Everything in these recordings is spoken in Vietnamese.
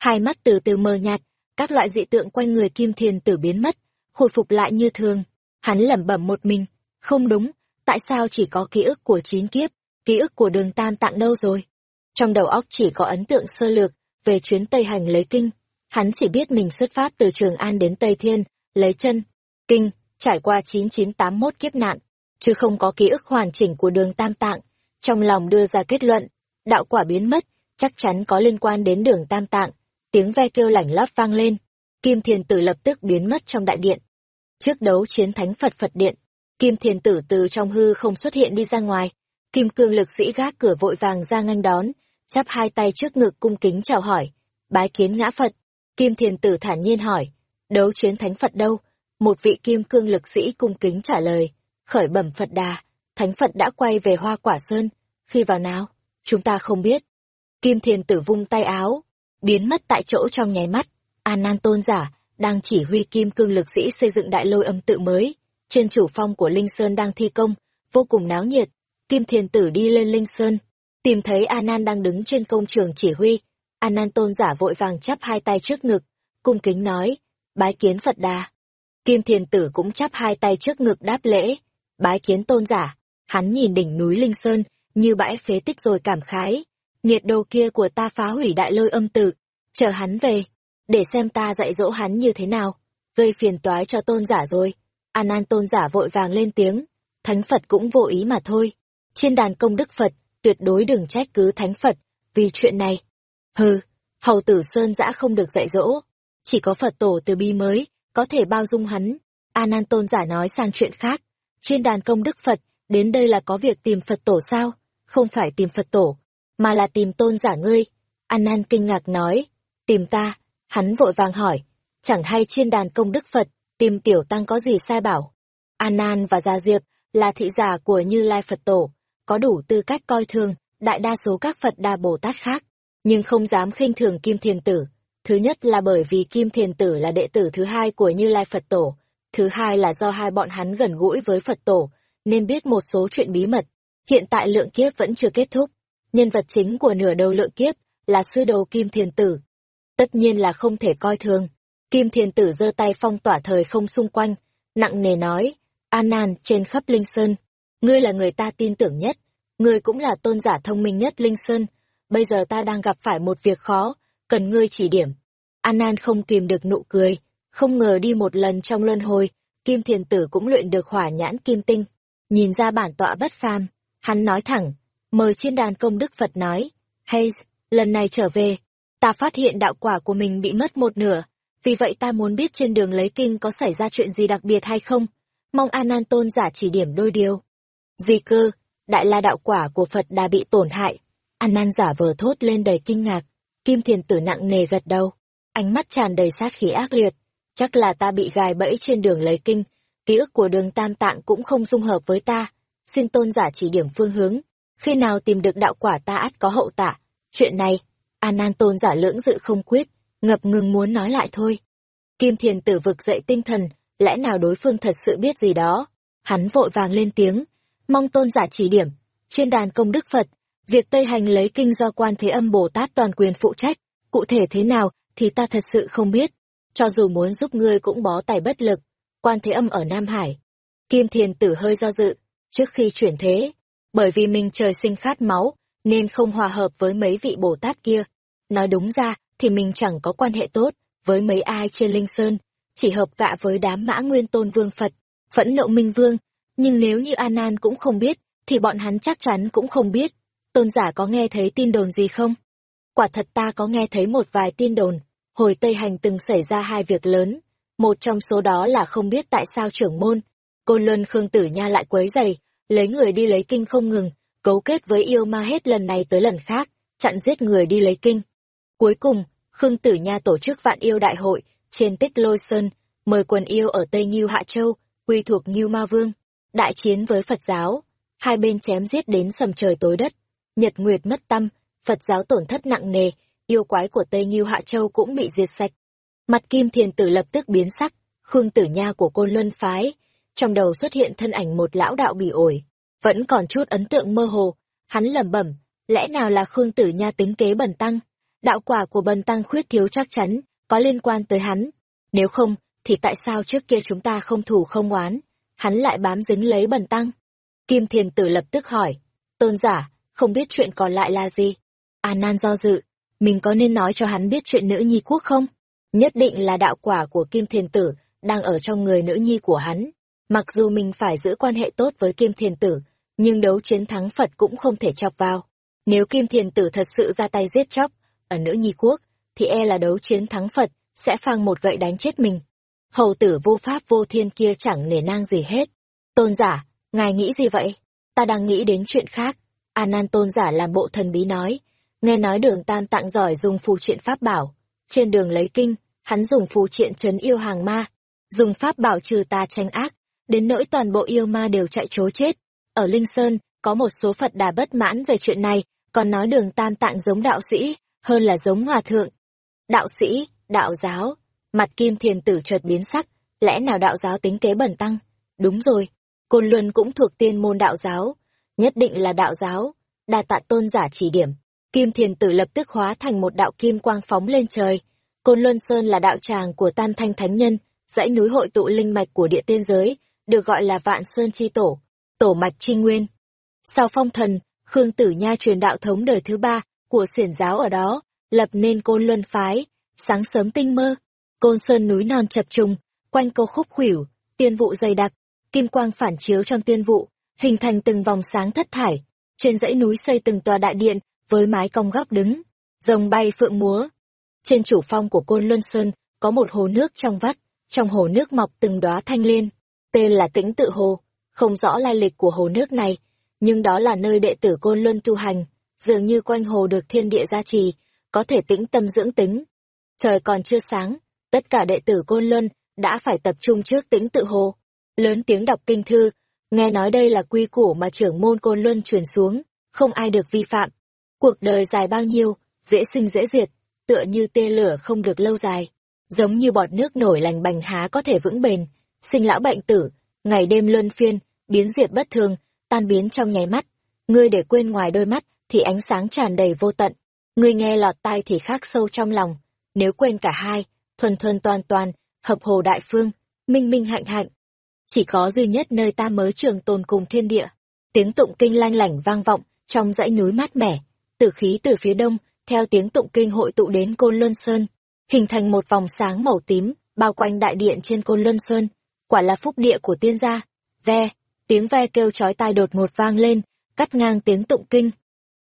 hai mắt từ từ mờ nhạt, các loại dị tượng quanh người kim thiền tử biến mất, khôi phục lại như thường. Hắn lẩm bẩm một mình, không đúng, tại sao chỉ có ký ức của chín kiếp, ký ức của đường tam tạng đâu rồi? Trong đầu óc chỉ có ấn tượng sơ lược về chuyến Tây Hành lấy kinh. Hắn chỉ biết mình xuất phát từ Trường An đến Tây Thiên, lấy chân, kinh, trải qua 9981 kiếp nạn, chứ không có ký ức hoàn chỉnh của đường tam tạng. Trong lòng đưa ra kết luận, đạo quả biến mất, chắc chắn có liên quan đến đường tam tạng. Tiếng ve kêu lảnh lót vang lên, Kim Thiền Tử lập tức biến mất trong đại điện. Trước đấu chiến thánh Phật Phật điện, Kim Thiền Tử từ trong hư không xuất hiện đi ra ngoài. Kim Cương lực sĩ gác cửa vội vàng ra nghênh đón, chắp hai tay trước ngực cung kính chào hỏi, bái kiến ngã Phật. Kim Thiền Tử thản nhiên hỏi, đấu chiến thánh Phật đâu? Một vị Kim Cương lực sĩ cung kính trả lời, khởi bẩm Phật đà, thánh Phật đã quay về hoa quả sơn, khi vào nào? Chúng ta không biết. Kim Thiền Tử vung tay áo, biến mất tại chỗ trong nháy mắt. An Nan Tôn giả đang chỉ huy Kim Cương lực sĩ xây dựng đại lôi âm tự mới. Trên chủ phong của Linh Sơn đang thi công, vô cùng náo nhiệt. Kim Thiền Tử đi lên Linh Sơn, tìm thấy An Nan đang đứng trên công trường chỉ huy. An Nan Tôn giả vội vàng chắp hai tay trước ngực, cung kính nói, bái kiến Phật đà. Kim Thiền Tử cũng chắp hai tay trước ngực đáp lễ, bái kiến tôn giả. Hắn nhìn đỉnh núi Linh Sơn, như bãi phế tích rồi cảm khái. Nghiệt đồ kia của ta phá hủy đại lôi âm tự, chờ hắn về, để xem ta dạy dỗ hắn như thế nào, gây phiền toái cho tôn giả rồi. An An tôn giả vội vàng lên tiếng, thánh Phật cũng vô ý mà thôi. Trên đàn công đức Phật, tuyệt đối đừng trách cứ thánh Phật, vì chuyện này. Hừ, hầu tử Sơn dã không được dạy dỗ, chỉ có Phật tổ từ bi mới, có thể bao dung hắn. An An tôn giả nói sang chuyện khác, trên đàn công đức Phật, đến đây là có việc tìm Phật tổ sao? Không phải tìm Phật tổ, mà là tìm tôn giả ngươi. An An kinh ngạc nói, tìm ta, Hắn vội vàng hỏi, chẳng hay chuyên đàn công đức Phật, tìm tiểu tăng có gì sai bảo. An Nan và Gia Diệp là thị giả của Như Lai Phật Tổ, có đủ tư cách coi thường đại đa số các Phật Đà Bồ Tát khác, nhưng không dám khinh thường Kim Thiền Tử. Thứ nhất là bởi vì Kim Thiền Tử là đệ tử thứ hai của Như Lai Phật Tổ, thứ hai là do hai bọn hắn gần gũi với Phật Tổ, nên biết một số chuyện bí mật. Hiện tại lượng kiếp vẫn chưa kết thúc. Nhân vật chính của nửa đầu lượng kiếp là sư đồ Kim Thiền Tử, tất nhiên là không thể coi thường. Kim Thiền Tử giơ tay phong tỏa thời không xung quanh, nặng nề nói, An Nan trên khắp Linh Sơn, ngươi là người ta tin tưởng nhất, ngươi cũng là tôn giả thông minh nhất Linh Sơn, bây giờ ta đang gặp phải một việc khó, cần ngươi chỉ điểm. An Nan không kìm được nụ cười, không ngờ đi một lần trong luân hồi, Kim Thiền Tử cũng luyện được hỏa nhãn kim tinh, nhìn ra bản tọa bất phàm, hắn nói thẳng, mời trên đàn công đức Phật nói, hay, lần này trở về, ta phát hiện đạo quả của mình bị mất một nửa, vì vậy ta muốn biết trên đường lấy kinh có xảy ra chuyện gì đặc biệt hay không, mong anan Tôn giả chỉ điểm đôi điều. Gì cơ, đại la đạo quả của Phật đã bị tổn hại, anan giả vờ thốt lên đầy kinh ngạc, Kim Thiền Tử nặng nề gật đầu, ánh mắt tràn đầy sát khí ác liệt, chắc là ta bị gài bẫy trên đường lấy kinh, ký ức của đường tam tạng cũng không dung hợp với ta, xin tôn giả chỉ điểm phương hướng, khi nào tìm được đạo quả ta ắt có hậu tạ, chuyện này An Nan tôn giả lưỡng dự không quyết, ngập ngừng muốn nói lại thôi. Kim Thiền tử vực dậy tinh thần, lẽ nào đối phương thật sự biết gì đó. Hắn vội vàng lên tiếng, mong tôn giả chỉ điểm, trên đàn công đức Phật, việc Tây Hành lấy kinh do quan thế âm Bồ Tát toàn quyền phụ trách, cụ thể thế nào thì ta thật sự không biết. Cho dù muốn giúp ngươi cũng bó tay bất lực, quan thế âm ở Nam Hải. Kim Thiền tử hơi do dự, trước khi chuyển thế, bởi vì mình trời sinh khát máu, nên không hòa hợp với mấy vị Bồ Tát kia. Nói đúng ra, thì mình chẳng có quan hệ tốt với mấy ai trên Linh Sơn, chỉ hợp cạ với đám mã nguyên tôn vương Phật, phẫn nộ minh vương. Nhưng nếu như An An cũng không biết, thì bọn hắn chắc chắn cũng không biết. Tôn giả có nghe thấy tin đồn gì không? Quả thật ta có nghe thấy một vài tin đồn, hồi Tây Hành từng xảy ra hai việc lớn. Một trong số đó là không biết tại sao trưởng môn, Côn Luân Khương Tử Nha lại quấy giày, lấy người đi lấy kinh không ngừng, cấu kết với yêu ma hết lần này tới lần khác, chặn giết người đi lấy kinh. Cuối cùng, Khương Tử Nha tổ chức vạn yêu đại hội trên tích lôi sơn, mời quần yêu ở Tây Nghiêu Hạ Châu, quy thuộc Nghiêu Ma Vương, đại chiến với Phật giáo, hai bên chém giết đến sầm trời tối đất, nhật nguyệt mất tâm, Phật giáo tổn thất nặng nề, yêu quái của Tây Nghiêu Hạ Châu cũng bị diệt sạch. Mặt Kim Thiền Tử lập tức biến sắc, Khương Tử Nha của Côn Luân phái, trong đầu xuất hiện thân ảnh một lão đạo bỉ ổi, vẫn còn chút ấn tượng mơ hồ, hắn lẩm bẩm, lẽ nào là Khương Tử Nha tính kế bẩn tăng? đạo quả của bần tăng khuyết thiếu chắc chắn, có liên quan tới hắn. Nếu không, thì tại sao trước kia chúng ta không thủ không oán? Hắn lại bám dính lấy bần tăng. Kim Thiền Tử lập tức hỏi, tôn giả, không biết chuyện còn lại là gì? A Nan do dự, mình có nên nói cho hắn biết chuyện nữ nhi quốc không? Nhất định là đạo quả của Kim Thiền Tử đang ở trong người nữ nhi của hắn. Mặc dù mình phải giữ quan hệ tốt với Kim Thiền Tử, nhưng đấu chiến thắng Phật cũng không thể chọc vào. Nếu Kim Thiền Tử thật sự ra tay giết chóc ở nữ nhi quốc, thì e là đấu chiến thắng Phật sẽ phang một gậy đánh chết mình. Hầu tử vô pháp vô thiên kia chẳng nể nang gì hết. Tôn giả, ngài nghĩ gì vậy? Ta đang nghĩ đến chuyện khác. A Nan tôn giả làm bộ thần bí nói. Nghe nói đường tam tặng giỏi dùng phù triện pháp bảo. Trên đường lấy kinh, hắn dùng phù triện trấn yêu hàng ma. Dùng pháp bảo trừ tà tranh ác, đến nỗi toàn bộ yêu ma đều chạy trố chết. Ở Linh Sơn, có một số Phật đà bất mãn về chuyện này, còn nói đường tam tạng giống đạo sĩ, hơn là giống hòa thượng. Đạo sĩ, đạo giáo, mặt kim thiền tử chợt biến sắc, lẽ nào đạo giáo tính kế bẩn tăng? Đúng rồi, Côn Luân cũng thuộc tiên môn đạo giáo, nhất định là đạo giáo, đa tạ tôn giả chỉ điểm. Kim thiền tử lập tức hóa thành một đạo kim quang phóng lên trời. Côn Luân Sơn là đạo tràng của Tam Thanh Thánh Nhân, dãy núi hội tụ linh mạch của địa tiên giới, được gọi là Vạn Sơn Chi Tổ, Tổ Mạch Chi Nguyên. Sau phong thần, Khương Tử Nha truyền đạo thống đời thứ ba của xiển giáo ở đó, lập nên Côn Luân Phái, sáng sớm tinh mơ, Côn Sơn núi non chập trùng, quanh câu khúc khuỷu, tiên vụ dày đặc, kim quang phản chiếu trong tiên vụ, hình thành từng vòng sáng thất thải. Trên dãy núi xây từng tòa đại điện với mái cong góc đứng, rồng bay phượng múa. Trên chủ phong của Côn Luân Sơn có một hồ nước trong vắt, trong hồ nước mọc từng đóa thanh liên, tên là Tĩnh Tự Hồ, không rõ lai lịch của hồ nước này, nhưng đó là nơi đệ tử Côn Luân tu hành, dường như quanh hồ được thiên địa gia trì, có thể tĩnh tâm dưỡng tính. Trời còn chưa sáng, tất cả đệ tử Côn Luân đã phải tập trung trước tĩnh tự hồ, lớn tiếng đọc kinh thư, nghe nói đây là quy củ mà trưởng môn Côn Luân truyền xuống, không ai được vi phạm. Cuộc đời dài bao nhiêu, dễ sinh dễ diệt, tựa như tê lửa không được lâu dài, giống như bọt nước nổi lành bành há có thể vững bền, sinh lão bệnh tử, ngày đêm luân phiên, biến diệt bất thường, tan biến trong nháy mắt. Ngươi để quên ngoài đôi mắt thì ánh sáng tràn đầy vô tận, ngươi nghe lọt tai thì khác sâu trong lòng, nếu quên cả hai, thuần thuần toàn toàn, hợp hồ đại phương, minh minh hạnh hạnh. Chỉ có duy nhất nơi ta mới trường tồn cùng thiên địa. Tiếng tụng kinh lanh lảnh vang vọng trong dãy núi mát mẻ, tử khí từ phía đông, theo tiếng tụng kinh hội tụ đến Côn Luân Sơn, hình thành một vòng sáng màu tím, bao quanh đại điện trên Côn Luân Sơn. Quả là phúc địa của tiên gia. Ve, tiếng ve kêu chói tai đột ngột vang lên, cắt ngang tiếng tụng kinh.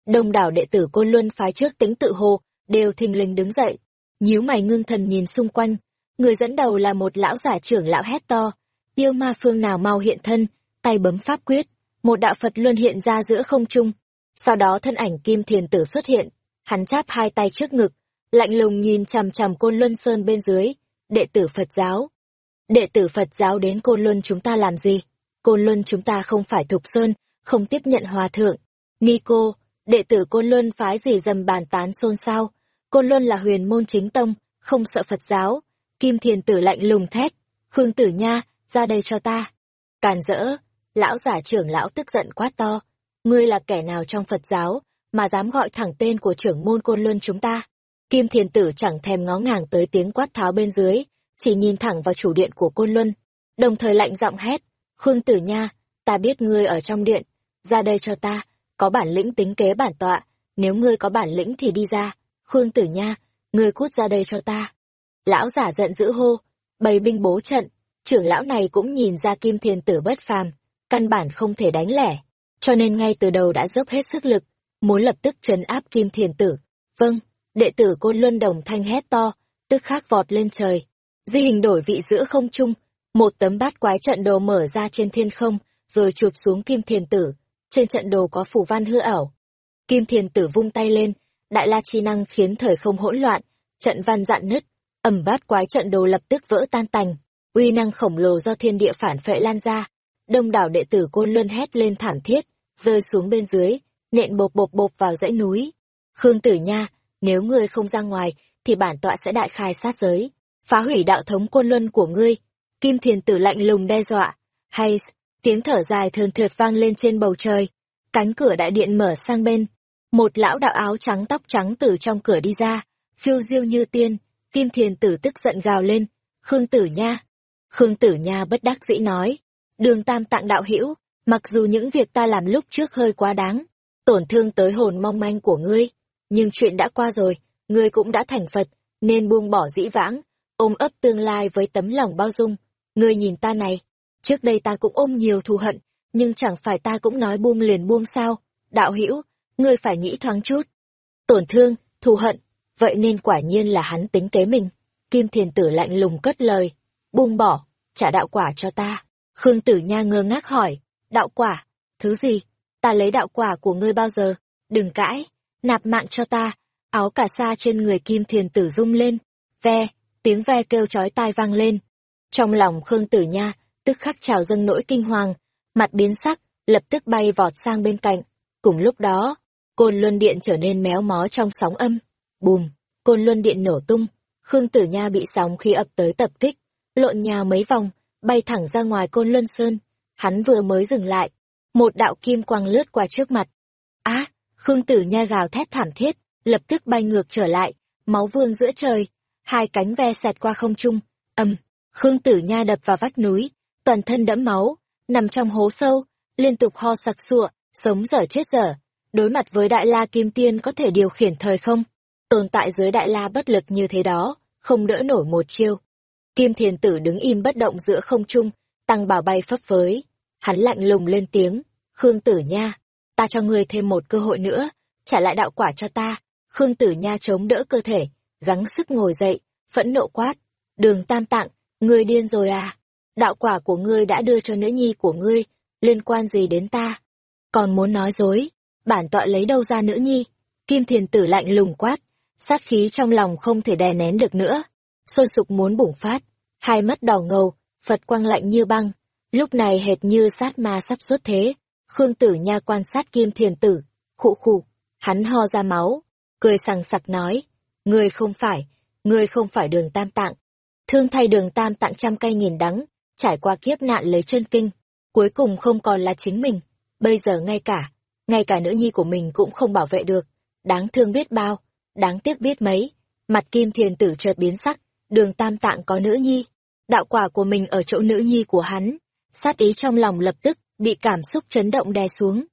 Đông đảo đệ tử Côn Luân phái trước tính tự hồ, đều thình lình đứng dậy, nhíu mày ngưng thần nhìn xung quanh, người dẫn đầu là một lão giả trưởng lão hét to, yêu ma phương nào mau hiện thân, tay bấm pháp quyết, một đạo Phật luân hiện ra giữa không trung. Sau đó thân ảnh Kim Thiền Tử xuất hiện, hắn chắp hai tay trước ngực, lạnh lùng nhìn chằm chằm Côn Luân Sơn bên dưới, đệ tử Phật giáo. Đệ tử Phật giáo đến Côn Luân chúng ta làm gì? Côn Luân chúng ta không phải thục sơn, không tiếp nhận hòa thượng. Nico, đệ tử Côn Luân phái gì dầm bàn tán xôn xao. Côn Luân là huyền môn chính tông, không sợ Phật giáo. Kim Thiền Tử lạnh lùng thét, Khương Tử Nha, ra đây cho ta. Càn rỡ, lão giả trưởng lão tức giận quá to, ngươi là kẻ nào trong Phật giáo, mà dám gọi thẳng tên của trưởng môn Côn Luân chúng ta. Kim Thiền Tử chẳng thèm ngó ngàng tới tiếng quát tháo bên dưới, chỉ nhìn thẳng vào chủ điện của Côn Luân, đồng thời lạnh giọng hét, Khương Tử Nha, ta biết ngươi ở trong điện, ra đây cho ta, có bản lĩnh tính kế bản tọa, nếu ngươi có bản lĩnh thì đi ra, Khương Tử Nha, ngươi cút ra đây cho ta. Lão giả giận dữ hô, bày binh bố trận, trưởng lão này cũng nhìn ra kim thiền tử bất phàm, căn bản không thể đánh lẻ, cho nên ngay từ đầu đã dốc hết sức lực, muốn lập tức trấn áp kim thiền tử. Vâng, đệ tử côn luân đồng thanh hét to, tức khắc vọt lên trời. Di hình đổi vị giữa không trung, một tấm bát quái trận đồ mở ra trên thiên không, rồi chụp xuống kim thiền tử. Trên trận đồ có phủ văn hư ảo. Kim thiền tử vung tay lên, đại la chi năng khiến thời không hỗn loạn, trận văn dạn nứt, ẩm bát quái trận đồ lập tức vỡ tan tành, uy năng khổng lồ do thiên địa phản phệ lan ra. Đông đảo đệ tử côn luân hét lên thảm thiết, rơi xuống bên dưới, nện bộp bộp bộp vào dãy núi. Khương Tử Nha, nếu ngươi không ra ngoài, thì bản tọa sẽ đại khai sát giới, phá hủy đạo thống côn luân của ngươi. Kim Thiền Tử lạnh lùng đe dọa. Hay, tiếng thở dài thườn thượt vang lên trên bầu trời. Cánh cửa đại điện mở sang bên. một lão đạo áo trắng tóc trắng từ trong cửa đi ra, phiêu diêu như tiên, Kim Thiền Tử tức giận gào lên, Khương Tử Nha. Khương Tử Nha bất đắc dĩ nói, đường tam tạng đạo hữu mặc dù những việc ta làm lúc trước hơi quá đáng, tổn thương tới hồn mong manh của ngươi, nhưng chuyện đã qua rồi, ngươi cũng đã thành Phật, nên buông bỏ dĩ vãng, ôm ấp tương lai với tấm lòng bao dung. Ngươi nhìn ta này, trước đây ta cũng ôm nhiều thù hận, nhưng chẳng phải ta cũng nói buông liền buông sao, đạo hữu ngươi phải nghĩ thoáng chút. Tổn thương, thù hận, vậy nên quả nhiên là hắn tính kế mình. Kim thiền tử lạnh lùng cất lời, buông bỏ, trả đạo quả cho ta. Khương tử nha ngơ ngác hỏi, đạo quả, thứ gì? Ta lấy đạo quả của ngươi bao giờ? Đừng cãi, nạp mạng cho ta. Áo cả sa trên người kim thiền tử rung lên, ve, tiếng ve kêu chói tai vang lên. Trong lòng Khương tử nha, tức khắc trào dâng nỗi kinh hoàng, mặt biến sắc, lập tức bay vọt sang bên cạnh. Cùng lúc đó, Côn Luân Điện trở nên méo mó trong sóng âm. Bùm, Côn Luân Điện nổ tung, Khương Tử Nha bị sóng khi ập tới tập kích, lộn nhào mấy vòng, bay thẳng ra ngoài Côn Luân Sơn. Hắn vừa mới dừng lại, một đạo kim quang lướt qua trước mặt. Á, Khương Tử Nha gào thét thảm thiết, lập tức bay ngược trở lại, máu vương giữa trời, hai cánh ve xẹt qua không trung, ầm, Khương Tử Nha đập vào vách núi, toàn thân đẫm máu, nằm trong hố sâu, liên tục ho sặc sụa, sống dở chết dở, đối mặt với đại la kim tiên có thể điều khiển thời không? Tồn tại dưới đại la bất lực như thế đó không đỡ nổi một chiêu. Kim thiền tử đứng im bất động giữa không trung. Tăng bảo bay phấp phới. Hắn lạnh lùng lên tiếng. Khương tử nha ta cho ngươi thêm một cơ hội nữa. Trả lại đạo quả cho ta. Khương tử nha chống đỡ cơ thể gắng sức ngồi dậy, phẫn nộ quát, đường tam tạng, ngươi điên rồi à? Đạo quả của ngươi đã đưa cho nữ nhi của ngươi, liên quan gì đến ta? Còn muốn nói dối, bản tọa lấy đâu ra nữ nhi? Kim thiền tử lạnh lùng quát, sát khí trong lòng không thể đè nén được nữa. Sôi sục muốn bùng phát, hai mắt đỏ ngầu, phật quang lạnh như băng. Lúc này hệt như sát ma sắp xuất thế, khương tử nha quan sát kim thiền tử, khụ khụ, hắn ho ra máu, cười sằng sặc nói ngươi không phải ngươi không phải đường tam tạng thương thay đường tam tạng trăm cây nghìn đắng trải qua kiếp nạn lấy chân kinh cuối cùng không còn là chính mình bây giờ ngay cả ngay cả nữ nhi của mình cũng không bảo vệ được. Đáng thương biết bao, đáng tiếc biết mấy. Mặt kim thiền tử chợt biến sắc, đường tam tạng có nữ nhi. Đạo quả của mình ở chỗ nữ nhi của hắn. Sát ý trong lòng lập tức, bị cảm xúc chấn động đè xuống.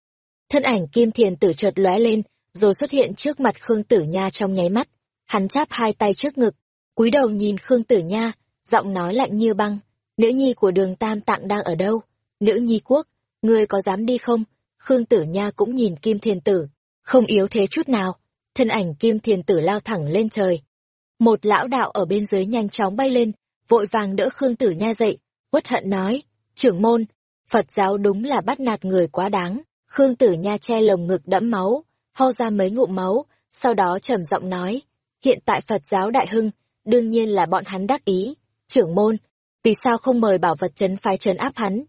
Thân ảnh kim thiền tử chợt lóe lên, rồi xuất hiện trước mặt Khương Tử Nha trong nháy mắt. Hắn chắp hai tay trước ngực, cúi đầu nhìn Khương Tử Nha, giọng nói lạnh như băng. Nữ nhi của đường tam tạng đang ở đâu? Nữ nhi quốc, ngươi có dám đi không? Khương Tử Nha cũng nhìn Kim Thiền Tử, không yếu thế chút nào, thân ảnh Kim Thiền Tử lao thẳng lên trời. Một lão đạo ở bên dưới nhanh chóng bay lên, vội vàng đỡ Khương Tử Nha dậy, quất hận nói, trưởng môn, Phật giáo đúng là bắt nạt người quá đáng. Khương Tử Nha che lồng ngực đẫm máu, ho ra mấy ngụm máu, sau đó trầm giọng nói, hiện tại Phật giáo đại hưng, đương nhiên là bọn hắn đắc ý, trưởng môn, vì sao không mời bảo vật chấn phái trấn áp hắn?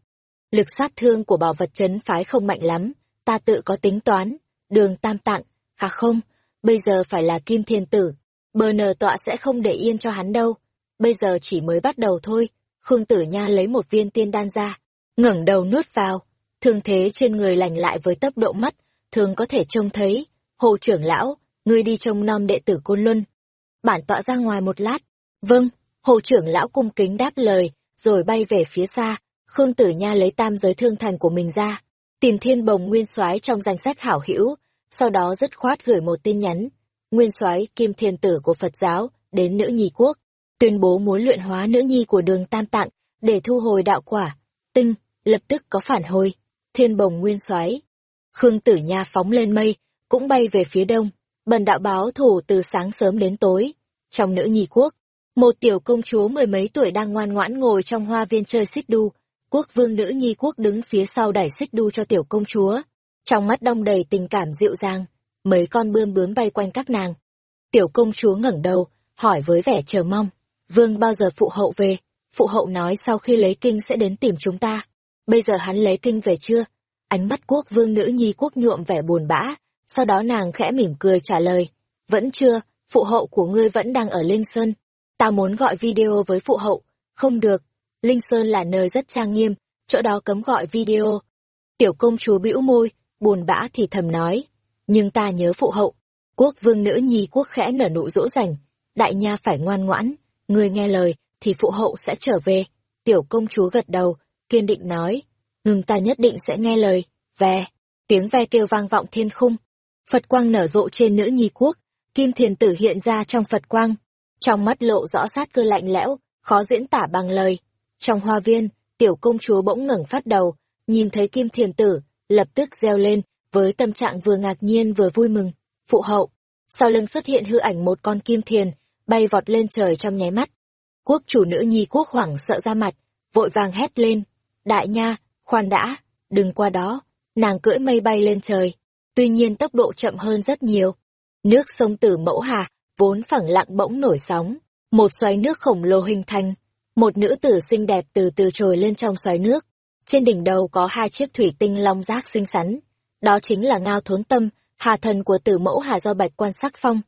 lực sát thương của bảo vật chấn phái không mạnh lắm, ta tự có tính toán, đường tam tạng, hả không, bây giờ phải là kim thiên tử, bờ nờ tọa sẽ không để yên cho hắn đâu, bây giờ chỉ mới bắt đầu thôi, Khương Tử Nha lấy một viên tiên đan ra, ngẩng đầu nuốt vào, thương thế trên người lành lại với tốc độ mắt, thường có thể trông thấy, hồ trưởng lão, ngươi đi trông nom đệ tử Côn Luân. Bản tọa ra ngoài một lát, vâng, hồ trưởng lão cung kính đáp lời, rồi bay về phía xa, Khương Tử Nha lấy tam giới thương thành của mình ra, tìm thiên bồng nguyên soái trong danh sách hảo hữu, sau đó dứt khoát gửi một tin nhắn. Nguyên soái kim thiên tử của Phật giáo đến nữ nhi quốc, tuyên bố muốn luyện hóa nữ nhi của đường tam tạng để thu hồi đạo quả. Tinh, lập tức có phản hồi. Thiên bồng nguyên soái Khương Tử Nha phóng lên mây, cũng bay về phía đông, bần đạo báo thủ từ sáng sớm đến tối. Trong nữ nhi quốc, một tiểu công chúa mười mấy tuổi đang ngoan ngoãn ngồi trong hoa viên chơi xích đu, quốc vương nữ nhi quốc đứng phía sau đẩy xích đu cho tiểu công chúa. Trong mắt đông đầy tình cảm dịu dàng, mấy con bươm bướm bay quanh các nàng. Tiểu công chúa ngẩng đầu, hỏi với vẻ chờ mong, vương bao giờ phụ hậu về? Phụ hậu nói sau khi lấy kinh sẽ đến tìm chúng ta. Bây giờ hắn lấy kinh về chưa? Ánh mắt quốc vương nữ nhi quốc nhuộm vẻ buồn bã, sau đó nàng khẽ mỉm cười trả lời. Vẫn chưa, phụ hậu của ngươi vẫn đang ở Linh Sơn. Ta muốn gọi video với phụ hậu. Không được, Linh Sơn là nơi rất trang nghiêm, chỗ đó cấm gọi video. Tiểu công chúa bĩu môi, buồn bã thì thầm nói. nhưng ta nhớ phụ hậu. Quốc vương nữ nhi quốc khẽ nở nụ dỗ dành, đại nha phải ngoan ngoãn, người nghe lời, thì phụ hậu sẽ trở về. Tiểu công chúa gật đầu, kiên định nói, ngừng ta nhất định sẽ nghe lời, ve, tiếng ve kêu vang vọng thiên khung. Phật quang nở rộ trên nữ nhi quốc, kim thiền tử hiện ra trong Phật quang, trong mắt lộ rõ sát cơ lạnh lẽo, khó diễn tả bằng lời. Trong hoa viên, tiểu công chúa bỗng ngẩng phát đầu, nhìn thấy kim thiền tử, lập tức reo lên, với tâm trạng vừa ngạc nhiên vừa vui mừng. Phụ hậu, sau lưng xuất hiện hư ảnh một con kim thiền, bay vọt lên trời trong nháy mắt. Quốc chủ nữ nhi quốc hoảng sợ ra mặt, vội vàng hét lên. Đại nha, khoan đã, đừng qua đó. Nàng cưỡi mây bay lên trời. Tuy nhiên tốc độ chậm hơn rất nhiều. Nước sông Tử Mẫu Hà, vốn phẳng lặng bỗng nổi sóng. Một xoáy nước khổng lồ hình thành. Một nữ tử xinh đẹp từ từ trồi lên trong xoáy nước. Trên đỉnh đầu có hai chiếc thủy tinh long giác xinh xắn. Đó chính là ngao thốn tâm, hà thần của tử mẫu hà do bạch quan sắc phong.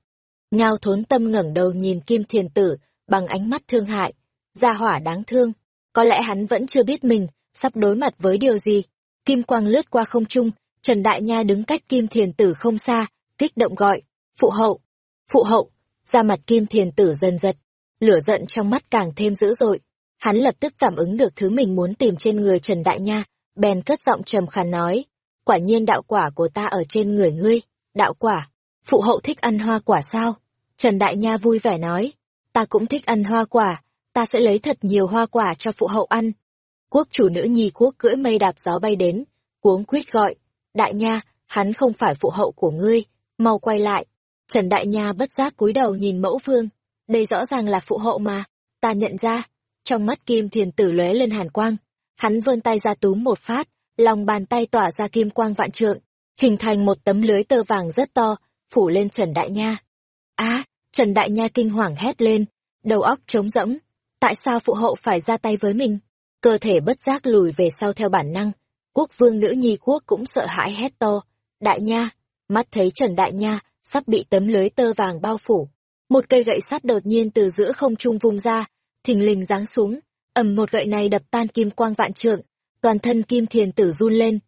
Ngao thốn tâm ngẩng đầu nhìn kim thiền tử, bằng ánh mắt thương hại. Gia hỏa đáng thương. Có lẽ hắn vẫn chưa biết mình, sắp đối mặt với điều gì. Kim quang lướt qua không trung, Trần Đại Nha đứng cách kim thiền tử không xa, kích động gọi. Phụ hậu! Phụ hậu! Ra mặt kim thiền tử dần giật. Lửa giận trong mắt càng thêm dữ dội. Hắn lập tức cảm ứng được thứ mình muốn tìm trên người Trần Đại Nha, bèn cất giọng trầm khàn nói. Quả nhiên đạo quả của ta ở trên người ngươi. Đạo quả? Phụ hậu thích ăn hoa quả sao? Trần Đại Nha vui vẻ nói ta cũng thích ăn hoa quả, ta sẽ lấy thật nhiều hoa quả cho phụ hậu ăn. Quốc chủ nữ nhi quốc cưỡi mây đạp gió bay đến, cuống quýt gọi, đại nha, hắn không phải phụ hậu của ngươi, mau quay lại. Trần đại nha bất giác cúi đầu nhìn mẫu vương, đây rõ ràng là phụ hậu mà, ta nhận ra. Trong mắt kim thiền tử lóe lên hàn quang, hắn vươn tay ra túm một phát, lòng bàn tay tỏa ra kim quang vạn trượng, hình thành một tấm lưới tơ vàng rất to, phủ lên Trần Đại Nha. Á, Trần Đại Nha kinh hoàng hét lên, đầu óc trống rỗng. Tại sao phụ hậu phải ra tay với mình? Cơ thể bất giác lùi về sau theo bản năng. Quốc vương nữ nhi quốc cũng sợ hãi hét to. Đại Nha, mắt thấy Trần Đại Nha sắp bị tấm lưới tơ vàng bao phủ. Một cây gậy sắt đột nhiên từ giữa không trung vung ra, thình lình giáng xuống, ầm một gậy này đập tan kim quang vạn trượng, toàn thân kim thiền tử run lên.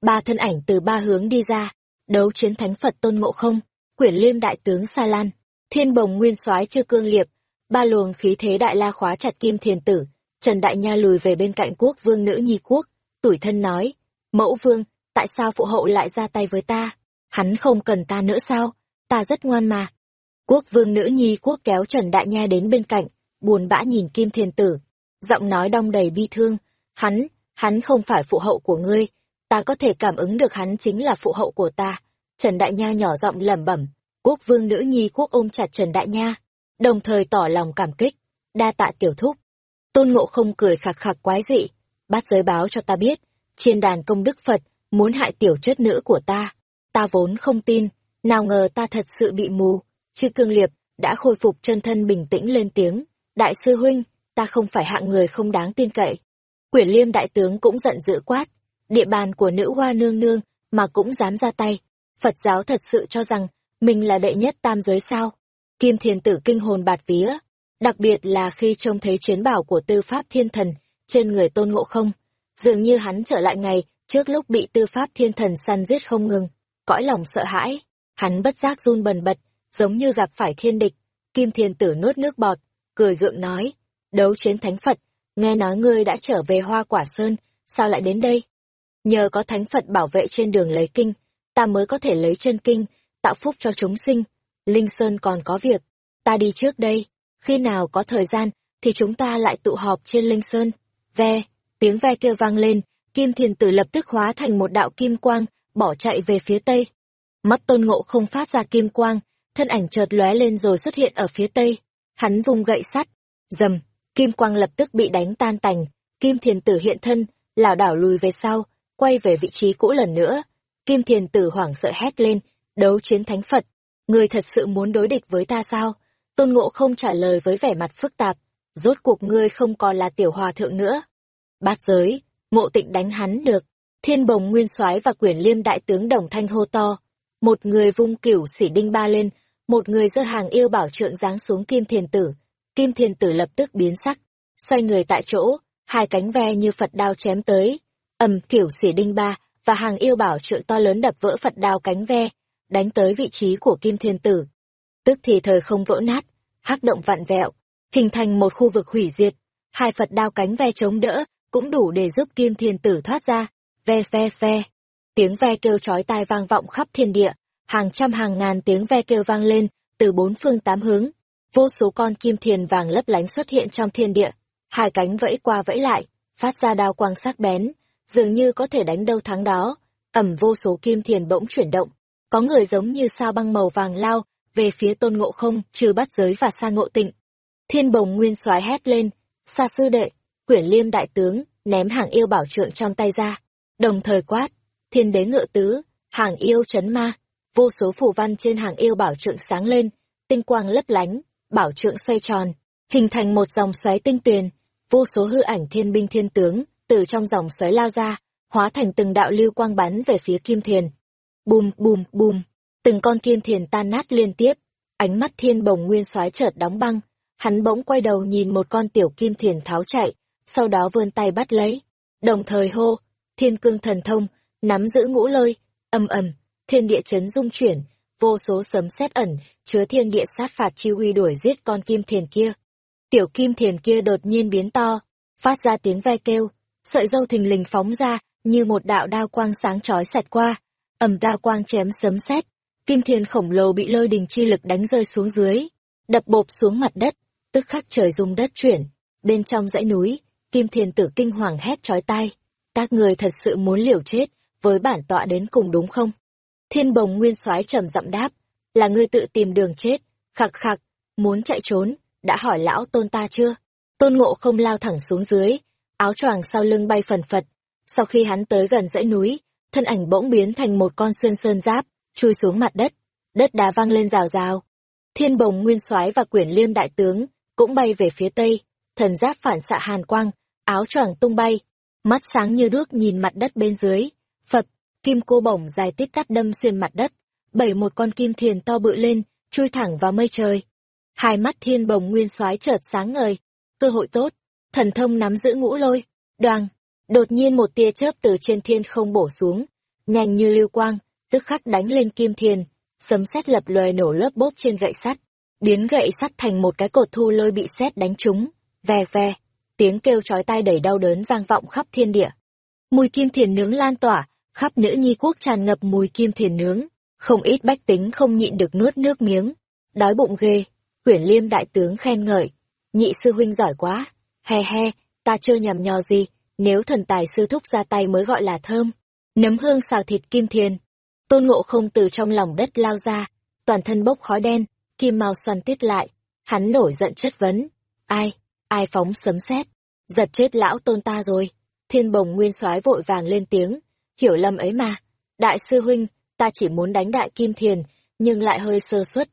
Ba thân ảnh từ ba hướng đi ra, đấu chiến thánh Phật Tôn Ngộ Không, quyển liêm đại tướng Sa Lan, Thiên bồng nguyên soái chưa cương liệp, ba luồng khí thế đại la khóa chặt kim thiền tử, Trần Đại Nha lùi về bên cạnh quốc vương nữ nhi quốc, tủi thân nói, mẫu vương, tại sao phụ hậu lại ra tay với ta? Hắn không cần ta nữa sao? Ta rất ngoan mà. Quốc vương nữ nhi quốc kéo Trần Đại Nha đến bên cạnh, buồn bã nhìn kim thiền tử, giọng nói đong đầy bi thương, hắn, hắn không phải phụ hậu của ngươi, ta có thể cảm ứng được hắn chính là phụ hậu của ta. Trần Đại Nha nhỏ giọng lẩm bẩm, quốc vương nữ nhi quốc ôm chặt Trần Đại Nha, đồng thời tỏ lòng cảm kích, đa tạ tiểu thúc. Tôn Ngộ không cười khạc khạc quái dị, bắt giới báo cho ta biết, trên đàn công đức Phật muốn hại tiểu chất nữ của ta. Ta vốn không tin, nào ngờ ta thật sự bị mù. Chư cương liệp đã khôi phục chân thân bình tĩnh lên tiếng, đại sư huynh, ta không phải hạng người không đáng tin cậy. Quyển liêm đại tướng cũng giận dữ quát, địa bàn của nữ hoa nương nương mà cũng dám ra tay. Phật giáo thật sự cho rằng mình là đệ nhất tam giới sao? Kim thiền tử kinh hồn bạt vía, đặc biệt là khi trông thấy chiến bảo của tư pháp thiên thần trên người tôn ngộ không. Dường như hắn trở lại ngày trước lúc bị tư pháp thiên thần săn giết không ngừng, cõi lòng sợ hãi, hắn bất giác run bần bật, giống như gặp phải thiên địch. Kim thiên tử nuốt nước bọt, cười gượng nói, đấu chiến thánh Phật, nghe nói ngươi đã trở về hoa quả sơn, sao lại đến đây? Nhờ có thánh Phật bảo vệ trên đường lấy kinh, ta mới có thể lấy chân kinh, tạo phúc cho chúng sinh. Linh Sơn còn có việc, ta đi trước đây, khi nào có thời gian thì chúng ta lại tụ họp trên Linh Sơn. Ve, tiếng ve kêu vang lên, Kim Thiền Tử lập tức hóa thành một đạo kim quang, bỏ chạy về phía tây. Mắt Tôn Ngộ không phát ra kim quang, thân ảnh chợt lóe lên rồi xuất hiện ở phía tây. Hắn vùng gậy sắt, dầm, kim quang lập tức bị đánh tan tành, Kim Thiền Tử hiện thân, lảo đảo lùi về sau, quay về vị trí cũ lần nữa. Kim Thiền Tử hoảng sợ hét lên, đấu chiến thánh Phật, người thật sự muốn đối địch với ta sao? Tôn Ngộ không trả lời với vẻ mặt phức tạp, rốt cuộc ngươi không còn là tiểu hòa thượng nữa. Bát giới, ngộ tịnh đánh hắn được, thiên bồng nguyên soái và quyển liêm đại tướng đồng thanh hô to. Một người vung cửu xỉ đinh ba lên, một người giơ hàng yêu bảo trượng giáng xuống kim thiền tử. Kim thiền tử lập tức biến sắc, xoay người tại chỗ, hai cánh ve như Phật đao chém tới. ầm kiểu xỉ đinh ba và hàng yêu bảo trượng to lớn đập vỡ Phật đao cánh ve, đánh tới vị trí của kim thiên tử. Tức thì thời không vỡ nát, hắc động vặn vẹo, hình thành một khu vực hủy diệt. Hai Phật đao cánh ve chống đỡ, cũng đủ để giúp kim thiên tử thoát ra. Ve ve ve. Tiếng ve kêu chói tai vang vọng khắp thiên địa, hàng trăm hàng ngàn tiếng ve kêu vang lên, từ bốn phương tám hướng. Vô số con kim thiền vàng lấp lánh xuất hiện trong thiên địa, hai cánh vẫy qua vẫy lại, phát ra đao quang sắc bén, dường như có thể đánh đâu thắng đó. Ẩm vô số kim thiền bỗng chuyển động, có người giống như sao băng màu vàng lao về phía tôn ngộ không, trừ bắt giới và sa ngộ tịnh. Thiên bồng nguyên soái hét lên, xa sư đệ, quyển liêm đại tướng, ném hàng yêu bảo trượng trong tay ra, đồng thời quát, thiên đế ngựa tứ, hàng yêu chấn ma, vô số phù văn trên hàng yêu bảo trượng sáng lên, tinh quang lấp lánh, bảo trượng xoay tròn, hình thành một dòng xoáy tinh tuyền, vô số hư ảnh thiên binh thiên tướng, từ trong dòng xoáy lao ra, hóa thành từng đạo lưu quang bắn về phía kim thiền. Bùm bùm bùm, từng con kim thiền tan nát liên tiếp, ánh mắt thiên bồng nguyên soái chợt đóng băng, hắn bỗng quay đầu nhìn một con tiểu kim thiền tháo chạy, sau đó vươn tay bắt lấy, đồng thời hô, thiên cương thần thông, nắm giữ ngũ lôi, âm ầm, thiên địa chấn rung chuyển, vô số sấm sét ẩn, chứa thiên địa sát phạt chi uy đuổi giết con kim thiền kia. Tiểu kim thiền kia đột nhiên biến to, phát ra tiếng ve kêu, sợi dâu thình lình phóng ra, như một đạo đao quang sáng chói xẹt qua, ầm đao quang chém sấm sét, kim thiền khổng lồ bị lôi đình chi lực đánh rơi xuống dưới, đập bộp xuống mặt đất, tức khắc trời rung đất chuyển, bên trong dãy núi, kim thiền tử kinh hoàng hét chói tai, các người thật sự muốn liều chết với bản tọa đến cùng đúng không? Thiên bồng nguyên soái trầm giọng đáp, là ngươi tự tìm đường chết, khặc khặc, muốn chạy trốn, đã hỏi lão tôn ta chưa? Tôn ngộ không lao thẳng xuống dưới, áo choàng sau lưng bay phần phật. Sau khi hắn tới gần dãy núi, thân ảnh bỗng biến thành một con xuyên sơn giáp, chui xuống mặt đất, đất đá vang lên rào rào. Thiên bồng nguyên soái và quyển liêm đại tướng cũng bay về phía tây, thần giáp phản xạ hàn quang, áo choàng tung bay, mắt sáng như đuốc nhìn mặt đất bên dưới. Phật, kim cô bổng dài tít cắt đâm xuyên mặt đất, bảy một con kim thiền to bự lên, chui thẳng vào mây trời. Hai mắt thiên bồng nguyên soái chợt sáng ngời, cơ hội tốt, thần thông nắm giữ ngũ lôi, đoàng, đột nhiên một tia chớp từ trên thiên không bổ xuống, nhanh như lưu quang, tức khắc đánh lên kim thiền, sấm sét lập loè nổ lớp bốp trên gậy sắt, biến gậy sắt thành một cái cột thu lôi bị sét đánh trúng, ve ve, tiếng kêu chói tai đầy đau đớn vang vọng khắp thiên địa. Mùi kim thiền nướng lan tỏa, khắp nữ nhi quốc tràn ngập mùi kim thiền nướng, không ít bách tính không nhịn được nuốt nước miếng, đói bụng ghê, quyển liêm đại tướng khen ngợi, nhị sư huynh giỏi quá, he he, ta chưa nhầm nhò gì, nếu thần tài sư thúc ra tay mới gọi là thơm. Nấm hương xào thịt kim thiền, tôn ngộ không từ trong lòng đất lao ra, toàn thân bốc khói đen, kim mao xoăn tiết lại, hắn nổi giận chất vấn, ai, ai phóng sấm sét, giật chết lão tôn ta rồi. Thiên bồng nguyên soái vội vàng lên tiếng, hiểu lầm ấy mà, đại sư huynh, ta chỉ muốn đánh đại kim thiền, nhưng lại hơi sơ suất.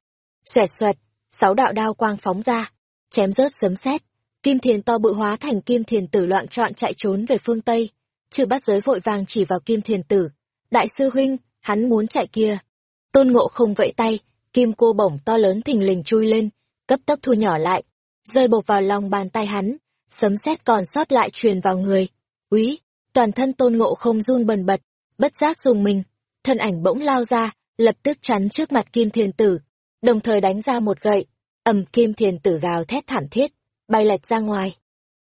Xoẹt xoẹt, sáu đạo đao quang phóng ra, chém rớt sấm sét, kim thiền to bự hóa thành kim thiền tử loạn trọn chạy trốn về phương tây. Trừ bắt giới vội vàng chỉ vào kim thiền tử, đại sư huynh, hắn muốn chạy kia. Tôn ngộ không vẫy tay, kim cô bổng to lớn thình lình chui lên, cấp tốc thu nhỏ lại, rơi bột vào lòng bàn tay hắn, sấm sét còn sót lại truyền vào người. Úy, toàn thân tôn ngộ không run bần bật, bất giác dùng mình, thân ảnh bỗng lao ra, lập tức chắn trước mặt kim thiền tử, đồng thời đánh ra một gậy, ầm kim thiền tử gào thét thảm thiết, bay lệch ra ngoài.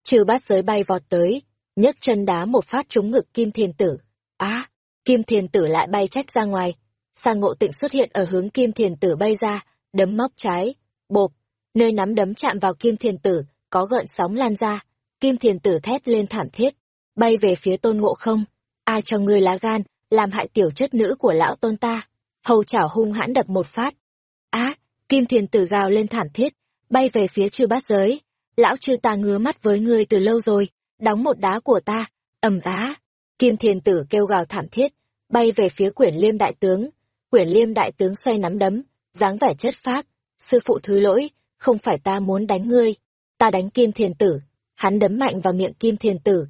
Trừ bát giới bay vọt tới, nhấc chân đá một phát trúng ngực kim thiền tử. Á, kim thiền tử lại bay trách ra ngoài. Sang ngộ tịnh xuất hiện ở hướng kim thiền tử bay ra, đấm móc trái, bộp, nơi nắm đấm chạm vào kim thiền tử, có gợn sóng lan ra, kim thiền tử thét lên thảm thiết, bay về phía tôn ngộ không. Ai cho ngươi lá gan, làm hại tiểu chất nữ của lão tôn ta. Hầu chảo hung hãn đập một phát. Á, kim thiền tử gào lên thảm thiết, bay về phía chư bát giới. Lão chư ta ngứa mắt với ngươi từ lâu rồi, đóng một đá của ta, ầm vá. Kim thiền tử kêu gào thảm thiết, bay về phía quyển liêm đại tướng. Quyển liêm đại tướng xoay nắm đấm, dáng vẻ chất phác. Sư phụ thứ lỗi, không phải ta muốn đánh ngươi, ta đánh kim thiền tử. Hắn đấm mạnh vào miệng kim thiền tử.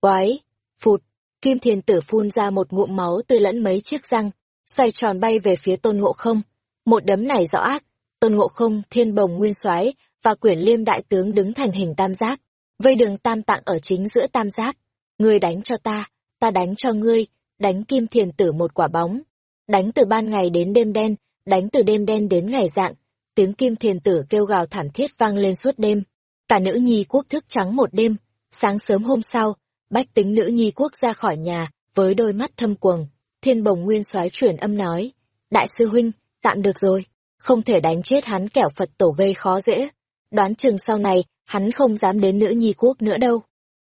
Quái, phụt, kim thiền tử phun ra một ngụm máu từ lẫn mấy chiếc răng, xoay tròn bay về phía tôn ngộ không. Một đấm này rõ ác, tôn ngộ không, thiên bồng nguyên soái và quyển liêm đại tướng đứng thành hình tam giác, vây đường tam tạng ở chính giữa tam giác. Ngươi đánh cho ta, ta đánh cho ngươi, đánh kim thiền tử một quả bóng đánh từ ban ngày đến đêm đen, đánh từ đêm đen đến ngày dạng, tiếng kim thiền tử kêu gào thảm thiết vang lên suốt đêm. Cả nữ nhi quốc thức trắng một đêm, sáng sớm hôm sau, bách tính nữ nhi quốc ra khỏi nhà, với đôi mắt thâm quầng, thiên bồng nguyên soái chuyển âm nói, đại sư huynh, tạm được rồi, không thể đánh chết hắn kẻo Phật tổ gây khó dễ, đoán chừng sau này, hắn không dám đến nữ nhi quốc nữa đâu.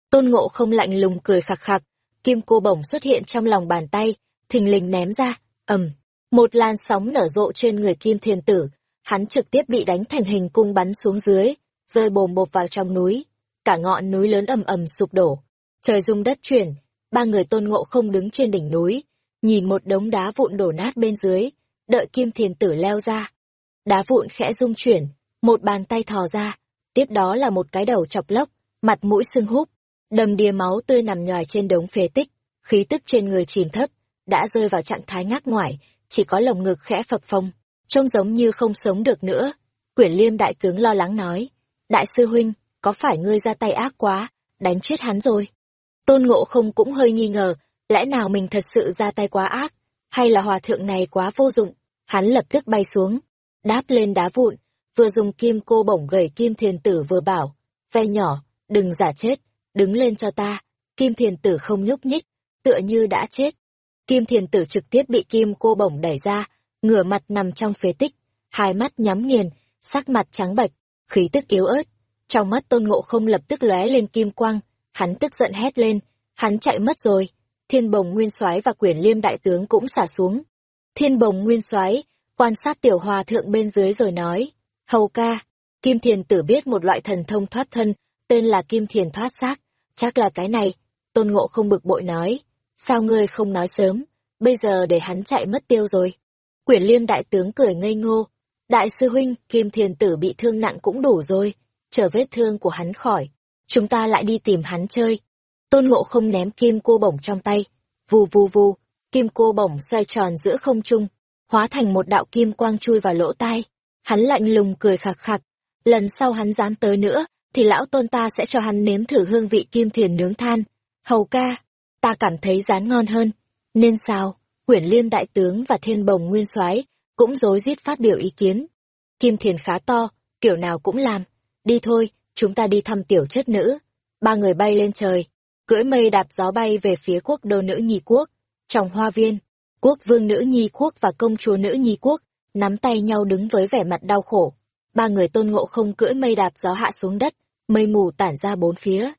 Tôn ngộ không lạnh lùng cười khặc khặc, kim cô bổng xuất hiện trong lòng bàn tay, thình lình ném ra, ầm, một làn sóng nở rộ trên người kim thiền tử, hắn trực tiếp bị đánh thành hình cung bắn xuống dưới, rơi bồm bộp vào trong núi, cả ngọn núi lớn ầm ầm sụp đổ, trời rung đất chuyển, ba người tôn ngộ không đứng trên đỉnh núi, nhìn một đống đá vụn đổ nát bên dưới, đợi kim thiền tử leo ra. Đá vụn khẽ rung chuyển, một bàn tay thò ra, tiếp đó là một cái đầu chọc lóc mặt mũi sưng húp, đầm đìa máu tươi nằm nhòi trên đống phế tích, khí tức trên người chìm thấp, đã rơi vào trạng thái ngác ngoải, chỉ có lồng ngực khẽ phập phồng, trông giống như không sống được nữa. Quyển liêm đại tướng lo lắng nói, đại sư huynh, có phải ngươi ra tay ác quá, đánh chết hắn rồi? Tôn ngộ không cũng hơi nghi ngờ, lẽ nào mình thật sự ra tay quá ác, hay là hòa thượng này quá vô dụng? Hắn lập tức bay xuống, đáp lên đá vụn, vừa dùng kim cô bổng gầy kim thiền tử vừa bảo, ve nhỏ, đừng giả chết, đứng lên cho ta. Kim thiền tử không nhúc nhích, tựa như đã chết. Kim thiền tử trực tiếp bị kim cô bổng đẩy ra, ngửa mặt nằm trong phế tích, hai mắt nhắm nghiền, sắc mặt trắng bệch, khí tức yếu ớt. Trong mắt tôn ngộ không lập tức lóe lên kim quang, hắn tức giận hét lên, hắn chạy mất rồi. Thiên bồng nguyên soái và quyển liêm đại tướng cũng xả xuống. Thiên bồng nguyên soái quan sát tiểu hòa thượng bên dưới rồi nói, hầu ca, kim thiền tử biết một loại thần thông thoát thân, tên là kim thiền thoát xác, chắc là cái này. Tôn ngộ không bực bội nói, sao ngươi không nói sớm, bây giờ để hắn chạy mất tiêu rồi. Quyển liêm đại tướng cười ngây ngô, đại sư huynh, kim thiền tử bị thương nặng cũng đủ rồi, chờ vết thương của hắn khỏi, chúng ta lại đi tìm hắn chơi. Tôn ngộ không ném kim cô bổng trong tay, vù vù vù, kim cô bổng xoay tròn giữa không trung, hóa thành một đạo kim quang chui vào lỗ tai. Hắn lạnh lùng cười khạc khạc, lần sau hắn dám tới nữa, thì lão tôn ta sẽ cho hắn nếm thử hương vị kim thiền nướng than. Hầu ca, ta cảm thấy rán ngon hơn. Nên sao, quyển liêm đại tướng và thiên bồng nguyên soái cũng rối rít phát biểu ý kiến. Kim thiền khá to, kiểu nào cũng làm. Đi thôi, chúng ta đi thăm tiểu chất nữ. Ba người bay lên trời, cưỡi mây đạp gió bay về phía quốc đô nữ nhi quốc. Trong hoa viên, quốc vương nữ nhi quốc và công chúa nữ nhi quốc, nắm tay nhau đứng với vẻ mặt đau khổ. Ba người tôn ngộ không cưỡi mây đạp gió hạ xuống đất, mây mù tản ra bốn phía.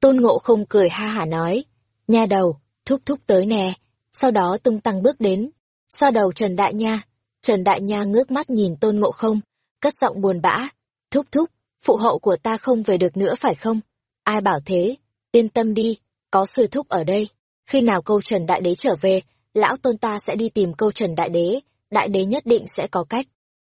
Tôn ngộ không cười ha hả nói, nha đầu, thúc thúc tới nè, sau đó tung tăng bước đến, Xoa đầu Trần Đại Nha. Trần Đại Nha ngước mắt nhìn tôn ngộ không, cất giọng buồn bã, thúc thúc, phụ hậu của ta không về được nữa phải không? Ai bảo thế, yên tâm đi, có sư thúc ở đây, khi nào câu Trần Đại Đế trở về, lão tôn ta sẽ đi tìm câu Trần Đại Đế, Đại Đế nhất định sẽ có cách.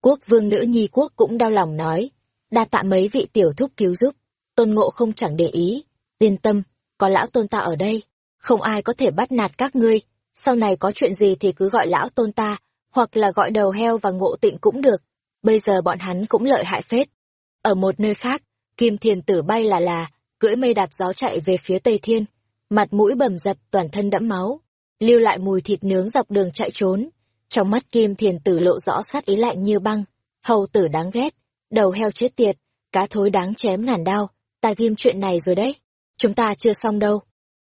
Quốc vương nữ nhi quốc cũng đau lòng nói, đa tạ mấy vị tiểu thúc cứu giúp, tôn ngộ không chẳng để ý, yên tâm, có lão tôn ta ở đây, không ai có thể bắt nạt các ngươi, sau này có chuyện gì thì cứ gọi lão tôn ta, hoặc là gọi đầu heo và ngộ tịnh cũng được, bây giờ bọn hắn cũng lợi hại phết. Ở một nơi khác, Kim Thiền Tử bay là là, cưỡi mây đạt gió chạy về phía Tây Thiên, mặt mũi bầm dập toàn thân đẫm máu, lưu lại mùi thịt nướng dọc đường chạy trốn. Trong mắt Kim Thiền Tử lộ rõ sát ý lạnh như băng, hầu tử đáng ghét, đầu heo chết tiệt, cá thối đáng chém ngàn đao, ta ghim chuyện này rồi đấy, chúng ta chưa xong đâu.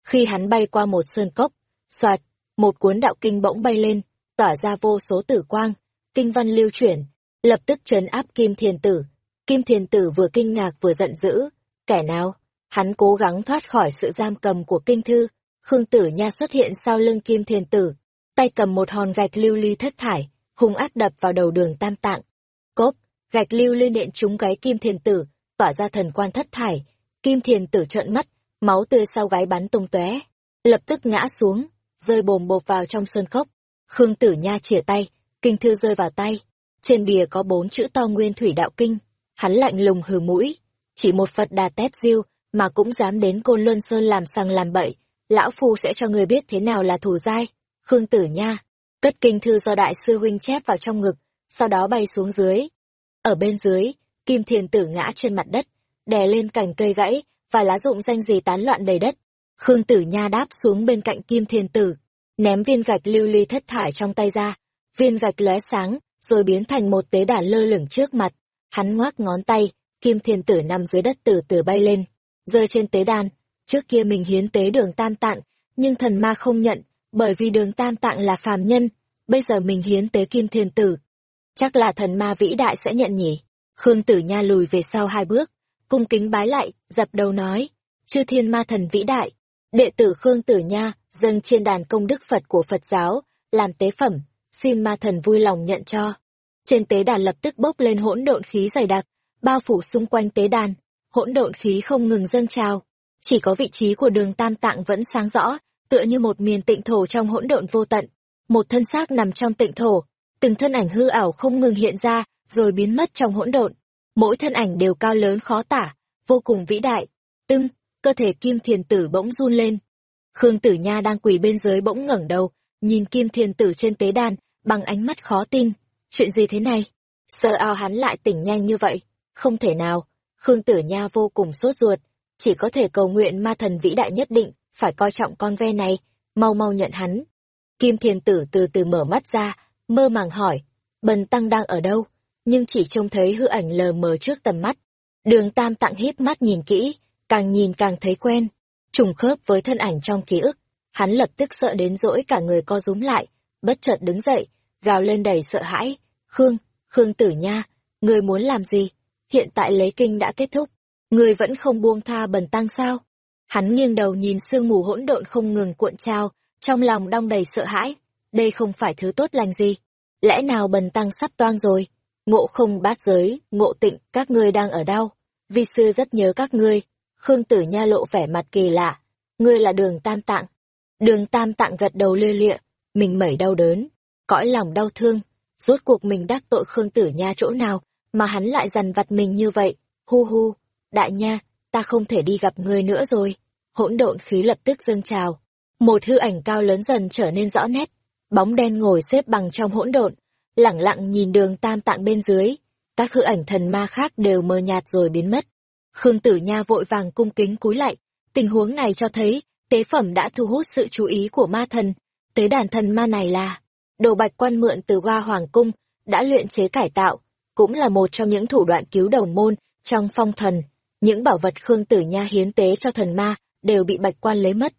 Khi hắn bay qua một sơn cốc, soạt, một cuốn đạo kinh bỗng bay lên, tỏa ra vô số tử quang, kinh văn lưu chuyển, lập tức trấn áp Kim Thiền Tử. Kim Thiền Tử vừa kinh ngạc vừa giận dữ, kẻ nào? Hắn cố gắng thoát khỏi sự giam cầm của kinh thư, Khương Tử Nha xuất hiện sau lưng Kim Thiền Tử, tay cầm một hòn gạch lưu ly thất thải, hung ác đập vào đầu đường tam tạng. Cốp, gạch lưu ly nện trúng gáy Kim Thiền Tử, tỏa ra thần quan thất thải. Kim Thiền Tử trợn mắt, máu tươi sau gáy bắn tung tóe, lập tức ngã xuống, rơi bồm bộp vào trong sơn cốc. Khương Tử Nha chìa tay, kinh thư rơi vào tay. Trên bìa có bốn chữ to nguyên thủy đạo kinh. Hắn lạnh lùng hừ mũi. Chỉ một Phật đà tép diêu mà cũng dám đến Côn Luân Sơn làm sang làm bậy. Lão Phu sẽ cho người biết thế nào là thù dai. Khương Tử Nha, cất kinh thư do đại sư huynh chép vào trong ngực, sau đó bay xuống dưới. Ở bên dưới, Kim Thiền Tử ngã trên mặt đất, đè lên cành cây gãy, và lá rụng danh gì tán loạn đầy đất. Khương Tử Nha đáp xuống bên cạnh Kim Thiền Tử, ném viên gạch lưu ly thất thải trong tay ra. Viên gạch lóe sáng, rồi biến thành một tế đàn lơ lửng trước mặt. Hắn ngoác ngón tay, kim thiên tử nằm dưới đất từ từ bay lên, rơi trên tế đàn. Trước kia mình hiến tế đường tam tạng, nhưng thần ma không nhận, bởi vì đường tam tạng là phàm nhân, bây giờ mình hiến tế kim thiên tử. Chắc là thần ma vĩ đại sẽ nhận nhỉ. Khương tử nha lùi về sau hai bước, cung kính bái lại, dập đầu nói, chư thiên ma thần vĩ đại, đệ tử Khương tử nha, dâng trên đàn công đức Phật của Phật giáo, làm tế phẩm, xin ma thần vui lòng nhận cho. Trên tế đàn lập tức bốc lên hỗn độn khí dày đặc, bao phủ xung quanh tế đàn, hỗn độn khí không ngừng dâng trào. Chỉ có vị trí của đường tam tạng vẫn sáng rõ, tựa như một miền tịnh thổ trong hỗn độn vô tận. Một thân xác nằm trong tịnh thổ, từng thân ảnh hư ảo không ngừng hiện ra, rồi biến mất trong hỗn độn. Mỗi thân ảnh đều cao lớn khó tả, vô cùng vĩ đại. Tưng, cơ thể kim thiền tử bỗng run lên. Khương Tử Nha đang quỳ bên dưới bỗng ngẩng đầu, nhìn kim thiền tử trên tế đàn, bằng ánh mắt khó tin. Chuyện gì thế này? Sợ ao hắn lại tỉnh nhanh như vậy? Không thể nào. Khương Tử Nha vô cùng sốt ruột, chỉ có thể cầu nguyện ma thần vĩ đại nhất định, phải coi trọng con ve này, mau mau nhận hắn. Kim thiền tử từ từ mở mắt ra, mơ màng hỏi, bần tăng đang ở đâu? Nhưng chỉ trông thấy hư ảnh lờ mờ trước tầm mắt. Đường tam tặng híp mắt nhìn kỹ, càng nhìn càng thấy quen, trùng khớp với thân ảnh trong ký ức. Hắn lập tức sợ đến rỗi cả người co rúm lại, bất chợt đứng dậy, gào lên đầy sợ hãi. Khương, Khương tử nha, người muốn làm gì? Hiện tại lấy kinh đã kết thúc, người vẫn không buông tha bần tăng sao? Hắn nghiêng đầu nhìn sương mù hỗn độn không ngừng cuộn trao, trong lòng đong đầy sợ hãi. Đây không phải thứ tốt lành gì. Lẽ nào bần tăng sắp toang rồi? Ngộ không bát giới, ngộ tịnh, các ngươi đang ở đâu? Vi sư rất nhớ các ngươi. Khương tử nha lộ vẻ mặt kỳ lạ. Ngươi là đường tam tạng. Đường tam tạng gật đầu lê lịa, mình mẩy đau đớn, cõi lòng đau thương. Rốt cuộc mình đắc tội Khương tử nha chỗ nào, mà hắn lại dằn vặt mình như vậy. Hu hu, đại nha, ta không thể đi gặp ngươi nữa rồi. Hỗn độn khí lập tức dâng trào. Một hư ảnh cao lớn dần trở nên rõ nét. Bóng đen ngồi xếp bằng trong hỗn độn, lẳng lặng nhìn đường tam tạng bên dưới. Các hư ảnh thần ma khác đều mờ nhạt rồi biến mất. Khương Tử Nha vội vàng cung kính cúi lại, tình huống này cho thấy, tế phẩm đã thu hút sự chú ý của ma thần. Tế đàn thần ma này là, đồ bạch quan mượn từ hoa hoàng cung, đã luyện chế cải tạo, cũng là một trong những thủ đoạn cứu đồng môn trong phong thần. Những bảo vật Khương Tử Nha hiến tế cho thần ma đều bị bạch quan lấy mất.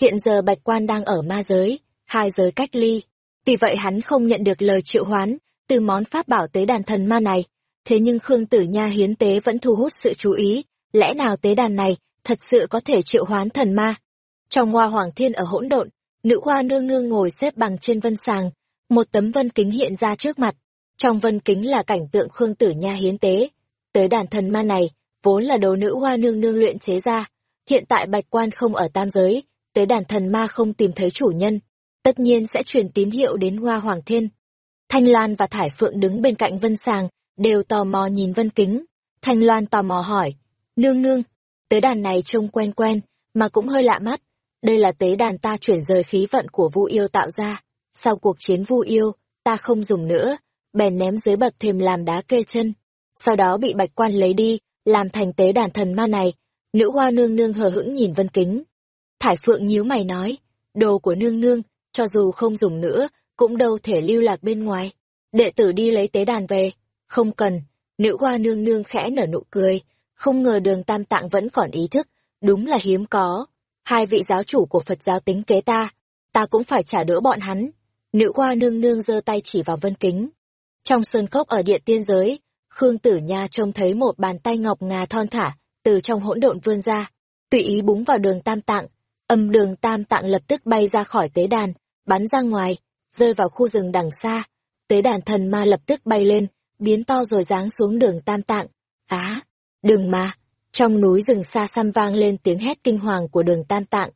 Hiện giờ bạch quan đang ở ma giới, hai giới cách ly. Vì vậy hắn không nhận được lời triệu hoán từ món pháp bảo tế đàn thần ma này. Thế nhưng Khương Tử Nha hiến tế vẫn thu hút sự chú ý, lẽ nào tế đàn này thật sự có thể triệu hoán thần ma? Trong hoa hoàng thiên ở hỗn độn, nữ hoa nương nương ngồi xếp bằng trên vân sàng, một tấm vân kính hiện ra trước mặt. Trong vân kính là cảnh tượng Khương Tử Nha hiến tế. Tới đàn thần ma này, vốn là đồ nữ hoa nương nương luyện chế ra. Hiện tại bạch quan không ở tam giới, tới đàn thần ma không tìm thấy chủ nhân. Tất nhiên sẽ truyền tín hiệu đến hoa hoàng thiên. Thanh Loan và Thải Phượng đứng bên cạnh vân sàng, đều tò mò nhìn vân kính. Thanh Loan tò mò hỏi, nương nương, tế đàn này trông quen quen, mà cũng hơi lạ mắt. Đây là tế đàn ta chuyển rời khí vận của Vu Yêu tạo ra. Sau cuộc chiến Vu Yêu, ta không dùng nữa, bèn ném dưới bậc thềm làm đá kê chân. Sau đó bị bạch quan lấy đi, làm thành tế đàn thần ma này. Nữ hoa nương nương hờ hững nhìn vân kính. Thải Phượng nhíu mày nói, đồ của nương nương, cho dù không dùng nữa, cũng đâu thể lưu lạc bên ngoài. Đệ tử đi lấy tế đàn về, không cần, nữ hoa nương nương khẽ nở nụ cười, không ngờ đường tam tạng vẫn còn ý thức, đúng là hiếm có. Hai vị giáo chủ của Phật giáo tính kế ta, ta cũng phải trả đỡ bọn hắn. Nữ hoa nương nương giơ tay chỉ vào vân kính. Trong sơn cốc ở địa tiên giới, Khương Tử Nha trông thấy một bàn tay ngọc ngà thon thả, từ trong hỗn độn vươn ra, tùy ý búng vào đường tam tạng. Âm đường tam tạng lập tức bay ra khỏi tế đàn, bắn ra ngoài, rơi vào khu rừng đằng xa. Tế đàn thần ma lập tức bay lên, biến to rồi giáng xuống đường tam tạng. Á, đừng mà! Trong núi rừng xa xăm vang lên tiếng hét kinh hoàng của đường tam tạng.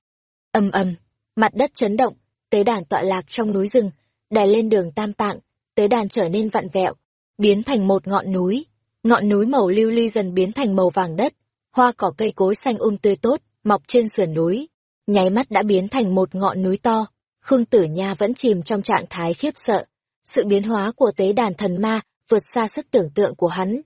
ầm ầm, mặt đất chấn động, tế đàn tọa lạc trong núi rừng, đè lên đường tam tạng, tế đàn trở nên vặn vẹo, biến thành một ngọn núi. Ngọn núi màu lưu ly dần biến thành màu vàng đất, hoa cỏ cây cối xanh um tươi tốt, mọc trên sườn núi. Nháy mắt đã biến thành một ngọn núi to, Khương Tử Nha vẫn chìm trong trạng thái khiếp sợ. Sự biến hóa của tế đàn thần ma vượt xa sức tưởng tượng của hắn.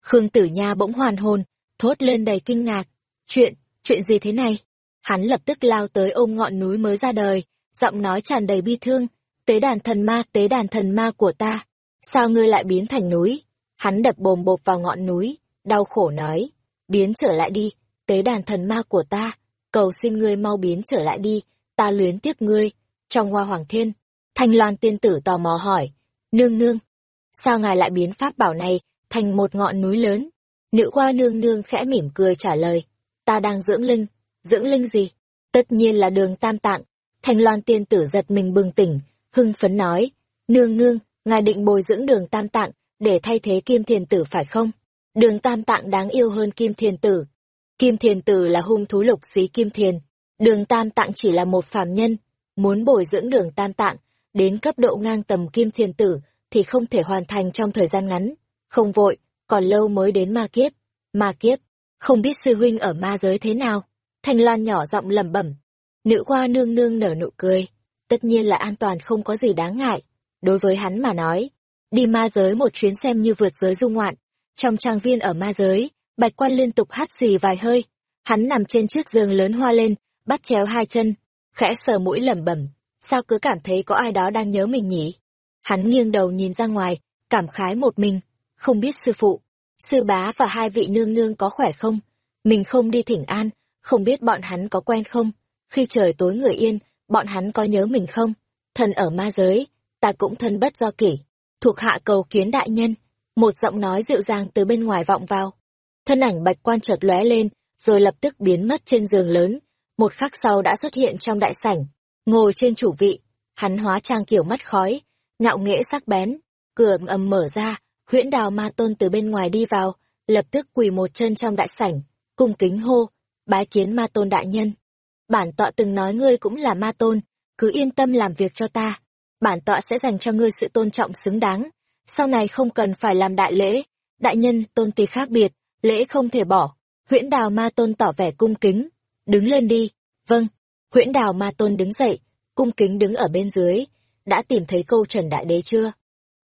Khương Tử Nha bỗng hoàn hồn, thốt lên đầy kinh ngạc. Chuyện, chuyện gì thế này? Hắn lập tức lao tới ôm ngọn núi mới ra đời, giọng nói tràn đầy bi thương, tế đàn thần ma, tế đàn thần ma của ta, sao ngươi lại biến thành núi? Hắn đập bồm bộp vào ngọn núi, đau khổ nói, biến trở lại đi, tế đàn thần ma của ta, cầu xin ngươi mau biến trở lại đi, ta luyến tiếc ngươi. Trong hoa hoàng thiên, Thanh Loan tiên tử tò mò hỏi, nương nương, sao ngài lại biến pháp bảo này thành một ngọn núi lớn? Nữ hoa nương nương khẽ mỉm cười trả lời, ta đang dưỡng linh, dưỡng linh gì? Tất nhiên là đường tam tạng. Thanh Loan tiên tử giật mình bừng tỉnh, hưng phấn nói, nương nương, ngài định bồi dưỡng đường tam tạng, để thay thế kim thiền tử phải không? Đường tam tạng đáng yêu hơn kim thiền tử. Kim thiền tử là hung thú lục xí kim thiền. Đường tam tạng chỉ là một phàm nhân. Muốn bồi dưỡng đường tam tạng, đến cấp độ ngang tầm kim thiền tử, thì không thể hoàn thành trong thời gian ngắn. Không vội, còn lâu mới đến ma kiếp. Ma kiếp, không biết sư huynh ở ma giới thế nào. Thanh Loan nhỏ giọng lẩm bẩm. Nữ khoa nương nương nở nụ cười. Tất nhiên là an toàn không có gì đáng ngại. Đối với hắn mà nói, đi ma giới một chuyến xem như vượt giới dung ngoạn. Trong trang viên ở ma giới, bạch quan liên tục hát xì vài hơi. Hắn nằm trên chiếc giường lớn hoa lên, bắt chéo hai chân, khẽ sờ mũi lẩm bẩm. Sao cứ cảm thấy có ai đó đang nhớ mình nhỉ? Hắn nghiêng đầu nhìn ra ngoài, cảm khái một mình, không biết sư phụ, sư bá và hai vị nương nương có khỏe không? Mình không đi thỉnh an, không biết bọn hắn có quen không? Khi trời tối người yên, bọn hắn có nhớ mình không? Thần ở ma giới, ta cũng thân bất do kỷ. Thuộc hạ cầu kiến đại nhân, một giọng nói dịu dàng từ bên ngoài vọng vào. Thân ảnh bạch quan chợt lóe lên, rồi lập tức biến mất trên giường lớn. Một khắc sau đã xuất hiện trong đại sảnh, ngồi trên chủ vị. Hắn hóa trang kiểu mắt khói, ngạo nghễ sắc bén, cửa ầm mở ra, huyễn đào ma tôn từ bên ngoài đi vào, lập tức quỳ một chân trong đại sảnh, cung kính hô, bái kiến ma tôn đại nhân. Bản tọa từng nói ngươi cũng là ma tôn, cứ yên tâm làm việc cho ta. Bản tọa sẽ dành cho ngươi sự tôn trọng xứng đáng. Sau này không cần phải làm đại lễ. Đại nhân, tôn tì khác biệt, lễ không thể bỏ. Huyễn đào ma tôn tỏ vẻ cung kính. Đứng lên đi. Vâng. Huyễn đào ma tôn đứng dậy, cung kính đứng ở bên dưới. Đã tìm thấy câu trần đại đế chưa?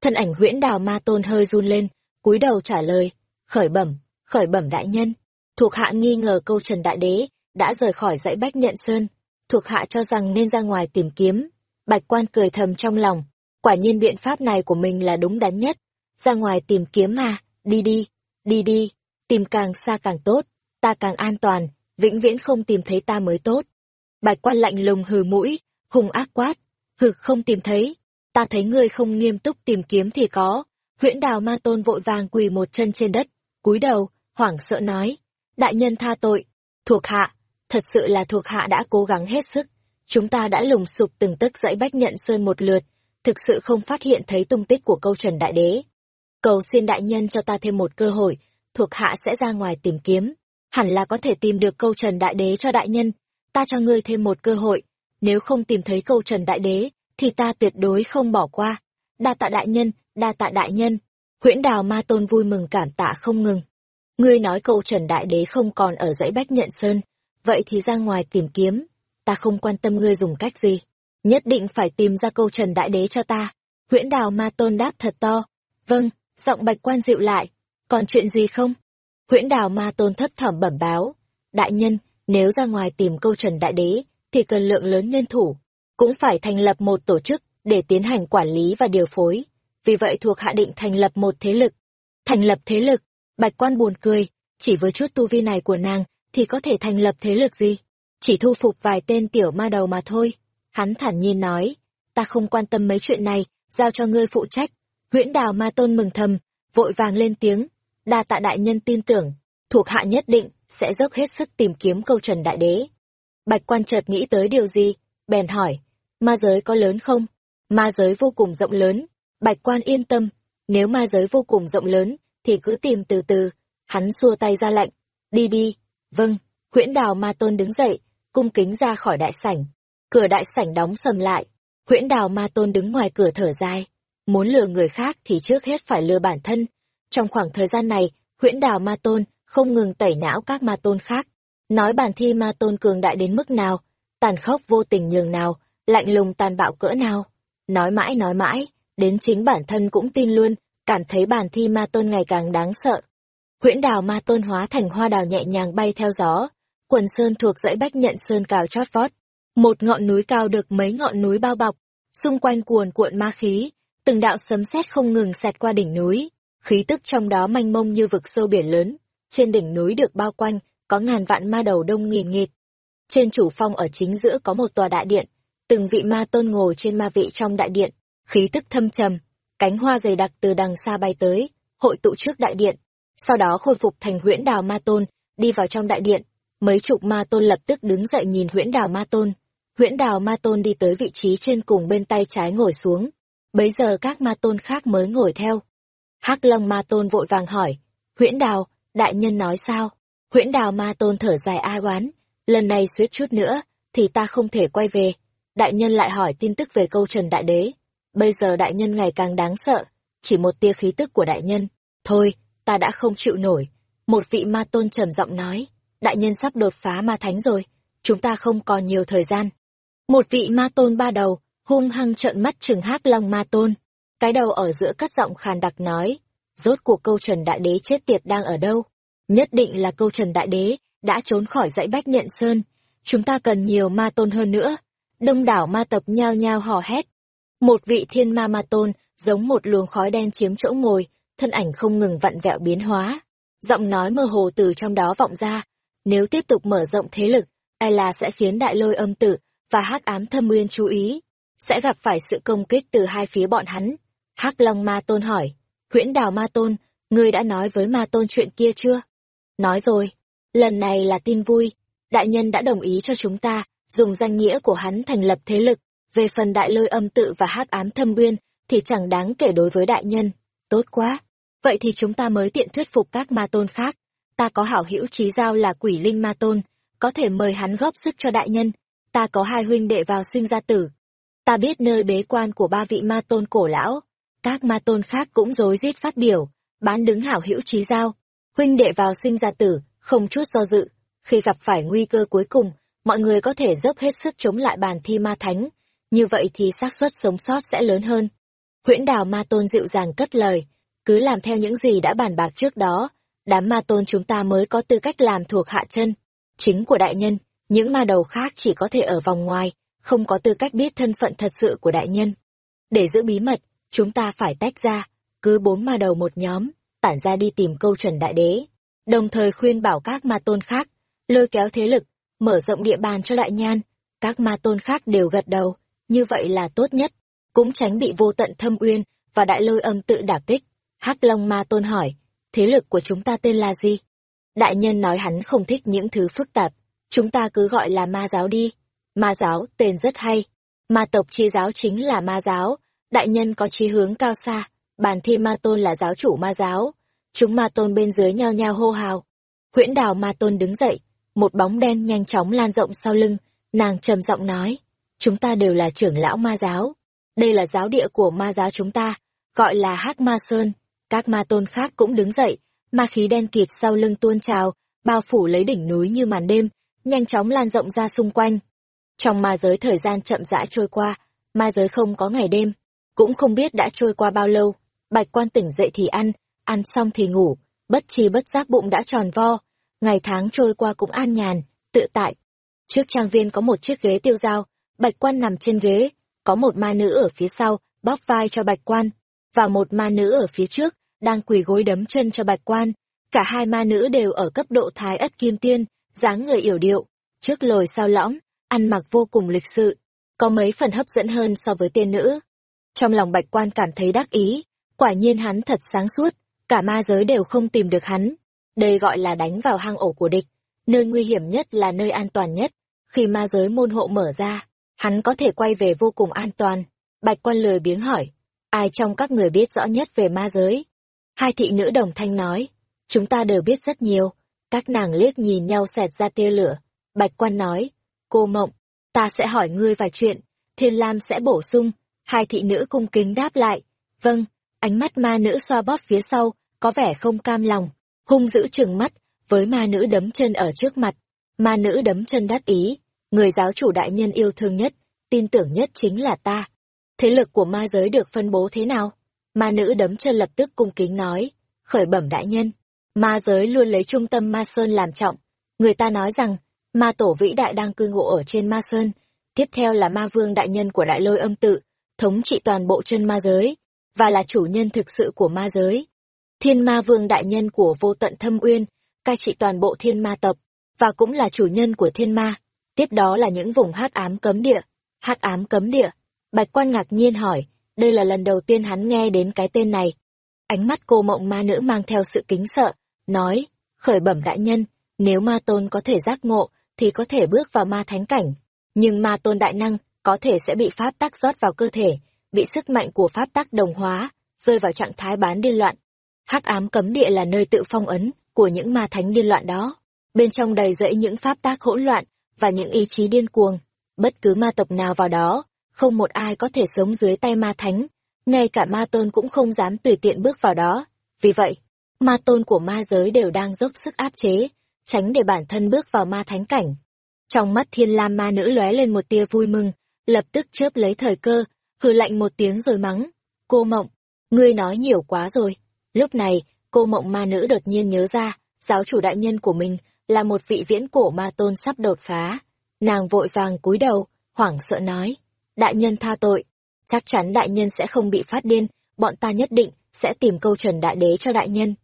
Thân ảnh huyễn đào ma tôn hơi run lên, cúi đầu trả lời. Khởi bẩm, khởi bẩm đại nhân. Thuộc hạ nghi ngờ câu trần đại đế, đã rời khỏi dãy bách nhận sơn. Thuộc hạ cho rằng nên ra ngoài tìm kiếm. Bạch quan cười thầm trong lòng. Quả nhiên biện pháp này của mình là đúng đắn nhất. Ra ngoài tìm kiếm mà, đi đi, đi đi, tìm càng xa càng tốt, ta càng an toàn, vĩnh viễn không tìm thấy ta mới tốt. Bạch quan lạnh lùng hừ mũi, hùng ác quát, hực không tìm thấy, ta thấy ngươi không nghiêm túc tìm kiếm thì có. Huyễn đào ma tôn vội vàng quỳ một chân trên đất, cúi đầu, hoảng sợ nói, đại nhân tha tội, thuộc hạ, thật sự là thuộc hạ đã cố gắng hết sức, chúng ta đã lùng sụp từng tấc dãy bách nhận sơn một lượt, thực sự không phát hiện thấy tung tích của câu trần đại đế. Cầu xin đại nhân cho ta thêm một cơ hội, thuộc hạ sẽ ra ngoài tìm kiếm, hẳn là có thể tìm được câu trần đại đế cho đại nhân, ta cho ngươi thêm một cơ hội, nếu không tìm thấy câu trần đại đế, thì ta tuyệt đối không bỏ qua. Đa tạ đại nhân, đa tạ đại nhân. Huyễn đào ma tôn vui mừng cảm tạ không ngừng. Ngươi nói câu trần đại đế không còn ở dãy bách nhận sơn, vậy thì ra ngoài tìm kiếm. Ta không quan tâm ngươi dùng cách gì. Nhất định phải tìm ra câu trần đại đế cho ta. Huyễn đào ma tôn đáp thật to. Vâng, giọng bạch quan dịu lại. Còn chuyện gì không? Huyễn đào ma tôn thất thỏm bẩm báo. Đại nhân, nếu ra ngoài tìm câu trần đại đế, thì cần lượng lớn nhân thủ cũng phải thành lập một tổ chức để tiến hành quản lý và điều phối. Vì vậy thuộc hạ định thành lập một thế lực. Thành lập thế lực, bạch quan buồn cười, chỉ với chút tu vi này của nàng thì có thể thành lập thế lực gì? Chỉ thu phục vài tên tiểu ma đầu mà thôi. Hắn thản nhiên nói, ta không quan tâm mấy chuyện này, giao cho ngươi phụ trách. Huyễn đào ma tôn mừng thầm, vội vàng lên tiếng, đa tạ đại nhân tin tưởng, thuộc hạ nhất định sẽ dốc hết sức tìm kiếm câu trần đại đế. Bạch quan chợt nghĩ tới điều gì, bèn hỏi, ma giới có lớn không? Ma giới vô cùng rộng lớn, bạch quan yên tâm, nếu ma giới vô cùng rộng lớn, thì cứ tìm từ từ, hắn xua tay ra lệnh, đi đi, vâng, huyễn đào ma tôn đứng dậy, cung kính ra khỏi đại sảnh, cửa đại sảnh đóng sầm lại, huyễn đào ma tôn đứng ngoài cửa thở dài, muốn lừa người khác thì trước hết phải lừa bản thân, trong khoảng thời gian này, huyễn đào ma tôn không ngừng tẩy não các ma tôn khác, nói bản thi ma tôn cường đại đến mức nào, tàn khốc vô tình nhường nào, lạnh lùng tàn bạo cỡ nào. Nói mãi nói mãi, đến chính bản thân cũng tin luôn, cảm thấy bản thi ma tôn ngày càng đáng sợ. Huyễn đào ma tôn hóa thành hoa đào nhẹ nhàng bay theo gió, quần sơn thuộc dãy bách nhận sơn cào chót vót. Một ngọn núi cao được mấy ngọn núi bao bọc, xung quanh cuồn cuộn ma khí, từng đạo sấm sét không ngừng xẹt qua đỉnh núi, khí tức trong đó manh mông như vực sâu biển lớn. Trên đỉnh núi được bao quanh, có ngàn vạn ma đầu đông nghìn nghịt. Trên chủ phong ở chính giữa có một tòa đại điện, từng vị ma tôn ngồi trên ma vị trong đại điện, khí tức thâm trầm, cánh hoa dày đặc từ đằng xa bay tới, hội tụ trước đại điện, sau đó khôi phục thành huyễn đào ma tôn, đi vào trong đại điện, mấy chục ma tôn lập tức đứng dậy nhìn huyễn đào ma tôn. Huyễn đào ma tôn đi tới vị trí trên cùng bên tay trái ngồi xuống, bấy giờ các ma tôn khác mới ngồi theo hắc long ma tôn vội vàng hỏi, huyễn đào, đại nhân nói sao? Huyễn đào ma tôn thở dài ai oán, lần này suýt chút nữa, thì ta không thể quay về. Đại nhân lại hỏi tin tức về câu trần đại đế. Bây giờ đại nhân ngày càng đáng sợ, chỉ một tia khí tức của đại nhân. Thôi, ta đã không chịu nổi. Một vị ma tôn trầm giọng nói, đại nhân sắp đột phá ma thánh rồi, chúng ta không còn nhiều thời gian. Một vị ma tôn ba đầu, hung hăng trợn mắt trừng hắc long ma tôn. Cái đầu ở giữa cất giọng khàn đặc nói, rốt cuộc câu trần đại đế chết tiệt đang ở đâu? Nhất định là câu trần đại đế, đã trốn khỏi dãy bách nhận sơn. Chúng ta cần nhiều ma tôn hơn nữa. Đông đảo ma tộc nhao nhao hò hét. Một vị thiên ma ma tôn, giống một luồng khói đen chiếm chỗ ngồi, thân ảnh không ngừng vặn vẹo biến hóa. Giọng nói mơ hồ từ trong đó vọng ra. Nếu tiếp tục mở rộng thế lực, ai là sẽ khiến đại lôi âm tử và hắc ám thâm nguyên chú ý. Sẽ gặp phải sự công kích từ hai phía bọn hắn hắc Long Ma Tôn hỏi, huyễn đào Ma Tôn, ngươi đã nói với Ma Tôn chuyện kia chưa? Nói rồi, lần này là tin vui, đại nhân đã đồng ý cho chúng ta dùng danh nghĩa của hắn thành lập thế lực, về phần đại lôi âm tự và hắc ám thâm nguyên thì chẳng đáng kể đối với đại nhân. Tốt quá, vậy thì chúng ta mới tiện thuyết phục các ma tôn khác. Ta có hảo hữu trí giao là quỷ linh ma tôn, có thể mời hắn góp sức cho đại nhân. Ta có hai huynh đệ vào sinh ra tử. Ta biết nơi bế quan của ba vị ma tôn cổ lão. Các ma tôn khác cũng rối rít phát biểu, bán đứng hảo hữu trí giao. Huynh đệ vào sinh ra tử, không chút do dự. Khi gặp phải nguy cơ cuối cùng, mọi người có thể dốc hết sức chống lại bàn thi ma thánh. Như vậy thì xác suất sống sót sẽ lớn hơn. Huyễn đào ma tôn dịu dàng cất lời, cứ làm theo những gì đã bàn bạc trước đó, đám ma tôn chúng ta mới có tư cách làm thuộc hạ chân. Chính của đại nhân, những ma đầu khác chỉ có thể ở vòng ngoài, không có tư cách biết thân phận thật sự của đại nhân. Để giữ bí mật, chúng ta phải tách ra, cứ bốn ma đầu một nhóm, tản ra đi tìm câu trần đại đế. Đồng thời khuyên bảo các ma tôn khác, lôi kéo thế lực, mở rộng địa bàn cho đại nhan. Các ma tôn khác đều gật đầu, như vậy là tốt nhất, cũng tránh bị vô tận thâm uyên và đại lôi âm tự đả kích. hắc Long Ma Tôn hỏi, thế lực của chúng ta tên là gì? Đại nhân nói hắn không thích những thứ phức tạp, chúng ta cứ gọi là ma giáo đi. Ma giáo, tên rất hay. Ma tộc chi giáo chính là ma giáo, đại nhân có chí hướng cao xa, bàn thi ma tôn là giáo chủ ma giáo. Chúng ma tôn bên dưới nhao nhao hô hào. Huyễn đào ma tôn đứng dậy, một bóng đen nhanh chóng lan rộng sau lưng, nàng trầm giọng nói, chúng ta đều là trưởng lão ma giáo. Đây là giáo địa của ma giáo chúng ta, gọi là Hắc Ma Sơn. Các ma tôn khác cũng đứng dậy, ma khí đen kịt sau lưng tuôn trào, bao phủ lấy đỉnh núi như màn đêm, nhanh chóng lan rộng ra xung quanh. Trong ma giới thời gian chậm rãi trôi qua, ma giới không có ngày đêm, cũng không biết đã trôi qua bao lâu. Bạch quan tỉnh dậy thì ăn, ăn xong thì ngủ, bất chi bất giác bụng đã tròn vo, ngày tháng trôi qua cũng an nhàn, tự tại. Trước trang viên có một chiếc ghế tiêu dao, bạch quan nằm trên ghế, có một ma nữ ở phía sau, bóp vai cho bạch quan, và một ma nữ ở phía trước, đang quỳ gối đấm chân cho bạch quan. Cả hai ma nữ đều ở cấp độ thái ất kim tiên, dáng người yểu điệu, trước lồi sau lõm, ăn mặc vô cùng lịch sự, có mấy phần hấp dẫn hơn so với tiên nữ. Trong lòng bạch quan cảm thấy đắc ý, quả nhiên hắn thật sáng suốt, cả ma giới đều không tìm được hắn. Đây gọi là đánh vào hang ổ của địch, nơi nguy hiểm nhất là nơi an toàn nhất, khi ma giới môn hộ mở ra, hắn có thể quay về vô cùng an toàn. Bạch quan lười biếng hỏi, ai trong các người biết rõ nhất về ma giới? Hai thị nữ đồng thanh nói, chúng ta đều biết rất nhiều. Các nàng liếc nhìn nhau xẹt ra tia lửa. Bạch quan nói, cô mộng, ta sẽ hỏi ngươi vài chuyện, thiên lam sẽ bổ sung. Hai thị nữ cung kính đáp lại, vâng, ánh mắt ma nữ xoa bóp phía sau, có vẻ không cam lòng, hung dữ chừng mắt, với ma nữ đấm chân ở trước mặt. Ma nữ đấm chân đắc ý, người giáo chủ đại nhân yêu thương nhất, tin tưởng nhất chính là ta. Thế lực của ma giới được phân bố thế nào? Ma nữ đấm chân lập tức cung kính nói, khởi bẩm đại nhân. Ma giới luôn lấy trung tâm Ma Sơn làm trọng. Người ta nói rằng, ma tổ vĩ đại đang cư ngụ ở trên Ma Sơn. tiếp theo là ma vương đại nhân của đại lôi âm tự, thống trị toàn bộ chân ma giới, và là chủ nhân thực sự của ma giới. Thiên ma vương đại nhân của vô tận thâm uyên, cai trị toàn bộ thiên ma tộc, và cũng là chủ nhân của thiên ma. Tiếp đó là những vùng hắc ám cấm địa. Hắc ám cấm địa. Bạch quan ngạc nhiên hỏi, đây là lần đầu tiên hắn nghe đến cái tên này. Ánh mắt cô mộng ma nữ mang theo sự kính sợ, nói, khởi bẩm đại nhân, nếu ma tôn có thể giác ngộ, thì có thể bước vào ma thánh cảnh. Nhưng ma tôn đại năng, có thể sẽ bị pháp tắc rót vào cơ thể, bị sức mạnh của pháp tắc đồng hóa, rơi vào trạng thái bán điên loạn. Hắc ám cấm địa là nơi tự phong ấn của những ma thánh điên loạn đó. Bên trong đầy rẫy những pháp tác hỗn loạn và những ý chí điên cuồng. Bất cứ ma tộc nào vào đó, không một ai có thể sống dưới tay ma thánh, ngay cả ma tôn cũng không dám tùy tiện bước vào đó. Vì vậy, ma tôn của ma giới đều đang dốc sức áp chế, tránh để bản thân bước vào ma thánh cảnh. Trong mắt thiên lam ma nữ lóe lên một tia vui mừng, lập tức chớp lấy thời cơ, hừ lạnh một tiếng rồi mắng. Cô mộng, ngươi nói nhiều quá rồi. Lúc này, cô mộng ma nữ đột nhiên nhớ ra, giáo chủ đại nhân của mình là một vị viễn cổ ma tôn sắp đột phá. Nàng vội vàng cúi đầu, hoảng sợ nói. Đại nhân tha tội, chắc chắn đại nhân sẽ không bị phát điên, bọn ta nhất định sẽ tìm câu trần đại đế cho đại nhân.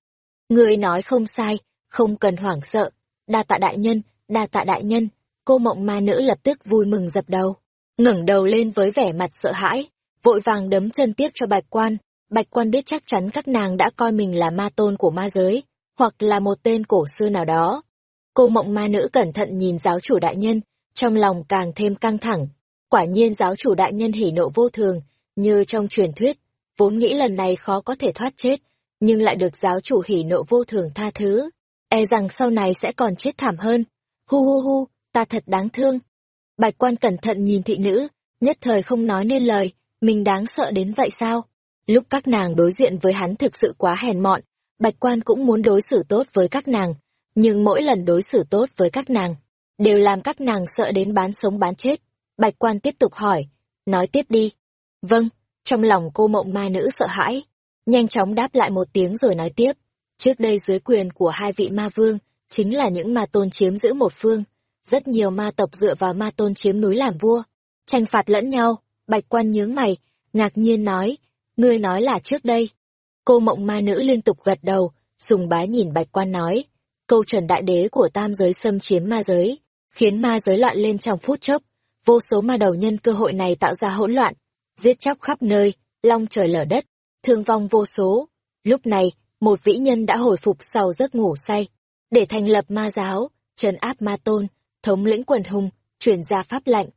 ngươi nói không sai, không cần hoảng sợ. Đa tạ đại nhân, đa tạ đại nhân. Cô mộng ma nữ lập tức vui mừng dập đầu, ngẩng đầu lên với vẻ mặt sợ hãi, vội vàng đấm chân tiếp cho bạch quan. Bạch quan biết chắc chắn các nàng đã coi mình là ma tôn của ma giới, hoặc là một tên cổ xưa nào đó. Cô mộng ma nữ cẩn thận nhìn giáo chủ đại nhân, trong lòng càng thêm căng thẳng. Quả nhiên giáo chủ đại nhân hỉ nộ vô thường, như trong truyền thuyết, vốn nghĩ lần này khó có thể thoát chết, nhưng lại được giáo chủ hỉ nộ vô thường tha thứ. E rằng sau này sẽ còn chết thảm hơn. Hu hu hu, ta thật đáng thương. Bạch quan cẩn thận nhìn thị nữ, nhất thời không nói nên lời, mình đáng sợ đến vậy sao? Lúc các nàng đối diện với hắn thực sự quá hèn mọn, bạch quan cũng muốn đối xử tốt với các nàng, nhưng mỗi lần đối xử tốt với các nàng, đều làm các nàng sợ đến bán sống bán chết. Bạch quan tiếp tục hỏi, nói tiếp đi. Vâng, trong lòng cô mộng ma nữ sợ hãi, nhanh chóng đáp lại một tiếng rồi nói tiếp. Trước đây dưới quyền của hai vị ma vương, chính là những ma tôn chiếm giữ một phương. Rất nhiều ma tộc dựa vào ma tôn chiếm núi làm vua, tranh phạt lẫn nhau. Bạch quan nhướng mày, ngạc nhiên nói, ngươi nói là trước đây. Cô mộng ma nữ liên tục gật đầu, sùng bái nhìn bạch quan nói, câu trần đại đế của tam giới xâm chiếm ma giới, khiến ma giới loạn lên trong phút chốc, vô số ma đầu nhân cơ hội này tạo ra hỗn loạn, giết chóc khắp nơi, long trời lở đất, thương vong vô số. Lúc này, một vĩ nhân đã hồi phục sau giấc ngủ say, để thành lập ma giáo, trấn áp ma tôn, thống lĩnh quần hùng, truyền ra pháp lệnh.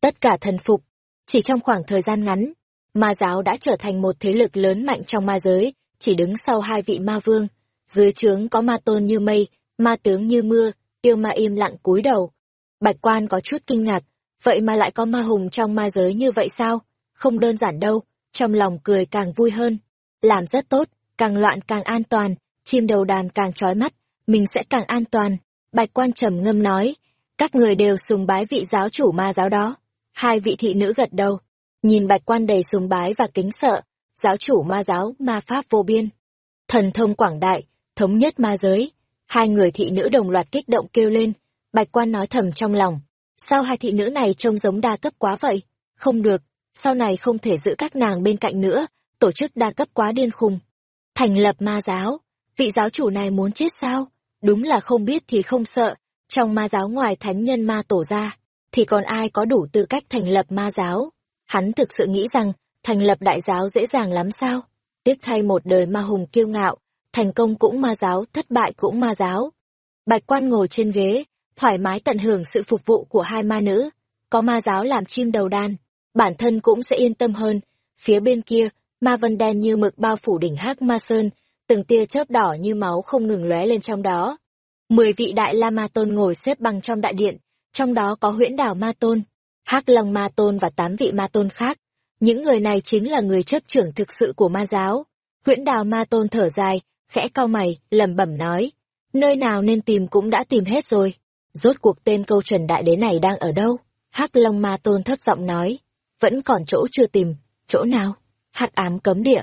Tất cả thần phục. Chỉ trong khoảng thời gian ngắn, ma giáo đã trở thành một thế lực lớn mạnh trong ma giới, chỉ đứng sau hai vị ma vương. Dưới trướng có ma tôn như mây, ma tướng như mưa, tiêu ma im lặng cúi đầu. Bạch quan có chút kinh ngạc, vậy mà lại có ma hùng trong ma giới như vậy sao? Không đơn giản đâu, trong lòng cười càng vui hơn. Làm rất tốt, càng loạn càng an toàn, chim đầu đàn càng trói mắt, mình sẽ càng an toàn. Bạch quan trầm ngâm nói, các người đều sùng bái vị giáo chủ ma giáo đó. Hai vị thị nữ gật đầu, nhìn bạch quan đầy sùng bái và kính sợ, giáo chủ ma giáo ma pháp vô biên. Thần thông quảng đại, thống nhất ma giới. Hai người thị nữ đồng loạt kích động kêu lên, bạch quan nói thầm trong lòng. Sao hai thị nữ này trông giống đa cấp quá vậy? Không được, sau này không thể giữ các nàng bên cạnh nữa, tổ chức đa cấp quá điên khùng. Thành lập ma giáo, vị giáo chủ này muốn chết sao? Đúng là không biết thì không sợ, trong ma giáo ngoài thánh nhân ma tổ ra, thì còn ai có đủ tư cách thành lập ma giáo? Hắn thực sự nghĩ rằng, thành lập đại giáo dễ dàng lắm sao? Tiếc thay một đời ma hùng kiêu ngạo, thành công cũng ma giáo, thất bại cũng ma giáo. Bạch quan ngồi trên ghế, thoải mái tận hưởng sự phục vụ của hai ma nữ, có ma giáo làm chim đầu đàn, bản thân cũng sẽ yên tâm hơn. Phía bên kia, ma vân đen như mực bao phủ đỉnh hắc ma sơn, từng tia chớp đỏ như máu không ngừng lóe lên trong đó. Mười vị đại la ma tôn ngồi xếp bằng trong đại điện, trong đó có huyễn đảo ma tôn, hắc long ma tôn và tám vị ma tôn khác. Những người này chính là người chấp trưởng thực sự của ma giáo. Huyễn đào ma tôn thở dài, khẽ cau mày, lẩm bẩm nói. Nơi nào nên tìm cũng đã tìm hết rồi. Rốt cuộc tên câu trần đại đế này đang ở đâu? hắc long ma tôn thấp giọng nói. Vẫn còn chỗ chưa tìm. Chỗ nào? hắc ám cấm địa.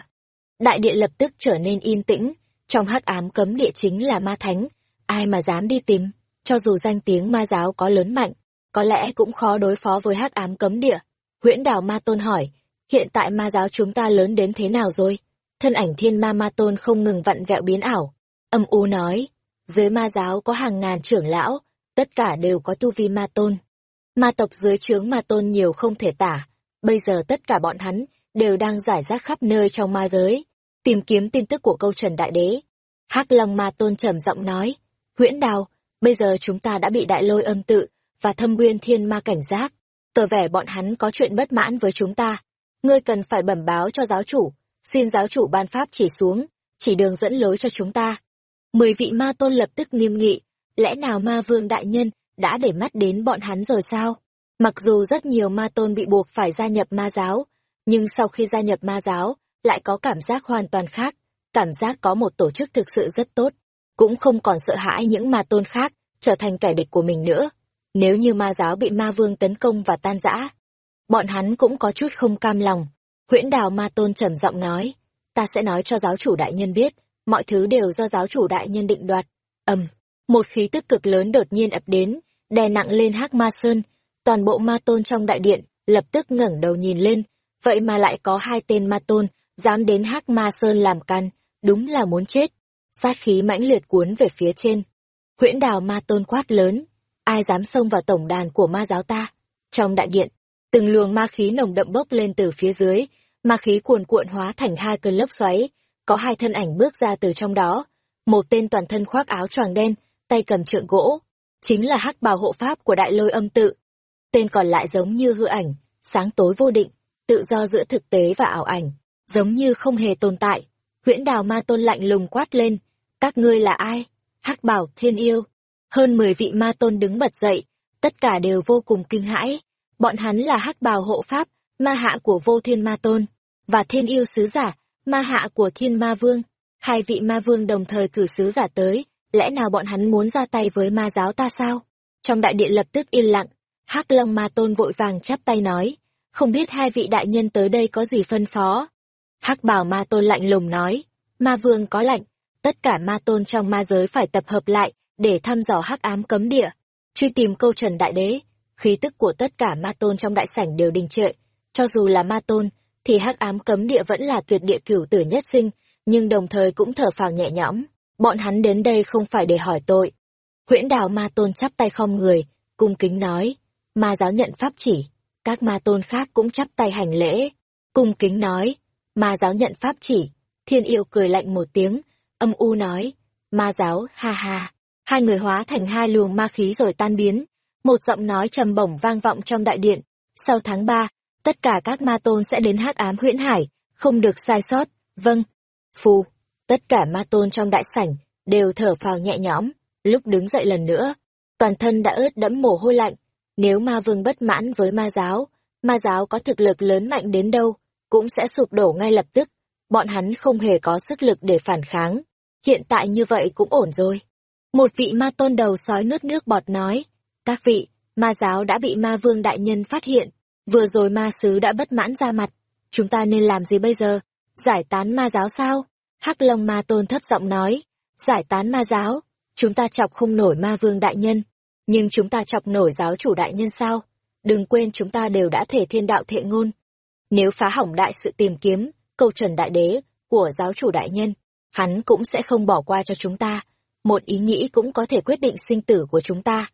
Đại địa lập tức trở nên yên tĩnh. Trong hắc ám cấm địa chính là ma thánh. Ai mà dám đi tìm? Cho dù danh tiếng ma giáo có lớn mạnh, có lẽ cũng khó đối phó với hắc ám cấm địa. Huyễn đào ma tôn hỏi, hiện tại ma giáo chúng ta lớn đến thế nào rồi? Thân ảnh thiên ma ma tôn không ngừng vặn vẹo biến ảo. Âm u nói, dưới ma giáo có hàng ngàn trưởng lão, tất cả đều có tu vi ma tôn. Ma tộc dưới trướng ma tôn nhiều không thể tả, bây giờ tất cả bọn hắn đều đang giải rác khắp nơi trong ma giới, tìm kiếm tin tức của câu trần đại đế. hắc long ma tôn trầm giọng nói, huyễn đào, bây giờ chúng ta đã bị đại lôi âm tự và thâm nguyên thiên ma cảnh giác, tờ vẻ bọn hắn có chuyện bất mãn với chúng ta. Ngươi cần phải bẩm báo cho giáo chủ, xin giáo chủ ban pháp chỉ xuống, chỉ đường dẫn lối cho chúng ta. Mười vị ma tôn lập tức nghiêm nghị, lẽ nào ma vương đại nhân đã để mắt đến bọn hắn rồi sao? Mặc dù rất nhiều ma tôn bị buộc phải gia nhập ma giáo, nhưng sau khi gia nhập ma giáo, lại có cảm giác hoàn toàn khác, cảm giác có một tổ chức thực sự rất tốt, cũng không còn sợ hãi những ma tôn khác trở thành kẻ địch của mình nữa. Nếu như ma giáo bị ma vương tấn công và tan rã, bọn hắn cũng có chút không cam lòng. Huyễn đào ma tôn trầm giọng nói, ta sẽ nói cho giáo chủ đại nhân biết, mọi thứ đều do giáo chủ đại nhân định đoạt. ầm, một khí tức cực lớn đột nhiên ập đến, đè nặng lên hắc ma sơn, toàn bộ ma tôn trong đại điện lập tức ngẩng đầu nhìn lên, vậy mà lại có hai tên ma tôn dám đến hắc ma sơn làm căn, đúng là muốn chết. Sát khí mãnh liệt cuốn về phía trên. Huyễn đào ma tôn quát lớn, ai dám xông vào tổng đàn của ma giáo ta? Trong đại điện, từng luồng ma khí nồng đậm bốc lên từ phía dưới, ma khí cuồn cuộn hóa thành hai cơn lốc xoáy, có hai thân ảnh bước ra từ trong đó. Một tên toàn thân khoác áo choàng đen, tay cầm trượng gỗ, chính là hắc bào hộ pháp của đại lôi âm tự. Tên còn lại giống như hư ảnh, sáng tối vô định, tự do giữa thực tế và ảo ảnh, giống như không hề tồn tại. Huyễn đào ma tôn lạnh lùng quát lên, các ngươi là ai? hắc bảo, thiên yêu. Hơn mười vị ma tôn đứng bật dậy, tất cả đều vô cùng kinh hãi. Bọn hắn là hắc bào hộ pháp, ma hạ của vô thiên ma tôn, và thiên yêu sứ giả, ma hạ của thiên ma vương. Hai vị ma vương đồng thời cử sứ giả tới, lẽ nào bọn hắn muốn ra tay với ma giáo ta sao? Trong đại điện lập tức yên lặng, hắc long ma tôn vội vàng chắp tay nói, không biết hai vị đại nhân tới đây có gì phân phó hắc bảo ma tôn lạnh lùng nói, ma vương có lạnh, tất cả ma tôn trong ma giới phải tập hợp lại để thăm dò hắc ám cấm địa, truy tìm câu trần đại đế. Khí tức của tất cả ma tôn trong đại sảnh đều đình trệ, cho dù là ma tôn, thì hắc ám cấm địa vẫn là tuyệt địa cửu tử nhất sinh, nhưng đồng thời cũng thở phào nhẹ nhõm. Bọn hắn đến đây không phải để hỏi tội. Huyễn đào ma tôn chắp tay không người, cung kính nói, ma giáo nhận pháp chỉ. Các ma tôn khác cũng chắp tay hành lễ, cung kính nói, ma giáo nhận pháp chỉ. Thiên yêu cười lạnh một tiếng, âm u nói, ma giáo, ha ha. Hai người hóa thành hai luồng ma khí rồi tan biến. Một giọng nói trầm bổng vang vọng trong đại điện. Sau tháng ba, tất cả các ma tôn sẽ đến hắc ám huyễn hải, không được sai sót. Vâng. Phù. Tất cả ma tôn trong đại sảnh đều thở phào nhẹ nhõm, lúc đứng dậy lần nữa, toàn thân đã ướt đẫm mồ hôi lạnh. Nếu ma vương bất mãn với ma giáo, ma giáo có thực lực lớn mạnh đến đâu, cũng sẽ sụp đổ ngay lập tức. Bọn hắn không hề có sức lực để phản kháng. Hiện tại như vậy cũng ổn rồi. Một vị ma tôn đầu sói nước nước bọt nói, các vị, ma giáo đã bị ma vương đại nhân phát hiện, vừa rồi ma sứ đã bất mãn ra mặt, chúng ta nên làm gì bây giờ? Giải tán ma giáo sao? Hắc Long Ma Tôn thấp giọng nói, giải tán ma giáo, chúng ta chọc không nổi ma vương đại nhân, nhưng chúng ta chọc nổi giáo chủ đại nhân sao? Đừng quên chúng ta đều đã thể thiên đạo thệ ngôn. Nếu phá hỏng đại sự tìm kiếm, câu trần đại đế của giáo chủ đại nhân, hắn cũng sẽ không bỏ qua cho chúng ta. Một ý nghĩ cũng có thể quyết định sinh tử của chúng ta.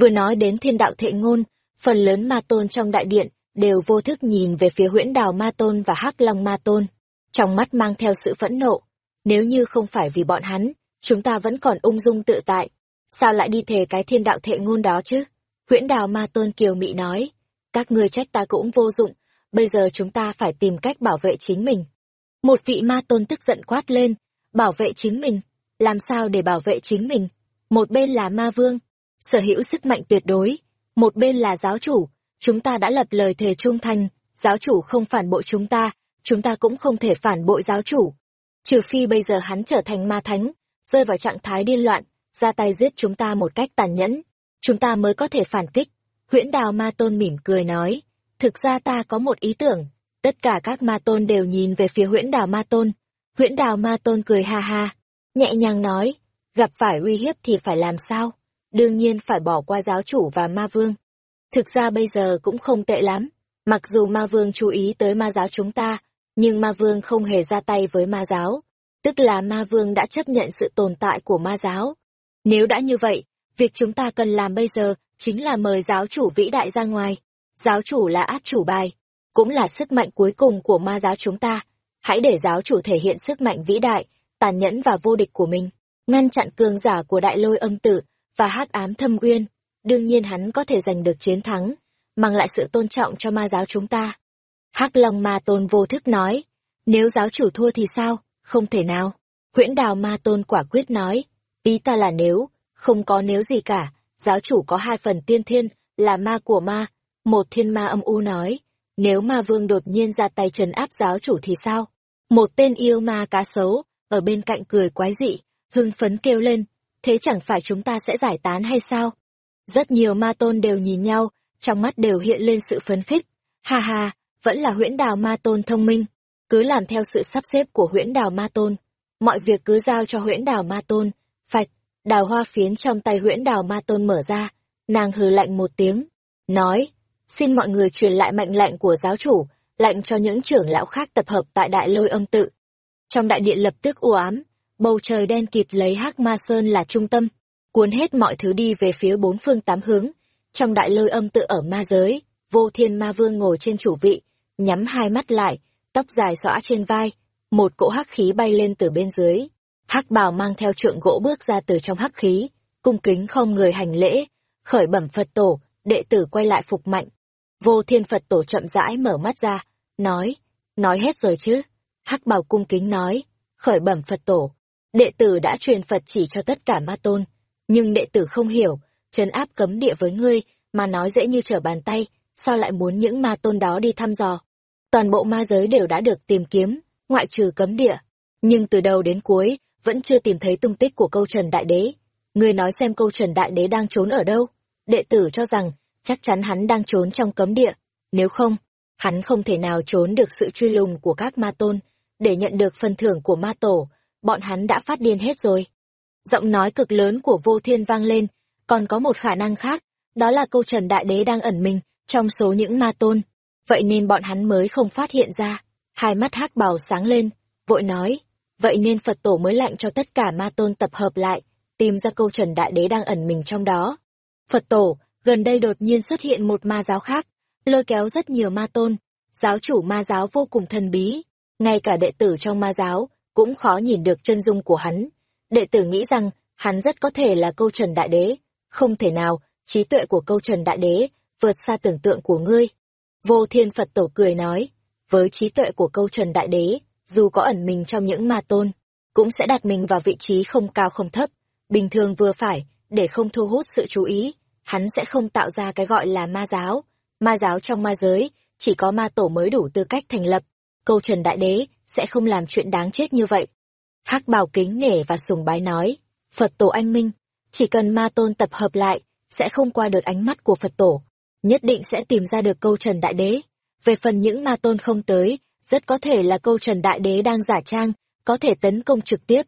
Vừa nói đến thiên đạo thệ ngôn, phần lớn ma tôn trong đại điện đều vô thức nhìn về phía huyễn đào ma tôn và hắc long ma tôn. Trong mắt mang theo sự phẫn nộ, nếu như không phải vì bọn hắn, chúng ta vẫn còn ung dung tự tại. Sao lại đi thề cái thiên đạo thệ ngôn đó chứ? Huyễn đào ma tôn kiều mị nói. Các ngươi trách ta cũng vô dụng, bây giờ chúng ta phải tìm cách bảo vệ chính mình. Một vị ma tôn tức giận quát lên, bảo vệ chính mình, làm sao để bảo vệ chính mình? Một bên là ma vương, sở hữu sức mạnh tuyệt đối, một bên là giáo chủ, chúng ta đã lập lời thề trung thành, giáo chủ không phản bội chúng ta, chúng ta cũng không thể phản bội giáo chủ. Trừ phi bây giờ hắn trở thành ma thánh, rơi vào trạng thái điên loạn, ra tay giết chúng ta một cách tàn nhẫn, chúng ta mới có thể phản kích. Huyễn đào ma tôn mỉm cười nói, thực ra ta có một ý tưởng, tất cả các ma tôn đều nhìn về phía huyễn đào ma tôn. Huyễn đào ma tôn cười ha ha, nhẹ nhàng nói, gặp phải uy hiếp thì phải làm sao? Đương nhiên phải bỏ qua giáo chủ và ma vương. Thực ra bây giờ cũng không tệ lắm. Mặc dù ma vương chú ý tới ma giáo chúng ta, nhưng ma vương không hề ra tay với ma giáo. Tức là ma vương đã chấp nhận sự tồn tại của ma giáo. Nếu đã như vậy, việc chúng ta cần làm bây giờ chính là mời giáo chủ vĩ đại ra ngoài. Giáo chủ là át chủ bài, cũng là sức mạnh cuối cùng của ma giáo chúng ta. Hãy để giáo chủ thể hiện sức mạnh vĩ đại, tàn nhẫn và vô địch của mình, ngăn chặn cường giả của đại lôi âm tử và hắc ám thâm uyên. Đương nhiên hắn có thể giành được chiến thắng, mang lại sự tôn trọng cho ma giáo chúng ta. hắc long ma tôn vô thức nói, nếu giáo chủ thua thì sao, không thể nào. Huyễn đào ma tôn quả quyết nói, ý ta là nếu, không có nếu gì cả, giáo chủ có hai phần tiên thiên, là ma của ma. Một thiên ma âm u nói, nếu ma vương đột nhiên ra tay trấn áp giáo chủ thì sao? Một tên yêu ma cá sấu, ở bên cạnh cười quái dị, hưng phấn kêu lên, thế chẳng phải chúng ta sẽ giải tán hay sao? Rất nhiều ma tôn đều nhìn nhau, trong mắt đều hiện lên sự phấn khích. Ha ha, vẫn là huyễn đào ma tôn thông minh, cứ làm theo sự sắp xếp của huyễn đào ma tôn. Mọi việc cứ giao cho huyễn đào ma tôn, phạch, đào hoa phiến trong tay huyễn đào ma tôn mở ra, nàng hừ lạnh một tiếng, nói, xin mọi người truyền lại mệnh lệnh của giáo chủ, lệnh cho những trưởng lão khác tập hợp tại đại lôi âm tự. Trong đại điện lập tức u ám, bầu trời đen kịt lấy hắc ma sơn là trung tâm, cuốn hết mọi thứ đi về phía bốn phương tám hướng. Trong đại lôi âm tự ở ma giới, vô thiên ma vương ngồi trên chủ vị, nhắm hai mắt lại, tóc dài xõa trên vai, một cỗ hắc khí bay lên từ bên dưới. Hắc bào mang theo trượng gỗ bước ra từ trong hắc khí, cung kính không người hành lễ, khởi bẩm Phật tổ, đệ tử quay lại phục mạnh. Vô thiên Phật tổ chậm rãi mở mắt ra, nói, nói hết rồi chứ. Hắc bào cung kính nói, khởi bẩm Phật tổ, đệ tử đã truyền Phật chỉ cho tất cả ma tôn, nhưng đệ tử không hiểu, trấn áp cấm địa với ngươi, mà nói dễ như trở bàn tay, sao lại muốn những ma tôn đó đi thăm dò. Toàn bộ ma giới đều đã được tìm kiếm, ngoại trừ cấm địa, nhưng từ đầu đến cuối, vẫn chưa tìm thấy tung tích của câu Trần Đại Đế. Ngươi nói xem câu Trần Đại Đế đang trốn ở đâu? Đệ tử cho rằng, chắc chắn hắn đang trốn trong cấm địa, nếu không, hắn không thể nào trốn được sự truy lùng của các ma tôn, để nhận được phần thưởng của ma tổ, bọn hắn đã phát điên hết rồi. Giọng nói cực lớn của vô thiên vang lên, còn có một khả năng khác, đó là câu Trần Đại Đế đang ẩn mình trong số những ma tôn. Vậy nên bọn hắn mới không phát hiện ra. Hai mắt hắc bào sáng lên, vội nói, vậy nên Phật tổ mới lạnh cho tất cả ma tôn tập hợp lại, tìm ra câu Trần Đại Đế đang ẩn mình trong đó. Phật tổ, gần đây đột nhiên xuất hiện một ma giáo khác, lôi kéo rất nhiều ma tôn. Giáo chủ ma giáo vô cùng thần bí, ngay cả đệ tử trong ma giáo cũng khó nhìn được chân dung của hắn. Đệ tử nghĩ rằng hắn rất có thể là câu Trần Đại Đế, không thể nào, trí tuệ của câu Trần Đại Đế vượt xa tưởng tượng của ngươi. Vô Thiên Phật Tổ cười nói, với trí tuệ của câu Trần Đại Đế, dù có ẩn mình trong những ma tôn, cũng sẽ đặt mình vào vị trí không cao không thấp, bình thường vừa phải, để không thu hút sự chú ý, hắn sẽ không tạo ra cái gọi là ma giáo. Ma giáo trong ma giới, chỉ có ma tổ mới đủ tư cách thành lập. Câu Trần Đại Đế sẽ không làm chuyện đáng chết như vậy. hắc bào kính nể và sùng bái nói, Phật tổ anh minh, chỉ cần ma tôn tập hợp lại, sẽ không qua được ánh mắt của Phật tổ, nhất định sẽ tìm ra được câu Trần Đại Đế. Về phần những ma tôn không tới, rất có thể là câu Trần Đại Đế đang giả trang, có thể tấn công trực tiếp.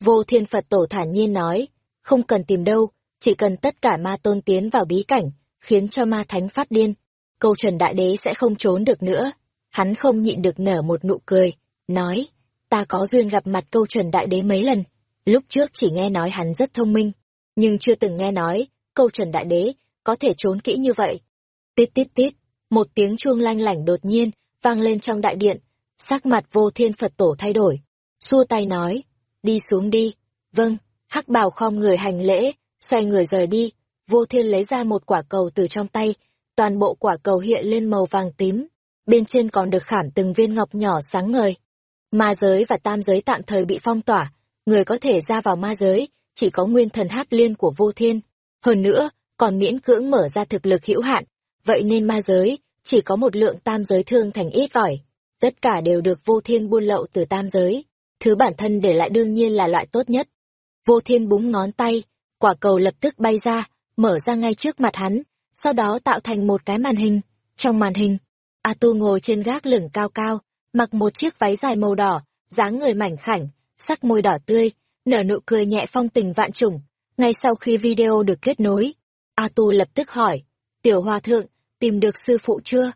Vô Thiên Phật Tổ thản nhiên nói, không cần tìm đâu, chỉ cần tất cả ma tôn tiến vào bí cảnh, khiến cho ma thánh phát điên. Câu Trần Đại Đế sẽ không trốn được nữa. Hắn không nhịn được nở một nụ cười, nói, ta có duyên gặp mặt câu Trần Đại Đế mấy lần. Lúc trước chỉ nghe nói hắn rất thông minh, nhưng chưa từng nghe nói, câu Trần Đại Đế có thể trốn kỹ như vậy. Tít tít tít, một tiếng chuông lanh lảnh đột nhiên, vang lên trong đại điện, sắc mặt vô thiên Phật tổ thay đổi, xua tay nói, đi xuống đi, vâng, hắc bào khom người hành lễ, xoay người rời đi, vô thiên lấy ra một quả cầu từ trong tay, toàn bộ quả cầu hiện lên màu vàng tím, bên trên còn được khảm từng viên ngọc nhỏ sáng ngời. Ma giới và tam giới tạm thời bị phong tỏa, người có thể ra vào ma giới, chỉ có nguyên thần hắc liên của vô thiên. Hơn nữa, còn miễn cưỡng mở ra thực lực hữu hạn, vậy nên ma giới chỉ có một lượng tam giới thương thành ít ỏi. Tất cả đều được vô thiên buôn lậu từ tam giới. Thứ bản thân để lại đương nhiên là loại tốt nhất. Vô thiên búng ngón tay, quả cầu lập tức bay ra, mở ra ngay trước mặt hắn, sau đó tạo thành một cái màn hình. Trong màn hình, A Tu ngồi trên gác lửng cao cao, mặc một chiếc váy dài màu đỏ, dáng người mảnh khảnh, sắc môi đỏ tươi, nở nụ cười nhẹ phong tình vạn trùng. Ngay sau khi video được kết nối, A Tu lập tức hỏi, Tiểu Hòa Thượng, tìm được sư phụ chưa?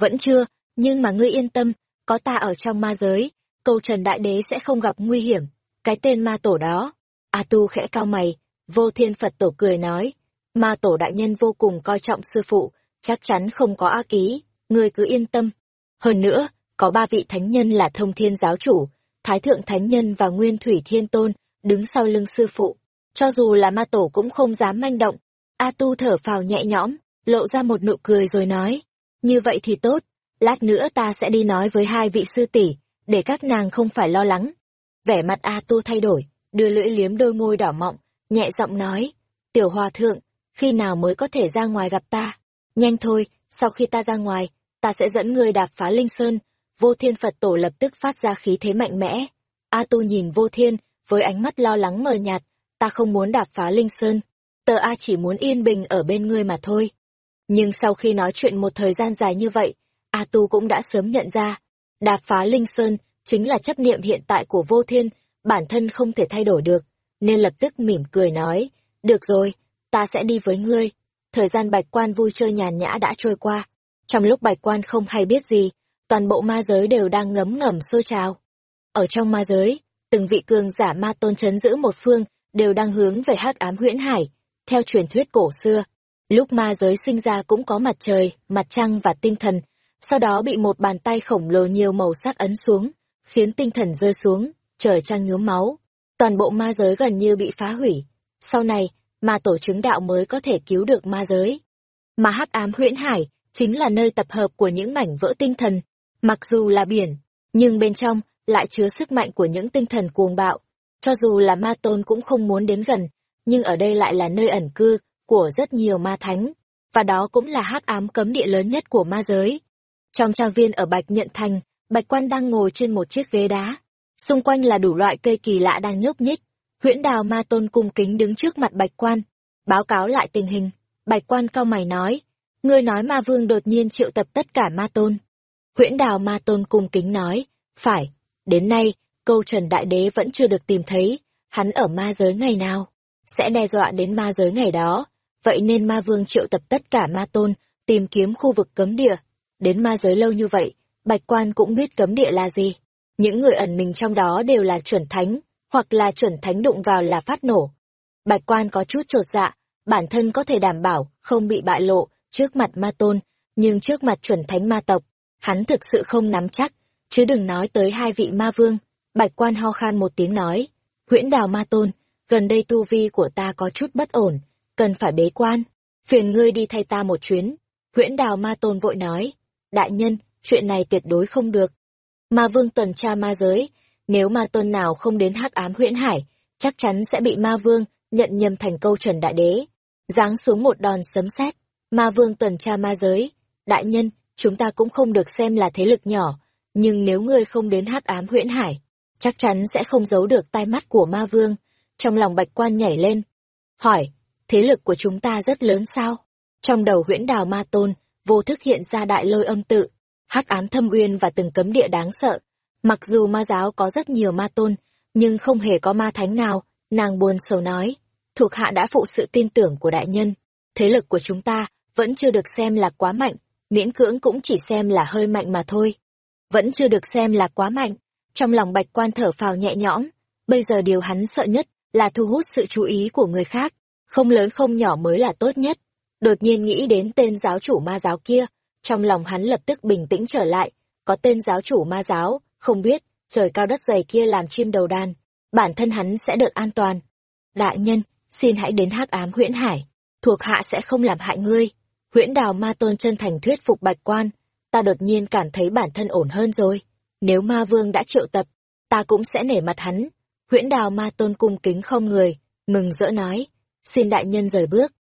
Vẫn chưa, nhưng mà ngươi yên tâm, có ta ở trong ma giới, câu trần đại đế sẽ không gặp nguy hiểm. Cái tên ma tổ đó. A tu khẽ cao mày, vô thiên Phật tổ cười nói. Ma tổ đại nhân vô cùng coi trọng sư phụ, chắc chắn không có ác ý, ngươi cứ yên tâm. Hơn nữa, có ba vị thánh nhân là thông thiên giáo chủ, thái thượng thánh nhân và nguyên thủy thiên tôn, đứng sau lưng sư phụ. Cho dù là ma tổ cũng không dám manh động. A tu thở phào nhẹ nhõm, lộ ra một nụ cười rồi nói. Như vậy thì tốt, lát nữa ta sẽ đi nói với hai vị sư tỷ, để các nàng không phải lo lắng. Vẻ mặt A tu thay đổi, đưa lưỡi liếm đôi môi đỏ mọng, nhẹ giọng nói. Tiểu hòa thượng, khi nào mới có thể ra ngoài gặp ta? Nhanh thôi, sau khi ta ra ngoài, ta sẽ dẫn ngươi đạp phá linh sơn. Vô thiên Phật tổ lập tức phát ra khí thế mạnh mẽ. A tu nhìn vô thiên, với ánh mắt lo lắng mờ nhạt, ta không muốn đạp phá linh sơn. Tờ A chỉ muốn yên bình ở bên ngươi mà thôi. Nhưng sau khi nói chuyện một thời gian dài như vậy, A Tu cũng đã sớm nhận ra, đạp phá Linh Sơn chính là chấp niệm hiện tại của vô thiên, bản thân không thể thay đổi được, nên lập tức mỉm cười nói, được rồi, ta sẽ đi với ngươi. Thời gian bạch quan vui chơi nhàn nhã đã trôi qua. Trong lúc bạch quan không hay biết gì, toàn bộ ma giới đều đang ngấm ngầm sôi trào. Ở trong ma giới, từng vị cường giả ma tôn chấn giữ một phương, đều đang hướng về hắc ám huyễn hải. Theo truyền thuyết cổ xưa, lúc ma giới sinh ra cũng có mặt trời, mặt trăng và tinh thần, sau đó bị một bàn tay khổng lồ nhiều màu sắc ấn xuống, khiến tinh thần rơi xuống, trời trăng nhuốm máu. Toàn bộ ma giới gần như bị phá hủy. Sau này, ma tổ chứng đạo mới có thể cứu được ma giới. Mà hắc ám huyễn hải chính là nơi tập hợp của những mảnh vỡ tinh thần, mặc dù là biển, nhưng bên trong lại chứa sức mạnh của những tinh thần cuồng bạo. Cho dù là ma tôn cũng không muốn đến gần, nhưng ở đây lại là nơi ẩn cư của rất nhiều ma thánh, và đó cũng là hắc ám cấm địa lớn nhất của ma giới. Trong trang viên ở Bạch Nhận Thành, Bạch Quan đang ngồi trên một chiếc ghế đá. Xung quanh là đủ loại cây kỳ lạ đang nhúc nhích. Huyễn Đào Ma Tôn cung kính đứng trước mặt Bạch Quan, báo cáo lại tình hình. Bạch Quan cao mày nói, ngươi nói Ma Vương đột nhiên triệu tập tất cả Ma Tôn. Huyễn Đào Ma Tôn cung kính nói, phải, đến nay, câu Trần Đại Đế vẫn chưa được tìm thấy, hắn ở ma giới ngày nào, sẽ đe dọa đến ma giới ngày đó, vậy nên Ma Vương triệu tập tất cả Ma Tôn, tìm kiếm khu vực cấm địa. Đến ma giới lâu như vậy, Bạch Quan cũng biết cấm địa là gì. Những người ẩn mình trong đó đều là chuẩn thánh, hoặc là chuẩn thánh đụng vào là phát nổ. Bạch Quan có chút trột dạ, bản thân có thể đảm bảo không bị bại lộ trước mặt ma tôn, nhưng trước mặt chuẩn thánh ma tộc, hắn thực sự không nắm chắc, chứ đừng nói tới hai vị ma vương. Bạch Quan ho khan một tiếng nói, huyễn đào ma tôn, gần đây tu vi của ta có chút bất ổn, cần phải bế quan, phiền ngươi đi thay ta một chuyến. Huyễn đào ma tôn vội nói, đại nhân, chuyện này tuyệt đối không được. Ma vương tuần tra ma giới, nếu ma tôn nào không đến hắc ám huyễn hải, chắc chắn sẽ bị ma vương nhận nhầm thành câu trần đại đế. Giáng xuống một đòn sấm sét, ma vương tuần tra ma giới. Đại nhân, chúng ta cũng không được xem là thế lực nhỏ, nhưng nếu ngươi không đến hắc ám huyễn hải, chắc chắn sẽ không giấu được tai mắt của ma vương. Trong lòng bạch quan nhảy lên. Hỏi, thế lực của chúng ta rất lớn sao? Trong đầu huyễn đào ma tôn, vô thức hiện ra đại lôi âm tự, hắc ám thâm uyên và từng cấm địa đáng sợ. Mặc dù ma giáo có rất nhiều ma tôn, nhưng không hề có ma thánh nào, nàng buồn sầu nói. Thuộc hạ đã phụ sự tin tưởng của đại nhân. Thế lực của chúng ta vẫn chưa được xem là quá mạnh, miễn cưỡng cũng chỉ xem là hơi mạnh mà thôi. Vẫn chưa được xem là quá mạnh. Trong lòng bạch quan thở phào nhẹ nhõm, bây giờ điều hắn sợ nhất là thu hút sự chú ý của người khác, không lớn không nhỏ mới là tốt nhất. Đột nhiên nghĩ đến tên giáo chủ ma giáo kia, trong lòng hắn lập tức bình tĩnh trở lại, có tên giáo chủ ma giáo, không biết, trời cao đất dày kia làm chim đầu đàn, bản thân hắn sẽ được an toàn. Đại nhân, xin hãy đến hắc ám huyễn hải, thuộc hạ sẽ không làm hại ngươi. Huyễn đào ma tôn chân thành thuyết phục bạch quan, ta đột nhiên cảm thấy bản thân ổn hơn rồi. Nếu ma vương đã triệu tập, ta cũng sẽ nể mặt hắn. Huyễn đào ma tôn cung kính không người, mừng rỡ nói, xin đại nhân rời bước.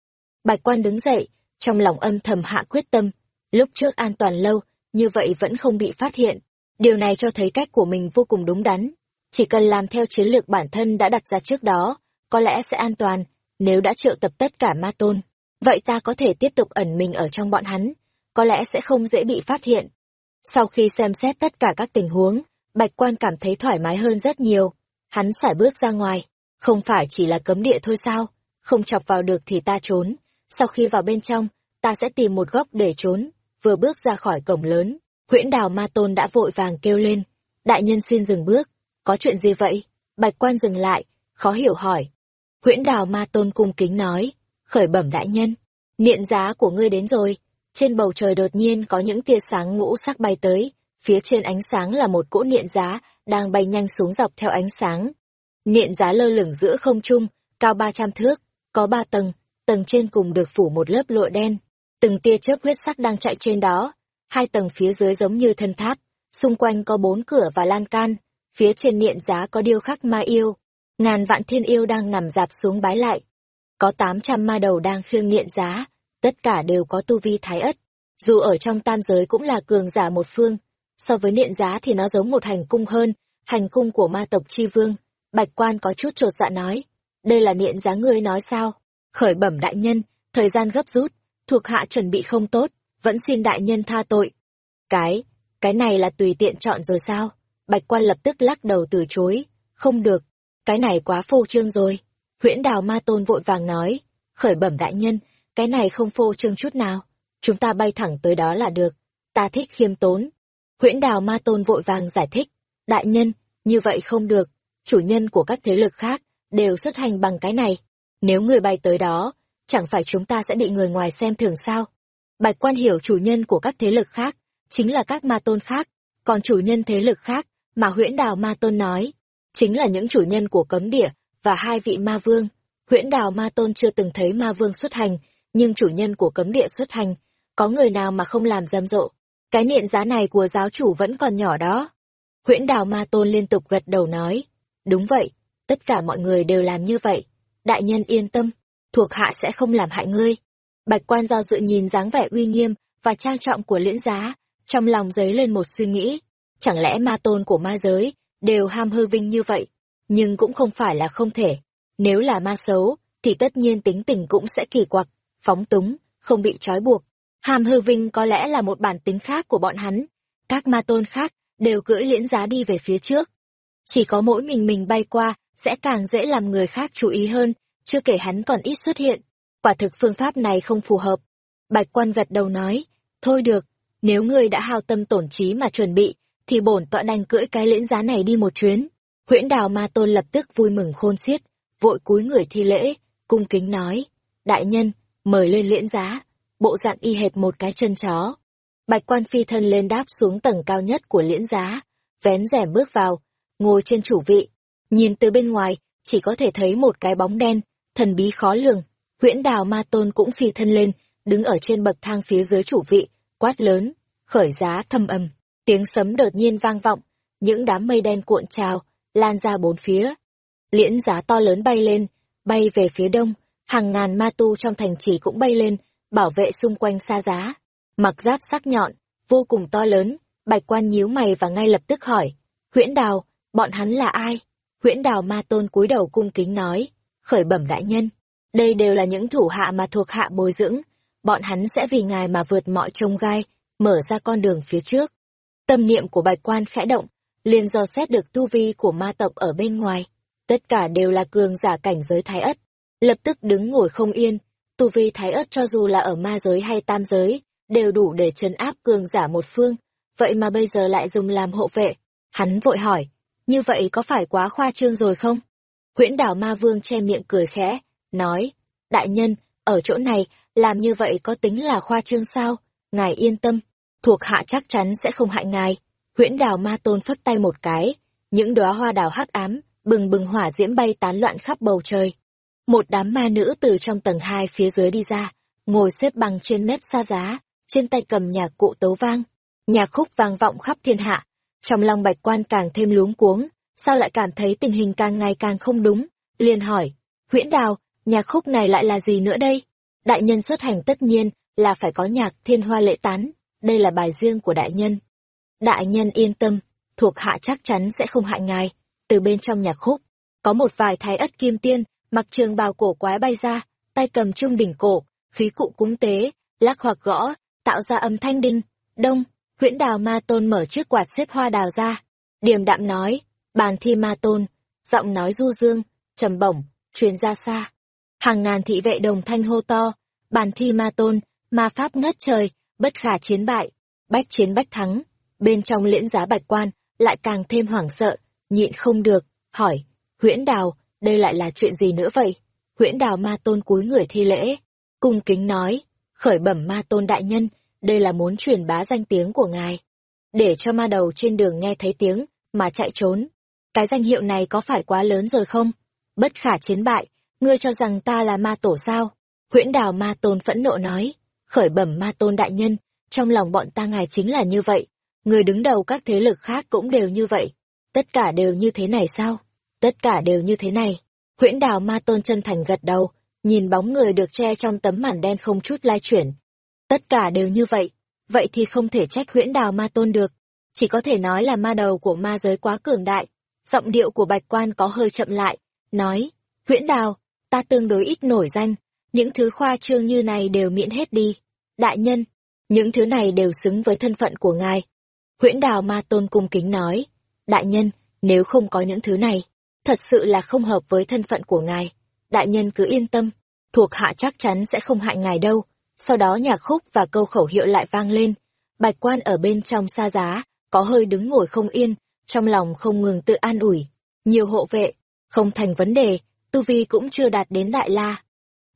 Bạch quan đứng dậy, trong lòng âm thầm hạ quyết tâm, lúc trước an toàn lâu, như vậy vẫn không bị phát hiện. Điều này cho thấy cách của mình vô cùng đúng đắn. Chỉ cần làm theo chiến lược bản thân đã đặt ra trước đó, có lẽ sẽ an toàn, nếu đã triệu tập tất cả ma tôn. Vậy ta có thể tiếp tục ẩn mình ở trong bọn hắn, có lẽ sẽ không dễ bị phát hiện. Sau khi xem xét tất cả các tình huống, Bạch Quan cảm thấy thoải mái hơn rất nhiều. Hắn sải bước ra ngoài, không phải chỉ là cấm địa thôi sao, không chọc vào được thì ta trốn. Sau khi vào bên trong, ta sẽ tìm một góc để trốn. Vừa bước ra khỏi cổng lớn, huyễn đào ma tôn đã vội vàng kêu lên. Đại nhân xin dừng bước, có chuyện gì vậy? Bạch quan dừng lại, khó hiểu hỏi. Huyễn đào ma tôn cung kính nói, khởi bẩm đại nhân, niệm giá của ngươi đến rồi. Trên bầu trời đột nhiên có những tia sáng ngũ sắc bay tới, phía trên ánh sáng là một cỗ niệm giá đang bay nhanh xuống dọc theo ánh sáng. Niệm giá lơ lửng giữa không trung, cao 300 thước, có ba tầng, tầng trên cùng được phủ một lớp lụa đen. Từng tia chớp huyết sắc đang chạy trên đó, hai tầng phía dưới giống như thân tháp, xung quanh có bốn cửa và lan can, phía trên niệm giá có điêu khắc ma yêu, ngàn vạn thiên yêu đang nằm dạp xuống bái lại. Có 800 ma đầu đang khiêng niệm giá, tất cả đều có tu vi thái ất, dù ở trong tam giới cũng là cường giả một phương, so với niệm giá thì nó giống một hành cung hơn, hành cung của ma tộc chi vương. Bạch quan có chút trột dạ nói, đây là niệm giá ngươi nói sao? Khởi bẩm đại nhân, thời gian gấp rút, thuộc hạ chuẩn bị không tốt, vẫn xin đại nhân tha tội. Cái, cái này là tùy tiện chọn rồi sao? Bạch quan lập tức lắc đầu từ chối, không được, cái này quá phô trương rồi. Huyễn đào ma tôn vội vàng nói, khởi bẩm đại nhân, cái này không phô trương chút nào, chúng ta bay thẳng tới đó là được, ta thích khiêm tốn. Huyễn đào ma tôn vội vàng giải thích, đại nhân, như vậy không được, chủ nhân của các thế lực khác đều xuất hành bằng cái này. Nếu người bay tới đó, chẳng phải chúng ta sẽ bị người ngoài xem thường sao? Bạch quan hiểu chủ nhân của các thế lực khác, chính là các ma tôn khác, còn chủ nhân thế lực khác, mà huyễn đào ma tôn nói, chính là những chủ nhân của cấm địa và hai vị ma vương. Huyễn đào ma tôn chưa từng thấy ma vương xuất hành, nhưng chủ nhân của cấm địa xuất hành, có người nào mà không làm rầm rộ. Cái niệm giá này của giáo chủ vẫn còn nhỏ đó. Huyễn đào ma tôn liên tục gật đầu nói, đúng vậy, tất cả mọi người đều làm như vậy. Đại nhân yên tâm, thuộc hạ sẽ không làm hại ngươi. Bạch quan do dự nhìn dáng vẻ uy nghiêm và trang trọng của liễn giá, trong lòng dấy lên một suy nghĩ. Chẳng lẽ ma tôn của ma giới đều ham hư vinh như vậy? Nhưng cũng không phải là không thể. Nếu là ma xấu, thì tất nhiên tính tình cũng sẽ kỳ quặc, phóng túng, không bị trói buộc. Ham hư vinh có lẽ là một bản tính khác của bọn hắn. Các ma tôn khác đều cưỡi liễn giá đi về phía trước. Chỉ có mỗi mình mình bay qua sẽ càng dễ làm người khác chú ý hơn, chưa kể hắn còn ít xuất hiện. Quả thực phương pháp này không phù hợp. Bạch quan gật đầu nói, thôi được, nếu ngươi đã hao tâm tổn trí mà chuẩn bị, thì bổn tọa đành cưỡi cái lễn giá này đi một chuyến. Huyễn đào ma tôn lập tức vui mừng khôn xiết, vội cúi người thi lễ, cung kính nói, đại nhân, mời lên liễn giá, bộ dạng y hệt một cái chân chó. Bạch quan phi thân lên đáp xuống tầng cao nhất của liễn giá, vén rèm bước vào, ngồi trên chủ vị. Nhìn từ bên ngoài, chỉ có thể thấy một cái bóng đen, thần bí khó lường. Huyễn đào ma tôn cũng phi thân lên, đứng ở trên bậc thang phía dưới chủ vị, quát lớn, khởi giá thâm âm. Tiếng sấm đột nhiên vang vọng, những đám mây đen cuộn trào, lan ra bốn phía. Liễn giá to lớn bay lên, bay về phía đông, hàng ngàn ma tu trong thành trì cũng bay lên, bảo vệ xung quanh xa giá. Mặc giáp sắc nhọn, vô cùng to lớn, bạch quan nhíu mày và ngay lập tức hỏi, huyễn đào, bọn hắn là ai? Huyễn đào ma tôn cúi đầu cung kính nói, khởi bẩm đại nhân, đây đều là những thủ hạ mà thuộc hạ bồi dưỡng, bọn hắn sẽ vì ngài mà vượt mọi trông gai, mở ra con đường phía trước. Tâm niệm của bạch quan khẽ động, liền do xét được tu vi của ma tộc ở bên ngoài. Tất cả đều là cường giả cảnh giới thái ất. Lập tức đứng ngồi không yên, tu vi thái ất cho dù là ở ma giới hay tam giới, đều đủ để trấn áp cường giả một phương. Vậy mà bây giờ lại dùng làm hộ vệ. Hắn vội hỏi, như vậy có phải quá khoa trương rồi không? Huyễn đảo ma vương che miệng cười khẽ, nói, đại nhân, ở chỗ này, làm như vậy có tính là khoa trương sao? Ngài yên tâm, thuộc hạ chắc chắn sẽ không hại ngài. Huyễn đào ma tôn phất tay một cái, những đóa hoa đào hắc ám, bừng bừng hỏa diễm bay tán loạn khắp bầu trời. Một đám ma nữ từ trong tầng hai phía dưới đi ra, ngồi xếp bằng trên mép xa giá, trên tay cầm nhạc cụ tấu vang. Nhạc khúc vang vọng khắp thiên hạ. Trong lòng bạch quan càng thêm luống cuống, sao lại cảm thấy tình hình càng ngày càng không đúng, liền hỏi, huyễn đào, nhạc khúc này lại là gì nữa đây? Đại nhân xuất hành tất nhiên là phải có nhạc thiên hoa lệ tán, đây là bài riêng của đại nhân. Đại nhân yên tâm, thuộc hạ chắc chắn sẽ không hại ngài. Từ bên trong nhạc khúc, có một vài thái ất kim tiên, mặc trường bào cổ quái bay ra, tay cầm trung đỉnh cổ, khí cụ cúng tế, lắc hoặc gõ, tạo ra âm thanh đinh, đông, huyễn đào ma tôn mở chiếc quạt xếp hoa đào ra. Điềm đạm nói, bàn thi ma tôn, giọng nói du dương, trầm bổng, truyền ra xa. Hàng ngàn thị vệ đồng thanh hô to, bàn thi ma tôn, ma pháp ngất trời, bất khả chiến bại, bách chiến bách thắng. Bên trong liễn giá bạch quan, lại càng thêm hoảng sợ, nhịn không được, hỏi, huyễn đào, đây lại là chuyện gì nữa vậy? Huyễn đào ma tôn cúi người thi lễ, cung kính nói, khởi bẩm ma tôn đại nhân, đây là muốn truyền bá danh tiếng của ngài. Để cho ma đầu trên đường nghe thấy tiếng, mà chạy trốn. Cái danh hiệu này có phải quá lớn rồi không? Bất khả chiến bại, ngươi cho rằng ta là ma tổ sao? Huyễn đào ma tôn phẫn nộ nói, khởi bẩm ma tôn đại nhân, trong lòng bọn ta ngài chính là như vậy. Người đứng đầu các thế lực khác cũng đều như vậy. Tất cả đều như thế này sao? Tất cả đều như thế này. Huyễn đào ma tôn chân thành gật đầu, nhìn bóng người được che trong tấm màn đen không chút lai chuyển. Tất cả đều như vậy, vậy thì không thể trách huyễn đào ma tôn được. Chỉ có thể nói là ma đầu của ma giới quá cường đại. Giọng điệu của bạch quan có hơi chậm lại, nói, huyễn đào, ta tương đối ít nổi danh, những thứ khoa trương như này đều miễn hết đi. Đại nhân, những thứ này đều xứng với thân phận của ngài. Huyễn đào ma tôn cung kính nói, đại nhân, nếu không có những thứ này, thật sự là không hợp với thân phận của ngài. Đại nhân cứ yên tâm, thuộc hạ chắc chắn sẽ không hại ngài đâu. Sau đó nhạc khúc và câu khẩu hiệu lại vang lên. Bạch quan ở bên trong xa giá, có hơi đứng ngồi không yên, trong lòng không ngừng tự an ủi. Nhiều hộ vệ, không thành vấn đề, tu vi cũng chưa đạt đến đại la.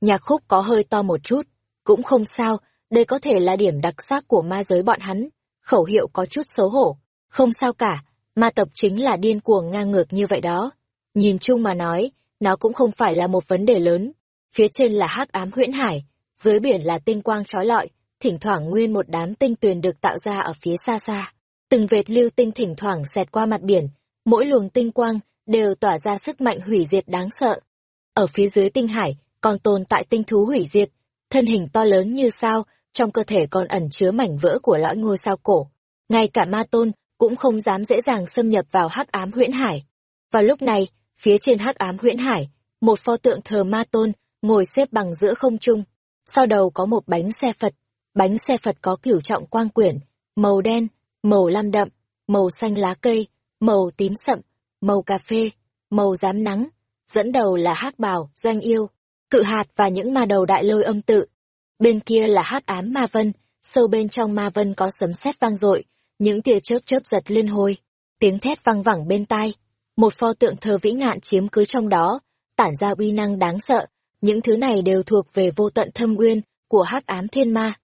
Nhạc khúc có hơi to một chút, cũng không sao, đây có thể là điểm đặc sắc của ma giới bọn hắn. Khẩu hiệu có chút xấu hổ, không sao cả, ma tập chính là điên cuồng ngang ngược như vậy đó. Nhìn chung mà nói, nó cũng không phải là một vấn đề lớn. Phía trên là hắc ám huyễn hải, dưới biển là tinh quang trói lọi, thỉnh thoảng nguyên một đám tinh tuyền được tạo ra ở phía xa xa. Từng vệt lưu tinh thỉnh thoảng xẹt qua mặt biển, mỗi luồng tinh quang đều tỏa ra sức mạnh hủy diệt đáng sợ. Ở phía dưới tinh hải, còn tồn tại tinh thú hủy diệt, thân hình to lớn như sao, trong cơ thể còn ẩn chứa mảnh vỡ của lõi ngôi sao cổ. Ngay cả ma tôn cũng không dám dễ dàng xâm nhập vào hắc ám huyễn hải. Vào lúc này, phía trên hắc ám huyễn hải, một pho tượng thờ ma tôn ngồi xếp bằng giữa không trung. Sau đầu có một bánh xe Phật, bánh xe Phật có cửu trọng quang quyển, màu đen, màu lam đậm, màu xanh lá cây, màu tím sậm, màu cà phê, màu rám nắng. Dẫn đầu là hắc bào, doanh yêu, cự hạt và những ma đầu đại lôi âm tự. Bên kia là hắc ám ma vân, sâu bên trong ma vân có sấm sét vang dội, những tia chớp chớp giật liên hồi, tiếng thét vang vẳng bên tai. Một pho tượng thờ vĩ ngạn chiếm cứ trong đó, tản ra uy năng đáng sợ, những thứ này đều thuộc về vô tận thâm uyên của hắc ám thiên ma.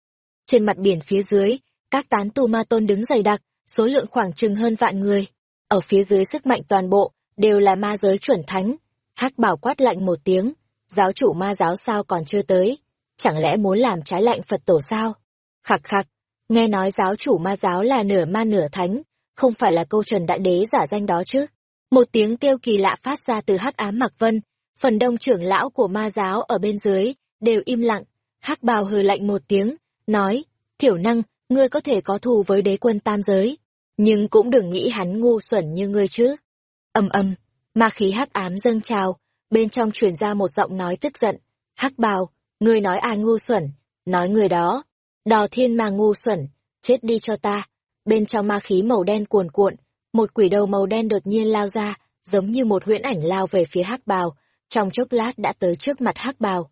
Trên mặt biển phía dưới, các tán tu ma tôn đứng dày đặc, số lượng khoảng chừng hơn vạn người. Ở phía dưới sức mạnh toàn bộ, đều là ma giới chuẩn thánh. hắc bảo quát lạnh một tiếng, giáo chủ ma giáo sao còn chưa tới? Chẳng lẽ muốn làm trái lạnh Phật tổ sao? Khặc khặc, nghe nói giáo chủ ma giáo là nửa ma nửa thánh, không phải là câu trần đại đế giả danh đó chứ? Một tiếng kêu kỳ lạ phát ra từ hắc ám mặc vân, phần đông trưởng lão của ma giáo ở bên dưới, đều im lặng, hắc bào hừ lạnh một tiếng, nói, thiểu năng, ngươi có thể có thù với đế quân tam giới, nhưng cũng đừng nghĩ hắn ngu xuẩn như ngươi chứ. ầm ầm, ma khí hắc ám dâng trào, bên trong truyền ra một giọng nói tức giận, hắc bào, ngươi nói ai ngu xuẩn, nói người đó, đò thiên mà ngu xuẩn, chết đi cho ta, bên trong ma khí màu đen cuồn cuộn, một quỷ đầu màu đen đột nhiên lao ra, giống như một huyễn ảnh lao về phía hắc bào, trong chốc lát đã tới trước mặt hắc bào.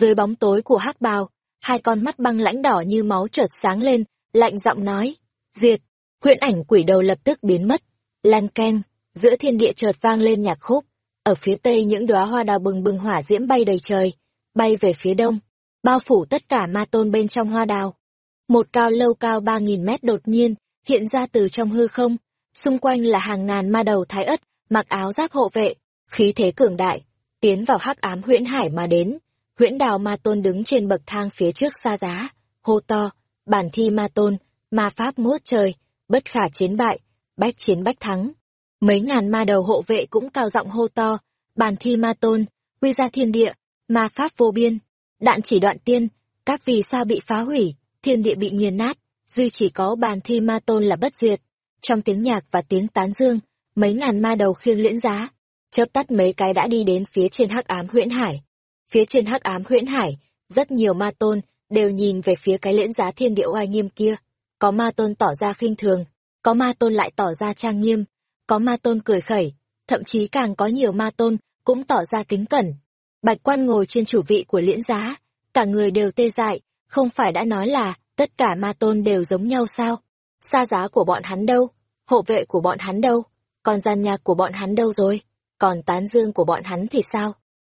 Dưới bóng tối của hắc bào, hai con mắt băng lãnh đỏ như máu chợt sáng lên, lạnh giọng nói, diệt, huyễn ảnh quỷ đầu lập tức biến mất. Lan ken, giữa thiên địa chợt vang lên nhạc khúc, ở phía tây những đóa hoa đào bừng bừng hỏa diễm bay đầy trời, bay về phía đông, bao phủ tất cả ma tôn bên trong hoa đào. Một cao lâu cao ba nghìn mét đột nhiên, hiện ra từ trong hư không, xung quanh là hàng ngàn ma đầu thái ất, mặc áo giáp hộ vệ, khí thế cường đại, tiến vào hắc ám huyễn hải mà đến. Huyễn đào ma tôn đứng trên bậc thang phía trước xa giá, hô to, bản thi ma tôn, ma pháp ngút trời, bất khả chiến bại, bách chiến bách thắng. Mấy ngàn ma đầu hộ vệ cũng cao giọng hô to, bản thi ma tôn, quy ra thiên địa, ma pháp vô biên, đạn chỉ đoạn tiên, các vì sao bị phá hủy, thiên địa bị nghiền nát, duy chỉ có bàn thi ma tôn là bất diệt. Trong tiếng nhạc và tiếng tán dương, mấy ngàn ma đầu khiêng liễn giá, chớp tắt mấy cái đã đi đến phía trên hắc ám huyễn hải. Phía trên hắc ám huyễn hải, rất nhiều ma tôn đều nhìn về phía cái liễn giá thiên địa oai nghiêm kia. Có ma tôn tỏ ra khinh thường, có ma tôn lại tỏ ra trang nghiêm, có ma tôn cười khẩy, thậm chí càng có nhiều ma tôn cũng tỏ ra kính cẩn. Bạch quan ngồi trên chủ vị của liễn giá, cả người đều tê dại, không phải đã nói là tất cả ma tôn đều giống nhau sao? Xa giá của bọn hắn đâu? Hộ vệ của bọn hắn đâu? Còn gian nhạc của bọn hắn đâu rồi? Còn tán dương của bọn hắn thì sao?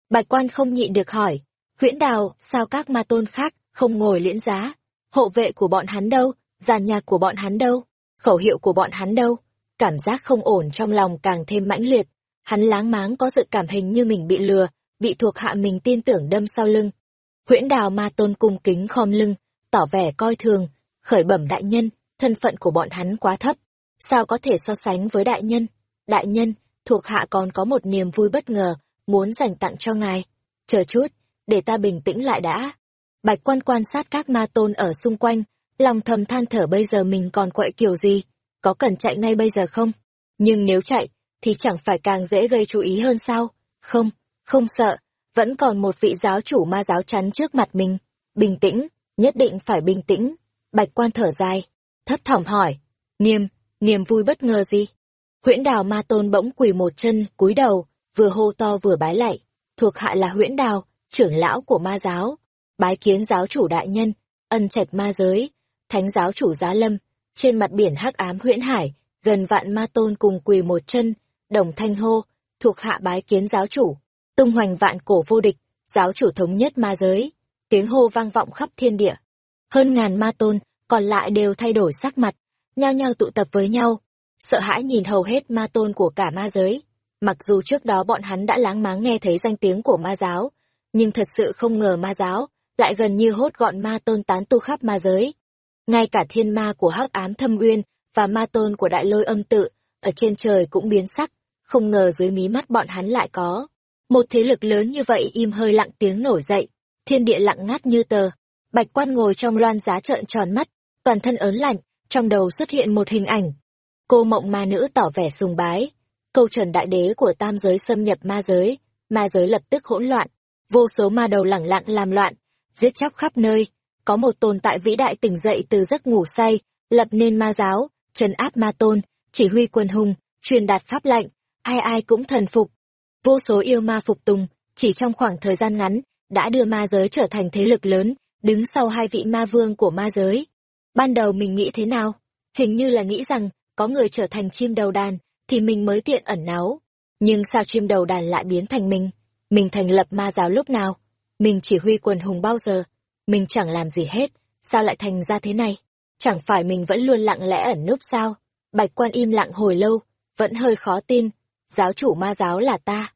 Bạch quan không nhịn được hỏi, huyễn đào, sao các ma tôn khác không ngồi liễn giá? Hộ vệ của bọn hắn đâu? Giàn nhạc của bọn hắn đâu? Khẩu hiệu của bọn hắn đâu? Cảm giác không ổn trong lòng càng thêm mãnh liệt. Hắn láng máng có sự cảm hình như mình bị lừa, bị thuộc hạ mình tin tưởng đâm sau lưng. Huyễn đào ma tôn cung kính khom lưng, tỏ vẻ coi thường, khởi bẩm đại nhân, thân phận của bọn hắn quá thấp. Sao có thể so sánh với đại nhân? Đại nhân, thuộc hạ còn có một niềm vui bất ngờ, muốn dành tặng cho ngài. Chờ chút, để ta bình tĩnh lại đã. Bạch quan quan sát các ma tôn ở xung quanh, lòng thầm than thở bây giờ mình còn quậy kiểu gì, có cần chạy ngay bây giờ không? Nhưng nếu chạy, thì chẳng phải càng dễ gây chú ý hơn sao? Không, không sợ, vẫn còn một vị giáo chủ ma giáo chắn trước mặt mình. Bình tĩnh, nhất định phải bình tĩnh. Bạch quan thở dài, thấp thỏm hỏi, niềm, niềm vui bất ngờ gì? Huyễn đào ma tôn bỗng quỳ một chân, cúi đầu, vừa hô to vừa bái lạy. Thuộc hạ là huyễn đào, trưởng lão của ma giáo. Bái kiến giáo chủ đại nhân, ân trạch ma giới, thánh giáo chủ giá lâm. Trên mặt biển hắc ám huyễn hải, gần vạn ma tôn cùng quỳ một chân, đồng thanh hô, thuộc hạ bái kiến giáo chủ. Tung hoành vạn cổ vô địch, giáo chủ thống nhất ma giới. Tiếng hô vang vọng khắp thiên địa. Hơn ngàn ma tôn, còn lại đều thay đổi sắc mặt, nhao nhao tụ tập với nhau, sợ hãi nhìn hầu hết ma tôn của cả ma giới. Mặc dù trước đó bọn hắn đã láng máng nghe thấy danh tiếng của ma giáo, nhưng thật sự không ngờ ma giáo lại gần như hốt gọn ma tôn tán tu khắp ma giới. Ngay cả thiên ma của hắc ám thâm uyên và ma tôn của đại lôi âm tự, ở trên trời cũng biến sắc, không ngờ dưới mí mắt bọn hắn lại có. Một thế lực lớn như vậy im hơi lặng tiếng nổi dậy, thiên địa lặng ngắt như tờ. Bạch quan ngồi trong loan giá trợn tròn mắt, toàn thân ớn lạnh, trong đầu xuất hiện một hình ảnh. Cô mộng ma nữ tỏ vẻ sùng bái, câu trần đại đế của tam giới xâm nhập ma giới, ma giới lập tức hỗn loạn, vô số ma đầu lẳng lặng làm loạn, giết chóc khắp nơi, có một tồn tại vĩ đại tỉnh dậy từ giấc ngủ say, lập nên ma giáo, trấn áp ma tôn, chỉ huy quân hùng, truyền đạt pháp lệnh, ai ai cũng thần phục. Vô số yêu ma phục tùng, chỉ trong khoảng thời gian ngắn, đã đưa ma giới trở thành thế lực lớn, đứng sau hai vị ma vương của ma giới. Ban đầu mình nghĩ thế nào? Hình như là nghĩ rằng, có người trở thành chim đầu đàn, thì mình mới tiện ẩn náu. Nhưng sao chim đầu đàn lại biến thành mình? Mình thành lập ma giáo lúc nào? Mình chỉ huy quần hùng bao giờ? Mình chẳng làm gì hết, sao lại thành ra thế này? Chẳng phải mình vẫn luôn lặng lẽ ẩn núp sao? Bạch quan im lặng hồi lâu, vẫn hơi khó tin. Giáo chủ ma giáo là ta.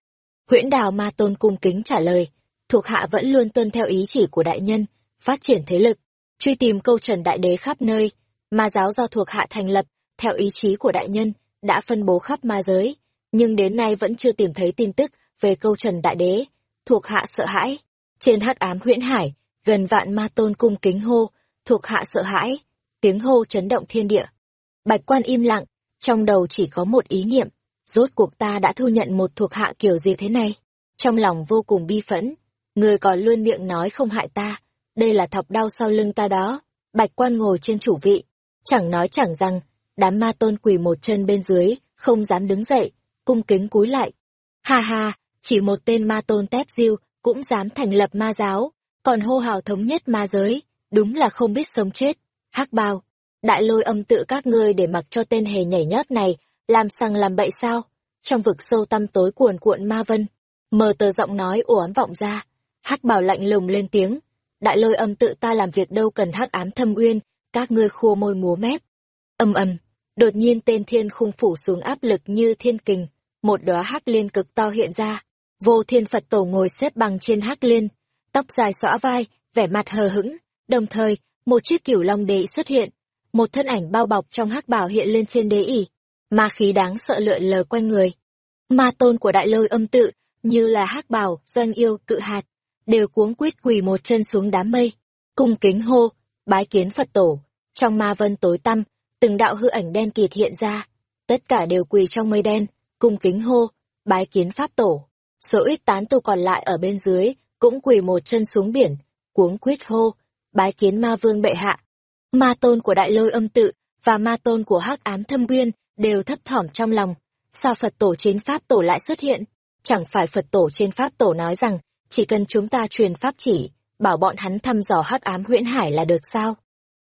Huyễn đào ma tôn cung kính trả lời, thuộc hạ vẫn luôn tuân theo ý chỉ của đại nhân, phát triển thế lực, truy tìm câu trần đại đế khắp nơi. Ma giáo do thuộc hạ thành lập, theo ý chí của đại nhân, đã phân bố khắp ma giới, nhưng đến nay vẫn chưa tìm thấy tin tức về câu trần đại đế. Thuộc hạ sợ hãi. Trên hắc ám huyễn hải, gần vạn ma tôn cung kính hô, thuộc hạ sợ hãi. Tiếng hô chấn động thiên địa. Bạch quan im lặng, trong đầu chỉ có một ý niệm, rốt cuộc ta đã thu nhận một thuộc hạ kiểu gì thế này. Trong lòng vô cùng bi phẫn, người còn luôn miệng nói không hại ta, đây là thọc đau sau lưng ta đó. Bạch quan ngồi trên chủ vị, chẳng nói chẳng rằng, đám ma tôn quỳ một chân bên dưới, không dám đứng dậy, cung kính cúi lại. Ha ha, chỉ một tên ma tôn tép diêu cũng dám thành lập ma giáo, còn hô hào thống nhất ma giới, đúng là không biết sống chết. hắc bao, đại lôi âm tự các ngươi để mặc cho tên hề nhảy nhót này, làm sang làm bậy sao? Trong vực sâu tăm tối cuồn cuộn ma vân, mờ tờ giọng nói ủ ám vọng ra, hắc bảo lạnh lùng lên tiếng, đại lôi âm tự ta làm việc đâu cần hắc ám thâm uyên, các ngươi khua môi múa mép. Âm ầm, đột nhiên tên thiên khung phủ xuống áp lực như thiên kình, một đóa hắc liên cực to hiện ra, vô thiên Phật tổ ngồi xếp bằng trên hắc liên, tóc dài xõa vai, vẻ mặt hờ hững, đồng thời, một chiếc cửu long đế xuất hiện, một thân ảnh bao bọc trong hắc bảo hiện lên trên đế ỉ, ma khí đáng sợ lượn lờ quanh người. Ma tôn của đại lôi âm tự, như là hắc bảo, doanh yêu, cự hạt, đều cuống quýt quỳ một chân xuống đám mây, cung kính hô, bái kiến Phật tổ, trong ma vân tối tăm, từng đạo hư ảnh đen kịt hiện ra, tất cả đều quỳ trong mây đen, cung kính hô, bái kiến Pháp tổ. Số ít tán tu còn lại ở bên dưới, cũng quỳ một chân xuống biển, cuống quýt hô, bái kiến ma vương bệ hạ. Ma tôn của đại lôi âm tự, và ma tôn của hắc ám thâm uyên đều thấp thỏm trong lòng. Sao Phật tổ trên Pháp tổ lại xuất hiện? Chẳng phải Phật tổ trên Pháp tổ nói rằng, chỉ cần chúng ta truyền Pháp chỉ, bảo bọn hắn thăm dò hắc ám huyễn hải là được sao?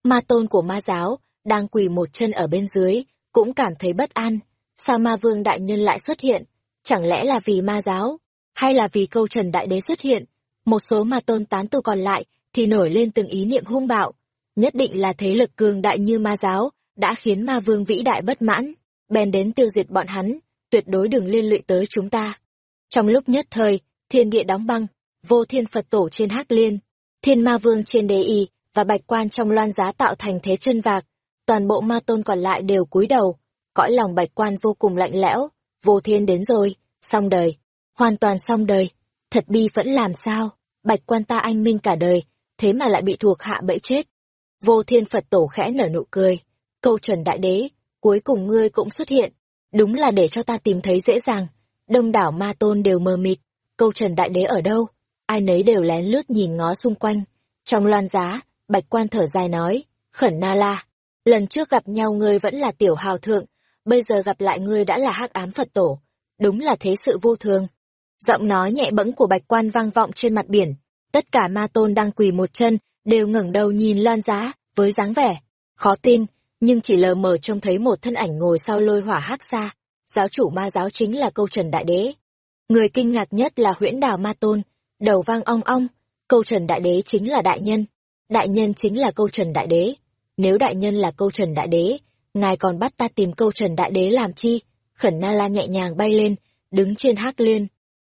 Ma tôn của ma giáo, đang quỳ một chân ở bên dưới, cũng cảm thấy bất an. Sao ma vương đại nhân lại xuất hiện? Chẳng lẽ là vì ma giáo? Hay là vì câu trần đại đế xuất hiện? Một số ma tôn tán tu còn lại thì nổi lên từng ý niệm hung bạo. Nhất định là thế lực cường đại như ma giáo, đã khiến ma vương vĩ đại bất mãn. Bèn đến tiêu diệt bọn hắn, tuyệt đối đừng liên lụy tới chúng ta. Trong lúc nhất thời, thiên địa đóng băng, vô thiên Phật tổ trên hắc liên, thiên ma vương trên đế y và bạch quan trong loan giá tạo thành thế chân vạc. Toàn bộ ma tôn còn lại đều cúi đầu, cõi lòng bạch quan vô cùng lạnh lẽo, vô thiên đến rồi, xong đời, hoàn toàn xong đời, thật bi vẫn làm sao, bạch quan ta anh minh cả đời, thế mà lại bị thuộc hạ bẫy chết. Vô thiên Phật tổ khẽ nở nụ cười, câu trần đại đế, cuối cùng ngươi cũng xuất hiện, đúng là để cho ta tìm thấy dễ dàng, đông đảo ma tôn đều mờ mịt, câu trần đại đế ở đâu, ai nấy đều lén lướt nhìn ngó xung quanh, trong loan giá, bạch quan thở dài nói, khẩn na la, lần trước gặp nhau ngươi vẫn là tiểu hào thượng, bây giờ gặp lại ngươi đã là hắc ám Phật tổ, đúng là thế sự vô thường. Giọng nói nhẹ bẫng của bạch quan vang vọng trên mặt biển, tất cả ma tôn đang quỳ một chân, đều ngẩng đầu nhìn loan giá, với dáng vẻ, khó tin, nhưng chỉ lờ mờ trông thấy một thân ảnh ngồi sau lôi hỏa hắc xa. Giáo chủ ma giáo chính là câu trần đại đế. Người kinh ngạc nhất là huyễn đào ma tôn, đầu vang ong ong, câu trần đại đế chính là đại nhân. Đại nhân chính là câu trần đại đế. Nếu đại nhân là câu trần đại đế, ngài còn bắt ta tìm câu trần đại đế làm chi? Khẩn na la nhẹ nhàng bay lên, đứng trên hắc liên.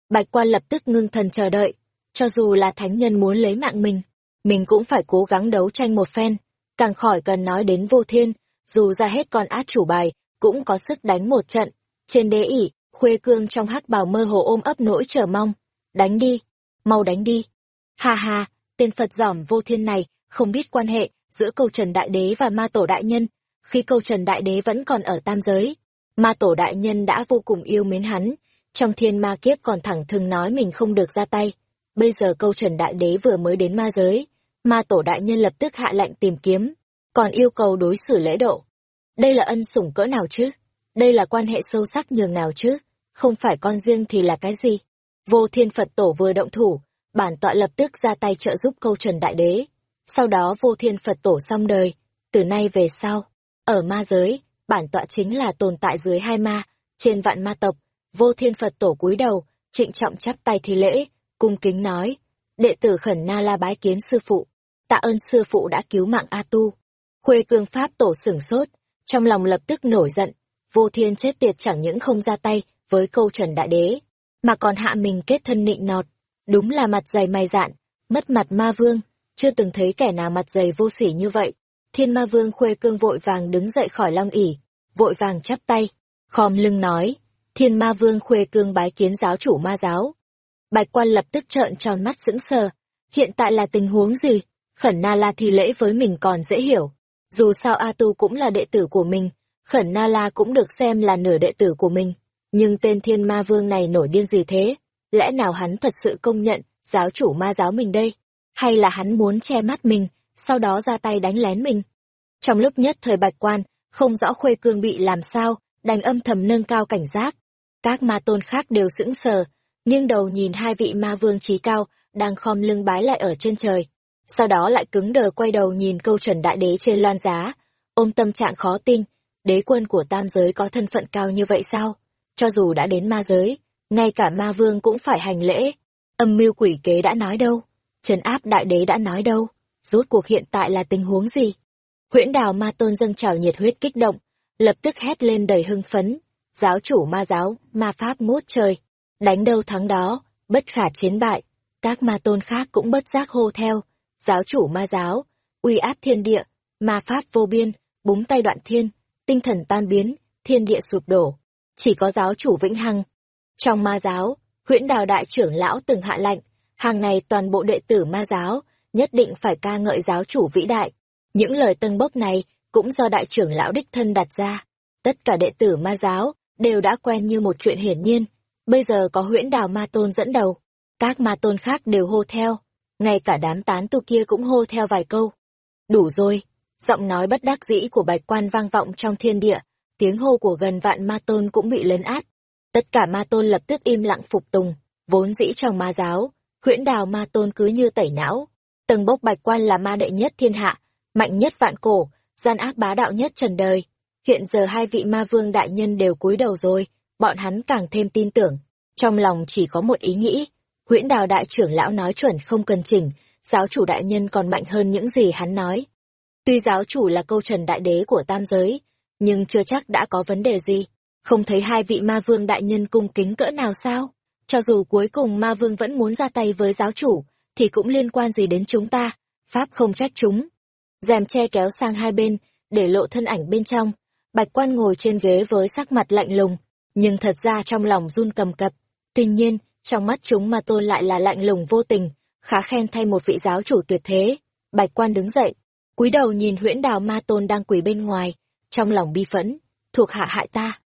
Bạch quan lập tức ngưng thần chờ đợi, cho dù là thánh nhân muốn lấy mạng mình, mình cũng phải cố gắng đấu tranh một phen, càng khỏi cần nói đến vô thiên, dù ra hết con át chủ bài, cũng có sức đánh một trận. Trên đế ỉ, khuê cương trong hắc bào mơ hồ ôm ấp nỗi chờ mong. Đánh đi, mau đánh đi. ha ha tên Phật giỏm vô thiên này, không biết quan hệ giữa câu trần đại đế và ma tổ đại nhân. Khi câu trần đại đế vẫn còn ở tam giới, ma tổ đại nhân đã vô cùng yêu mến hắn. Trong thiên ma kiếp còn thẳng thừng nói mình không được ra tay. Bây giờ câu trần đại đế vừa mới đến ma giới, ma tổ đại nhân lập tức hạ lệnh tìm kiếm, còn yêu cầu đối xử lễ độ. Đây là ân sủng cỡ nào chứ? Đây là quan hệ sâu sắc nhường nào chứ? Không phải con riêng thì là cái gì? Vô thiên Phật tổ vừa động thủ, bản tọa lập tức ra tay trợ giúp câu trần đại đế. Sau đó vô thiên Phật tổ xong đời, từ nay về sau, ở ma giới, bản tọa chính là tồn tại dưới hai ma, trên vạn ma tộc, vô thiên Phật tổ cúi đầu, trịnh trọng chắp tay thi lễ, cung kính nói, đệ tử khẩn na la bái kiến sư phụ, tạ ơn sư phụ đã cứu mạng A Tu. Khuê cương pháp tổ sửng sốt, trong lòng lập tức nổi giận, vô thiên chết tiệt chẳng những không ra tay với câu trần đại đế, mà còn hạ mình kết thân nịnh nọt, đúng là mặt dày mày dạn, mất mặt ma vương, chưa từng thấy kẻ nào mặt dày vô sỉ như vậy. Thiên ma vương khuê cương vội vàng đứng dậy khỏi long ỉ, vội vàng chắp tay, khom lưng nói, thiên ma vương khuê cương bái kiến giáo chủ ma giáo. Bạch quan lập tức trợn tròn mắt sững sờ, hiện tại là tình huống gì? Khẩn Na La thi lễ với mình còn dễ hiểu. Dù sao A Tu cũng là đệ tử của mình, Khẩn Na La cũng được xem là nửa đệ tử của mình. Nhưng tên thiên ma vương này nổi điên gì thế? Lẽ nào hắn thật sự công nhận giáo chủ ma giáo mình đây? Hay là hắn muốn che mắt mình, sau đó ra tay đánh lén mình? Trong lúc nhất thời bạch quan, không rõ khuê cương bị làm sao, đành âm thầm nâng cao cảnh giác. Các ma tôn khác đều sững sờ, nhưng đầu nhìn hai vị ma vương trí cao, đang khom lưng bái lại ở trên trời sau đó lại cứng đờ quay đầu nhìn câu trần đại đế trên loan giá, ôm tâm trạng khó tin, đế quân của tam giới có thân phận cao như vậy sao? Cho dù đã đến ma giới, ngay cả ma vương cũng phải hành lễ. Âm mưu quỷ kế đã nói đâu? Trần áp đại đế đã nói đâu? Rốt cuộc hiện tại là tình huống gì? Huyễn đào ma tôn dâng trào nhiệt huyết kích động, lập tức hét lên đầy hưng phấn. Giáo chủ ma giáo, ma pháp mốt trời. Đánh đâu thắng đó, bất khả chiến bại. Các ma tôn khác cũng bất giác hô theo giáo chủ ma giáo, uy áp thiên địa, ma pháp vô biên, búng tay đoạn thiên, tinh thần tan biến, thiên địa sụp đổ. Chỉ có giáo chủ vĩnh hằng. Trong ma giáo, huyễn đào đại trưởng lão từng hạ lệnh, hàng này toàn bộ đệ tử ma giáo, nhất định phải ca ngợi giáo chủ vĩ đại. Những lời tân bốc này cũng do đại trưởng lão đích thân đặt ra. Tất cả đệ tử ma giáo đều đã quen như một chuyện hiển nhiên. Bây giờ có huyễn đào ma tôn dẫn đầu. Các ma tôn khác đều hô theo ngay cả đám tán tu kia cũng hô theo vài câu. Đủ rồi, giọng nói bất đắc dĩ của bạch quan vang vọng trong thiên địa, tiếng hô của gần vạn ma tôn cũng bị lấn át. Tất cả ma tôn lập tức im lặng phục tùng, vốn dĩ trong ma giáo, huyễn đào ma tôn cứ như tẩy não, Tầng bốc bạch quan là ma đệ nhất thiên hạ, mạnh nhất vạn cổ, gian ác bá đạo nhất trần đời. Hiện giờ hai vị ma vương đại nhân đều cúi đầu rồi, bọn hắn càng thêm tin tưởng. Trong lòng chỉ có một ý nghĩ, huyễn đào đại trưởng lão nói chuẩn không cần chỉnh, giáo chủ đại nhân còn mạnh hơn những gì hắn nói. Tuy giáo chủ là câu trần đại đế của tam giới, nhưng chưa chắc đã có vấn đề gì. Không thấy hai vị ma vương đại nhân cung kính cỡ nào sao? Cho dù cuối cùng ma vương vẫn muốn ra tay với giáo chủ, thì cũng liên quan gì đến chúng ta, Pháp không trách chúng. rèm che kéo sang hai bên, để lộ thân ảnh bên trong. Bạch quan ngồi trên ghế với sắc mặt lạnh lùng, nhưng thật ra trong lòng run cầm cập. Tuy nhiên, trong mắt chúng ma tôn lại là lạnh lùng vô tình, khá khen thay một vị giáo chủ tuyệt thế. Bạch quan đứng dậy, cúi đầu nhìn huyễn đào ma tôn đang quỳ bên ngoài, trong lòng bi phẫn, thuộc hạ hại ta.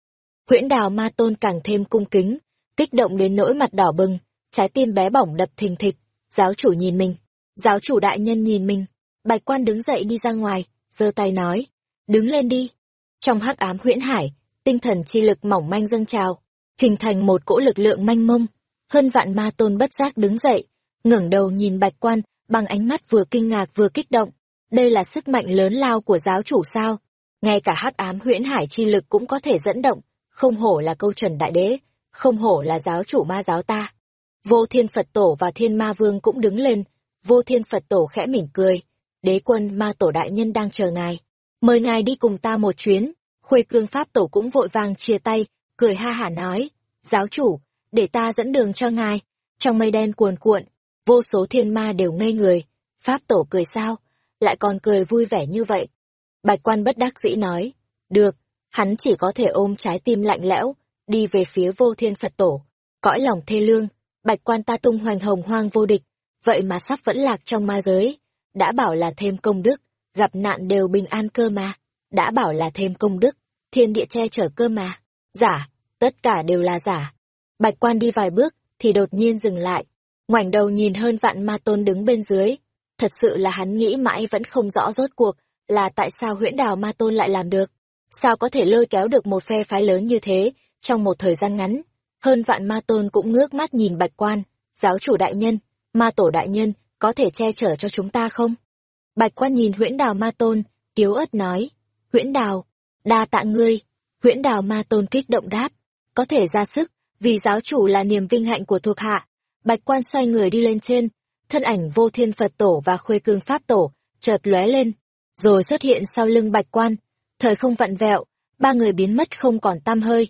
Huyễn đào ma tôn càng thêm cung kính, kích động đến nỗi mặt đỏ bừng, trái tim bé bỏng đập thình thịch, giáo chủ nhìn mình, giáo chủ đại nhân nhìn mình, bạch quan đứng dậy đi ra ngoài, giơ tay nói, đứng lên đi. Trong hắc ám huyễn hải, tinh thần chi lực mỏng manh dâng trào, hình thành một cỗ lực lượng manh mông, hơn vạn ma tôn bất giác đứng dậy, ngẩng đầu nhìn bạch quan, bằng ánh mắt vừa kinh ngạc vừa kích động. Đây là sức mạnh lớn lao của giáo chủ sao? Ngay cả hắc ám huyễn hải chi lực cũng có thể dẫn động, không hổ là câu trần đại đế, không hổ là giáo chủ ma giáo ta. Vô thiên Phật tổ và thiên ma vương cũng đứng lên, vô thiên Phật tổ khẽ mỉm cười, đế quân ma tổ đại nhân đang chờ ngài. Mời ngài đi cùng ta một chuyến, khuê cương pháp tổ cũng vội vàng chia tay, cười ha hả nói, giáo chủ, để ta dẫn đường cho ngài. Trong mây đen cuồn cuộn, vô số thiên ma đều ngây người, pháp tổ cười sao, lại còn cười vui vẻ như vậy. Bạch quan bất đắc dĩ nói, được, hắn chỉ có thể ôm trái tim lạnh lẽo, đi về phía vô thiên Phật tổ. Cõi lòng thê lương, bạch quan ta tung hoành hồng hoang vô địch, vậy mà sắp vẫn lạc trong ma giới. Đã bảo là thêm công đức, gặp nạn đều bình an cơ mà. Đã bảo là thêm công đức, thiên địa che chở cơ mà. Giả, tất cả đều là giả. Bạch quan đi vài bước, thì đột nhiên dừng lại. Ngoảnh đầu nhìn hơn vạn ma tôn đứng bên dưới. Thật sự là hắn nghĩ mãi vẫn không rõ rốt cuộc, là tại sao huyễn đào ma tôn lại làm được. Sao có thể lôi kéo được một phe phái lớn như thế, trong một thời gian ngắn, hơn vạn ma tôn cũng ngước mắt nhìn bạch quan, giáo chủ đại nhân, ma tổ đại nhân, có thể che chở cho chúng ta không? Bạch quan nhìn huyễn đào ma tôn, yếu ớt nói, huyễn đào, đa tạ ngươi, huyễn đào ma tôn kích động đáp, có thể ra sức, vì giáo chủ là niềm vinh hạnh của thuộc hạ. Bạch quan xoay người đi lên trên, thân ảnh vô thiên Phật tổ và khuê cương Pháp tổ, chợt lóe lên, rồi xuất hiện sau lưng bạch quan, thời không vặn vẹo, ba người biến mất không còn tăm hơi.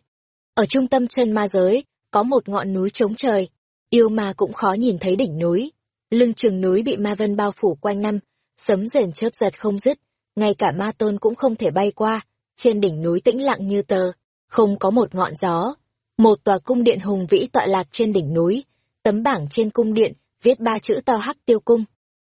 Ở trung tâm chân ma giới, có một ngọn núi trống trời, yêu ma cũng khó nhìn thấy đỉnh núi. Lưng chừng núi bị ma vân bao phủ quanh năm, sấm rền chớp giật không dứt, ngay cả ma tôn cũng không thể bay qua, trên đỉnh núi tĩnh lặng như tờ, không có một ngọn gió. Một tòa cung điện hùng vĩ tọa lạc trên đỉnh núi, tấm bảng trên cung điện viết ba chữ to hắc tiêu cung.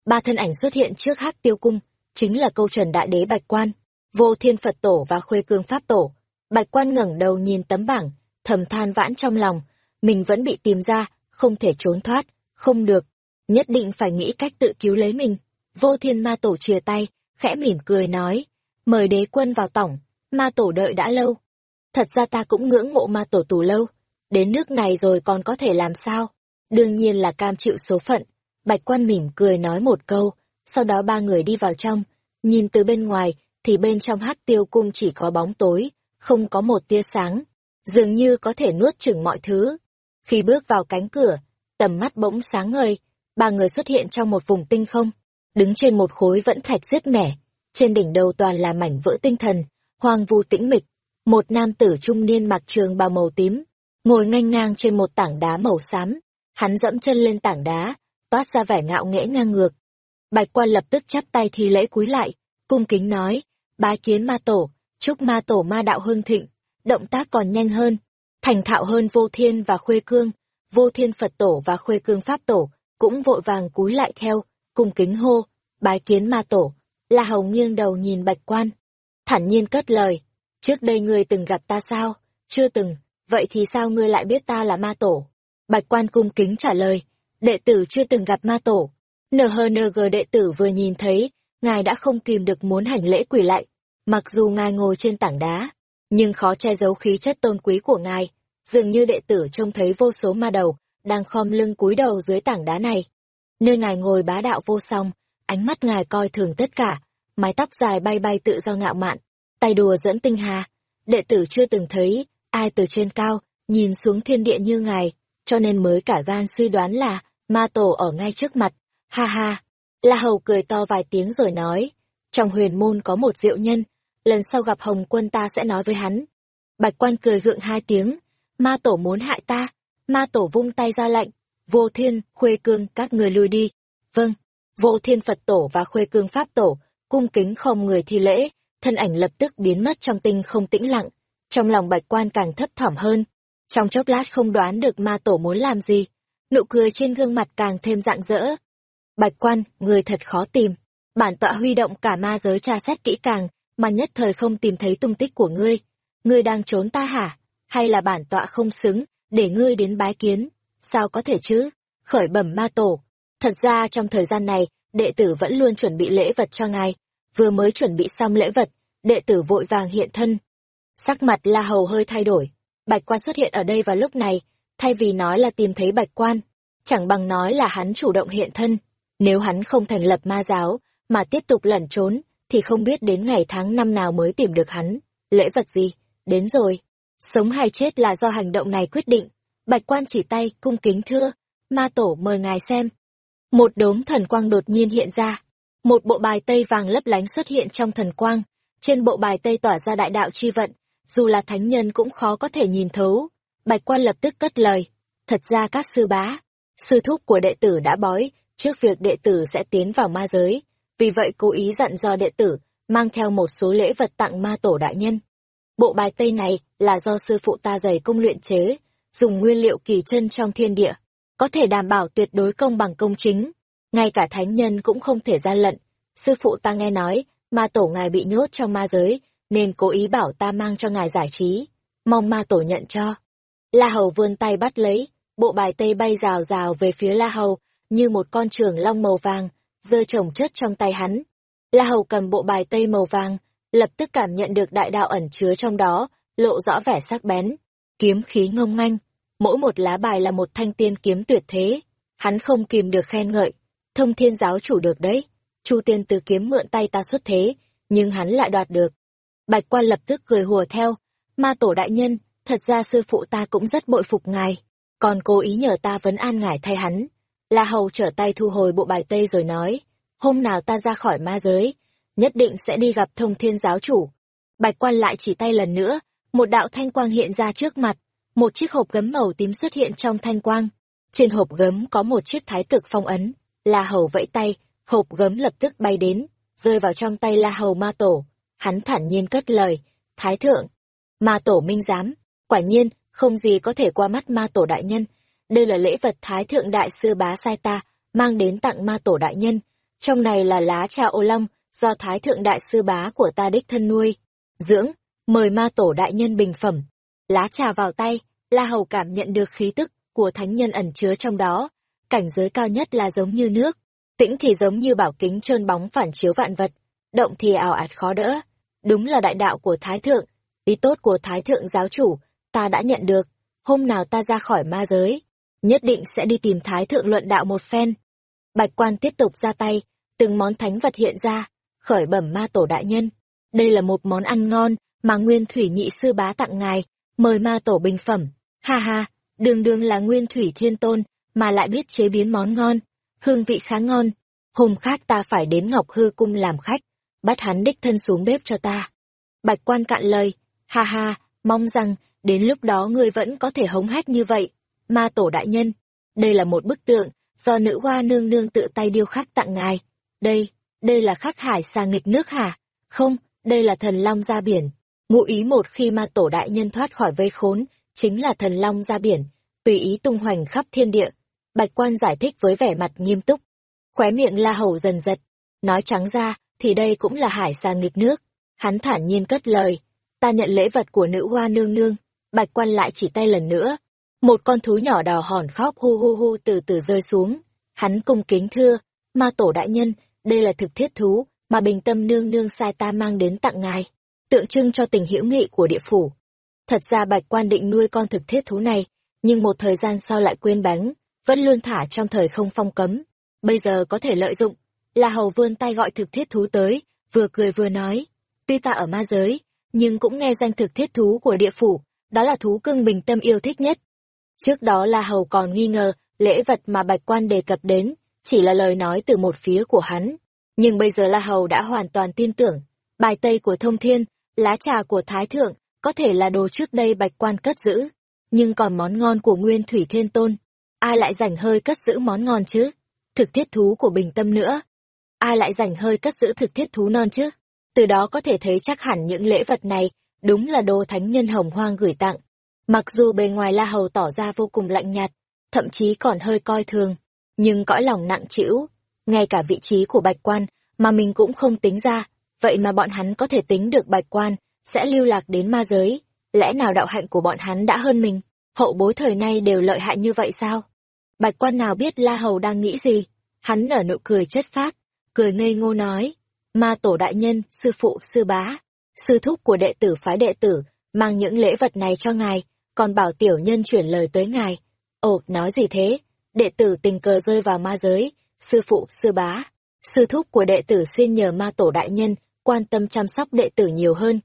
Ba thân ảnh xuất hiện trước hắc tiêu cung, chính là câu trần đại đế bạch quan, vô thiên Phật tổ và khuê cương pháp tổ. Bạch quan ngẩng đầu nhìn tấm bảng, thầm than vãn trong lòng, mình vẫn bị tìm ra, không thể trốn thoát, không được, nhất định phải nghĩ cách tự cứu lấy mình. Vô thiên ma tổ chìa tay, khẽ mỉm cười nói, mời đế quân vào tổng, ma tổ đợi đã lâu. Thật ra ta cũng ngưỡng mộ ma tổ tù lâu, đến nước này rồi còn có thể làm sao? Đương nhiên là cam chịu số phận. Bạch quan mỉm cười nói một câu, sau đó ba người đi vào trong, nhìn từ bên ngoài, thì bên trong hát tiêu cung chỉ có bóng tối, không có một tia sáng, dường như có thể nuốt chửng mọi thứ. Khi bước vào cánh cửa, tầm mắt bỗng sáng ngời, ba người xuất hiện trong một vùng tinh không, đứng trên một khối vẫn thạch rít mẻ, trên đỉnh đầu toàn là mảnh vỡ tinh thần, hoang vu tĩnh mịch. Một nam tử trung niên mặc trường bào màu tím, ngồi nghênh ngang trên một tảng đá màu xám, hắn dẫm chân lên tảng đá, toát ra vẻ ngạo nghễ ngang ngược. Bạch quan lập tức chắp tay thi lễ cúi lại, cung kính nói, bái kiến ma tổ, chúc ma tổ ma đạo hương thịnh, động tác còn nhanh hơn, thành thạo hơn vô thiên và khuê cương, vô thiên Phật tổ và khuê cương Pháp tổ, cũng vội vàng cúi lại theo, cùng kính hô, bái kiến ma tổ, La Hầu nghiêng đầu nhìn bạch quan, thản nhiên cất lời, trước đây ngươi từng gặp ta sao, chưa từng, vậy thì sao ngươi lại biết ta là ma tổ? Bạch quan cung kính trả lời, đệ tử chưa từng gặp ma tổ, NHNG đệ tử vừa nhìn thấy, ngài đã không kìm được muốn hành lễ quỳ lại. Mặc dù ngài ngồi trên tảng đá, nhưng khó che giấu khí chất tôn quý của ngài. Dường như đệ tử trông thấy vô số ma đầu, đang khom lưng cúi đầu dưới tảng đá này. Nơi ngài ngồi bá đạo vô song, ánh mắt ngài coi thường tất cả, mái tóc dài bay bay tự do ngạo mạn, tay đùa dẫn tinh hà. Đệ tử chưa từng thấy ai từ trên cao, nhìn xuống thiên địa như ngài, cho nên mới cả gan suy đoán là ma tổ ở ngay trước mặt. Ha ha! La Hầu cười to vài tiếng rồi nói, trong huyền môn có một diệu nhân, lần sau gặp Hồng quân ta sẽ nói với hắn. Bạch quan cười gượng hai tiếng, ma tổ muốn hại ta, ma tổ vung tay ra lệnh, vô thiên, khuê cương, các người lui đi. Vâng, vô thiên Phật tổ và khuê cương Pháp tổ, cung kính không người thi lễ, thân ảnh lập tức biến mất trong tinh không tĩnh lặng. Trong lòng bạch quan càng thấp thỏm hơn, trong chốc lát không đoán được ma tổ muốn làm gì, nụ cười trên gương mặt càng thêm rạng rỡ. Bạch quan, người thật khó tìm, bản tọa huy động cả ma giới tra xét kỹ càng, mà nhất thời không tìm thấy tung tích của ngươi. Ngươi đang trốn ta hả? Hay là bản tọa không xứng, để ngươi đến bái kiến? Sao có thể chứ? Khởi bẩm ma tổ. Thật ra trong thời gian này, đệ tử vẫn luôn chuẩn bị lễ vật cho ngài. Vừa mới chuẩn bị xong lễ vật, đệ tử vội vàng hiện thân. Sắc mặt La Hầu hơi thay đổi. Bạch quan xuất hiện ở đây vào lúc này, thay vì nói là tìm thấy bạch quan, chẳng bằng nói là hắn chủ động hiện thân. Nếu hắn không thành lập ma giáo, mà tiếp tục lẩn trốn, thì không biết đến ngày tháng năm nào mới tìm được hắn. Lễ vật gì? Đến rồi. Sống hay chết là do hành động này quyết định. Bạch quan chỉ tay, cung kính thưa. Ma tổ mời ngài xem. Một đốm thần quang đột nhiên hiện ra. Một bộ bài tây vàng lấp lánh xuất hiện trong thần quang. Trên bộ bài tây tỏa ra đại đạo chi vận. Dù là thánh nhân cũng khó có thể nhìn thấu. Bạch quan lập tức cất lời. Thật ra các sư bá, sư thúc của đệ tử đã bói, trước việc đệ tử sẽ tiến vào ma giới vì vậy cố ý dặn do đệ tử mang theo một số lễ vật tặng ma tổ đại nhân. Bộ bài tây này là do sư phụ ta dày công luyện chế, dùng nguyên liệu kỳ chân trong thiên địa, có thể đảm bảo tuyệt đối công bằng công chính. Ngay cả thánh nhân cũng không thể gian lận. Sư phụ ta nghe nói, ma tổ ngài bị nhốt trong ma giới, nên cố ý bảo ta mang cho ngài giải trí. Mong ma tổ nhận cho. La Hầu vươn tay bắt lấy, bộ bài tây bay rào rào về phía La Hầu, như một con trường long màu vàng, dơ trồng chất trong tay hắn. La Hầu cầm bộ bài tây màu vàng, lập tức cảm nhận được đại đạo ẩn chứa trong đó, lộ rõ vẻ sắc bén, kiếm khí ngông nganh, mỗi một lá bài là một thanh tiên kiếm tuyệt thế. Hắn không kìm được khen ngợi, thông thiên giáo chủ được đấy. Chu tiên từ kiếm mượn tay ta xuất thế, nhưng hắn lại đoạt được. Bạch quan lập tức cười hùa theo, ma tổ đại nhân, thật ra sư phụ ta cũng rất bội phục ngài, còn cố ý nhờ ta vấn an ngài thay hắn. La Hầu trở tay thu hồi bộ bài tây rồi nói, hôm nào ta ra khỏi ma giới, nhất định sẽ đi gặp thông thiên giáo chủ. Bạch quan lại chỉ tay lần nữa, một đạo thanh quang hiện ra trước mặt, một chiếc hộp gấm màu tím xuất hiện trong thanh quang. Trên hộp gấm có một chiếc thái cực phong ấn, La Hầu vẫy tay, hộp gấm lập tức bay đến, rơi vào trong tay La Hầu ma tổ. Hắn thản nhiên cất lời, Thái thượng, ma tổ minh giám, quả nhiên, không gì có thể qua mắt ma tổ đại nhân, đây là lễ vật Thái Thượng Đại Sư Bá Sai Ta, mang đến tặng ma tổ đại nhân. Trong này là lá trà ô long, do Thái Thượng Đại Sư Bá của ta đích thân nuôi. Dưỡng, mời ma tổ đại nhân bình phẩm. Lá trà vào tay, La Hầu cảm nhận được khí tức của thánh nhân ẩn chứa trong đó. Cảnh giới cao nhất là giống như nước, tĩnh thì giống như bảo kính trơn bóng phản chiếu vạn vật, động thì ảo ạt khó đỡ. Đúng là đại đạo của Thái Thượng, ý tốt của Thái Thượng giáo chủ, ta đã nhận được. Hôm nào ta ra khỏi ma giới, nhất định sẽ đi tìm thái thượng luận đạo một phen. Bạch quan tiếp tục ra tay, từng món thánh vật hiện ra, khởi bẩm ma tổ đại nhân. Đây là một món ăn ngon mà nguyên thủy nhị sư bá tặng ngài, mời ma tổ bình phẩm. Ha ha, đường đường là nguyên thủy thiên tôn, mà lại biết chế biến món ngon, hương vị khá ngon. Hôm khác ta phải đến Ngọc Hư Cung làm khách, bắt hắn đích thân xuống bếp cho ta. Bạch quan cạn lời, ha ha, mong rằng đến lúc đó ngươi vẫn có thể hống hách như vậy ma tổ đại nhân. Đây là một bức tượng do nữ hoa nương nương tự tay điêu khắc tặng ngài. Đây đây là khắc hải xa nghịch nước hả? Không, đây là thần long ra biển. Ngụ ý một khi ma tổ đại nhân thoát khỏi vây khốn chính là thần long ra biển, tùy ý tung hoành khắp thiên địa. Bạch quan giải thích với vẻ mặt nghiêm túc. Khóe miệng la hầu dần giật. Nói trắng ra, thì đây cũng là hải xa nghịch nước. Hắn thản nhiên cất lời. Ta nhận lễ vật của nữ hoa nương nương. Bạch quan lại chỉ tay lần nữa một con thú nhỏ đỏ hòn khóc hu hu hu từ từ rơi xuống. Hắn cung kính thưa, ma tổ đại nhân, đây là thực thiết thú mà bình tâm nương nương sai ta mang đến tặng ngài, tượng trưng cho tình hữu nghị của địa phủ. Thật ra bạch quan định nuôi con thực thiết thú này, nhưng một thời gian sau lại quên bánh, vẫn luôn thả trong thời không phong cấm. Bây giờ có thể lợi dụng, là Hầu vươn tay gọi thực thiết thú tới, vừa cười vừa nói, tuy ta ở ma giới, nhưng cũng nghe danh thực thiết thú của địa phủ, đó là thú cưng bình tâm yêu thích nhất. Trước đó La Hầu còn nghi ngờ, lễ vật mà Bạch Quan đề cập đến, chỉ là lời nói từ một phía của hắn. Nhưng bây giờ La Hầu đã hoàn toàn tin tưởng, bài tây của thông thiên, lá trà của Thái Thượng, có thể là đồ trước đây Bạch Quan cất giữ. Nhưng còn món ngon của Nguyên Thủy Thiên Tôn, ai lại rảnh hơi cất giữ món ngon chứ? Thực thiết thú của bình tâm nữa. Ai lại rảnh hơi cất giữ thực thiết thú non chứ? Từ đó có thể thấy chắc hẳn những lễ vật này đúng là đồ thánh nhân hồng hoang gửi tặng. Mặc dù bề ngoài La Hầu tỏ ra vô cùng lạnh nhạt, thậm chí còn hơi coi thường, nhưng cõi lòng nặng trĩu, ngay cả vị trí của bạch quan mà mình cũng không tính ra, vậy mà bọn hắn có thể tính được bạch quan sẽ lưu lạc đến ma giới, lẽ nào đạo hạnh của bọn hắn đã hơn mình, hậu bối thời nay đều lợi hại như vậy sao? Bạch quan nào biết La Hầu đang nghĩ gì, hắn nở nụ cười chất phát, cười ngây ngô nói, ma tổ đại nhân, sư phụ, sư bá, sư thúc của đệ tử phái đệ tử, mang những lễ vật này cho ngài, còn bảo tiểu nhân chuyển lời tới ngài. Ồ, nói gì thế? Đệ tử tình cờ rơi vào ma giới, sư phụ, sư bá. Sư thúc của đệ tử xin nhờ ma tổ đại nhân, quan tâm chăm sóc đệ tử nhiều hơn.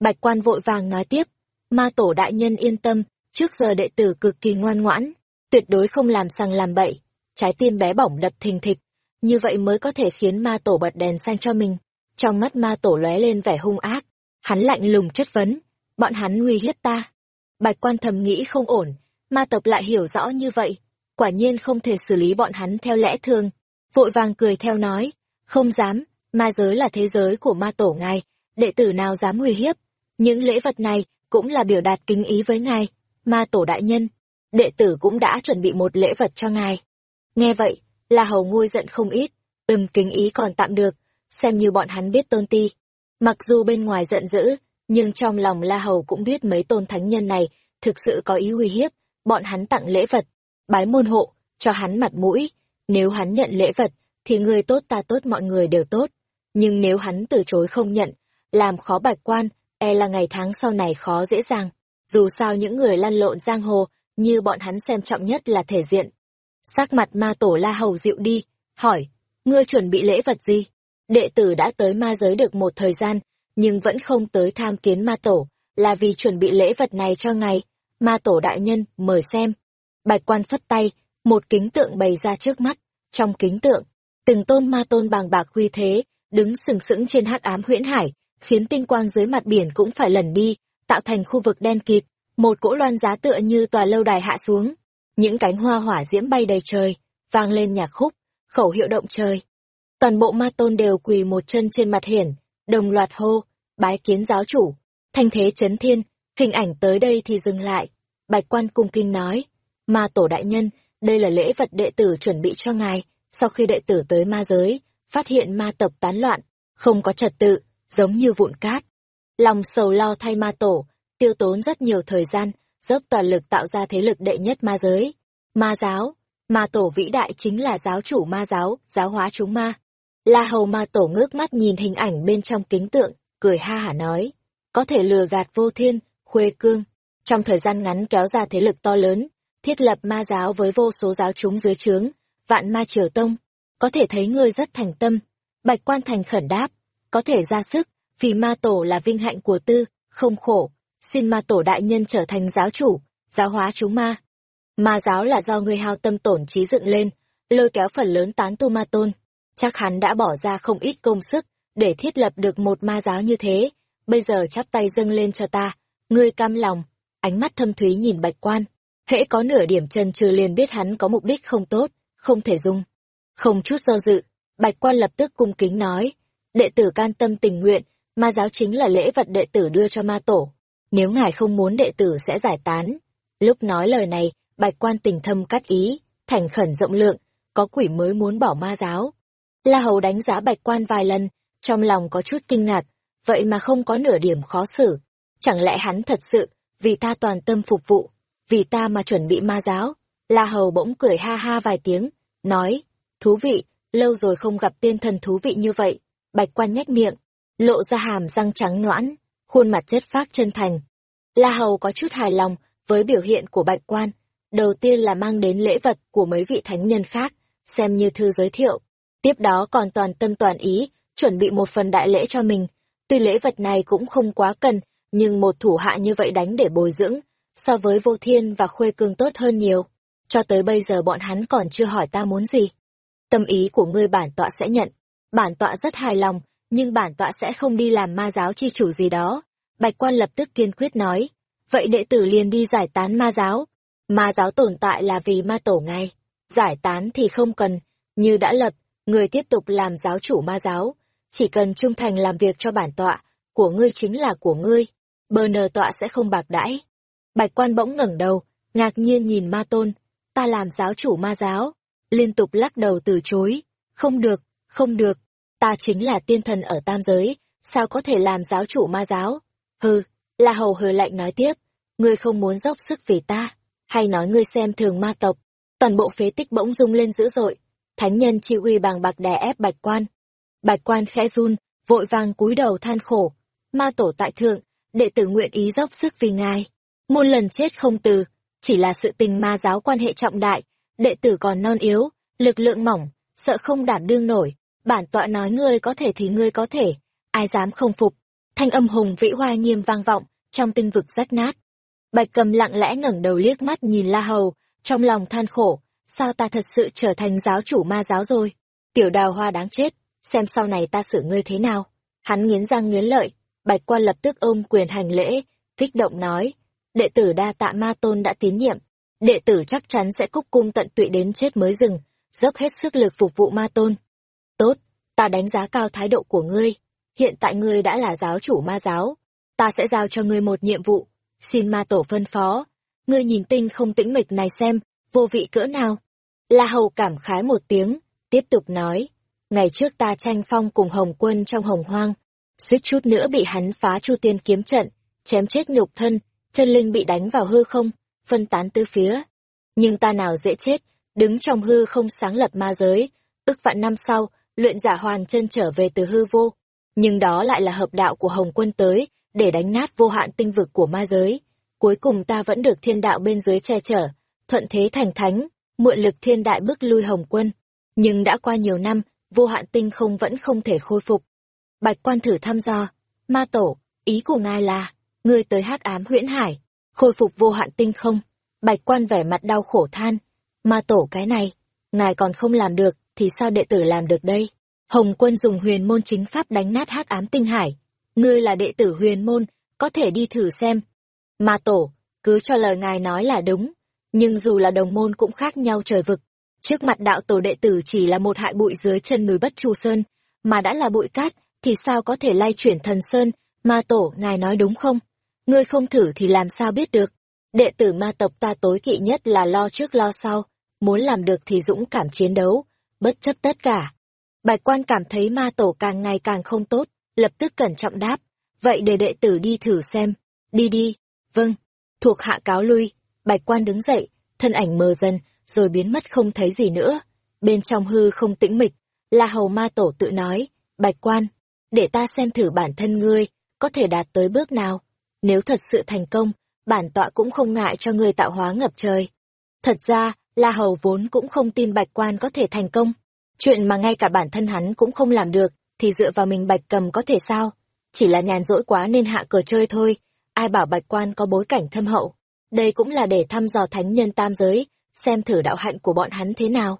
Bạch quan vội vàng nói tiếp, ma tổ đại nhân yên tâm, trước giờ đệ tử cực kỳ ngoan ngoãn, tuyệt đối không làm sang làm bậy. Trái tim bé bỏng đập thình thịch, như vậy mới có thể khiến ma tổ bật đèn xanh cho mình. Trong mắt ma tổ lóe lên vẻ hung ác, hắn lạnh lùng chất vấn, bọn hắn nguy hiếp ta. Bạch quan thầm nghĩ không ổn, ma tộc lại hiểu rõ như vậy, quả nhiên không thể xử lý bọn hắn theo lẽ thường. Vội vàng cười theo nói, không dám, ma giới là thế giới của ma tổ ngài, đệ tử nào dám nguy hiếp. Những lễ vật này cũng là biểu đạt kính ý với ngài, ma tổ đại nhân. Đệ tử cũng đã chuẩn bị một lễ vật cho ngài. Nghe vậy, La Hầu ngôi giận không ít, ừm kính ý còn tạm được, xem như bọn hắn biết tôn ti. Mặc dù bên ngoài giận dữ, nhưng trong lòng La Hầu cũng biết mấy tôn thánh nhân này thực sự có ý uy hiếp, bọn hắn tặng lễ vật, bái môn hộ, cho hắn mặt mũi. Nếu hắn nhận lễ vật, thì người tốt ta tốt mọi người đều tốt. Nhưng nếu hắn từ chối không nhận, làm khó bạch quan, e là ngày tháng sau này khó dễ dàng. Dù sao những người lăn lộn giang hồ, như bọn hắn xem trọng nhất là thể diện. Sắc mặt ma tổ la hầu dịu đi, hỏi, ngươi chuẩn bị lễ vật gì? Đệ tử đã tới ma giới được một thời gian, nhưng vẫn không tới tham kiến ma tổ, là vì chuẩn bị lễ vật này cho ngày Ma tổ đại nhân, mời xem. Bạch quan phất tay, một kính tượng bày ra trước mắt. Trong kính tượng, từng tôn ma tôn bàng bạc huy thế, đứng sừng sững trên hắc ám huyễn hải, khiến tinh quang dưới mặt biển cũng phải lẩn đi, tạo thành khu vực đen kịt. Một cỗ loan giá tựa như tòa lâu đài hạ xuống. Những cánh hoa hỏa diễm bay đầy trời, vang lên nhạc khúc, khẩu hiệu động trời. Toàn bộ ma tôn đều quỳ một chân trên mặt hiển, đồng loạt hô, bái kiến giáo chủ. Thanh thế chấn thiên, hình ảnh tới đây thì dừng lại. Bạch quan cung kinh nói, ma tổ đại nhân, đây là lễ vật đệ tử chuẩn bị cho ngài. Sau khi đệ tử tới ma giới, phát hiện ma tộc tán loạn, không có trật tự, giống như vụn cát. Lòng sầu lo thay ma tổ, tiêu tốn rất nhiều thời gian, dốc toàn lực tạo ra thế lực đệ nhất ma giới. Ma giáo, ma tổ vĩ đại chính là giáo chủ ma giáo, giáo hóa chúng ma. La hầu ma tổ ngước mắt nhìn hình ảnh bên trong kính tượng, cười ha hả nói, có thể lừa gạt vô thiên, khuê cương, trong thời gian ngắn kéo ra thế lực to lớn, thiết lập ma giáo với vô số giáo chúng dưới trướng, vạn ma triều tông, có thể thấy ngươi rất thành tâm. Bạch quan thành khẩn đáp, có thể ra sức, vì ma tổ là vinh hạnh của tư, không khổ, xin ma tổ đại nhân trở thành giáo chủ, giáo hóa chúng ma. Ma giáo là do ngươi hao tâm tổn trí dựng lên, lôi kéo phần lớn tán tu ma tôn. Chắc hắn đã bỏ ra không ít công sức, để thiết lập được một ma giáo như thế, bây giờ chắp tay dâng lên cho ta, ngươi cam lòng, ánh mắt thâm thúy nhìn bạch quan, hễ có nửa điểm chân trừ liền biết hắn có mục đích không tốt, không thể dung. Không chút do dự, bạch quan lập tức cung kính nói, đệ tử can tâm tình nguyện, ma giáo chính là lễ vật đệ tử đưa cho ma tổ, nếu ngài không muốn đệ tử sẽ giải tán. Lúc nói lời này, bạch quan tình thâm cắt ý, thành khẩn rộng lượng, có quỷ mới muốn bỏ ma giáo. La Hầu đánh giá bạch quan vài lần, trong lòng có chút kinh ngạc, vậy mà không có nửa điểm khó xử. Chẳng lẽ hắn thật sự, vì ta toàn tâm phục vụ, vì ta mà chuẩn bị ma giáo? La Hầu bỗng cười ha ha vài tiếng, nói, thú vị, lâu rồi không gặp tiên thần thú vị như vậy. Bạch quan nhếch miệng, lộ ra hàm răng trắng noãn, khuôn mặt chất phác chân thành. La Hầu có chút hài lòng với biểu hiện của bạch quan. Đầu tiên là mang đến lễ vật của mấy vị thánh nhân khác, xem như thư giới thiệu. Tiếp đó còn toàn tâm toàn ý, chuẩn bị một phần đại lễ cho mình. Tuy lễ vật này cũng không quá cần, nhưng một thủ hạ như vậy đánh để bồi dưỡng, so với vô thiên và khuê cương tốt hơn nhiều. Cho tới bây giờ bọn hắn còn chưa hỏi ta muốn gì. Tâm ý của ngươi bản tọa sẽ nhận. Bản tọa rất hài lòng, nhưng bản tọa sẽ không đi làm ma giáo chi chủ gì đó. Bạch quan lập tức kiên quyết nói. Vậy đệ tử liền đi giải tán ma giáo. Ma giáo tồn tại là vì ma tổ ngay. Giải tán thì không cần, như đã lập, người tiếp tục làm giáo chủ ma giáo. Chỉ cần trung thành làm việc cho bản tọa, của ngươi chính là của ngươi. Bờ nờ tọa sẽ không bạc đãi. Bạch quan bỗng ngẩng đầu, ngạc nhiên nhìn ma tôn. Ta làm giáo chủ ma giáo. Liên tục lắc đầu từ chối. Không được, không được. Ta chính là tiên thần ở tam giới, sao có thể làm giáo chủ ma giáo? Hừ, La Hầu hừ lạnh nói tiếp. Ngươi không muốn dốc sức vì ta, hay nói ngươi xem thường ma tộc. Toàn bộ phế tích bỗng rung lên dữ dội. Thánh nhân chi uy bằng bạc đè ép bạch quan. Bạch quan khẽ run, vội vàng cúi đầu than khổ. Ma tổ tại thượng, đệ tử nguyện ý dốc sức vì ngài. Muôn lần chết không từ, chỉ là sự tình ma giáo quan hệ trọng đại, đệ tử còn non yếu, lực lượng mỏng, sợ không đảm đương nổi. Bản tọa nói ngươi có thể thì ngươi có thể, ai dám không phục. Thanh âm hùng vĩ hoa nghiêm vang vọng, trong tinh vực rách nát. Bạch cầm lặng lẽ ngẩng đầu liếc mắt nhìn La Hầu, trong lòng than khổ, sao ta thật sự trở thành giáo chủ ma giáo rồi? Tiểu đào hoa đáng chết, xem sau này ta xử ngươi thế nào? Hắn nghiến răng nghiến lợi, bạch quan lập tức ôm quyền hành lễ, kích động nói, đệ tử đa tạ ma tôn đã tín nhiệm, đệ tử chắc chắn sẽ cúc cung tận tụy đến chết mới dừng, dốc hết sức lực phục vụ ma tôn. Tốt, ta đánh giá cao thái độ của ngươi, hiện tại ngươi đã là giáo chủ ma giáo, ta sẽ giao cho ngươi một nhiệm vụ, xin ma tổ phân phó, ngươi nhìn tinh không tĩnh mịch này xem, vô vị cỡ nào. La Hầu cảm khái một tiếng, tiếp tục nói, ngày trước ta tranh phong cùng Hồng Quân trong Hồng Hoang, suýt chút nữa bị hắn phá Chu Tiên kiếm trận, chém chết nhục thân, chân linh bị đánh vào hư không, phân tán tứ phía. Nhưng ta nào dễ chết, đứng trong hư không sáng lập ma giới, ức vạn năm sau, luyện giả hoàn chân trở về từ hư vô. Nhưng đó lại là hợp đạo của Hồng Quân tới, để đánh nát vô hạn tinh vực của ma giới. Cuối cùng ta vẫn được thiên đạo bên dưới che chở, thuận thế thành thánh, mượn lực thiên đại bức lui Hồng Quân. Nhưng đã qua nhiều năm, vô hạn tinh không vẫn không thể khôi phục. Bạch quan thử thăm dò, ma tổ, ý của ngài là, ngươi tới hắc ám huyễn hải, khôi phục vô hạn tinh không. Bạch quan vẻ mặt đau khổ than, ma tổ cái này, ngài còn không làm được, thì sao đệ tử làm được đây? Hồng quân dùng huyền môn chính pháp đánh nát hắc ám tinh hải. Ngươi là đệ tử huyền môn, có thể đi thử xem. Ma tổ, cứ cho lời ngài nói là đúng, nhưng dù là đồng môn cũng khác nhau trời vực. Trước mặt đạo tổ đệ tử chỉ là một hại bụi dưới chân núi Bất Chu Sơn, mà đã là bụi cát, thì sao có thể lay chuyển thần Sơn, ma tổ, ngài nói đúng không? Ngươi không thử thì làm sao biết được? Đệ tử ma tộc ta tối kỵ nhất là lo trước lo sau, muốn làm được thì dũng cảm chiến đấu, bất chấp tất cả. Bạch quan cảm thấy ma tổ càng ngày càng không tốt, lập tức cẩn trọng đáp, vậy để đệ tử đi thử xem, đi đi, vâng, thuộc hạ cáo lui, bạch quan đứng dậy, thân ảnh mờ dần, rồi biến mất không thấy gì nữa. Bên trong hư không tĩnh mịch, La Hầu Ma Tổ tự nói, Bạch Quan, để ta xem thử bản thân ngươi, có thể đạt tới bước nào. Nếu thật sự thành công, bản tọa cũng không ngại cho ngươi tạo hóa ngập trời. Thật ra, La Hầu vốn cũng không tin Bạch Quan có thể thành công. Chuyện mà ngay cả bản thân hắn cũng không làm được, thì dựa vào mình Bạch Cầm có thể sao? Chỉ là nhàn rỗi quá nên hạ cờ chơi thôi, ai bảo Bạch Quan có bối cảnh thâm hậu. Đây cũng là để thăm dò thánh nhân tam giới, xem thử đạo hạnh của bọn hắn thế nào.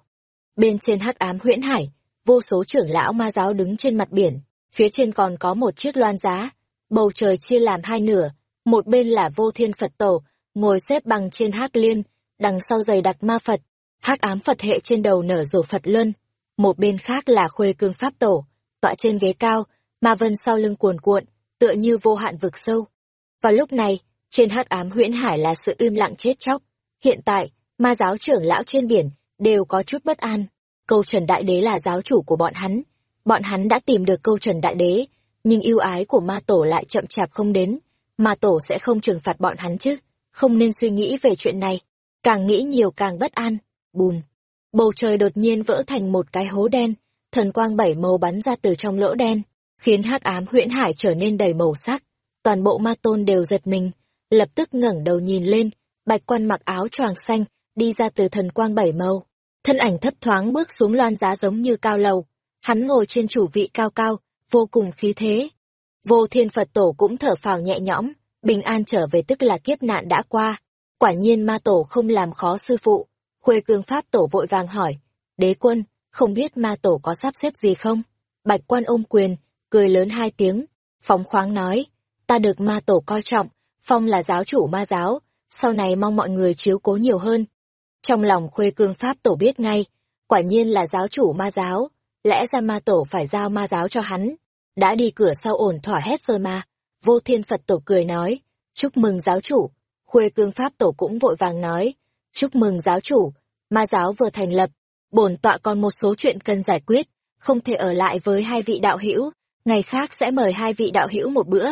Bên trên hắc ám huyễn hải, vô số trưởng lão ma giáo đứng trên mặt biển, phía trên còn có một chiếc loan giá, bầu trời chia làm hai nửa, một bên là vô thiên Phật tổ, ngồi xếp bằng trên hắc liên, đằng sau giày đặc ma Phật, hắc ám Phật hệ trên đầu nở rổ Phật luân, một bên khác là khuê cương Pháp tổ, tọa trên ghế cao, ma vân sau lưng cuồn cuộn, tựa như vô hạn vực sâu. Và lúc này, trên hắc ám huyễn hải là sự im lặng chết chóc. Hiện tại, ma giáo trưởng lão trên biển đều có chút bất an. Câu Trần Đại Đế là giáo chủ của bọn hắn. Bọn hắn đã tìm được câu Trần Đại Đế, nhưng yêu ái của ma tổ lại chậm chạp không đến. Ma tổ sẽ không trừng phạt bọn hắn chứ. Không nên suy nghĩ về chuyện này. Càng nghĩ nhiều càng bất an. Bùm. Bầu trời đột nhiên vỡ thành một cái hố đen. Thần quang bảy màu bắn ra từ trong lỗ đen, khiến hắc ám huyễn hải trở nên đầy màu sắc. Toàn bộ ma tôn đều giật mình, lập tức ngẩng đầu nhìn lên, bạch quan mặc áo choàng xanh, đi ra từ thần quang bảy màu. Thân ảnh thấp thoáng bước xuống loan giá giống như cao lầu, hắn ngồi trên chủ vị cao cao, vô cùng khí thế. Vô thiên Phật tổ cũng thở phào nhẹ nhõm, bình an trở về tức là kiếp nạn đã qua. Quả nhiên ma tổ không làm khó sư phụ. Khuê cương pháp tổ vội vàng hỏi, đế quân, không biết ma tổ có sắp xếp gì không? Bạch quan ôm quyền, cười lớn hai tiếng, phóng khoáng nói, ta được ma tổ coi trọng, phong là giáo chủ ma giáo, sau này mong mọi người chiếu cố nhiều hơn. Trong lòng khuê cương pháp tổ biết ngay, quả nhiên là giáo chủ ma giáo, lẽ ra ma tổ phải giao ma giáo cho hắn. Đã đi cửa sau ổn thỏa hết rồi mà. Vô thiên Phật tổ cười nói, chúc mừng giáo chủ. Khuê cương pháp tổ cũng vội vàng nói, chúc mừng giáo chủ, ma giáo vừa thành lập, bổn tọa còn một số chuyện cần giải quyết, không thể ở lại với hai vị đạo hữu, ngày khác sẽ mời hai vị đạo hữu một bữa.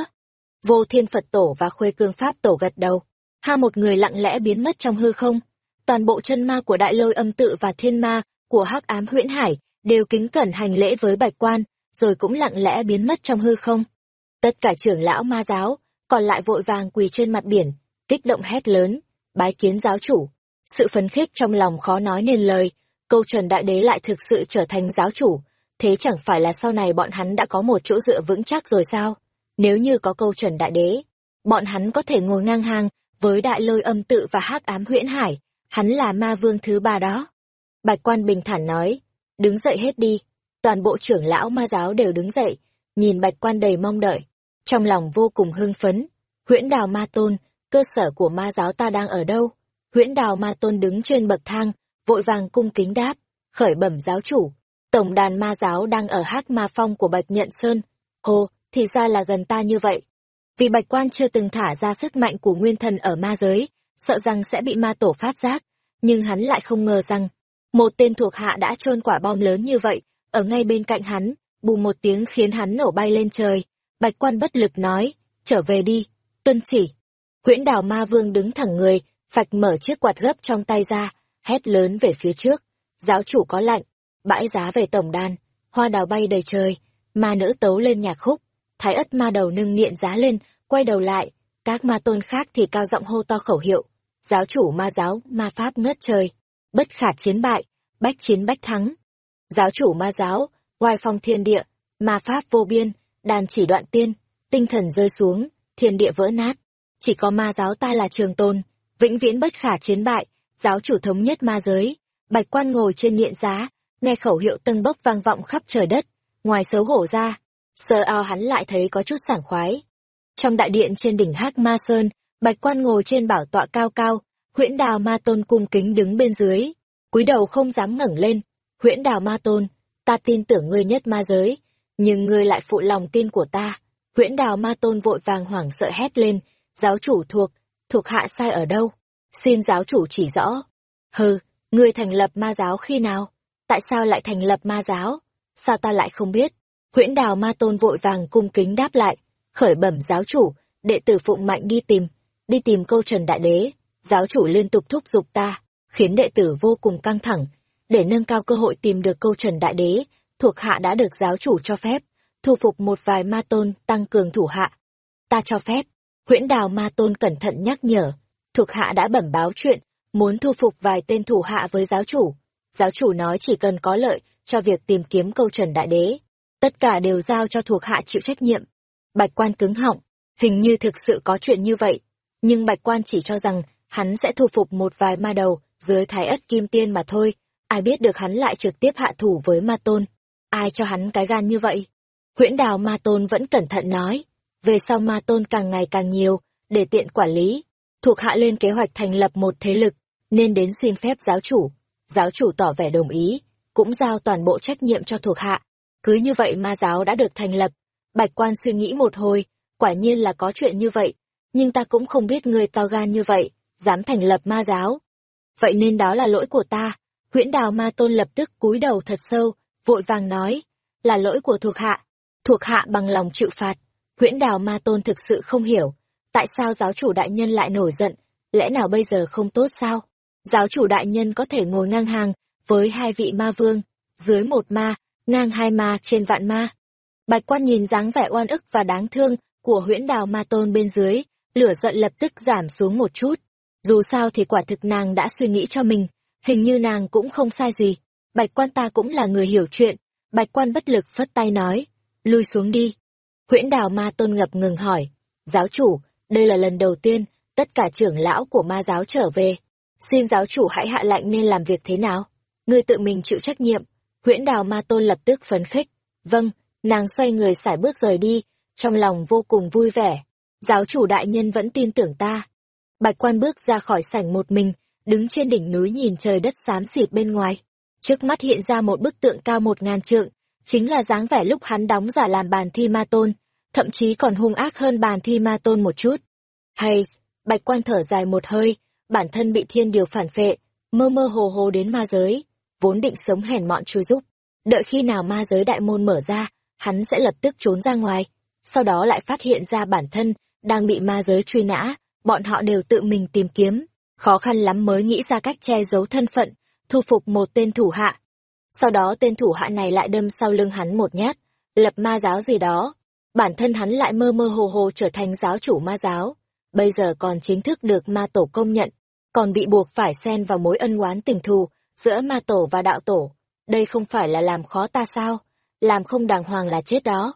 Vô Thiên Phật Tổ và Khuê Cương Pháp Tổ gật đầu, ha một người lặng lẽ biến mất trong hư không. Toàn bộ chân ma của Đại Lôi Âm Tự và Thiên Ma của Hắc Ám Huyễn Hải đều kính cẩn hành lễ với Bạch Quan, rồi cũng lặng lẽ biến mất trong hư không. Tất cả trưởng lão ma giáo, còn lại vội vàng quỳ trên mặt biển, kích động hét lớn, bái kiến giáo chủ. Sự phấn khích trong lòng khó nói nên lời, câu Trần Đại Đế lại thực sự trở thành giáo chủ, thế chẳng phải là sau này bọn hắn đã có một chỗ dựa vững chắc rồi sao? Nếu như có câu chuẩn Đại Đế, bọn hắn có thể ngồi ngang hàng với đại lôi âm tự và hắc ám huyễn hải, hắn là ma vương thứ ba đó. Bạch quan bình thản nói, đứng dậy hết đi. Toàn bộ trưởng lão ma giáo đều đứng dậy, nhìn bạch quan đầy mong đợi, trong lòng vô cùng hưng phấn. Huyễn đào ma tôn, cơ sở của ma giáo ta đang ở đâu? Huyễn đào ma tôn đứng trên bậc thang, vội vàng cung kính đáp, khởi bẩm giáo chủ. Tổng đàn ma giáo đang ở hát ma phong của Bạch Nhận Sơn. Hô, thì ra là gần ta như vậy. Vì Bạch Quan chưa từng thả ra sức mạnh của nguyên thần ở ma giới, sợ rằng sẽ bị ma tổ phát giác, nhưng hắn lại không ngờ rằng, một tên thuộc hạ đã trôn quả bom lớn như vậy, ở ngay bên cạnh hắn, bù một tiếng khiến hắn nổ bay lên trời. Bạch Quan bất lực nói, trở về đi, tuân chỉ. Huyễn đào ma vương đứng thẳng người, phạch mở chiếc quạt gấp trong tay ra, hét lớn về phía trước. Giáo chủ có lạnh, bãi giá về tổng đàn, hoa đào bay đầy trời, ma nữ tấu lên nhạc khúc, thái ất ma đầu nâng niệm giá lên, quay đầu lại, các ma tôn khác thì cao giọng hô to khẩu hiệu, giáo chủ ma giáo, ma pháp ngất trời, bất khả chiến bại, bách chiến bách thắng. Giáo chủ ma giáo, oai phong thiên địa, ma pháp vô biên, đàn chỉ đoạn tiên, tinh thần rơi xuống, thiên địa vỡ nát. Chỉ có ma giáo ta là trường tôn, vĩnh viễn bất khả chiến bại, giáo chủ thống nhất ma giới. Bạch quan ngồi trên niện giá, nghe khẩu hiệu tân bốc vang vọng khắp trời đất, ngoài xấu hổ ra, sờ ao hắn lại thấy có chút sảng khoái. Trong đại điện trên đỉnh Hắc Ma Sơn, Bạch Quan ngồi trên bảo tọa cao cao, Huyễn Đào Ma Tôn cung kính đứng bên dưới, cúi đầu không dám ngẩng lên. Huyễn Đào Ma Tôn, ta tin tưởng ngươi nhất ma giới, nhưng ngươi lại phụ lòng tin của ta. Huyễn Đào Ma Tôn vội vàng hoảng sợ hét lên, giáo chủ thuộc, thuộc hạ sai ở đâu? Xin giáo chủ chỉ rõ. Hừ, ngươi thành lập ma giáo khi nào? Tại sao lại thành lập ma giáo? Sao ta lại không biết? Huyễn Đào Ma Tôn vội vàng cung kính đáp lại, khởi bẩm giáo chủ, đệ tử phụng mạnh đi tìm, đi tìm câu Trần Đại Đế. Giáo chủ liên tục thúc giục ta, khiến đệ tử vô cùng căng thẳng. Để nâng cao cơ hội tìm được câu Trần Đại Đế, thuộc hạ đã được giáo chủ cho phép, thu phục một vài ma tôn tăng cường thủ hạ. Ta cho phép, huyễn đào ma tôn cẩn thận nhắc nhở, thuộc hạ đã bẩm báo chuyện, muốn thu phục vài tên thủ hạ với giáo chủ. Giáo chủ nói chỉ cần có lợi cho việc tìm kiếm câu Trần Đại Đế, tất cả đều giao cho thuộc hạ chịu trách nhiệm. Bạch quan cứng họng, hình như thực sự có chuyện như vậy, nhưng bạch quan chỉ cho rằng hắn sẽ thu phục một vài ma đầu dưới thái ất kim tiên mà thôi, ai biết được hắn lại trực tiếp hạ thủ với ma tôn. Ai cho hắn cái gan như vậy? Huyễn đào ma tôn vẫn cẩn thận nói, về sau ma tôn càng ngày càng nhiều, để tiện quản lý. Thuộc hạ lên kế hoạch thành lập một thế lực, nên đến xin phép giáo chủ. Giáo chủ tỏ vẻ đồng ý, cũng giao toàn bộ trách nhiệm cho thuộc hạ. Cứ như vậy ma giáo đã được thành lập. Bạch quan suy nghĩ một hồi, quả nhiên là có chuyện như vậy, nhưng ta cũng không biết người to gan như vậy, dám thành lập ma giáo. Vậy nên đó là lỗi của ta. Huyễn đào ma tôn lập tức cúi đầu thật sâu, vội vàng nói, là lỗi của thuộc hạ. Thuộc hạ bằng lòng chịu phạt. Huyễn đào ma tôn thực sự không hiểu, tại sao giáo chủ đại nhân lại nổi giận, lẽ nào bây giờ không tốt sao? Giáo chủ đại nhân có thể ngồi ngang hàng với hai vị ma vương, dưới một ma, ngang hai ma trên vạn ma. Bạch quan nhìn dáng vẻ oan ức và đáng thương của huyễn đào ma tôn bên dưới, lửa giận lập tức giảm xuống một chút. Dù sao thì quả thực nàng đã suy nghĩ cho mình, hình như nàng cũng không sai gì. Bạch quan ta cũng là người hiểu chuyện, Bạch quan bất lực phất tay nói, lui xuống đi. Huyễn đào ma tôn ngập ngừng hỏi, giáo chủ, đây là lần đầu tiên tất cả trưởng lão của ma giáo trở về. Xin giáo chủ hãy hạ lệnh nên làm việc thế nào? Ngươi tự mình chịu trách nhiệm. Huyễn đào ma tôn lập tức phấn khích. Vâng, nàng xoay người sải bước rời đi, trong lòng vô cùng vui vẻ. Giáo chủ đại nhân vẫn tin tưởng ta. Bạch quan bước ra khỏi sảnh một mình, đứng trên đỉnh núi nhìn trời đất xám xịt bên ngoài. Trước mắt hiện ra một bức tượng cao một ngàn trượng, chính là dáng vẻ lúc hắn đóng giả làm bàn thi ma tôn, thậm chí còn hung ác hơn bàn thi ma tôn một chút. Hay, bạch quan thở dài một hơi, bản thân bị thiên điều phản phệ, mơ mơ hồ hồ đến ma giới, vốn định sống hèn mọn chui giúp. Đợi khi nào ma giới đại môn mở ra, hắn sẽ lập tức trốn ra ngoài, sau đó lại phát hiện ra bản thân đang bị ma giới truy nã, bọn họ đều tự mình tìm kiếm, khó khăn lắm mới nghĩ ra cách che giấu thân phận, thu phục một tên thủ hạ. Sau đó tên thủ hạ này lại đâm sau lưng hắn một nhát, lập ma giáo gì đó. Bản thân hắn lại mơ mơ hồ hồ trở thành giáo chủ ma giáo. Bây giờ còn chính thức được ma tổ công nhận, còn bị buộc phải xen vào mối ân oán tình thù giữa ma tổ và đạo tổ. Đây không phải là làm khó ta sao? Làm không đàng hoàng là chết đó.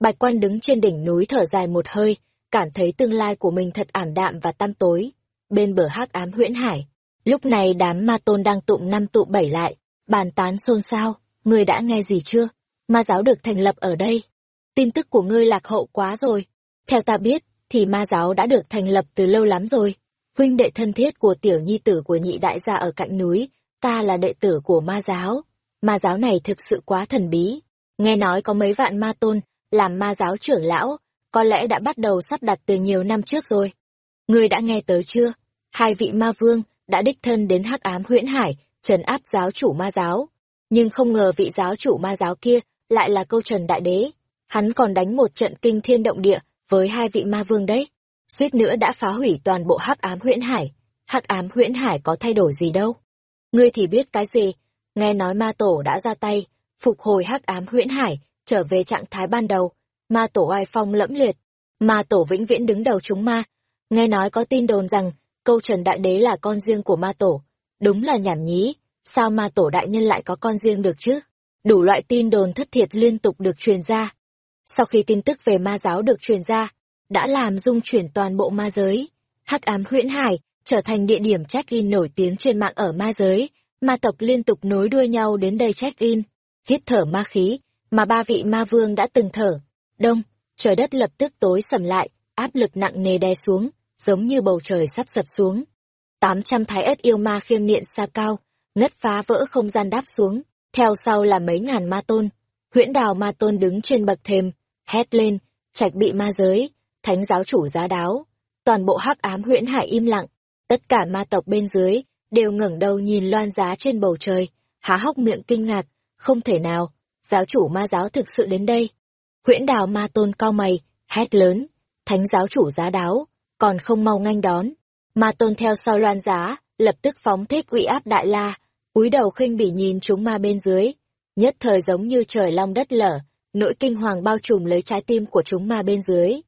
Bạch quan đứng trên đỉnh núi thở dài một hơi, cảm thấy tương lai của mình thật ảm đạm và tăm tối. Bên bờ hắc ám huyễn hải, lúc này đám ma tôn đang tụng năm tụ bảy lại, bàn tán xôn xao, ngươi đã nghe gì chưa? Ma giáo được thành lập ở đây. Tin tức của ngươi lạc hậu quá rồi. Theo ta biết, thì ma giáo đã được thành lập từ lâu lắm rồi. Huynh đệ thân thiết của tiểu nhi tử của nhị đại gia ở cạnh núi, ta là đệ tử của ma giáo. Ma giáo này thực sự quá thần bí. Nghe nói có mấy vạn ma tôn, làm ma giáo trưởng lão, có lẽ đã bắt đầu sắp đặt từ nhiều năm trước rồi. Ngươi đã nghe tới chưa? Hai vị ma vương đã đích thân đến hắc ám huyễn hải, trấn áp giáo chủ ma giáo. Nhưng không ngờ vị giáo chủ ma giáo kia lại là câu trần đại đế. Hắn còn đánh một trận kinh thiên động địa với hai vị ma vương đấy. Suýt nữa đã phá hủy toàn bộ hắc ám huyễn hải. Hắc ám huyễn hải có thay đổi gì đâu. Ngươi thì biết cái gì? Nghe nói ma tổ đã ra tay, phục hồi hắc ám huyễn hải, trở về trạng thái ban đầu. Ma tổ oai phong lẫm liệt. Ma tổ vĩnh viễn đứng đầu chúng ma. Nghe nói có tin đồn rằng, câu trần đại đế là con riêng của ma tổ. Đúng là nhảm nhí, sao ma tổ đại nhân lại có con riêng được chứ? Đủ loại tin đồn thất thiệt liên tục được truyền ra. Sau khi tin tức về ma giáo được truyền ra, đã làm dung chuyển toàn bộ ma giới. Hắc ám huyễn hải trở thành địa điểm check-in nổi tiếng trên mạng ở ma giới, ma tộc liên tục nối đuôi nhau đến đây check-in, hít thở ma khí, mà ba vị ma vương đã từng thở. Đông, trời đất lập tức tối sầm lại, áp lực nặng nề đè xuống, giống như bầu trời sắp sập xuống. Tám trăm thái ất yêu ma khiêng niệm xa cao, ngất phá vỡ không gian đáp xuống, theo sau là mấy ngàn ma tôn. Huyễn đào ma tôn đứng trên bậc thềm, hét lên, trạch bị ma giới, thánh giáo chủ giá đáo. Toàn bộ hắc ám huyễn hải im lặng, tất cả ma tộc bên dưới đều ngẩng đầu nhìn loan giá trên bầu trời, há hốc miệng kinh ngạc, không thể nào, giáo chủ ma giáo thực sự đến đây. Huyễn đào ma tôn cao mày, hét lớn, thánh giáo chủ giá đáo, còn không mau nganh đón. Ma tôn theo sau loan giá, lập tức phóng thích uy áp đại la, cúi đầu khinh bỉ nhìn chúng ma bên dưới. Nhất thời giống như trời long đất lở, nỗi kinh hoàng bao trùm lấy trái tim của chúng ma bên dưới.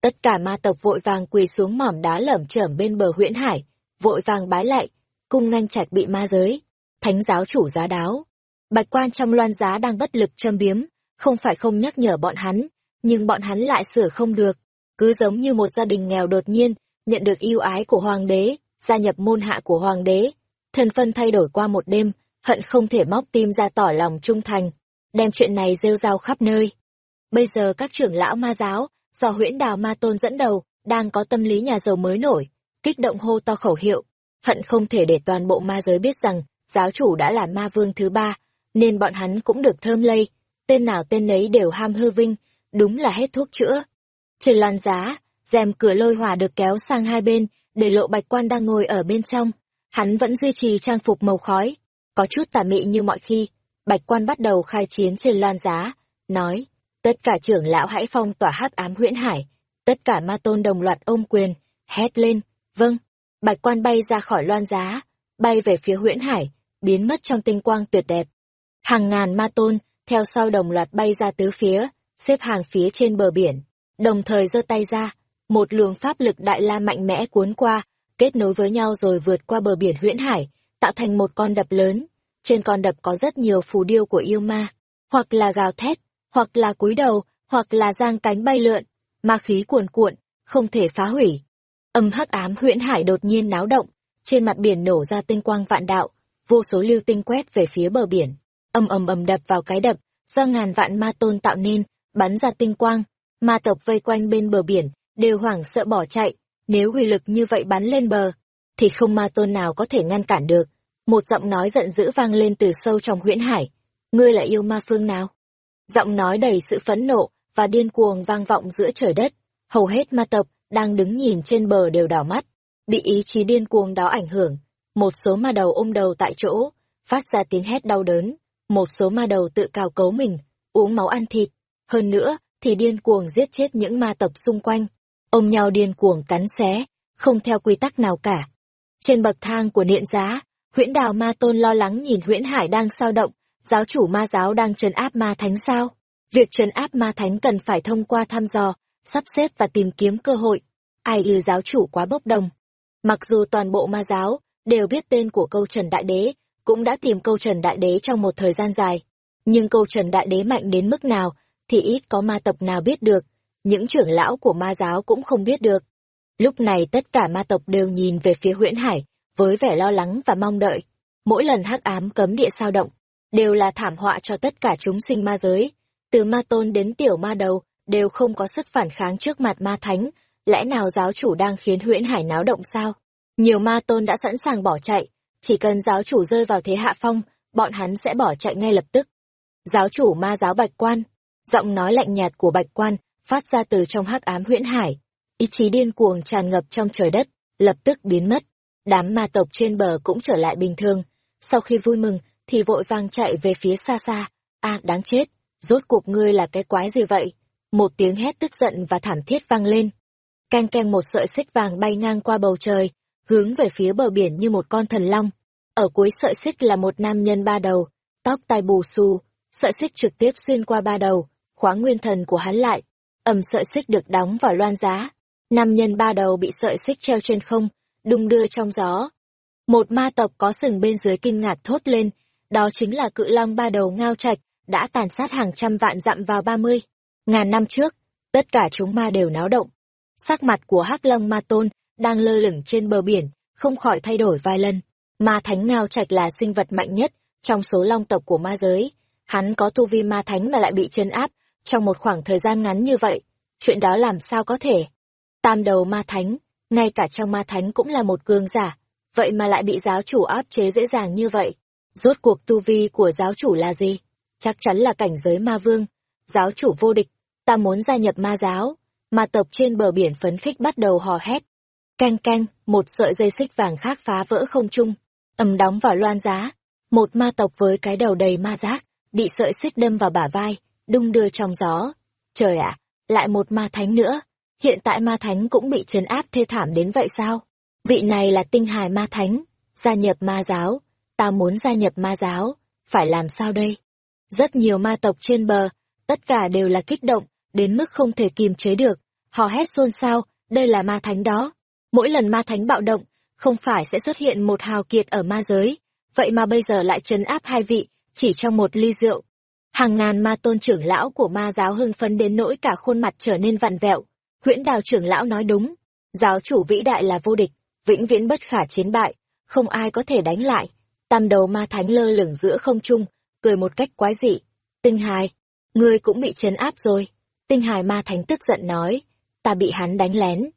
Tất cả ma tộc vội vàng quỳ xuống mỏm đá lởm chởm bên bờ huyễn hải, vội vàng bái lại, cung ngăn trạch bị ma giới. Thánh giáo chủ giá đáo. Bạch quan trong loan giá đang bất lực châm biếm, không phải không nhắc nhở bọn hắn, nhưng bọn hắn lại sửa không được. Cứ giống như một gia đình nghèo đột nhiên, nhận được yêu ái của hoàng đế, gia nhập môn hạ của hoàng đế. Thân phân thay đổi qua một đêm, hận không thể móc tim ra tỏ lòng trung thành, đem chuyện này rêu rao khắp nơi. Bây giờ các trưởng lão ma giáo, do huyễn đào ma tôn dẫn đầu, đang có tâm lý nhà giàu mới nổi, kích động hô to khẩu hiệu, hận không thể để toàn bộ ma giới biết rằng giáo chủ đã là ma vương thứ ba, nên bọn hắn cũng được thơm lây, tên nào tên nấy đều ham hư vinh, đúng là hết thuốc chữa. Trên loan giá, rèm cửa lôi hỏa được kéo sang hai bên, để lộ bạch quan đang ngồi ở bên trong. Hắn vẫn duy trì trang phục màu khói, có chút tà mị như mọi khi. Bạch quan bắt đầu khai chiến trên loan giá, nói, tất cả trưởng lão hãy phong tỏa hắc ám huyễn hải, tất cả ma tôn đồng loạt ôm quyền, hét lên, vâng. Bạch quan bay ra khỏi loan giá, bay về phía huyễn hải, biến mất trong tinh quang tuyệt đẹp. Hàng ngàn ma tôn, theo sau đồng loạt bay ra tứ phía, xếp hàng phía trên bờ biển, đồng thời giơ tay ra, một luồng pháp lực đại la mạnh mẽ cuốn qua, kết nối với nhau rồi vượt qua bờ biển huyễn hải, tạo thành một con đập lớn. Trên con đập có rất nhiều phù điêu của yêu ma. hoặc là gào thét, hoặc là cúi đầu, hoặc là giang cánh bay lượn, ma khí cuồn cuộn, không thể phá hủy. Âm hắc ám huyễn hải đột nhiên náo động, trên mặt biển nổ ra tinh quang vạn đạo, vô số lưu tinh quét về phía bờ biển, âm ầm ầm đập vào cái đập, do ngàn vạn ma tôn tạo nên, bắn ra tinh quang, ma tộc vây quanh bên bờ biển, đều hoảng sợ bỏ chạy, nếu uy lực như vậy bắn lên bờ, thì không ma tôn nào có thể ngăn cản được. Một giọng nói giận dữ vang lên từ sâu trong huyễn hải, ngươi là yêu ma phương nào? Giọng nói đầy sự phẫn nộ và điên cuồng vang vọng giữa trời đất, hầu hết ma tộc đang đứng nhìn trên bờ đều đỏ mắt, bị ý chí điên cuồng đó ảnh hưởng, một số ma đầu ôm đầu tại chỗ, phát ra tiếng hét đau đớn, một số ma đầu tự cào cấu mình, uống máu ăn thịt, hơn nữa thì điên cuồng giết chết những ma tộc xung quanh, ôm nhau điên cuồng cắn xé, không theo quy tắc nào cả. Trên bậc thang của điện giá, huyễn đào ma tôn lo lắng nhìn huyễn hải đang sao động, giáo chủ ma giáo đang trấn áp ma thánh sao? Việc trấn áp ma thánh cần phải thông qua thăm dò, sắp xếp và tìm kiếm cơ hội. Ai ư giáo chủ quá bốc đồng. Mặc dù toàn bộ ma giáo đều biết tên của câu Trần Đại Đế, cũng đã tìm câu Trần Đại Đế trong một thời gian dài. Nhưng câu Trần Đại Đế mạnh đến mức nào thì ít có ma tộc nào biết được, những trưởng lão của ma giáo cũng không biết được. Lúc này tất cả ma tộc đều nhìn về phía huyễn hải, với vẻ lo lắng và mong đợi. Mỗi lần hắc ám cấm địa sao động, đều là thảm họa cho tất cả chúng sinh ma giới. Từ ma tôn đến tiểu ma đầu, đều không có sức phản kháng trước mặt ma thánh. Lẽ nào giáo chủ đang khiến huyễn hải náo động sao? Nhiều ma tôn đã sẵn sàng bỏ chạy, chỉ cần giáo chủ rơi vào thế hạ phong, bọn hắn sẽ bỏ chạy ngay lập tức. Giáo chủ ma giáo bạch quan, giọng nói lạnh nhạt của bạch quan phát ra từ trong hắc ám huyễn hải. Ý chí điên cuồng tràn ngập trong trời đất lập tức biến mất. Đám ma tộc trên bờ cũng trở lại bình thường. Sau khi vui mừng thì vội vàng chạy về phía xa xa. A đáng chết. Rốt cuộc ngươi là cái quái gì vậy? Một tiếng hét tức giận và thảm thiết vang lên canh canh một sợi xích vàng bay ngang qua bầu trời hướng về phía bờ biển như một con thần long ở cuối sợi xích là một nam nhân ba đầu tóc tai bù xù sợi xích trực tiếp xuyên qua ba đầu khóa nguyên thần của hắn lại. Ẩm sợi xích được đóng vào loan giá. Nam nhân ba đầu bị sợi xích treo trên không, đung đưa trong gió. Một ma tộc có sừng bên dưới kinh ngạc thốt lên, đó chính là cự long ba đầu ngao trạch, đã tàn sát hàng trăm vạn dặm vào ba mươi. Ngàn năm trước, tất cả chúng ma đều náo động. Sắc mặt của hắc long ma tôn, đang lơ lửng trên bờ biển, không khỏi thay đổi vài lần. Ma thánh ngao trạch là sinh vật mạnh nhất trong số long tộc của ma giới. Hắn có tu vi ma thánh mà lại bị chấn áp trong một khoảng thời gian ngắn như vậy, chuyện đó làm sao có thể? Tam đầu ma thánh, ngay cả trong ma thánh cũng là một cường giả, vậy mà lại bị giáo chủ áp chế dễ dàng như vậy. Rốt cuộc tu vi của giáo chủ là gì? Chắc chắn là cảnh giới ma vương, giáo chủ vô địch, ta muốn gia nhập ma giáo. Ma tộc trên bờ biển phấn khích bắt đầu hò hét. Canh canh, một sợi dây xích vàng khác phá vỡ không trung, ầm đóng vào loan giá. Một ma tộc với cái đầu đầy ma giác, bị sợi xích đâm vào bả vai, đung đưa trong gió. Trời ạ, lại một ma thánh nữa. Hiện tại ma thánh cũng bị trấn áp thê thảm đến vậy sao? Vị này là tinh hài ma thánh, gia nhập ma giáo. Ta muốn gia nhập ma giáo, phải làm sao đây? Rất nhiều ma tộc trên bờ, tất cả đều là kích động, đến mức không thể kiềm chế được. Họ hét xôn xao, đây là ma thánh đó. Mỗi lần ma thánh bạo động, không phải sẽ xuất hiện một hào kiệt ở ma giới. Vậy mà bây giờ lại trấn áp hai vị, chỉ trong một ly rượu. Hàng ngàn ma tôn trưởng lão của ma giáo hưng phấn đến nỗi cả khuôn mặt trở nên vặn vẹo. Huyễn đào trưởng lão nói đúng, giáo chủ vĩ đại là vô địch, vĩnh viễn bất khả chiến bại, không ai có thể đánh lại. Tam đầu ma thánh lơ lửng giữa không trung, cười một cách quái dị. Tinh hài, ngươi cũng bị chấn áp rồi. Tinh hài ma thánh tức giận nói, ta bị hắn đánh lén.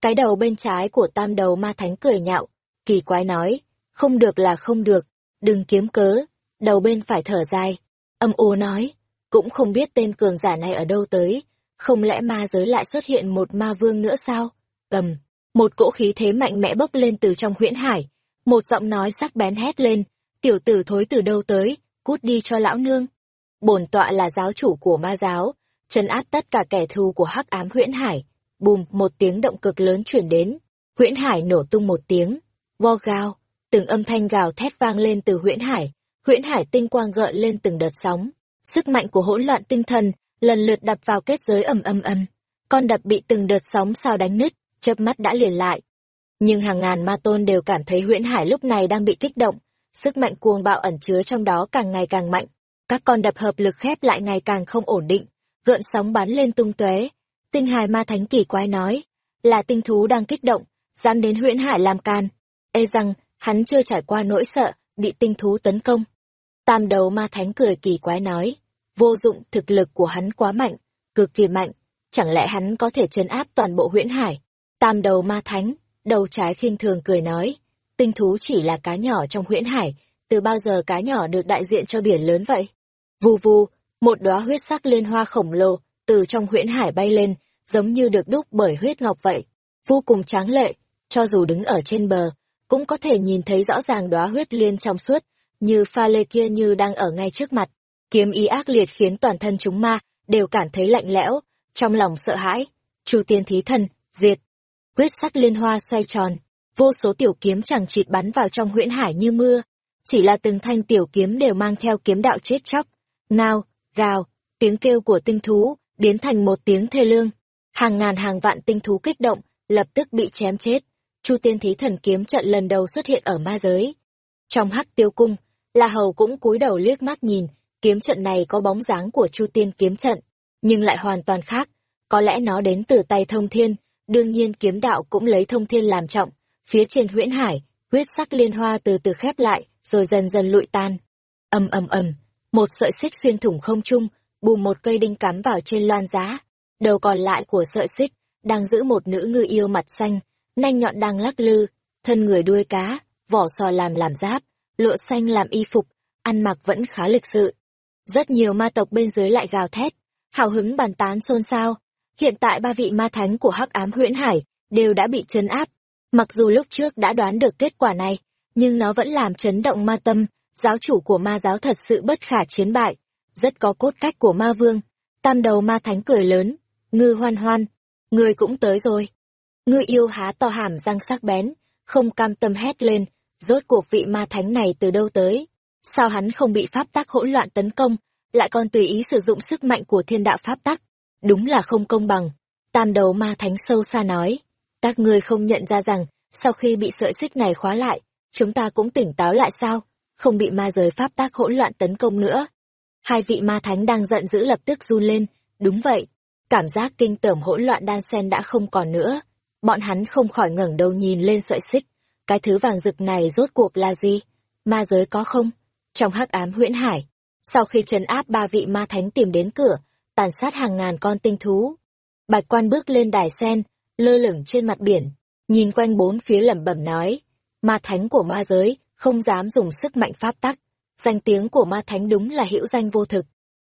Cái đầu bên trái của tam đầu ma thánh cười nhạo, kỳ quái nói, không được là không được, đừng kiếm cớ. Đầu bên phải thở dài, Âm u nói, cũng không biết tên cường giả này ở đâu tới, không lẽ ma giới lại xuất hiện một ma vương nữa sao? Cầm, một cỗ khí thế mạnh mẽ bốc lên từ trong huyễn hải, một giọng nói sắc bén hét lên, tiểu tử thối từ đâu tới, cút đi cho lão nương. Bổn tọa là giáo chủ của ma giáo, trấn áp tất cả kẻ thù của hắc ám huyễn hải. Bùm, một tiếng động cực lớn chuyển đến, huyễn hải nổ tung một tiếng, vo gao, từng âm thanh gào thét vang lên từ huyễn hải, huyễn hải tinh quang gợn lên từng đợt sóng. Sức mạnh của hỗn loạn tinh thần lần lượt đập vào kết giới ầm ầm ầm. Con đập bị từng đợt sóng sao đánh nứt chớp mắt đã liền lại. Nhưng hàng ngàn ma tôn đều cảm thấy huyễn hải lúc này đang bị kích động. Sức mạnh cuồng bạo ẩn chứa trong đó càng ngày càng mạnh. Các con đập hợp lực khép lại ngày càng không ổn định, gợn sóng bắn lên tung tóe. Tinh hài ma thánh kỳ quái nói, là tinh thú đang kích động, dám đến huyễn hải làm can. Ê rằng, hắn chưa trải qua nỗi sợ, bị tinh thú tấn công. Tam đầu ma thánh cười kỳ quái nói, vô dụng thực lực của hắn quá mạnh, cực kỳ mạnh, chẳng lẽ hắn có thể chấn áp toàn bộ huyễn hải. Tam đầu ma thánh, đầu trái khinh thường cười nói, tinh thú chỉ là cá nhỏ trong huyễn hải, từ bao giờ cá nhỏ được đại diện cho biển lớn vậy? Vù vù, một đóa huyết sắc liên hoa khổng lồ từ trong huyễn hải bay lên, giống như được đúc bởi huyết ngọc vậy, vô cùng tráng lệ, cho dù đứng ở trên bờ, cũng có thể nhìn thấy rõ ràng đóa huyết liên trong suốt, như pha lê kia như đang ở ngay trước mặt. Kiếm ý ác liệt khiến toàn thân chúng ma đều cảm thấy lạnh lẽo, trong lòng sợ hãi. Chu tiên thí thần, diệt. Huyết sắc liên hoa xoay tròn, vô số tiểu kiếm chẳng chịt bắn vào trong huyễn hải như mưa. Chỉ là từng thanh tiểu kiếm đều mang theo kiếm đạo chết chóc. Ngao, gào, tiếng kêu của tinh thú, biến thành một tiếng thê lương. Hàng ngàn hàng vạn tinh thú kích động, lập tức bị chém chết. Chu tiên thí thần kiếm trận lần đầu xuất hiện ở ma giới. Trong hắc tiêu cung, La Hầu cũng cúi đầu liếc mắt nhìn, kiếm trận này có bóng dáng của Chu tiên kiếm trận, nhưng lại hoàn toàn khác. Có lẽ nó đến từ tay thông thiên, đương nhiên kiếm đạo cũng lấy thông thiên làm trọng. Phía trên huyễn hải, huyết sắc liên hoa từ từ khép lại, rồi dần dần lụi tan. ầm ầm ầm, một sợi xích xuyên thủng không trung, bùm một cây đinh cắm vào trên loan giá. Đầu còn lại của sợi xích, đang giữ một nữ ngư yêu mặt xanh, nanh nhọn đang lắc lư, thân người đuôi cá, vỏ sò làm làm giáp, lụa xanh làm y phục, ăn mặc vẫn khá lịch sự. Rất nhiều ma tộc bên dưới lại gào thét, hào hứng bàn tán xôn xao. Hiện tại ba vị ma thánh của Hắc Ám Huyễn Hải đều đã bị chấn áp. Mặc dù lúc trước đã đoán được kết quả này, nhưng nó vẫn làm chấn động ma tâm, giáo chủ của ma giáo thật sự bất khả chiến bại, rất có cốt cách của ma vương. Tam đầu ma thánh cười lớn, ngư hoan hoan, người cũng tới rồi. Ngư yêu há to hàm răng sắc bén, không cam tâm hét lên, rốt cuộc vị ma thánh này từ đâu tới? Sao hắn không bị pháp tắc hỗn loạn tấn công, lại còn tùy ý sử dụng sức mạnh của thiên đạo pháp tắc? Đúng là không công bằng. Tam đầu ma thánh sâu xa nói, các ngươi không nhận ra rằng, sau khi bị sợi xích này khóa lại, chúng ta cũng tỉnh táo lại sao? Không bị ma giới pháp tác hỗn loạn tấn công nữa. Hai vị ma thánh đang giận dữ lập tức run lên, đúng vậy. Cảm giác kinh tởm hỗn loạn đan sen đã không còn nữa. Bọn hắn không khỏi ngẩng đầu nhìn lên sợi xích. Cái thứ vàng rực này rốt cuộc là gì? Ma giới có không? Trong hắc ám huyễn hải, sau khi trấn áp ba vị ma thánh tìm đến cửa, tàn sát hàng ngàn con tinh thú. Bạch quan bước lên đài sen, lơ lửng trên mặt biển, nhìn quanh bốn phía lẩm bẩm nói, ma thánh của ma giới, không dám dùng sức mạnh pháp tắc. Danh tiếng của ma thánh đúng là hữu danh vô thực.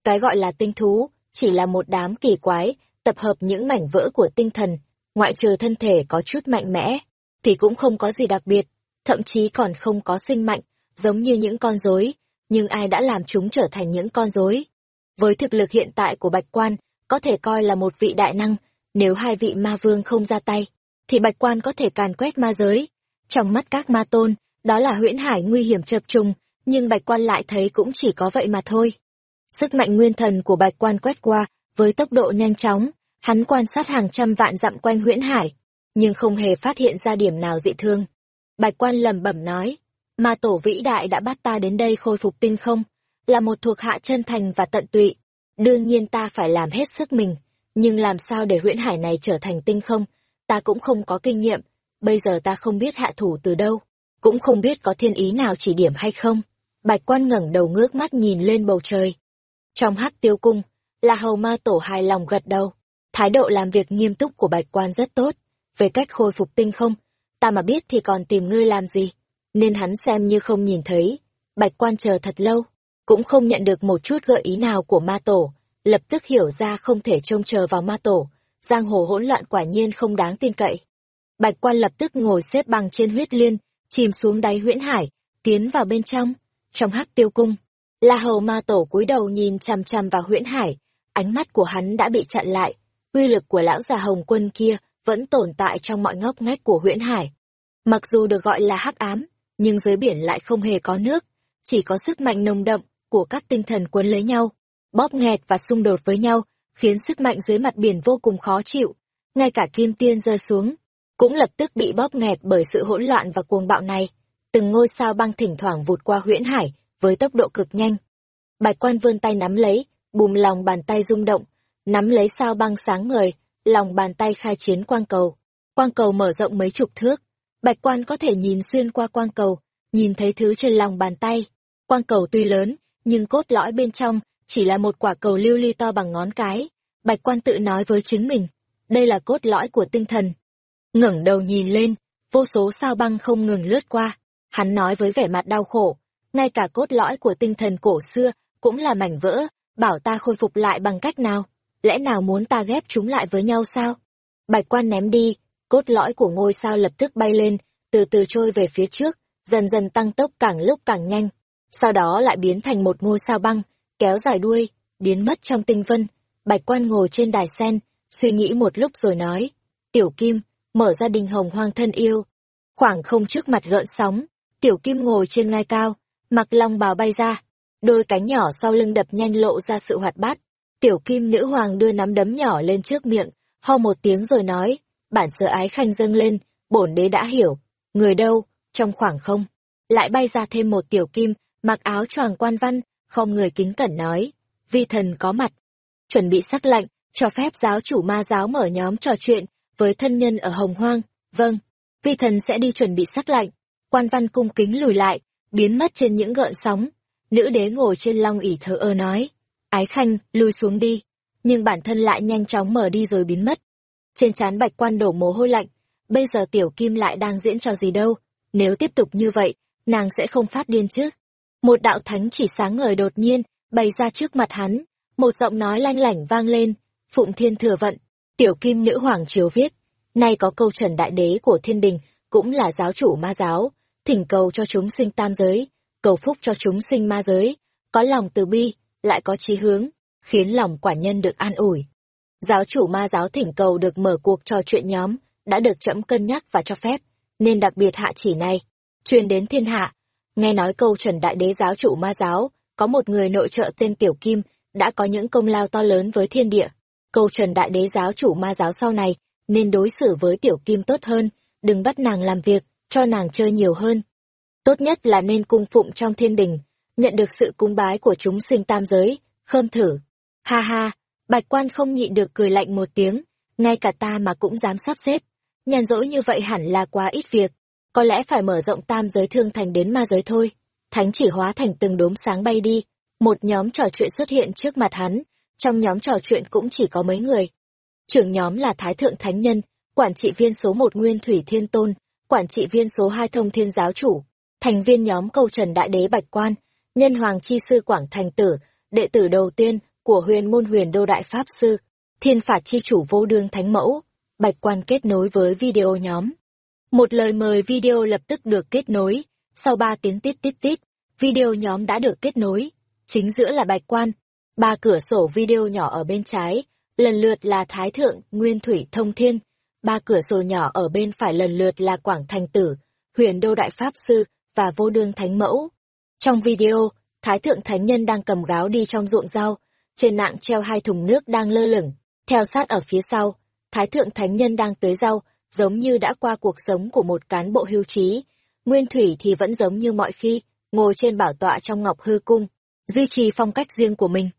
Cái gọi là tinh thú, chỉ là một đám kỳ quái, tập hợp những mảnh vỡ của tinh thần, ngoại trừ thân thể có chút mạnh mẽ, thì cũng không có gì đặc biệt, thậm chí còn không có sinh mạnh, giống như những con rối, nhưng ai đã làm chúng trở thành những con rối? Với thực lực hiện tại của Bạch Quan, có thể coi là một vị đại năng, nếu hai vị ma vương không ra tay, thì Bạch Quan có thể càn quét ma giới. Trong mắt các ma tôn, đó là huyễn hải nguy hiểm chập trùng, nhưng Bạch Quan lại thấy cũng chỉ có vậy mà thôi. Sức mạnh nguyên thần của Bạch Quan quét qua, với tốc độ nhanh chóng, hắn quan sát hàng trăm vạn dặm quanh huyễn hải, nhưng không hề phát hiện ra điểm nào dị thương. Bạch quan lẩm bẩm nói, ma tổ vĩ đại đã bắt ta đến đây khôi phục tinh không, là một thuộc hạ chân thành và tận tụy. Đương nhiên ta phải làm hết sức mình, nhưng làm sao để huyễn hải này trở thành tinh không, ta cũng không có kinh nghiệm, bây giờ ta không biết hạ thủ từ đâu, cũng không biết có thiên ý nào chỉ điểm hay không. Bạch quan ngẩng đầu ngước mắt nhìn lên bầu trời. Trong hắc tiêu cung, là hầu ma tổ hài lòng gật đầu. Thái độ làm việc nghiêm túc của bạch quan rất tốt về cách khôi phục tinh không, ta mà biết thì còn tìm ngươi làm gì, nên hắn xem như không nhìn thấy. Bạch quan chờ thật lâu, cũng không nhận được một chút gợi ý nào của ma tổ, lập tức hiểu ra không thể trông chờ vào ma tổ, giang hồ hỗn loạn quả nhiên không đáng tin cậy. Bạch quan lập tức ngồi xếp bằng trên huyết liên, chìm xuống đáy huyễn hải, tiến vào bên trong, trong hắc tiêu cung. La hầu ma tổ cúi đầu nhìn chằm chằm vào huyễn hải, ánh mắt của hắn đã bị chặn lại, uy lực của lão già hồng quân kia vẫn tồn tại trong mọi ngóc ngách của huyễn hải. Mặc dù được gọi là hắc ám, nhưng dưới biển lại không hề có nước, chỉ có sức mạnh nồng đậm của các tinh thần quấn lấy nhau, bóp nghẹt và xung đột với nhau, khiến sức mạnh dưới mặt biển vô cùng khó chịu. Ngay cả kim tiên rơi xuống, cũng lập tức bị bóp nghẹt bởi sự hỗn loạn và cuồng bạo này. Từng ngôi sao băng thỉnh thoảng vụt qua huyễn hải với tốc độ cực nhanh. Bạch quan vươn tay nắm lấy, bùm lòng bàn tay rung động, nắm lấy sao băng sáng ngời, lòng bàn tay khai chiến quang cầu. Quang cầu mở rộng mấy chục thước, bạch quan có thể nhìn xuyên qua quang cầu, nhìn thấy thứ trên lòng bàn tay. Quang cầu tuy lớn, nhưng cốt lõi bên trong chỉ là một quả cầu lưu ly to bằng ngón cái. Bạch quan tự nói với chính mình, đây là cốt lõi của tinh thần ngẩng đầu nhìn lên, vô số sao băng không ngừng lướt qua. Hắn nói với vẻ mặt đau khổ, ngay cả cốt lõi của tinh thần cổ xưa cũng là mảnh vỡ, bảo ta khôi phục lại bằng cách nào? Lẽ nào muốn ta ghép chúng lại với nhau sao? Bạch quan ném đi, cốt lõi của ngôi sao lập tức bay lên, từ từ trôi về phía trước, dần dần tăng tốc càng lúc càng nhanh. Sau đó lại biến thành một ngôi sao băng, kéo dài đuôi, biến mất trong tinh vân. Bạch quan ngồi trên đài sen, suy nghĩ một lúc rồi nói, Tiểu Kim, mở ra đình hồng hoang thân yêu. Khoảng không trước mặt gợn sóng, Tiểu Kim ngồi trên ngai cao, mặc long bào bay ra, đôi cánh nhỏ sau lưng đập nhanh lộ ra sự hoạt bát. Tiểu Kim nữ hoàng đưa nắm đấm nhỏ lên trước miệng, ho một tiếng rồi nói, bản sơ ái khanh dâng lên, bổn đế đã hiểu, người đâu, trong khoảng không. Lại bay ra thêm một tiểu kim, mặc áo choàng quan văn, không người kính cẩn nói, vi thần có mặt. Chuẩn bị sắc lệnh, cho phép giáo chủ ma giáo mở nhóm trò chuyện với thân nhân ở Hồng Hoang. Vâng, vi thần sẽ đi chuẩn bị sắc lạnh. Quan văn cung kính lùi lại, biến mất trên những gợn sóng. Nữ đế ngồi trên long ỷ thờ ơ nói, ái khanh, lùi xuống đi. Nhưng bản thân lại nhanh chóng mở đi rồi biến mất. Trên trán bạch quan đổ mồ hôi lạnh, bây giờ tiểu kim lại đang diễn trò gì đâu, nếu tiếp tục như vậy, nàng sẽ không phát điên chứ. Một đạo thánh chỉ sáng ngời đột nhiên, bày ra trước mặt hắn, một giọng nói lanh lảnh vang lên, Phụng Thiên thừa vận, tiểu kim nữ hoàng triều viết, nay có câu trần đại đế của thiên đình, cũng là giáo chủ ma giáo, thỉnh cầu cho chúng sinh tam giới, cầu phúc cho chúng sinh ma giới, có lòng từ bi, lại có chí hướng, khiến lòng quả nhân được an ủi. Giáo chủ ma giáo thỉnh cầu được mở cuộc trò chuyện nhóm, đã được trẫm cân nhắc và cho phép, nên đặc biệt hạ chỉ này, truyền đến thiên hạ. Nghe nói câu trần đại đế giáo chủ ma giáo, có một người nội trợ tên Tiểu Kim, đã có những công lao to lớn với thiên địa. Câu trần đại đế giáo chủ ma giáo sau này, nên đối xử với Tiểu Kim tốt hơn, đừng bắt nàng làm việc, cho nàng chơi nhiều hơn. Tốt nhất là nên cung phụng trong thiên đình, nhận được sự cúng bái của chúng sinh tam giới, khơm thử. Ha ha, bạch quan không nhịn được cười lạnh một tiếng, ngay cả ta mà cũng dám sắp xếp. Nhàn rỗi như vậy hẳn là quá ít việc, có lẽ phải mở rộng tam giới thương thành đến ma giới thôi. Thánh chỉ hóa thành từng đốm sáng bay đi, một nhóm trò chuyện xuất hiện trước mặt hắn, trong nhóm trò chuyện cũng chỉ có mấy người. Trưởng nhóm là Thái Thượng Thánh Nhân, quản trị viên số một Nguyên Thủy Thiên Tôn, quản trị viên số hai Thông Thiên Giáo Chủ, thành viên nhóm Câu Trần Đại Đế Bạch Quan, nhân Hoàng Chi Sư Quảng Thành Tử, đệ tử đầu tiên của huyền môn huyền đô Đại Pháp Sư, thiên phạt chi chủ vô đương Thánh Mẫu, Bạch Quan kết nối với video nhóm. Một lời mời video lập tức được kết nối, sau ba tiếng tít tít tít, video nhóm đã được kết nối. Chính giữa là Bạch Quan, ba cửa sổ video nhỏ ở bên trái, lần lượt là Thái Thượng, Nguyên Thủy, Thông Thiên, ba cửa sổ nhỏ ở bên phải lần lượt là Quảng Thành Tử, Huyền Đô Đại Pháp Sư và Vô Đương Thánh Mẫu. Trong video, Thái Thượng Thánh Nhân đang cầm gáo đi trong ruộng rau, trên nạng treo hai thùng nước đang lơ lửng, theo sát ở phía sau, Thái Thượng Thánh Nhân đang tưới rau, giống như đã qua cuộc sống của một cán bộ hưu trí. Nguyên Thủy thì vẫn giống như mọi khi, ngồi trên bảo tọa trong Ngọc Hư Cung, duy trì phong cách riêng của mình.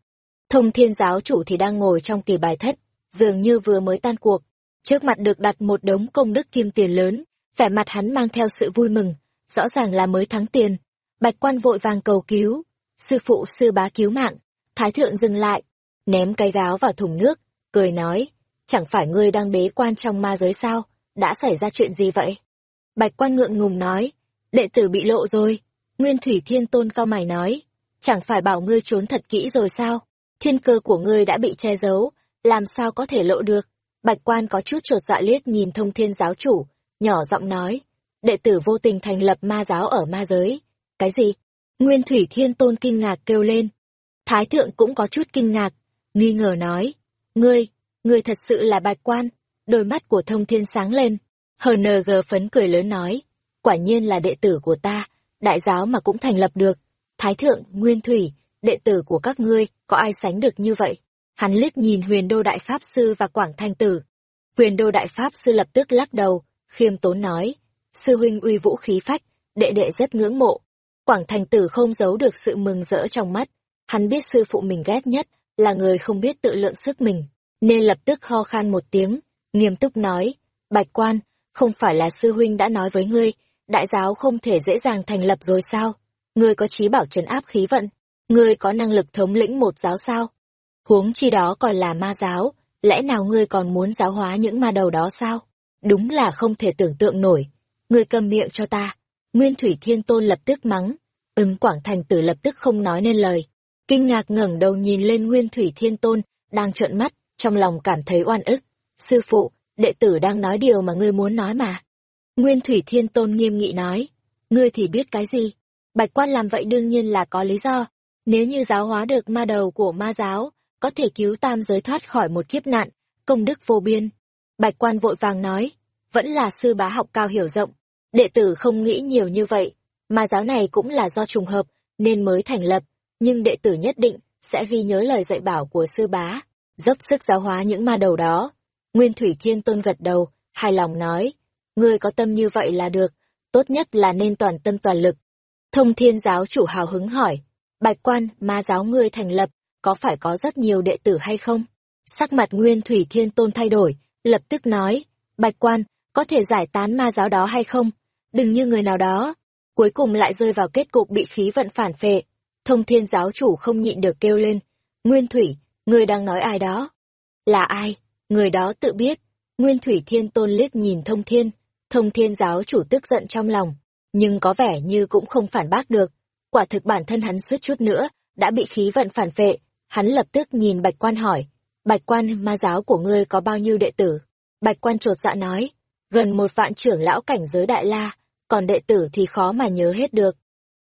Thông thiên giáo chủ thì đang ngồi trong kỳ bài thất, dường như vừa mới tan cuộc. Trước mặt được đặt một đống công đức kim tiền lớn, vẻ mặt hắn mang theo sự vui mừng, rõ ràng là mới thắng tiền. Bạch quan vội vàng cầu cứu, sư phụ sư bá cứu mạng, thái thượng dừng lại, ném cái gáo vào thùng nước, cười nói, chẳng phải ngươi đang bế quan trong ma giới sao, đã xảy ra chuyện gì vậy? Bạch quan ngượng ngùng nói, đệ tử bị lộ rồi. Nguyên Thủy Thiên Tôn cao mày nói, chẳng phải bảo ngươi trốn thật kỹ rồi sao? Thiên cơ của ngươi đã bị che giấu, làm sao có thể lộ được? Bạch quan có chút trột dạ liếc nhìn thông thiên giáo chủ, nhỏ giọng nói, đệ tử vô tình thành lập ma giáo ở ma giới. Cái gì? Nguyên Thủy Thiên Tôn kinh ngạc kêu lên. Thái thượng cũng có chút kinh ngạc, nghi ngờ nói, ngươi, ngươi thật sự là bạch quan, đôi mắt của thông thiên sáng lên, HNG phấn cười lớn nói, quả nhiên là đệ tử của ta, đại giáo mà cũng thành lập được, thái thượng, nguyên thủy, đệ tử của các ngươi, có ai sánh được như vậy? Hắn liếc nhìn huyền đô đại pháp sư và quảng thanh tử. Huyền đô đại pháp sư lập tức lắc đầu, khiêm tốn nói, sư huynh uy vũ khí phách, đệ đệ rất ngưỡng mộ. Quảng thành tử không giấu được sự mừng rỡ trong mắt, Hắn biết sư phụ mình ghét nhất là người không biết tự lượng sức mình, nên lập tức ho khan một tiếng, nghiêm túc nói, Bạch quan, không phải là sư huynh đã nói với ngươi, đại giáo không thể dễ dàng thành lập rồi sao? Ngươi có trí bảo trấn áp khí vận, ngươi có năng lực thống lĩnh một giáo sao? Huống chi đó còn là ma giáo, lẽ nào ngươi còn muốn giáo hóa những ma đầu đó sao? Đúng là không thể tưởng tượng nổi. Ngươi cầm miệng cho ta. Nguyên Thủy Thiên Tôn lập tức mắng. Ứng Quảng Thành Tử lập tức không nói nên lời. Kinh ngạc ngẩng đầu nhìn lên Nguyên Thủy Thiên Tôn, đang trợn mắt, trong lòng cảm thấy oan ức. Sư phụ, đệ tử đang nói điều mà ngươi muốn nói mà. Nguyên Thủy Thiên Tôn nghiêm nghị nói. Ngươi thì biết cái gì? Bạch quan làm vậy đương nhiên là có lý do. Nếu như giáo hóa được ma đầu của ma giáo, có thể cứu tam giới thoát khỏi một kiếp nạn, công đức vô biên. Bạch quan vội vàng nói, vẫn là sư bá học cao hiểu rộng, đệ tử không nghĩ nhiều như vậy, ma giáo này cũng là do trùng hợp, nên mới thành lập, nhưng đệ tử nhất định sẽ ghi nhớ lời dạy bảo của sư bá, dốc sức giáo hóa những ma đầu đó. Nguyên Thủy Thiên Tôn gật đầu, hài lòng nói, ngươi có tâm như vậy là được, tốt nhất là nên toàn tâm toàn lực. Thông Thiên giáo chủ hào hứng hỏi, Bạch quan, ma giáo ngươi thành lập, có phải có rất nhiều đệ tử hay không? Sắc mặt Nguyên Thủy Thiên Tôn thay đổi, lập tức nói, Bạch quan, có thể giải tán ma giáo đó hay không? Đừng như người nào đó. Cuối cùng lại rơi vào kết cục bị khí vận phản phệ. Thông thiên giáo chủ không nhịn được kêu lên. Nguyên Thủy, ngươi đang nói ai đó? Là ai? Người đó tự biết. Nguyên Thủy Thiên Tôn liếc nhìn thông thiên. Thông thiên giáo chủ tức giận trong lòng. Nhưng có vẻ như cũng không phản bác được. Quả thực bản thân hắn suýt chút nữa, đã bị khí vận phản phệ. Hắn lập tức nhìn bạch quan hỏi. Bạch quan ma giáo của ngươi có bao nhiêu đệ tử? Bạch quan trột dạ nói, gần một vạn trưởng lão cảnh giới đại la, còn đệ tử thì khó mà nhớ hết được.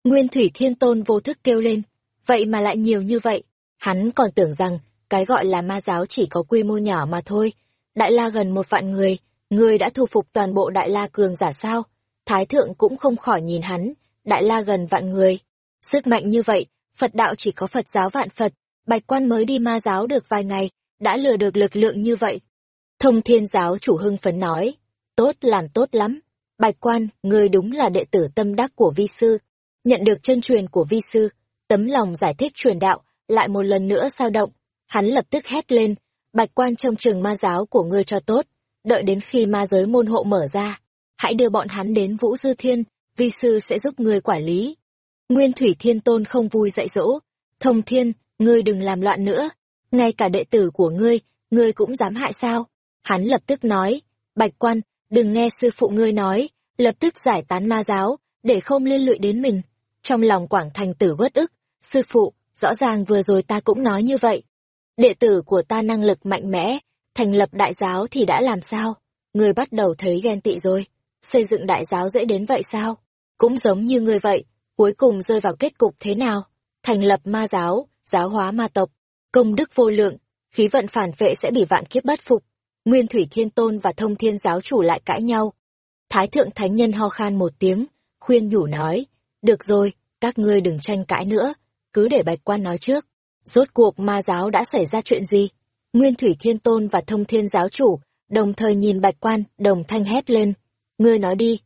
Nguyên Thủy Thiên Tôn vô thức kêu lên, vậy mà lại nhiều như vậy. Hắn còn tưởng rằng, cái gọi là ma giáo chỉ có quy mô nhỏ mà thôi. Đại la gần một vạn người, người đã thu phục toàn bộ đại la cường giả sao? Thái thượng cũng không khỏi nhìn hắn, đại la gần vạn người. Sức mạnh như vậy, Phật đạo chỉ có Phật giáo vạn Phật, bạch quan mới đi ma giáo được vài ngày, đã lừa được lực lượng như vậy. Thông thiên giáo chủ hưng phấn nói, tốt làm tốt lắm. Bạch quan, ngươi đúng là đệ tử tâm đắc của vi sư. Nhận được chân truyền của vi sư, tấm lòng giải thích truyền đạo, lại một lần nữa sao động. Hắn lập tức hét lên, bạch quan trong trường ma giáo của ngươi cho tốt, đợi đến khi ma giới môn hộ mở ra. Hãy đưa bọn hắn đến Vũ Dư Thiên, vi sư sẽ giúp ngươi quản lý. Nguyên Thủy Thiên Tôn không vui dạy dỗ, thông thiên, ngươi đừng làm loạn nữa, ngay cả đệ tử của ngươi, ngươi cũng dám hại sao? Hắn lập tức nói, bạch quan, đừng nghe sư phụ ngươi nói, lập tức giải tán ma giáo, để không liên lụy đến mình. Trong lòng Quảng Thành tử uất ức, sư phụ, rõ ràng vừa rồi ta cũng nói như vậy. Đệ tử của ta năng lực mạnh mẽ, thành lập đại giáo thì đã làm sao? Ngươi bắt đầu thấy ghen tị rồi. Xây dựng đại giáo dễ đến vậy sao? Cũng giống như ngươi vậy, cuối cùng rơi vào kết cục thế nào? Thành lập ma giáo, giáo hóa ma tộc, công đức vô lượng, khí vận phản vệ sẽ bị vạn kiếp bất phục. Nguyên Thủy Thiên Tôn và Thông Thiên giáo chủ lại cãi nhau. Thái thượng thánh nhân ho khan một tiếng, khuyên nhủ nói, được rồi, các ngươi đừng tranh cãi nữa, cứ để bạch quan nói trước. Rốt cuộc ma giáo đã xảy ra chuyện gì? Nguyên Thủy Thiên Tôn và Thông Thiên giáo chủ đồng thời nhìn bạch quan, đồng thanh hét lên. Ngươi nói đi.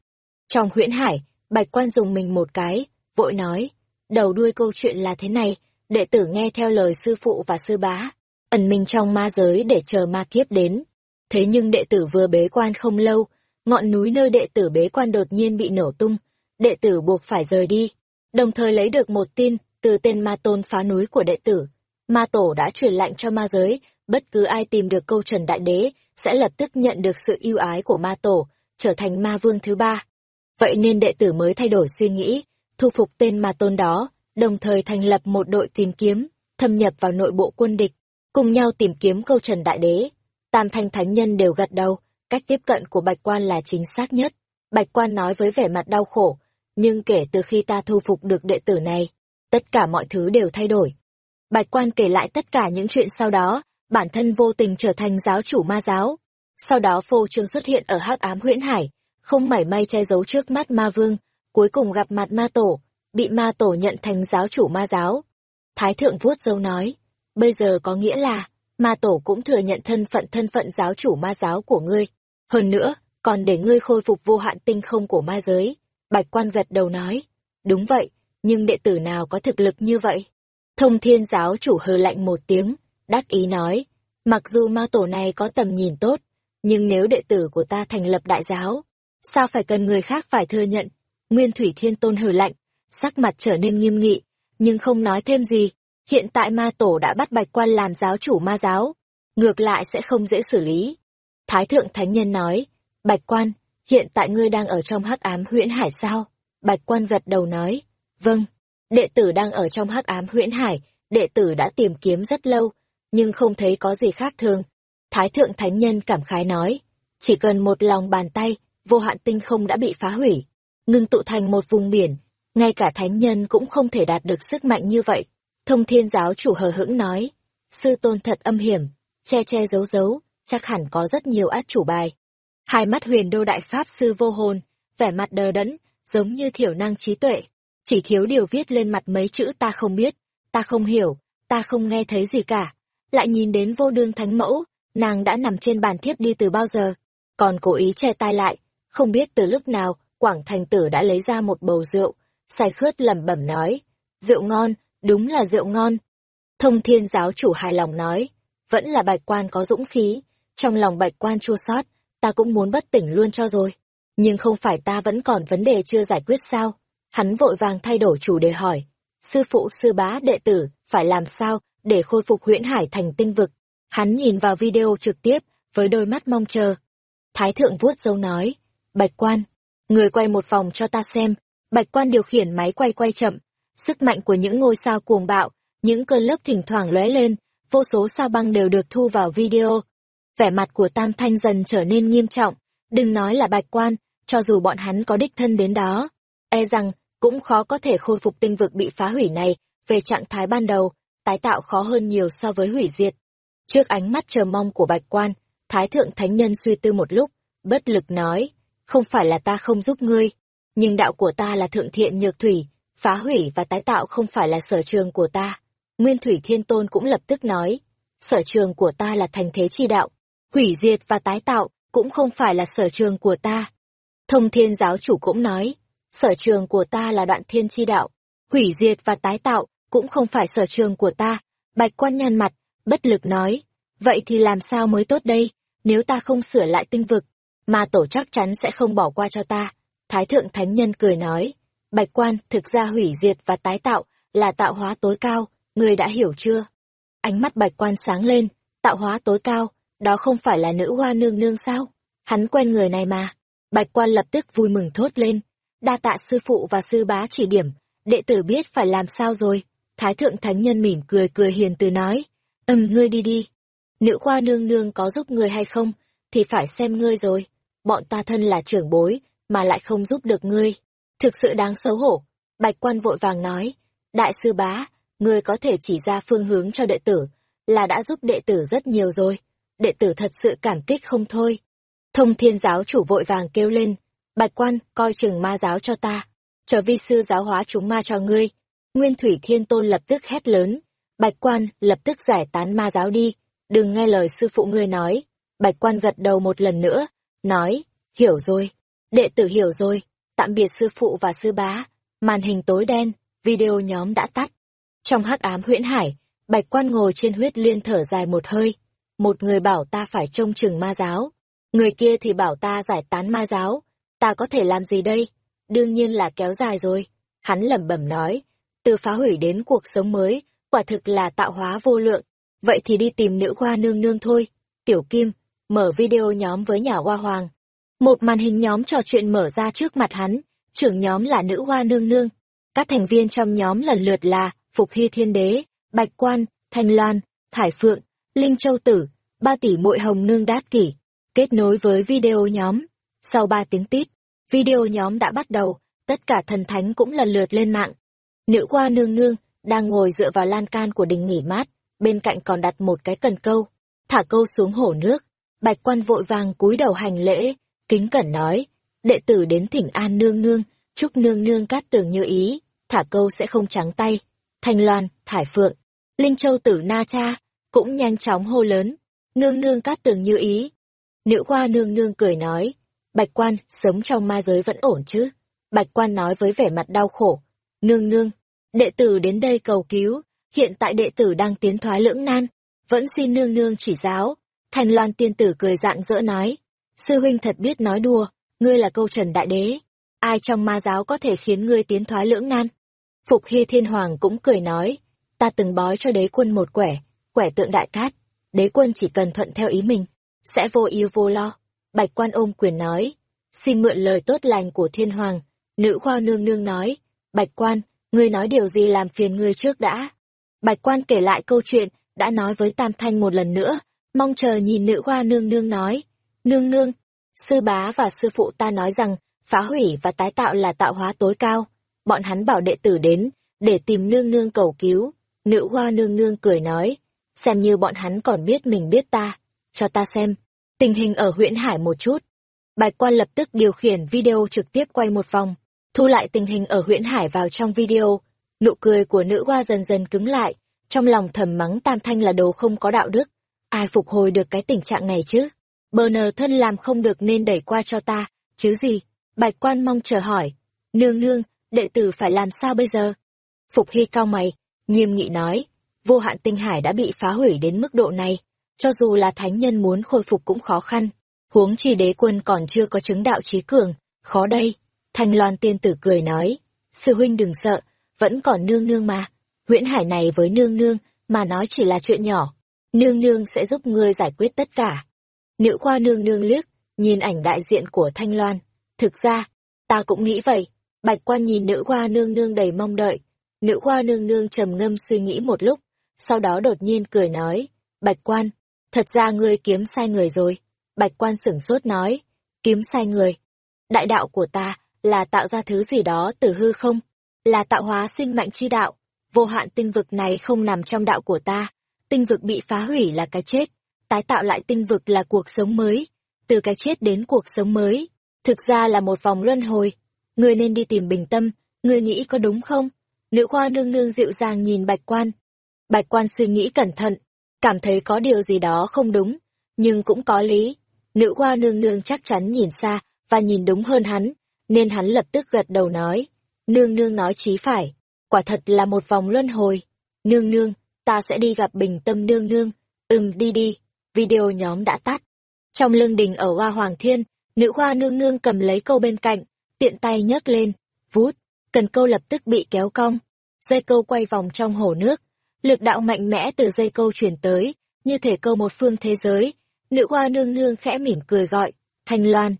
Trong huyễn hải, bạch quan dùng mình một cái, vội nói. Đầu đuôi câu chuyện là thế này, đệ tử nghe theo lời sư phụ và sư bá, ẩn mình trong ma giới để chờ ma kiếp đến. Thế nhưng đệ tử vừa bế quan không lâu, ngọn núi nơi đệ tử bế quan đột nhiên bị nổ tung, đệ tử buộc phải rời đi, đồng thời lấy được một tin từ tên ma tôn phá núi của đệ tử. Ma tổ đã truyền lệnh cho ma giới, bất cứ ai tìm được câu trần đại đế, sẽ lập tức nhận được sự yêu ái của ma tổ, trở thành ma vương thứ ba. Vậy nên đệ tử mới thay đổi suy nghĩ, thu phục tên ma tôn đó, đồng thời thành lập một đội tìm kiếm, thâm nhập vào nội bộ quân địch, cùng nhau tìm kiếm câu trần đại đế. Tam thanh thánh nhân đều gật đầu, cách tiếp cận của bạch quan là chính xác nhất. Bạch quan nói với vẻ mặt đau khổ, nhưng kể từ khi ta thu phục được đệ tử này, tất cả mọi thứ đều thay đổi. Bạch quan kể lại tất cả những chuyện sau đó, bản thân vô tình trở thành giáo chủ ma giáo. Sau đó phô trương xuất hiện ở hắc ám huyễn hải, không mảy may che giấu trước mắt ma vương, cuối cùng gặp mặt ma tổ, bị ma tổ nhận thành giáo chủ ma giáo. Thái thượng vuốt dâu nói, bây giờ có nghĩa là, ma tổ cũng thừa nhận thân phận thân phận giáo chủ ma giáo của ngươi. Hơn nữa, còn để ngươi khôi phục vô hạn tinh không của ma giới. Bạch quan gật đầu nói, đúng vậy, nhưng đệ tử nào có thực lực như vậy? Thông thiên giáo chủ hừ lạnh một tiếng, đắc ý nói, mặc dù ma tổ này có tầm nhìn tốt, nhưng nếu đệ tử của ta thành lập đại giáo, sao phải cần người khác phải thừa nhận? Nguyên Thủy Thiên Tôn hừ lạnh, sắc mặt trở nên nghiêm nghị, nhưng không nói thêm gì. Hiện tại ma tổ đã bắt bạch quan làm giáo chủ ma giáo, ngược lại sẽ không dễ xử lý. Thái thượng thánh nhân nói, bạch quan, hiện tại ngươi đang ở trong hắc ám huyễn hải sao? Bạch quan gật đầu nói, vâng, đệ tử đang ở trong hắc ám huyễn hải, đệ tử đã tìm kiếm rất lâu, nhưng không thấy có gì khác thường. Thái thượng thánh nhân cảm khái nói, chỉ cần một lòng bàn tay, vô hạn tinh không đã bị phá hủy, ngưng tụ thành một vùng biển, ngay cả thánh nhân cũng không thể đạt được sức mạnh như vậy. Thông thiên giáo chủ hờ hững nói, sư tôn thật âm hiểm, che che giấu giấu, chắc hẳn có rất nhiều át chủ bài. Hai mắt huyền đô đại pháp sư vô hồn, vẻ mặt đờ đẫn, giống như thiểu năng trí tuệ. Chỉ thiếu điều viết lên mặt mấy chữ ta không biết, ta không hiểu, ta không nghe thấy gì cả. Lại nhìn đến vô đương thánh mẫu, nàng đã nằm trên bàn thiếp đi từ bao giờ, còn cố ý che tai lại, không biết từ lúc nào, Quảng Thành Tử đã lấy ra một bầu rượu, say khướt lẩm bẩm nói, rượu ngon, đúng là rượu ngon. Thông thiên giáo chủ hài lòng nói, vẫn là bạch quan có dũng khí, trong lòng bạch quan chua xót ta cũng muốn bất tỉnh luôn cho rồi. Nhưng không phải ta vẫn còn vấn đề chưa giải quyết sao? Hắn vội vàng thay đổi chủ đề hỏi. Sư phụ sư bá đệ tử, phải làm sao để khôi phục huyễn hải thành tinh vực? Hắn nhìn vào video trực tiếp, với đôi mắt mong chờ. Thái thượng vuốt dâu nói, Bạch quan, người quay một vòng cho ta xem. Bạch quan điều khiển máy quay quay chậm. Sức mạnh của những ngôi sao cuồng bạo, những cơn lốc thỉnh thoảng lóe lên, vô số sao băng đều được thu vào video. Vẻ mặt của Tam Thanh dần trở nên nghiêm trọng, đừng nói là bạch quan, cho dù bọn hắn có đích thân đến đó, e rằng cũng khó có thể khôi phục tinh vực bị phá hủy này về trạng thái ban đầu, tái tạo khó hơn nhiều so với hủy diệt. Trước ánh mắt chờ mong của bạch quan, Thái Thượng Thánh Nhân suy tư một lúc, bất lực nói, không phải là ta không giúp ngươi, nhưng đạo của ta là thượng thiện nhược thủy, phá hủy và tái tạo không phải là sở trường của ta. Nguyên Thủy Thiên Tôn cũng lập tức nói, sở trường của ta là thành thế chi đạo, hủy diệt và tái tạo cũng không phải là sở trường của ta. Thông Thiên Giáo Chủ cũng nói, sở trường của ta là đoạn thiên chi đạo, hủy diệt và tái tạo cũng không phải sở trường của ta. Bạch quan nhăn mặt, bất lực nói, vậy thì làm sao mới tốt đây, nếu ta không sửa lại tinh vực, ma tổ chắc chắn sẽ không bỏ qua cho ta. Thái thượng thánh nhân cười nói, bạch quan thực ra hủy diệt và tái tạo là tạo hóa tối cao, người đã hiểu chưa? Ánh mắt bạch quan sáng lên, tạo hóa tối cao, đó không phải là nữ hoa nương nương sao? Hắn quen người này mà. Bạch quan lập tức vui mừng thốt lên, đa tạ sư phụ và sư bá chỉ điểm, đệ tử biết phải làm sao rồi. Thái thượng thánh nhân mỉm cười cười hiền từ nói, ừm ngươi đi đi. Nữ khoa nương nương có giúp ngươi hay không, thì phải xem ngươi rồi. Bọn ta thân là trưởng bối, mà lại không giúp được ngươi. Thực sự đáng xấu hổ. Bạch quan vội vàng nói, đại sư bá, ngươi có thể chỉ ra phương hướng cho đệ tử, là đã giúp đệ tử rất nhiều rồi. Đệ tử thật sự cảm kích không thôi. Thông thiên giáo chủ vội vàng kêu lên, bạch quan, coi chừng ma giáo cho ta. Chờ vi sư giáo hóa chúng ma cho ngươi. Nguyên thủy thiên tôn lập tức hét lớn, bạch quan lập tức giải tán ma giáo đi, đừng nghe lời sư phụ ngươi nói. Bạch quan gật đầu một lần nữa, nói, hiểu rồi, đệ tử hiểu rồi, tạm biệt sư phụ và sư bá. Màn hình tối đen, video nhóm đã tắt. Trong hắc ám huyễn hải, bạch quan ngồi trên huyết liên thở dài một hơi. Một người bảo ta phải trông chừng ma giáo, người kia thì bảo ta giải tán ma giáo. Ta có thể làm gì đây? Đương nhiên là kéo dài rồi. Hắn lẩm bẩm nói, từ phá hủy đến cuộc sống mới, quả thực là tạo hóa vô lượng. Vậy thì đi tìm nữ hoa nương nương thôi. Tiểu Kim, mở video nhóm với nhà hoa hoàng. Một màn hình nhóm trò chuyện mở ra trước mặt hắn, trưởng nhóm là nữ hoa nương nương. Các thành viên trong nhóm lần lượt là Phục Hy Thiên Đế, Bạch Quan, Thanh Loan, Thải Phượng, Linh Châu Tử, ba tỷ muội hồng nương đát kỷ. Kết nối với video nhóm. Sau ba tiếng tít, video nhóm đã bắt đầu, tất cả thần thánh cũng lần lượt lên mạng. Nữ hoa nương nương, đang ngồi dựa vào lan can của đình nghỉ mát, bên cạnh còn đặt một cái cần câu, thả câu xuống hồ nước. Bạch quan vội vàng cúi đầu hành lễ, kính cẩn nói, đệ tử đến thỉnh an nương nương, chúc nương nương cát tường như ý, thả câu sẽ không trắng tay. Thanh Loan, Thải Phượng, Linh Châu tử Na Cha, cũng nhanh chóng hô lớn, nương nương cát tường như ý. Nữ khoa nương nương cười nói, bạch quan, sống trong ma giới vẫn ổn chứ. Bạch quan nói với vẻ mặt đau khổ, nương nương, đệ tử đến đây cầu cứu, hiện tại đệ tử đang tiến thoái lưỡng nan, vẫn xin nương nương chỉ giáo. Thành loan tiên tử cười dạng dỡ nói, sư huynh thật biết nói đùa, ngươi là câu trần đại đế, ai trong ma giáo có thể khiến ngươi tiến thoái lưỡng nan. Phục Hy Thiên Hoàng cũng cười nói, ta từng bói cho đế quân một quẻ, quẻ tượng đại cát, đế quân chỉ cần thuận theo ý mình, sẽ vô yêu vô lo. Bạch quan ôm quyền nói, xin mượn lời tốt lành của Thiên Hoàng, nữ khoa nương nương nói, Bạch quan, ngươi nói điều gì làm phiền ngươi trước đã. Bạch quan kể lại câu chuyện, đã nói với Tam Thanh một lần nữa, mong chờ nhìn nữ hoa nương nương nói. Nương nương, sư bá và sư phụ ta nói rằng, phá hủy và tái tạo là tạo hóa tối cao. Bọn hắn bảo đệ tử đến, để tìm nương nương cầu cứu. Nữ hoa nương nương cười nói, xem như bọn hắn còn biết mình biết ta. Cho ta xem, tình hình ở huyện Hải một chút. Bạch quan lập tức điều khiển video trực tiếp quay một vòng, thu lại tình hình ở huyện Hải vào trong video. Nụ cười của nữ hoa dần dần cứng lại, trong lòng thầm mắng Tam Thanh là đồ không có đạo đức. Ai phục hồi được cái tình trạng này chứ? Bờ nờ thân làm không được nên đẩy qua cho ta, chứ gì? Bạch quan mong chờ hỏi. Nương nương, đệ tử phải làm sao bây giờ? Phục Hy cao mày, nghiêm nghị nói. Vô hạn tinh hải đã bị phá hủy đến mức độ này. Cho dù là thánh nhân muốn khôi phục cũng khó khăn. Huống chi đế quân còn chưa có chứng đạo trí cường. Khó đây. Thanh loan tiên tử cười nói. Sư huynh đừng sợ, vẫn còn nương nương mà huyễn hải này với nương nương mà nói chỉ là chuyện nhỏ nương nương sẽ giúp ngươi giải quyết tất cả. Nữ khoa nương nương liếc, nhìn ảnh đại diện của thanh loan. Thực ra, ta cũng nghĩ vậy. Bạch quan nhìn nữ khoa nương nương đầy mong đợi. Nữ khoa nương nương trầm ngâm suy nghĩ một lúc, sau đó đột nhiên cười nói, bạch quan, thật ra ngươi kiếm sai người rồi. Bạch quan sửng sốt nói, kiếm sai người? Đại đạo của ta là tạo ra thứ gì đó từ hư không? Là tạo hóa sinh mạnh chi đạo. Vô hạn tinh vực này không nằm trong đạo của ta. Tinh vực bị phá hủy là cái chết, tái tạo lại tinh vực là cuộc sống mới, từ cái chết đến cuộc sống mới, thực ra là một vòng luân hồi. Ngươi nên đi tìm bình tâm, ngươi nghĩ có đúng không? Nữ khoa nương nương dịu dàng nhìn bạch quan. Bạch quan suy nghĩ cẩn thận, cảm thấy có điều gì đó không đúng, nhưng cũng có lý. Nữ khoa nương nương chắc chắn nhìn xa, và nhìn đúng hơn hắn, nên hắn lập tức gật đầu nói. Nương nương nói chí phải, quả thật là một vòng luân hồi. Nương nương, ta sẽ đi gặp bình tâm nương nương. Ừm đi đi, video nhóm đã tắt. Trong lương đình ở Hoa Hoàng Thiên, nữ hoa nương nương cầm lấy câu bên cạnh, tiện tay nhấc lên, vút, cần câu lập tức bị kéo cong. Dây câu quay vòng trong hồ nước, lực đạo mạnh mẽ từ dây câu chuyển tới, như thể câu một phương thế giới. Nữ hoa nương nương khẽ mỉm cười gọi, thanh loan.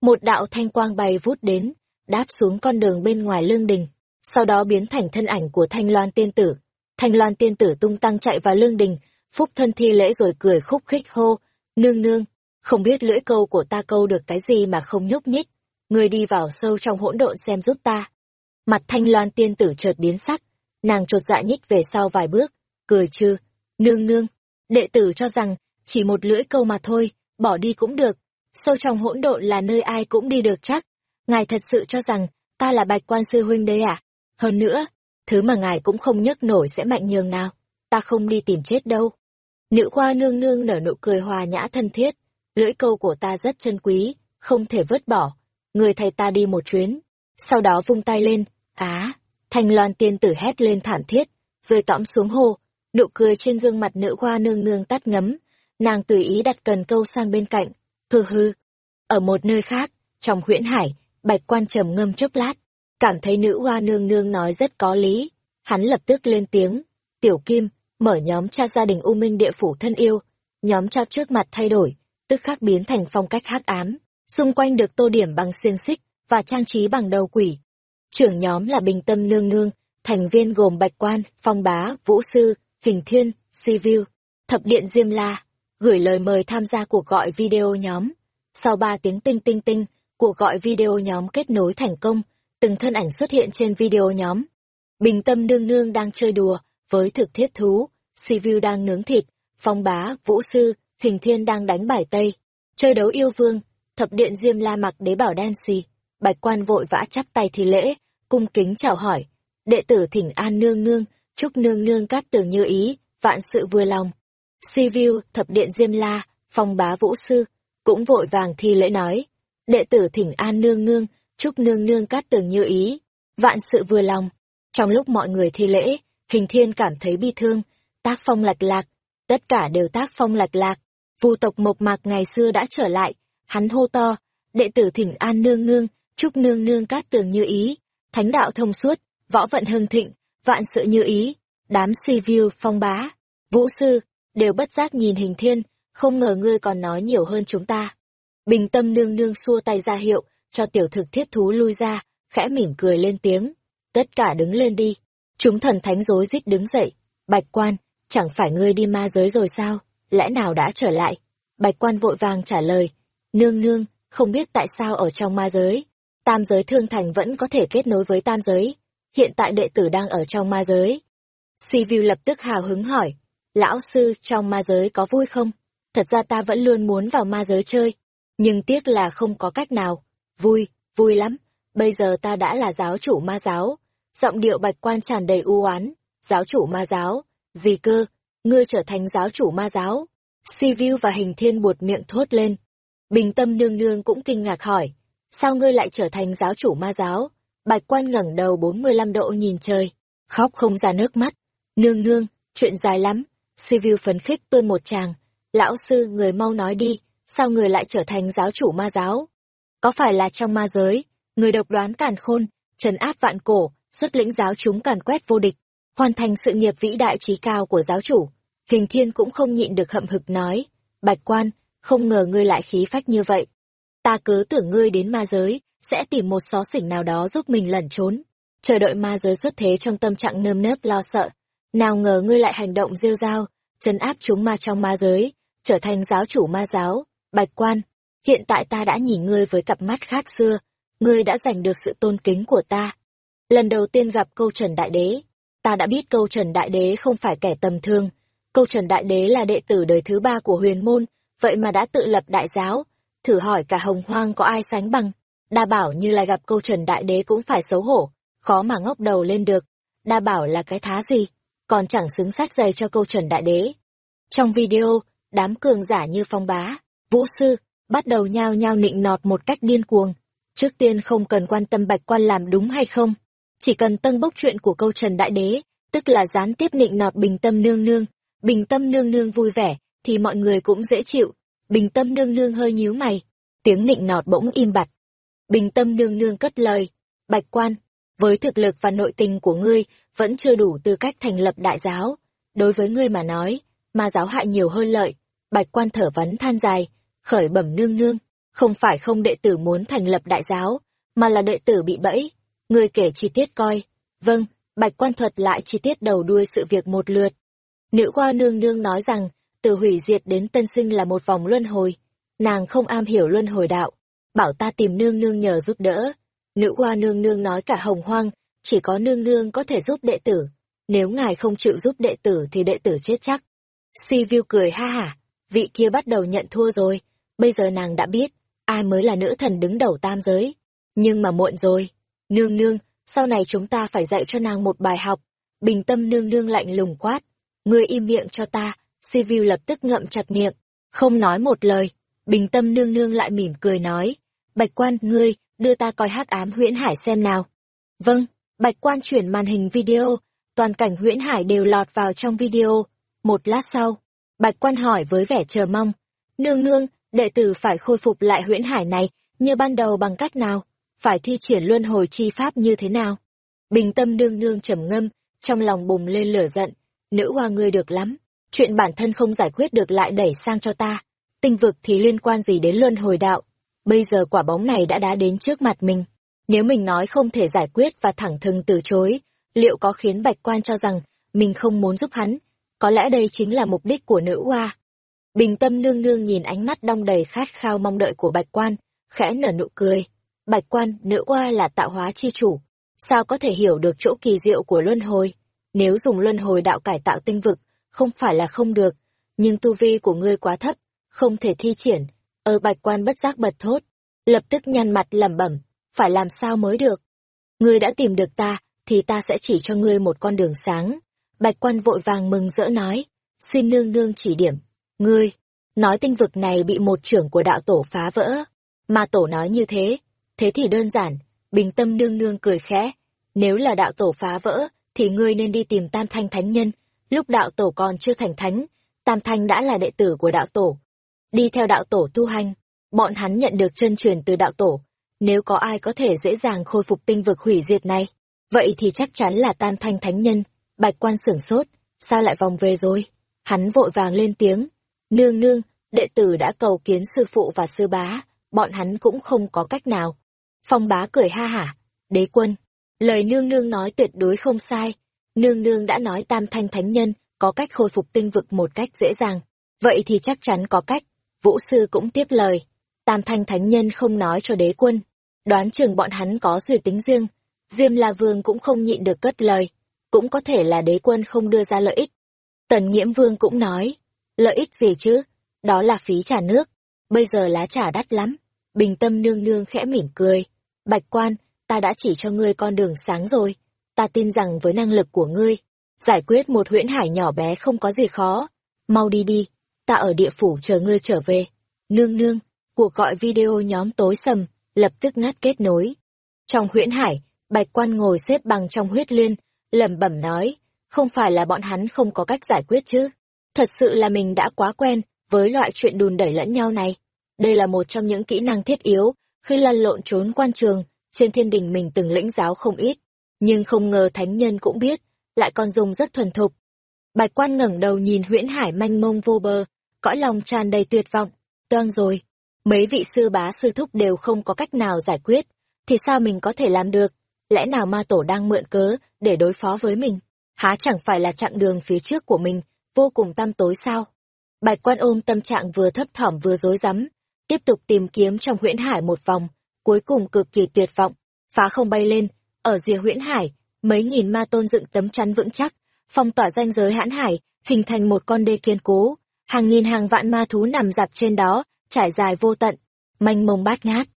Một đạo thanh quang bay vút đến, đáp xuống con đường bên ngoài lương đình sau đó biến thành thân ảnh của Thanh Loan tiên tử. Thanh Loan tiên tử tung tăng chạy vào lương đình, phúc thân thi lễ rồi cười khúc khích hô, nương nương, không biết lưỡi câu của ta câu được cái gì mà không nhúc nhích, người đi vào sâu trong hỗn độn xem giúp ta. Mặt Thanh Loan tiên tử chợt biến sắc, nàng chột dạ nhích về sau vài bước, cười chư, nương nương, đệ tử cho rằng, chỉ một lưỡi câu mà thôi, bỏ đi cũng được, sâu trong hỗn độn là nơi ai cũng đi được chắc. Ngài thật sự cho rằng, ta là bạch quan sư huynh đấy à? Hơn nữa, thứ mà ngài cũng không nhấc nổi sẽ mạnh nhường nào. Ta không đi tìm chết đâu. Nữ khoa nương nương nở nụ cười hòa nhã thân thiết. Lưỡi câu của ta rất chân quý, không thể vứt bỏ. Người thầy ta đi một chuyến. Sau đó vung tay lên. Á! thanh loan tiên tử hét lên thản thiết, rơi tõm xuống hồ. Nụ cười trên gương mặt nữ khoa nương nương tắt ngấm. Nàng tùy ý đặt cần câu sang bên cạnh. Hừ hư. Ở một nơi khác, trong huyễn hải, bạch quan trầm ngâm chốc lát Cảm thấy nữ hoa nương nương nói rất có lý, hắn lập tức lên tiếng. Tiểu Kim, mở nhóm cho gia đình U Minh địa phủ thân yêu. Nhóm cho trước mặt thay đổi, tức khắc biến thành phong cách hắc ám. Xung quanh được tô điểm bằng xiên xích và trang trí bằng đầu quỷ. Trưởng nhóm là Bình Tâm Nương Nương, thành viên gồm Bạch Quan, Phong Bá, Vũ Sư, Hình Thiên, Si View, Thập Điện Diêm La, gửi lời mời tham gia cuộc gọi video nhóm. Sau 3 tiếng tinh tinh tinh, cuộc gọi video nhóm kết nối thành công, từng thân ảnh xuất hiện trên video nhóm. Bình tâm nương nương đang chơi đùa, với thực thiết thú, Sivu đang nướng thịt, phong bá, vũ sư, hình thiên đang đánh bài tây, chơi đấu yêu vương, thập điện diêm la mặc đế bảo đen xì, bạch quan vội vã chắp tay thì lễ, cung kính chào hỏi, đệ tử thỉnh an nương nương, chúc nương nương cát tường như ý, vạn sự vừa lòng. Sivu, thập điện diêm la, phong bá vũ sư, cũng vội vàng thi lễ nói, đệ tử thỉnh an nương nương, chúc nương nương cát tường như ý, vạn sự vừa lòng. Trong lúc mọi người thi lễ, hình thiên cảm thấy bi thương, tác phong lạch lạc, tất cả đều tác phong lạch lạc. Vu tộc mộc mạc ngày xưa đã trở lại, hắn hô to, đệ tử thỉnh an nương nương, chúc nương nương cát tường như ý, thánh đạo thông suốt, võ vận hưng thịnh, vạn sự như ý, đám si view phong bá, vũ sư, đều bất giác nhìn hình thiên, không ngờ ngươi còn nói nhiều hơn chúng ta. Bình tâm nương nương xua tay ra hiệu, cho tiểu thực thiết thú lui ra, khẽ mỉm cười lên tiếng. Tất cả đứng lên đi. Chúng thần thánh rối rít đứng dậy. Bạch quan, chẳng phải ngươi đi ma giới rồi sao? Lẽ nào đã trở lại? Bạch quan vội vàng trả lời. Nương nương, không biết tại sao ở trong ma giới. Tam giới thương thành vẫn có thể kết nối với tam giới. Hiện tại đệ tử đang ở trong ma giới. Si lập tức hào hứng hỏi. Lão sư, trong ma giới có vui không? Thật ra ta vẫn luôn muốn vào ma giới chơi. Nhưng tiếc là không có cách nào. Vui, vui lắm. Bây giờ ta đã là giáo chủ ma giáo. Giọng điệu bạch quan tràn đầy u oán Giáo chủ ma giáo. Gì cơ? Ngươi trở thành giáo chủ ma giáo. Si View và hình thiên buột miệng thốt lên. Bình tâm nương nương cũng kinh ngạc hỏi. Sao ngươi lại trở thành giáo chủ ma giáo? Bạch quan ngẩng đầu 45 độ nhìn trời. Khóc không ra nước mắt. Nương nương, chuyện dài lắm. Si View phấn khích tuôn một tràng. Lão sư, người mau nói đi. Sao người lại trở thành giáo chủ ma giáo? Có phải là trong ma giới, người độc đoán càn khôn, trấn áp vạn cổ, xuất lĩnh giáo chúng càn quét vô địch, hoàn thành sự nghiệp vĩ đại trí cao của giáo chủ. Hình thiên cũng không nhịn được hậm hực nói, bạch quan, không ngờ ngươi lại khí phách như vậy. Ta cứ tưởng ngươi đến ma giới, sẽ tìm một xó xỉnh nào đó giúp mình lẩn trốn, chờ đợi ma giới xuất thế trong tâm trạng nơm nớp lo sợ. Nào ngờ ngươi lại hành động rêu rao, trấn áp chúng ma trong ma giới, trở thành giáo chủ ma giáo, bạch quan. Hiện tại ta đã nhìn ngươi với cặp mắt khác xưa, ngươi đã giành được sự tôn kính của ta. Lần đầu tiên gặp câu Trần Đại Đế, ta đã biết câu Trần Đại Đế không phải kẻ tầm thường. Câu Trần Đại Đế là đệ tử đời thứ ba của huyền môn, vậy mà đã tự lập đại giáo. Thử hỏi cả hồng hoang có ai sánh bằng. Đa bảo như là gặp câu Trần Đại Đế cũng phải xấu hổ, khó mà ngóc đầu lên được. Đa bảo là cái thá gì, còn chẳng xứng sách giày cho câu Trần Đại Đế. Trong video, đám cường giả như phong bá, vũ sư, bắt đầu nhao nhao nịnh nọt một cách điên cuồng. Trước tiên không cần quan tâm bạch quan làm đúng hay không, chỉ cần tân bốc chuyện của câu Trần Đại Đế, tức là gián tiếp nịnh nọt bình tâm nương nương, bình tâm nương nương vui vẻ, thì mọi người cũng dễ chịu. Bình tâm nương nương hơi nhíu mày, tiếng nịnh nọt bỗng im bặt. Bình tâm nương nương cất lời, bạch quan, với thực lực và nội tình của ngươi, vẫn chưa đủ tư cách thành lập đại giáo. Đối với ngươi mà nói, ma giáo hại nhiều hơn lợi. Bạch quan thở vấn than dài, khởi bẩm nương nương, không phải không đệ tử muốn thành lập đại giáo, mà là đệ tử bị bẫy. Ngươi kể chi tiết coi. Vâng, bạch quan thuật lại chi tiết đầu đuôi sự việc một lượt. Nữ hoa nương nương nói rằng, từ hủy diệt đến tân sinh là một vòng luân hồi. Nàng không am hiểu luân hồi đạo, bảo ta tìm nương nương nhờ giúp đỡ. Nữ hoa nương nương nói cả hồng hoang, chỉ có nương nương có thể giúp đệ tử. Nếu ngài không chịu giúp đệ tử thì đệ tử chết chắc. Si View cười ha hả, vị kia bắt đầu nhận thua rồi, bây giờ nàng đã biết, ai mới là nữ thần đứng đầu tam giới. Nhưng mà muộn rồi, nương nương, sau này chúng ta phải dạy cho nàng một bài học. Bình tâm nương nương lạnh lùng quát, ngươi im miệng cho ta, sivu lập tức ngậm chặt miệng, không nói một lời. Bình tâm nương nương lại mỉm cười nói, bạch quan, ngươi, đưa ta coi hát ám huyễn hải xem nào. Vâng, bạch quan chuyển màn hình video, toàn cảnh huyễn hải đều lọt vào trong video. Một lát sau, bạch quan hỏi với vẻ chờ mong, nương nương, đệ tử phải khôi phục lại huyễn hải này như ban đầu bằng cách nào, phải thi triển luân hồi chi pháp như thế nào. Bình tâm nương nương trầm ngâm, trong lòng bùng lên lửa giận, nữ hoa ngươi được lắm, chuyện bản thân không giải quyết được lại đẩy sang cho ta, tinh vực thì liên quan gì đến luân hồi đạo, bây giờ quả bóng này đã đá đến trước mặt mình. Nếu mình nói không thể giải quyết và thẳng thừng từ chối, liệu có khiến bạch quan cho rằng mình không muốn giúp hắn? Có lẽ đây chính là mục đích của nữ hoa. Bình tâm nương nương nhìn ánh mắt đong đầy khát khao mong đợi của bạch quan, khẽ nở nụ cười. Bạch quan, nữ oa là tạo hóa chi chủ. Sao có thể hiểu được chỗ kỳ diệu của luân hồi? Nếu dùng luân hồi đạo cải tạo tinh vực, không phải là không được. Nhưng tu vi của ngươi quá thấp, không thể thi triển. Ở bạch quan bất giác bật thốt. Lập tức nhăn mặt lẩm bẩm, phải làm sao mới được. Ngươi đã tìm được ta, thì ta sẽ chỉ cho ngươi một con đường sáng. Bạch quan vội vàng mừng rỡ nói, xin nương nương chỉ điểm. Ngươi, nói tinh vực này bị một trưởng của đạo tổ phá vỡ. Mà tổ nói như thế, thế thì đơn giản, bình tâm nương nương cười khẽ. Nếu là đạo tổ phá vỡ, thì ngươi nên đi tìm Tam Thanh Thánh Nhân. Lúc đạo tổ còn chưa thành thánh, Tam Thanh đã là đệ tử của đạo tổ. Đi theo đạo tổ tu hành, bọn hắn nhận được chân truyền từ đạo tổ. Nếu có ai có thể dễ dàng khôi phục tinh vực hủy diệt này, vậy thì chắc chắn là Tam Thanh Thánh Nhân. Bạch quan sửng sốt, sao lại vòng về rồi? Hắn vội vàng lên tiếng. Nương nương, đệ tử đã cầu kiến sư phụ và sư bá, bọn hắn cũng không có cách nào. Phong bá cười ha hả, đế quân, lời nương nương nói tuyệt đối không sai. Nương nương đã nói tam thanh thánh nhân, có cách khôi phục tinh vực một cách dễ dàng. Vậy thì chắc chắn có cách. Vũ sư cũng tiếp lời. Tam thanh thánh nhân không nói cho đế quân. Đoán chừng bọn hắn có suy tính riêng. Diêm La Vương cũng không nhịn được cất lời. Cũng có thể là đế quân không đưa ra lợi ích. Tần nhiễm Vương cũng nói. Lợi ích gì chứ? Đó là phí trả nước. Bây giờ lá trà đắt lắm. Bình tâm nương nương khẽ mỉm cười. Bạch quan, ta đã chỉ cho ngươi con đường sáng rồi. Ta tin rằng với năng lực của ngươi, giải quyết một huyễn hải nhỏ bé không có gì khó. Mau đi đi, ta ở địa phủ chờ ngươi trở về. Nương nương, cuộc gọi video nhóm tối sầm, lập tức ngắt kết nối. Trong huyễn hải, bạch quan ngồi xếp bằng trong huyết liên, lẩm bẩm nói, không phải là bọn hắn không có cách giải quyết chứ. Thật sự là mình đã quá quen với loại chuyện đùn đẩy lẫn nhau này. Đây là một trong những kỹ năng thiết yếu, khi lăn lộn trốn quan trường, trên thiên đình mình từng lĩnh giáo không ít. Nhưng không ngờ thánh nhân cũng biết, lại còn dùng rất thuần thục. Bạch quan ngẩng đầu nhìn huyễn hải manh mông vô bờ, cõi lòng tràn đầy tuyệt vọng. Toang rồi, mấy vị sư bá sư thúc đều không có cách nào giải quyết, thì sao mình có thể làm được? Lẽ nào ma tổ đang mượn cớ để đối phó với mình? Há chẳng phải là chặng đường phía trước của mình, vô cùng tăm tối sao? Bạch quan ôm tâm trạng vừa thấp thỏm vừa rối rắm, tiếp tục tìm kiếm trong huyễn hải một vòng, cuối cùng cực kỳ tuyệt vọng, phá không bay lên, ở rìa huyễn hải, mấy nghìn ma tôn dựng tấm chắn vững chắc, phong tỏa ranh giới hãn hải, hình thành một con đê kiên cố, hàng nghìn hàng vạn ma thú nằm dạp trên đó, trải dài vô tận, manh mông bát ngát.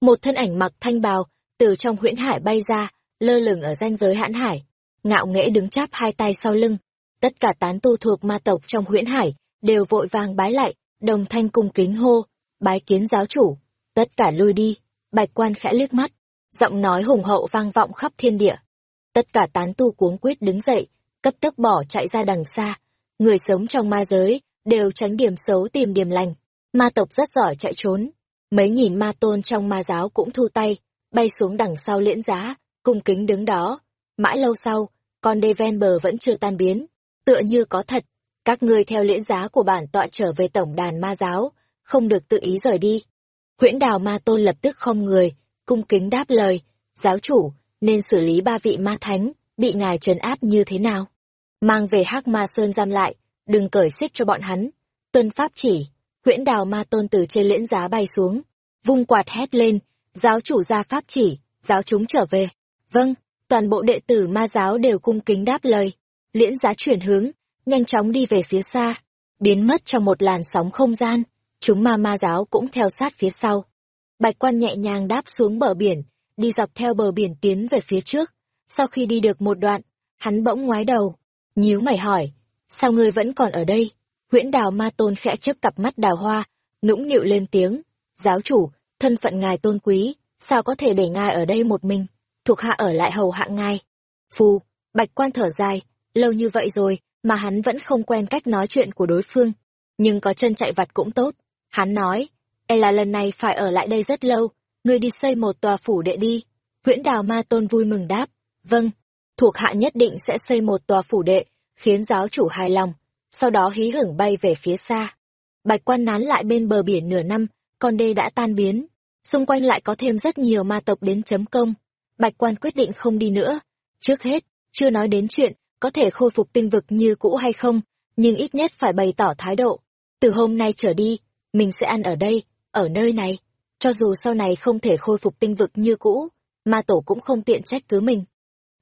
Một thân ảnh mặc thanh bào, từ trong huyễn hải bay ra, lơ lửng ở ranh giới hãn hải, ngạo nghễ đứng chắp hai tay sau lưng. Tất cả tán tu thuộc ma tộc trong huyễn hải đều vội vàng bái lại, đồng thanh cung kính hô, bái kiến giáo chủ, tất cả lui đi, bạch quan khẽ liếc mắt, giọng nói hùng hậu vang vọng khắp thiên địa. Tất cả tán tu cuống quyết đứng dậy, cấp tốc bỏ chạy ra đằng xa, người sống trong ma giới, đều tránh điểm xấu tìm điểm lành, ma tộc rất giỏi chạy trốn, mấy nghìn ma tôn trong ma giáo cũng thu tay, bay xuống đằng sau liễn giá, cung kính đứng đó, mãi lâu sau, con đê ven bờ vẫn chưa tan biến, tựa như có thật, các ngươi theo liễn giá của bản tọa trở về tổng đàn ma giáo, không được tự ý rời đi. Huyễn đào ma tôn lập tức không người, cung kính đáp lời, giáo chủ, nên xử lý ba vị ma thánh, bị ngài trấn áp như thế nào? Mang về hắc ma sơn giam lại, đừng cởi xích cho bọn hắn. Tuân pháp chỉ, huyễn đào ma tôn từ trên liễn giá bay xuống, vung quạt hét lên, giáo chủ ra pháp chỉ, giáo chúng trở về. Vâng, toàn bộ đệ tử ma giáo đều cung kính đáp lời. Liễn giá chuyển hướng, nhanh chóng đi về phía xa, biến mất trong một làn sóng không gian chúng ma ma giáo cũng theo sát phía sau. Bạch quan nhẹ nhàng đáp xuống bờ biển, đi dọc theo bờ biển tiến về phía trước. Sau khi đi được một đoạn, hắn bỗng ngoái đầu, nhíu mày hỏi, sao ngươi vẫn còn ở đây? Huyễn đào ma tôn khẽ chớp cặp mắt đào hoa, nũng nịu lên tiếng, giáo chủ, thân phận ngài tôn quý, sao có thể để ngài ở đây một mình, thuộc hạ ở lại hầu hạ ngài. Phù, bạch quan thở dài, lâu như vậy rồi mà hắn vẫn không quen cách nói chuyện của đối phương, nhưng có chân chạy vặt cũng tốt, Hắn nói, e là lần này phải ở lại đây rất lâu, ngươi đi xây một tòa phủ đệ đi. Nguyễn đào ma tôn vui mừng đáp, vâng, thuộc hạ nhất định sẽ xây một tòa phủ đệ, khiến giáo chủ hài lòng, sau đó hí hửng bay về phía xa. Bạch quan nán lại bên bờ biển nửa năm, con đê đã tan biến, xung quanh lại có thêm rất nhiều ma tộc đến chấm công. Bạch quan quyết định không đi nữa. Trước hết, chưa nói đến chuyện có thể khôi phục tinh vực như cũ hay không, nhưng ít nhất phải bày tỏ thái độ. Từ hôm nay trở đi, mình sẽ ăn ở đây, ở nơi này. Cho dù sau này không thể khôi phục tinh vực như cũ, ma tổ cũng không tiện trách cứ mình.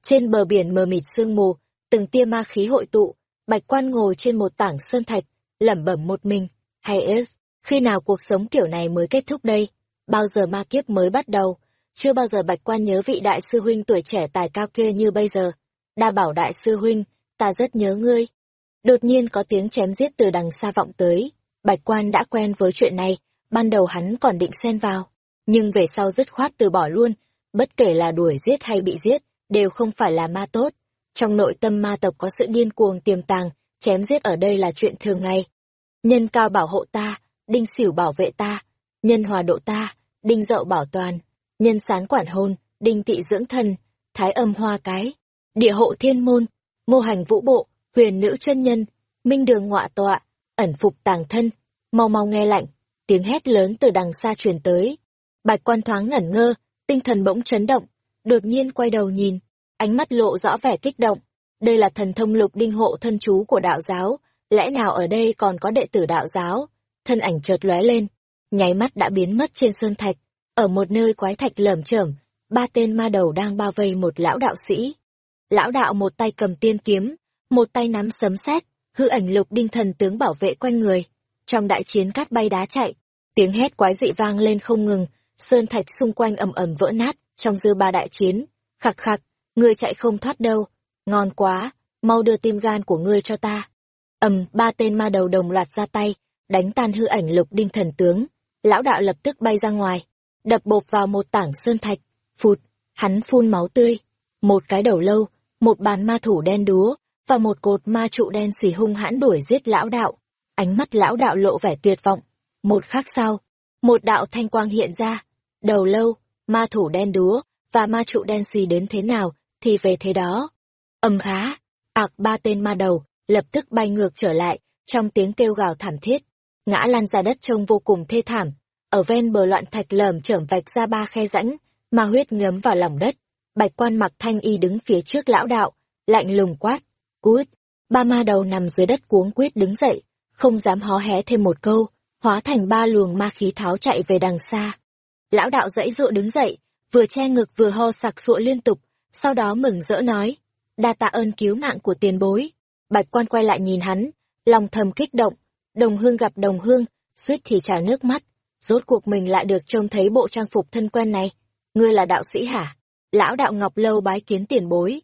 Trên bờ biển mờ mịt sương mù, từng tia ma khí hội tụ, bạch quan ngồi trên một tảng sơn thạch, lẩm bẩm một mình. Hay ế, khi nào cuộc sống kiểu này mới kết thúc đây? Bao giờ ma kiếp mới bắt đầu? Chưa bao giờ bạch quan nhớ vị đại sư huynh tuổi trẻ tài cao kia như bây giờ. Đa bảo đại sư huynh, ta rất nhớ ngươi. Đột nhiên có tiếng chém giết từ đằng xa vọng tới, Bạch quan đã quen với chuyện này, ban đầu hắn còn định xen vào, nhưng về sau dứt khoát từ bỏ luôn, bất kể là đuổi giết hay bị giết, đều không phải là ma tốt. Trong nội tâm ma tộc có sự điên cuồng tiềm tàng, chém giết ở đây là chuyện thường ngày. Nhân cao bảo hộ ta, đinh xỉu bảo vệ ta, nhân hòa độ ta, đinh dậu bảo toàn, nhân sán quản hôn, đinh tị dưỡng thân, thái âm hoa cái, địa hộ thiên môn, ngô hành vũ bộ, huyền nữ chân nhân, minh đường ngọa tọa, ẩn phục tàng thân, mau mau nghe lạnh, tiếng hét lớn từ đằng xa truyền tới. Bạch quan thoáng ngẩn ngơ, tinh thần bỗng chấn động, đột nhiên quay đầu nhìn, ánh mắt lộ rõ vẻ kích động. Đây là thần thông lục đinh hộ thân chú của đạo giáo, lẽ nào ở đây còn có đệ tử đạo giáo? Thân ảnh chợt lóe lên, nháy mắt đã biến mất trên sơn thạch, ở một nơi quái thạch lởm chởm, ba tên ma đầu đang bao vây một lão đạo sĩ. Lão đạo một tay cầm tiên kiếm, một tay nắm sấm sét, hư ảnh lục đinh thần tướng bảo vệ quanh người. Trong đại chiến cát bay đá chạy, tiếng hét quái dị vang lên không ngừng, sơn thạch xung quanh ầm ầm vỡ nát trong dư ba đại chiến. Khặc khặc, ngươi chạy không thoát đâu, ngon quá, mau đưa tim gan của ngươi cho ta. ầm, ba tên ma đầu đồng loạt ra tay, đánh tan hư ảnh lục đinh thần tướng. Lão đạo lập tức bay ra ngoài, đập bộp vào một tảng sơn thạch, phụt, hắn phun máu tươi. Một cái đầu lâu, một bàn ma thủ đen đúa, và một cột ma trụ đen xì hung hãn đuổi giết lão đạo. Ánh mắt lão đạo lộ vẻ tuyệt vọng. Một khắc sau, một đạo thanh quang hiện ra. Đầu lâu, ma thủ đen đúa, và ma trụ đen xì đến thế nào, thì về thế đó. Âm khá, ạc ba tên ma đầu, lập tức bay ngược trở lại, trong tiếng kêu gào thảm thiết. Ngã lăn ra đất trông vô cùng thê thảm. Ở ven bờ loạn thạch lởm chởm vạch ra ba khe rãnh, ma huyết ngấm vào lòng đất. Bạch quan mặc thanh y đứng phía trước lão đạo, lạnh lùng quát. Cút! Ba ma đầu nằm dưới đất cuống quýt đứng dậy, không dám hó hé thêm một câu, hóa thành ba luồng ma khí tháo chạy về đằng xa. Lão đạo dãy dụa đứng dậy, vừa che ngực vừa ho sặc sụa liên tục, sau đó mừng rỡ nói, đa tạ ơn cứu mạng của tiền bối. Bạch quan quay lại nhìn hắn, lòng thầm kích động, đồng hương gặp đồng hương, suýt thì trả nước mắt, rốt cuộc mình lại được trông thấy bộ trang phục thân quen này. Ngươi là đạo sĩ hả? Lão đạo Ngọc Lâu bái kiến tiền bối.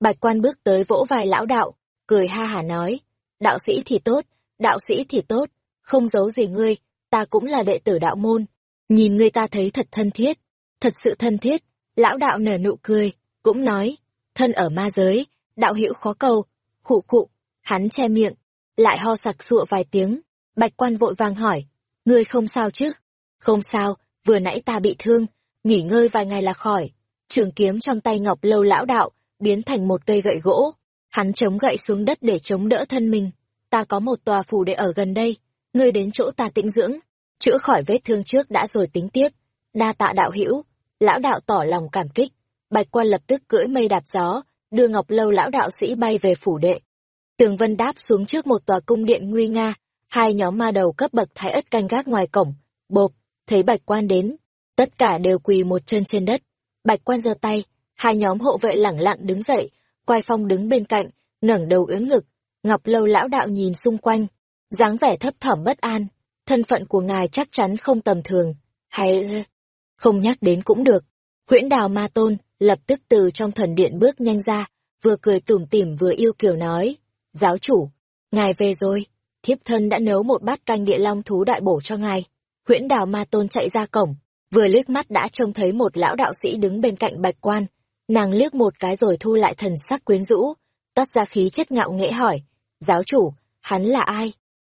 Bạch quan bước tới vỗ vai lão đạo, cười ha hả nói, đạo sĩ thì tốt, đạo sĩ thì tốt, không giấu gì ngươi, ta cũng là đệ tử đạo môn. Nhìn ngươi ta thấy thật thân thiết, thật sự thân thiết, lão đạo nở nụ cười, cũng nói, thân ở ma giới, đạo hữu khó cầu, khụ khụ, hắn che miệng, lại ho sặc sụa vài tiếng, bạch quan vội vàng hỏi, ngươi không sao chứ? Không sao, vừa nãy ta bị thương, nghỉ ngơi vài ngày là khỏi. Trường kiếm trong tay ngọc lâu lão đạo, biến thành một cây gậy gỗ. Hắn chống gậy xuống đất để chống đỡ thân mình. Ta có một tòa phủ để ở gần đây, ngươi đến chỗ ta tĩnh dưỡng, chữa khỏi vết thương trước đã rồi tính tiếp. Đa tạ đạo hữu, lão đạo tỏ lòng cảm kích. Bạch quan lập tức cưỡi mây đạp gió, đưa ngọc lâu lão đạo sĩ bay về phủ đệ. Tường Vân đáp xuống trước một tòa cung điện nguy nga, hai nhóm ma đầu cấp bậc thái ất canh gác ngoài cổng, bộp, thấy bạch quan đến, tất cả đều quỳ một chân trên đất. Bạch quan giơ tay, hai nhóm hộ vệ lẳng lặng đứng dậy, quai phong đứng bên cạnh, ngẩng đầu ưỡn ngực, ngọc lâu lão đạo nhìn xung quanh, dáng vẻ thấp thỏm bất an, thân phận của ngài chắc chắn không tầm thường, hay không nhắc đến cũng được. Huyễn đào ma tôn, lập tức từ trong thần điện bước nhanh ra, vừa cười tủm tỉm vừa yêu kiều nói, giáo chủ, ngài về rồi, thiếp thân đã nấu một bát canh địa long thú đại bổ cho ngài. Huyễn đào ma tôn chạy ra cổng, vừa liếc mắt đã trông thấy một lão đạo sĩ đứng bên cạnh bạch quan. Nàng liếc một cái rồi thu lại thần sắc quyến rũ, toát ra khí chất ngạo nghễ hỏi, giáo chủ, hắn là ai?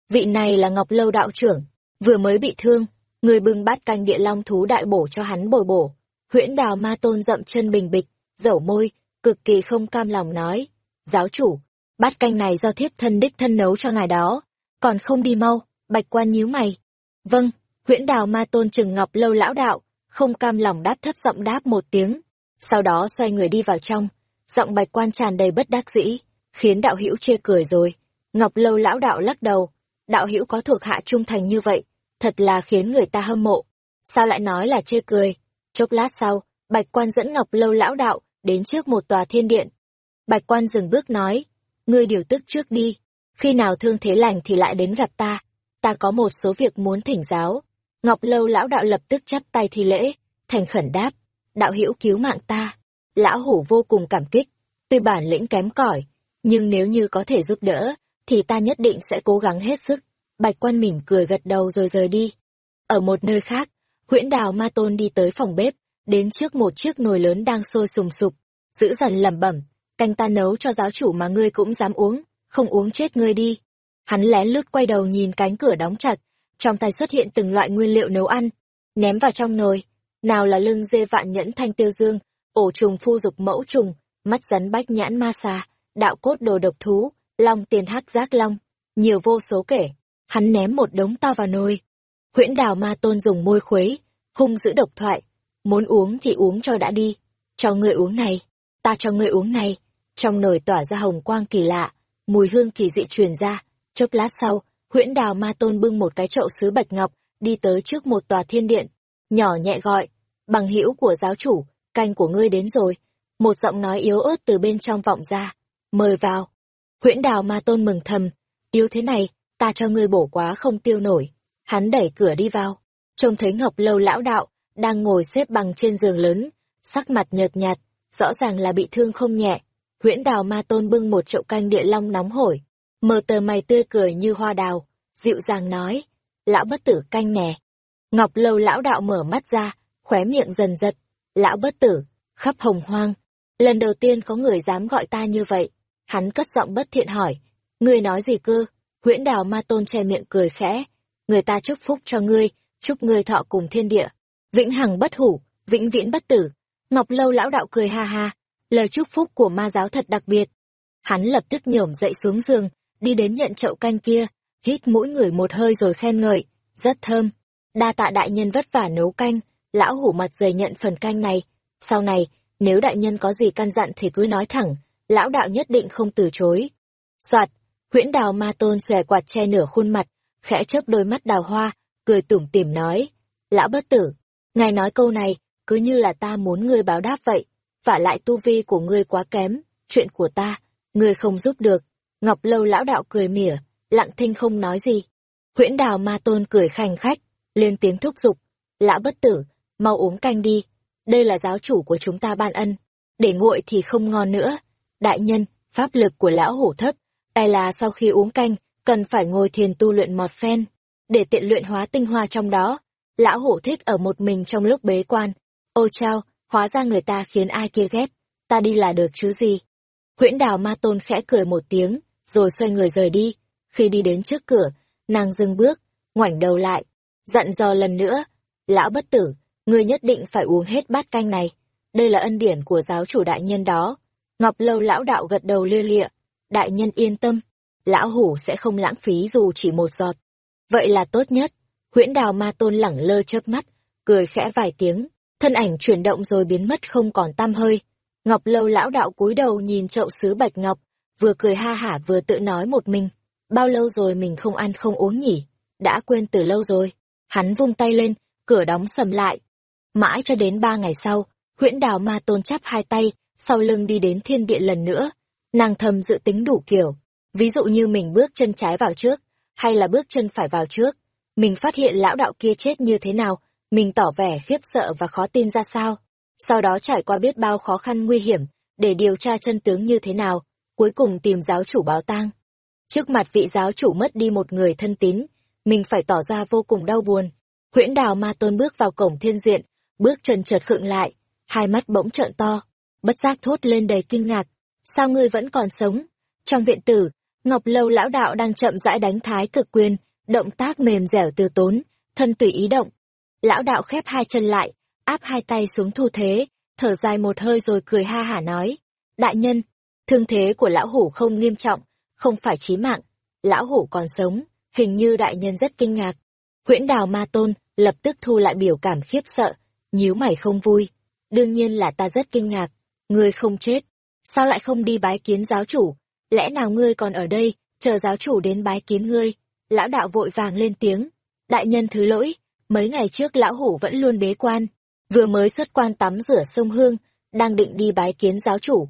Vị này là Ngọc Lâu đạo trưởng, vừa mới bị thương, người bưng bát canh địa long thú đại bổ cho hắn bồi bổ. Huyễn đào ma tôn dậm chân bình bịch, dẩu môi, cực kỳ không cam lòng nói, giáo chủ, bát canh này do thiếp thân đích thân nấu cho ngài đó, còn không đi mau, bạch quan nhíu mày. Vâng, huyễn đào ma tôn trừng ngọc lâu lão đạo, không cam lòng đáp thấp giọng đáp một tiếng, sau đó xoay người đi vào trong, giọng bạch quan tràn đầy bất đắc dĩ, khiến đạo hữu chê cười rồi. Ngọc lâu lão đạo lắc đầu, đạo hữu có thuộc hạ trung thành như vậy, thật là khiến người ta hâm mộ. Sao lại nói là chê cười? Chốc lát sau, bạch quan dẫn ngọc lâu lão đạo đến trước một tòa thiên điện. Bạch quan dừng bước nói, ngươi điều tức trước đi, khi nào thương thế lành thì lại đến gặp ta, ta có một số việc muốn thỉnh giáo. Ngọc lâu lão đạo lập tức chắp tay thi lễ, thành khẩn đáp, đạo hữu cứu mạng ta. Lão hủ vô cùng cảm kích, tuy bản lĩnh kém cỏi, nhưng nếu như có thể giúp đỡ, thì ta nhất định sẽ cố gắng hết sức. Bạch quan mỉm cười gật đầu rồi rời đi. Ở một nơi khác, huyễn đào ma tôn đi tới phòng bếp, đến trước một chiếc nồi lớn đang sôi sùng sục, giữ dần lẩm bẩm, canh ta nấu cho giáo chủ mà ngươi cũng dám uống, không uống chết ngươi đi. Hắn lén lút quay đầu nhìn cánh cửa đóng chặt, trong tay xuất hiện từng loại nguyên liệu nấu ăn, ném vào trong nồi. Nào là lưng dê vạn nhẫn thanh tiêu dương, ổ trùng phu dục mẫu trùng, mắt rắn bách nhãn ma xà, đạo cốt đồ độc thú, long tiền hắc giác long, nhiều vô số kể. Hắn ném một đống to vào nồi. Huyễn đào ma tôn dùng môi khuấy, hung giữ độc thoại. Muốn uống thì uống cho đã đi. Cho người uống này, ta cho người uống này. Trong nồi tỏa ra hồng quang kỳ lạ, mùi hương kỳ dị truyền ra. Chốc lát sau, huyễn đào ma tôn bưng một cái chậu sứ bạch ngọc, đi tới trước một tòa thiên điện. Nhỏ nhẹ gọi, bằng hữu của giáo chủ, canh của ngươi đến rồi. Một giọng nói yếu ớt từ bên trong vọng ra. Mời vào. Huyễn đào ma tôn mừng thầm. Yếu thế này, ta cho ngươi bổ quá không tiêu nổi. Hắn đẩy cửa đi vào. Trông thấy Ngọc Lâu lão đạo, đang ngồi xếp bằng trên giường lớn, sắc mặt nhợt nhạt, rõ ràng là bị thương không nhẹ. Huyễn đào ma tôn bưng một chậu canh địa long nóng hổi, mờ tờ mày tươi cười như hoa đào, dịu dàng nói, lão bất tử canh nè. Ngọc lâu lão đạo mở mắt ra, khóe miệng dần giật, lão bất tử, khắp hồng hoang. Lần đầu tiên có người dám gọi ta như vậy. Hắn cất giọng bất thiện hỏi, ngươi nói gì cơ? Huyễn đào ma tôn che miệng cười khẽ, người ta chúc phúc cho ngươi, chúc ngươi thọ cùng thiên địa, vĩnh hằng bất hủ, vĩnh viễn bất tử. Ngọc lâu lão đạo cười ha ha, lời chúc phúc của ma giáo thật đặc biệt. Hắn lập tức nhổm dậy xuống giường, đi đến nhận chậu canh kia, hít mũi người một hơi rồi khen ngợi, rất thơm. Đa tạ đại nhân vất vả nấu canh, lão hủ mặt dày nhận phần canh này. Sau này, nếu đại nhân có gì căn dặn thì cứ nói thẳng, lão đạo nhất định không từ chối. Soạt, huyễn đào ma tôn xòe quạt che nửa khuôn mặt, khẽ chớp đôi mắt đào hoa, cười tủm tỉm nói. Lão bất tử, ngài nói câu này, cứ như là ta muốn ngươi báo đáp vậy. Vả lại tu vi của ngươi quá kém, chuyện của ta, ngươi không giúp được. Ngọc lâu lão đạo cười mỉa, lặng thinh không nói gì. Huyễn đào ma tôn cười khanh khách, lên tiếng thúc giục. Lão bất tử, mau uống canh đi. Đây là giáo chủ của chúng ta ban ân. Để nguội thì không ngon nữa. Đại nhân, pháp lực của lão hổ thấp. Tài là sau khi uống canh, cần phải ngồi thiền tu luyện một phen. Để tiện luyện hóa tinh hoa trong đó. Lão hổ thích ở một mình trong lúc bế quan. Ôi chao, hóa ra người ta khiến ai kia ghét. Ta đi là được chứ gì. Huyễn đào ma tôn khẽ cười một tiếng, rồi xoay người rời đi. Khi đi đến trước cửa, nàng dừng bước, ngoảnh đầu lại, dặn dò lần nữa, lão bất tử, ngươi nhất định phải uống hết bát canh này. Đây là ân điển của giáo chủ đại nhân đó. Ngọc lâu lão đạo gật đầu lia lịa, đại nhân yên tâm, lão hủ sẽ không lãng phí dù chỉ một giọt. Vậy là tốt nhất. Huyễn đào ma tôn lẳng lơ chớp mắt, cười khẽ vài tiếng, thân ảnh chuyển động rồi biến mất không còn tăm hơi. Ngọc lâu lão đạo cúi đầu nhìn chậu sứ bạch ngọc, vừa cười ha hả vừa tự nói một mình. Bao lâu rồi mình không ăn không uống nhỉ? Đã quên từ lâu rồi. Hắn vung tay lên, cửa đóng sầm lại. Mãi cho đến ba ngày sau, huyễn đào ma tôn chắp hai tay, sau lưng đi đến thiên điện lần nữa. Nàng thầm dự tính đủ kiểu. Ví dụ như mình bước chân trái vào trước, hay là bước chân phải vào trước. Mình phát hiện lão đạo kia chết như thế nào, mình tỏ vẻ khiếp sợ và khó tin ra sao. Sau đó trải qua biết bao khó khăn nguy hiểm, để điều tra chân tướng như thế nào, cuối cùng tìm giáo chủ báo tang. Trước mặt vị giáo chủ mất đi một người thân tín, mình phải tỏ ra vô cùng đau buồn. Huyễn đào ma tôn bước vào cổng thiên diện, bước chân chợt khựng lại, hai mắt bỗng trợn to, bất giác thốt lên đầy kinh ngạc. Sao ngươi vẫn còn sống? Trong viện tử, Ngọc Lâu lão đạo đang chậm rãi đánh thái cực quyền, động tác mềm dẻo từ tốn, thân tùy ý động. Lão đạo khép hai chân lại, áp hai tay xuống thu thế, thở dài một hơi rồi cười ha hả nói. Đại nhân, thương thế của lão hủ không nghiêm trọng, không phải chí mạng. Lão hủ còn sống, hình như đại nhân rất kinh ngạc. Huyễn đào ma tôn, lập tức thu lại biểu cảm khiếp sợ, nhíu mày không vui. Đương nhiên là ta rất kinh ngạc, ngươi không chết. Sao lại không đi bái kiến giáo chủ? Lẽ nào ngươi còn ở đây, chờ giáo chủ đến bái kiến ngươi? Lão đạo vội vàng lên tiếng. Đại nhân thứ lỗi, mấy ngày trước lão hủ vẫn luôn bế quan, vừa mới xuất quan tắm rửa sông Hương, đang định đi bái kiến giáo chủ.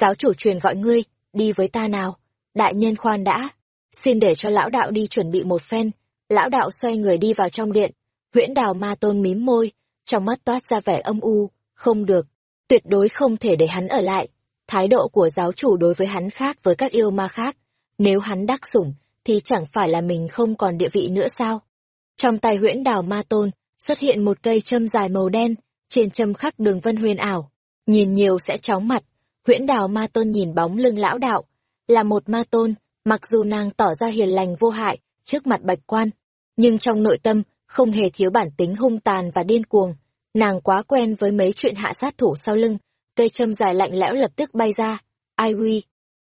Giáo chủ truyền gọi ngươi, đi với ta nào. Đại nhân khoan đã, xin để cho lão đạo đi chuẩn bị một phen. Lão đạo xoay người đi vào trong điện, huyễn đào ma tôn mím môi, trong mắt toát ra vẻ âm u, không được, tuyệt đối không thể để hắn ở lại. Thái độ của giáo chủ đối với hắn khác với các yêu ma khác, nếu hắn đắc sủng, thì chẳng phải là mình không còn địa vị nữa sao? Trong tay huyễn đào ma tôn, xuất hiện một cây châm dài màu đen, trên châm khắc đường vân huyền ảo. Nhìn nhiều sẽ chóng mặt, Huyễn đào ma tôn nhìn bóng lưng lão đạo, là một ma tôn, mặc dù nàng tỏ ra hiền lành vô hại trước mặt bạch quan, nhưng trong nội tâm không hề thiếu bản tính hung tàn và điên cuồng. Nàng quá quen với mấy chuyện hạ sát thủ sau lưng, cây châm dài lạnh lẽo lập tức bay ra. Ai huy!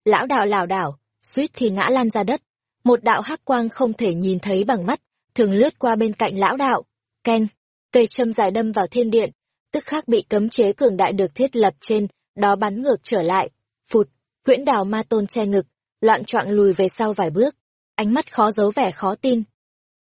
Lão đạo lảo đảo, suýt thì ngã lan ra đất. Một đạo hắc quang không thể nhìn thấy bằng mắt, thường lướt qua bên cạnh lão đạo. Ken! Cây châm dài đâm vào thiên điện, tức khắc bị cấm chế cường đại được thiết lập trên, đó bắn ngược trở lại. Phụt! Huyễn đào ma tôn che ngực, loạn choạng lùi về sau vài bước. Ánh mắt khó giấu vẻ khó tin.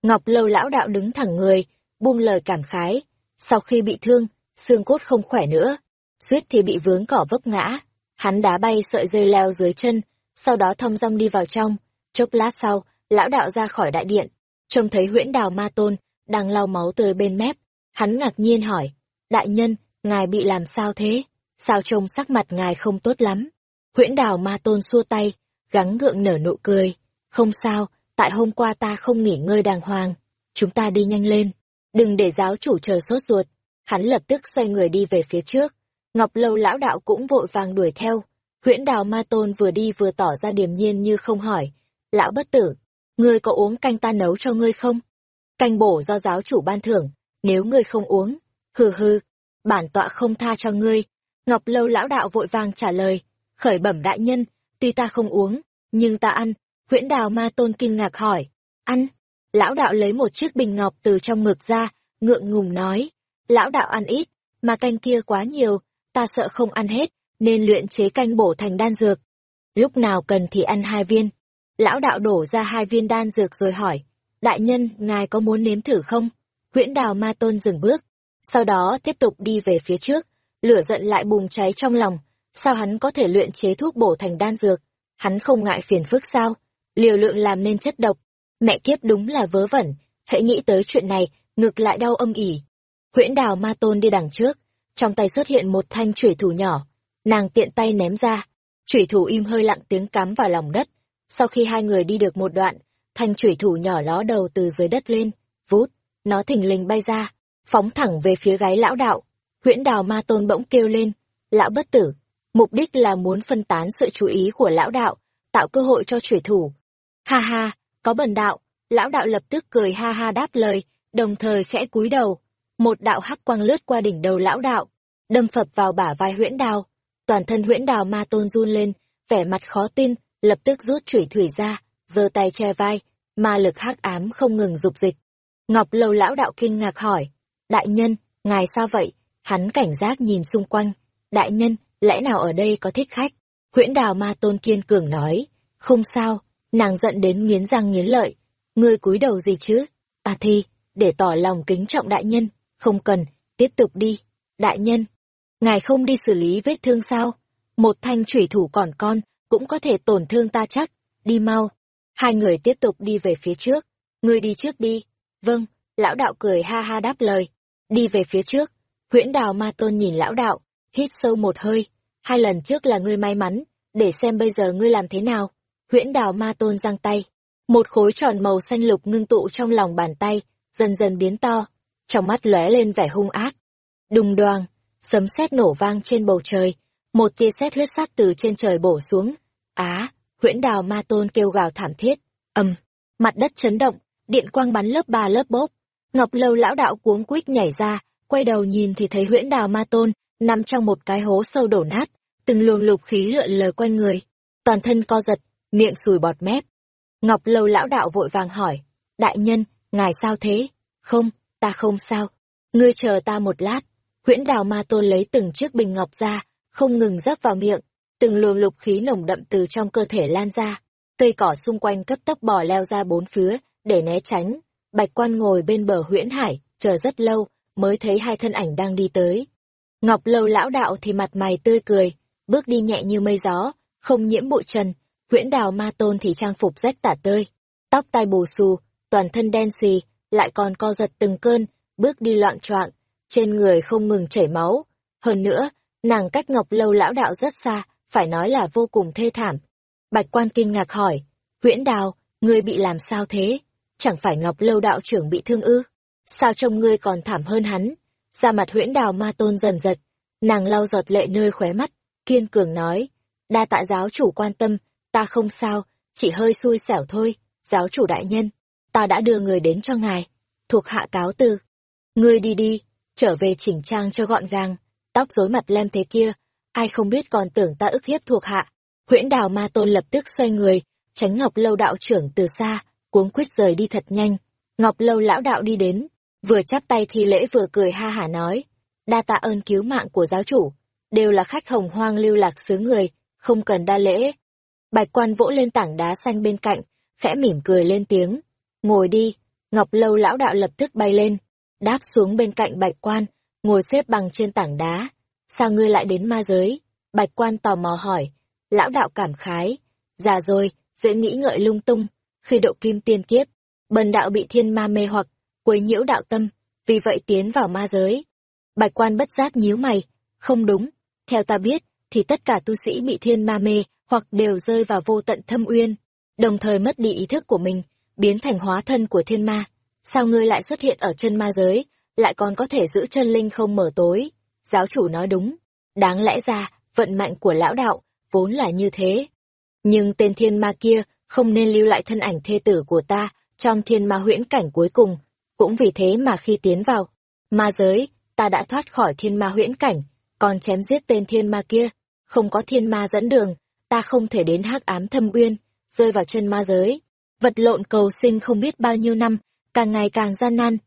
Ngọc lâu lão đạo đứng thẳng người, buông lời cảm khái. Sau khi bị thương, xương cốt không khỏe nữa, suýt thì bị vướng cỏ vấp ngã. Hắn đá bay sợi dây leo dưới chân, sau đó thong dong đi vào trong. Chốc lát sau, lão đạo ra khỏi đại điện, trông thấy huyễn đào ma tôn, đang lau máu tươi bên mép. Hắn ngạc nhiên hỏi, đại nhân, ngài bị làm sao thế? Sao trông sắc mặt ngài không tốt lắm? Huyễn đào ma tôn xua tay, gắng gượng nở nụ cười. Không sao, tại hôm qua ta không nghỉ ngơi đàng hoàng. Chúng ta đi nhanh lên. Đừng để giáo chủ chờ sốt ruột. Hắn lập tức xoay người đi về phía trước. Ngọc lâu lão đạo cũng vội vàng đuổi theo. Huyễn đào ma tôn vừa đi vừa tỏ ra điềm nhiên như không hỏi. Lão bất tử, ngươi có uống canh ta nấu cho ngươi không? Canh bổ do giáo chủ ban thưởng, nếu ngươi không uống, hừ hừ, bản tọa không tha cho ngươi. Ngọc lâu lão đạo vội vàng trả lời, khởi bẩm đại nhân, tuy ta không uống, nhưng ta ăn. Huyễn đào ma tôn kinh ngạc hỏi, ăn? Lão đạo lấy một chiếc bình ngọc từ trong ngực ra, ngượng ngùng nói, lão đạo ăn ít, mà canh kia quá nhiều, ta sợ không ăn hết, nên luyện chế canh bổ thành đan dược. Lúc nào cần thì ăn hai viên. Lão đạo đổ ra hai viên đan dược rồi hỏi, đại nhân, ngài có muốn nếm thử không? Huyễn đào ma tôn dừng bước, sau đó tiếp tục đi về phía trước, lửa giận lại bùng cháy trong lòng, sao hắn có thể luyện chế thuốc bổ thành đan dược? Hắn không ngại phiền phức sao? Liều lượng làm nên chất độc. Mẹ kiếp đúng là vớ vẩn, hãy nghĩ tới chuyện này, ngược lại đau âm ỉ. Huyễn đào ma tôn đi đằng trước, trong tay xuất hiện một thanh chủy thủ nhỏ, nàng tiện tay ném ra, chủy thủ im hơi lặng tiếng cắm vào lòng đất. Sau khi hai người đi được một đoạn, thanh chủy thủ nhỏ ló đầu từ dưới đất lên, vút, nó thình lình bay ra, phóng thẳng về phía gáy lão đạo. Huyễn đào ma tôn bỗng kêu lên, lão bất tử, mục đích là muốn phân tán sự chú ý của lão đạo, tạo cơ hội cho chủy thủ. Ha ha, có bần đạo, lão đạo lập tức cười ha ha đáp lời, đồng thời khẽ cúi đầu. Một đạo hắc quang lướt qua đỉnh đầu lão đạo, đâm phập vào bả vai huyễn đào. Toàn thân huyễn đào ma tôn run lên, vẻ mặt khó tin, lập tức rút chủy thủy ra, giơ tay che vai, ma lực hắc ám không ngừng dục dịch. Ngọc lâu lão đạo kinh ngạc hỏi, đại nhân, ngài sao vậy? Hắn cảnh giác nhìn xung quanh, đại nhân, lẽ nào ở đây có thích khách? Huyễn đào ma tôn kiên cường nói, không sao, nàng giận đến nghiến răng nghiến lợi, ngươi cúi đầu gì chứ? À thi, để tỏ lòng kính trọng đại nhân, không cần, tiếp tục đi. Đại nhân, ngài không đi xử lý vết thương sao? Một thanh thủy thủ còn con, cũng có thể tổn thương ta chắc, đi mau. Hai người tiếp tục đi về phía trước, ngươi đi trước đi. Vâng, lão đạo cười ha ha đáp lời, đi về phía trước. Huyễn đào ma tôn nhìn lão đạo, hít sâu một hơi, hai lần trước là ngươi may mắn, để xem bây giờ ngươi làm thế nào. Huyễn đào ma tôn giang tay, một khối tròn màu xanh lục ngưng tụ trong lòng bàn tay, dần dần biến to, trong mắt lóe lên vẻ hung ác. Đùng đoàng, sấm sét nổ vang trên bầu trời, một tia sét huyết sắc từ trên trời bổ xuống. Á, huyễn đào ma tôn kêu gào thảm thiết, ầm, mặt đất chấn động, điện quang bắn lớp ba lớp bốp. Ngọc lâu lão đạo cuống quýt nhảy ra, quay đầu nhìn thì thấy huyễn đào ma tôn, nằm trong một cái hố sâu đổ nát, từng luồng lục khí lượn lờ quanh người, toàn thân co giật, miệng sùi bọt mép. Ngọc lâu lão đạo vội vàng hỏi, đại nhân, ngài sao thế? Không, ta không sao. Ngươi chờ ta một lát. Huyễn đào ma tôn lấy từng chiếc bình ngọc ra, không ngừng dấp vào miệng, từng luồng lục khí nồng đậm từ trong cơ thể lan ra. Cây cỏ xung quanh cấp tốc bò leo ra bốn phía, để né tránh. Bạch quan ngồi bên bờ huyễn hải, chờ rất lâu, mới thấy hai thân ảnh đang đi tới. Ngọc lâu lão đạo thì mặt mày tươi cười, bước đi nhẹ như mây gió, không nhiễm bụi trần, huyễn đào ma tôn thì trang phục rách tả tơi, tóc tai bù xù, toàn thân đen xì, lại còn co giật từng cơn, bước đi loạn choạng, trên người không ngừng chảy máu. Hơn nữa, nàng cách ngọc lâu lão đạo rất xa, phải nói là vô cùng thê thảm. Bạch quan kinh ngạc hỏi, huyễn đào, ngươi bị làm sao thế? Chẳng phải ngọc lâu đạo trưởng bị thương ư? Sao trông ngươi còn thảm hơn hắn? Da mặt huyễn đào ma tôn dần giật, nàng lau giọt lệ nơi khóe mắt, kiên cường nói, đa tạ giáo chủ quan tâm, ta không sao, chỉ hơi xui xẻo thôi, giáo chủ đại nhân, ta đã đưa người đến cho ngài, thuộc hạ cáo từ. Ngươi đi đi, trở về chỉnh trang cho gọn gàng, tóc rối mặt lem thế kia, ai không biết còn tưởng ta ức hiếp thuộc hạ. Huyễn đào ma tôn lập tức xoay người, tránh ngọc lâu đạo trưởng từ xa, cuống quýt rời đi thật nhanh. Ngọc lâu lão đạo đi đến, vừa chắp tay thi lễ vừa cười ha hả nói, đa tạ ơn cứu mạng của giáo chủ, đều là khách hồng hoang lưu lạc xứ người, không cần đa lễ. Bạch quan vỗ lên tảng đá xanh bên cạnh, khẽ mỉm cười lên tiếng, ngồi đi, Ngọc lâu lão đạo lập tức bay lên, đáp xuống bên cạnh bạch quan, ngồi xếp bằng trên tảng đá. Sao ngươi lại đến ma giới? Bạch quan tò mò hỏi. Lão đạo cảm khái. Già rồi, dễ nghĩ ngợi lung tung. Khi độ kim tiên kiếp, bần đạo bị thiên ma mê hoặc, quấy nhiễu đạo tâm, vì vậy tiến vào ma giới. Bạch quan bất giác nhíu mày. Không đúng, theo ta biết, thì tất cả tu sĩ bị thiên ma mê hoặc đều rơi vào vô tận thâm uyên, đồng thời mất đi ý thức của mình, biến thành hóa thân của thiên ma. Sao ngươi lại xuất hiện ở chân ma giới, lại còn có thể giữ chân linh không mở tối? Giáo chủ nói đúng. Đáng lẽ ra, vận mạnh của lão đạo, vốn là như thế. Nhưng tên thiên ma kia không nên lưu lại thân ảnh thê tử của ta trong thiên ma huyễn cảnh cuối cùng. Cũng vì thế mà khi tiến vào ma giới, ta đã thoát khỏi thiên ma huyễn cảnh, còn chém giết tên thiên ma kia. Không có thiên ma dẫn đường, ta không thể đến hắc ám thâm uyên, rơi vào chân ma giới. Vật lộn cầu sinh không biết bao nhiêu năm, càng ngày càng gian nan.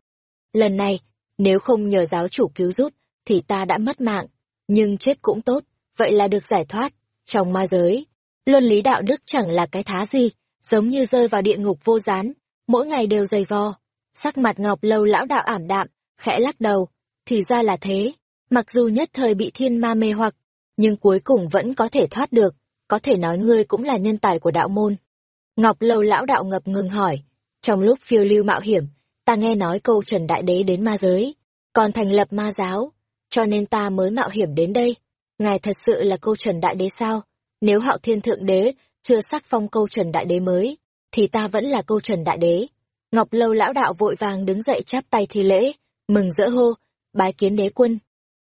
Lần này, nếu không nhờ giáo chủ cứu giúp, thì ta đã mất mạng, nhưng chết cũng tốt, vậy là được giải thoát. Trong ma giới, luân lý đạo đức chẳng là cái thá gì, giống như rơi vào địa ngục vô gián, mỗi ngày đều dày vò. Sắc mặt ngọc lâu lão đạo ảm đạm, khẽ lắc đầu, thì ra là thế. Mặc dù nhất thời bị thiên ma mê hoặc, nhưng cuối cùng vẫn có thể thoát được, có thể nói ngươi cũng là nhân tài của đạo môn. Ngọc lâu lão đạo ngập ngừng hỏi, trong lúc phiêu lưu mạo hiểm, ta nghe nói câu Trần Đại Đế đến ma giới, còn thành lập ma giáo, cho nên ta mới mạo hiểm đến đây. Ngài thật sự là câu Trần Đại Đế sao? Nếu hạo thiên thượng đế chưa sắc phong câu Trần Đại Đế mới, thì ta vẫn là câu Trần Đại Đế. Ngọc Lâu lão đạo vội vàng đứng dậy chắp tay thi lễ, mừng rỡ hô, bái kiến đế quân.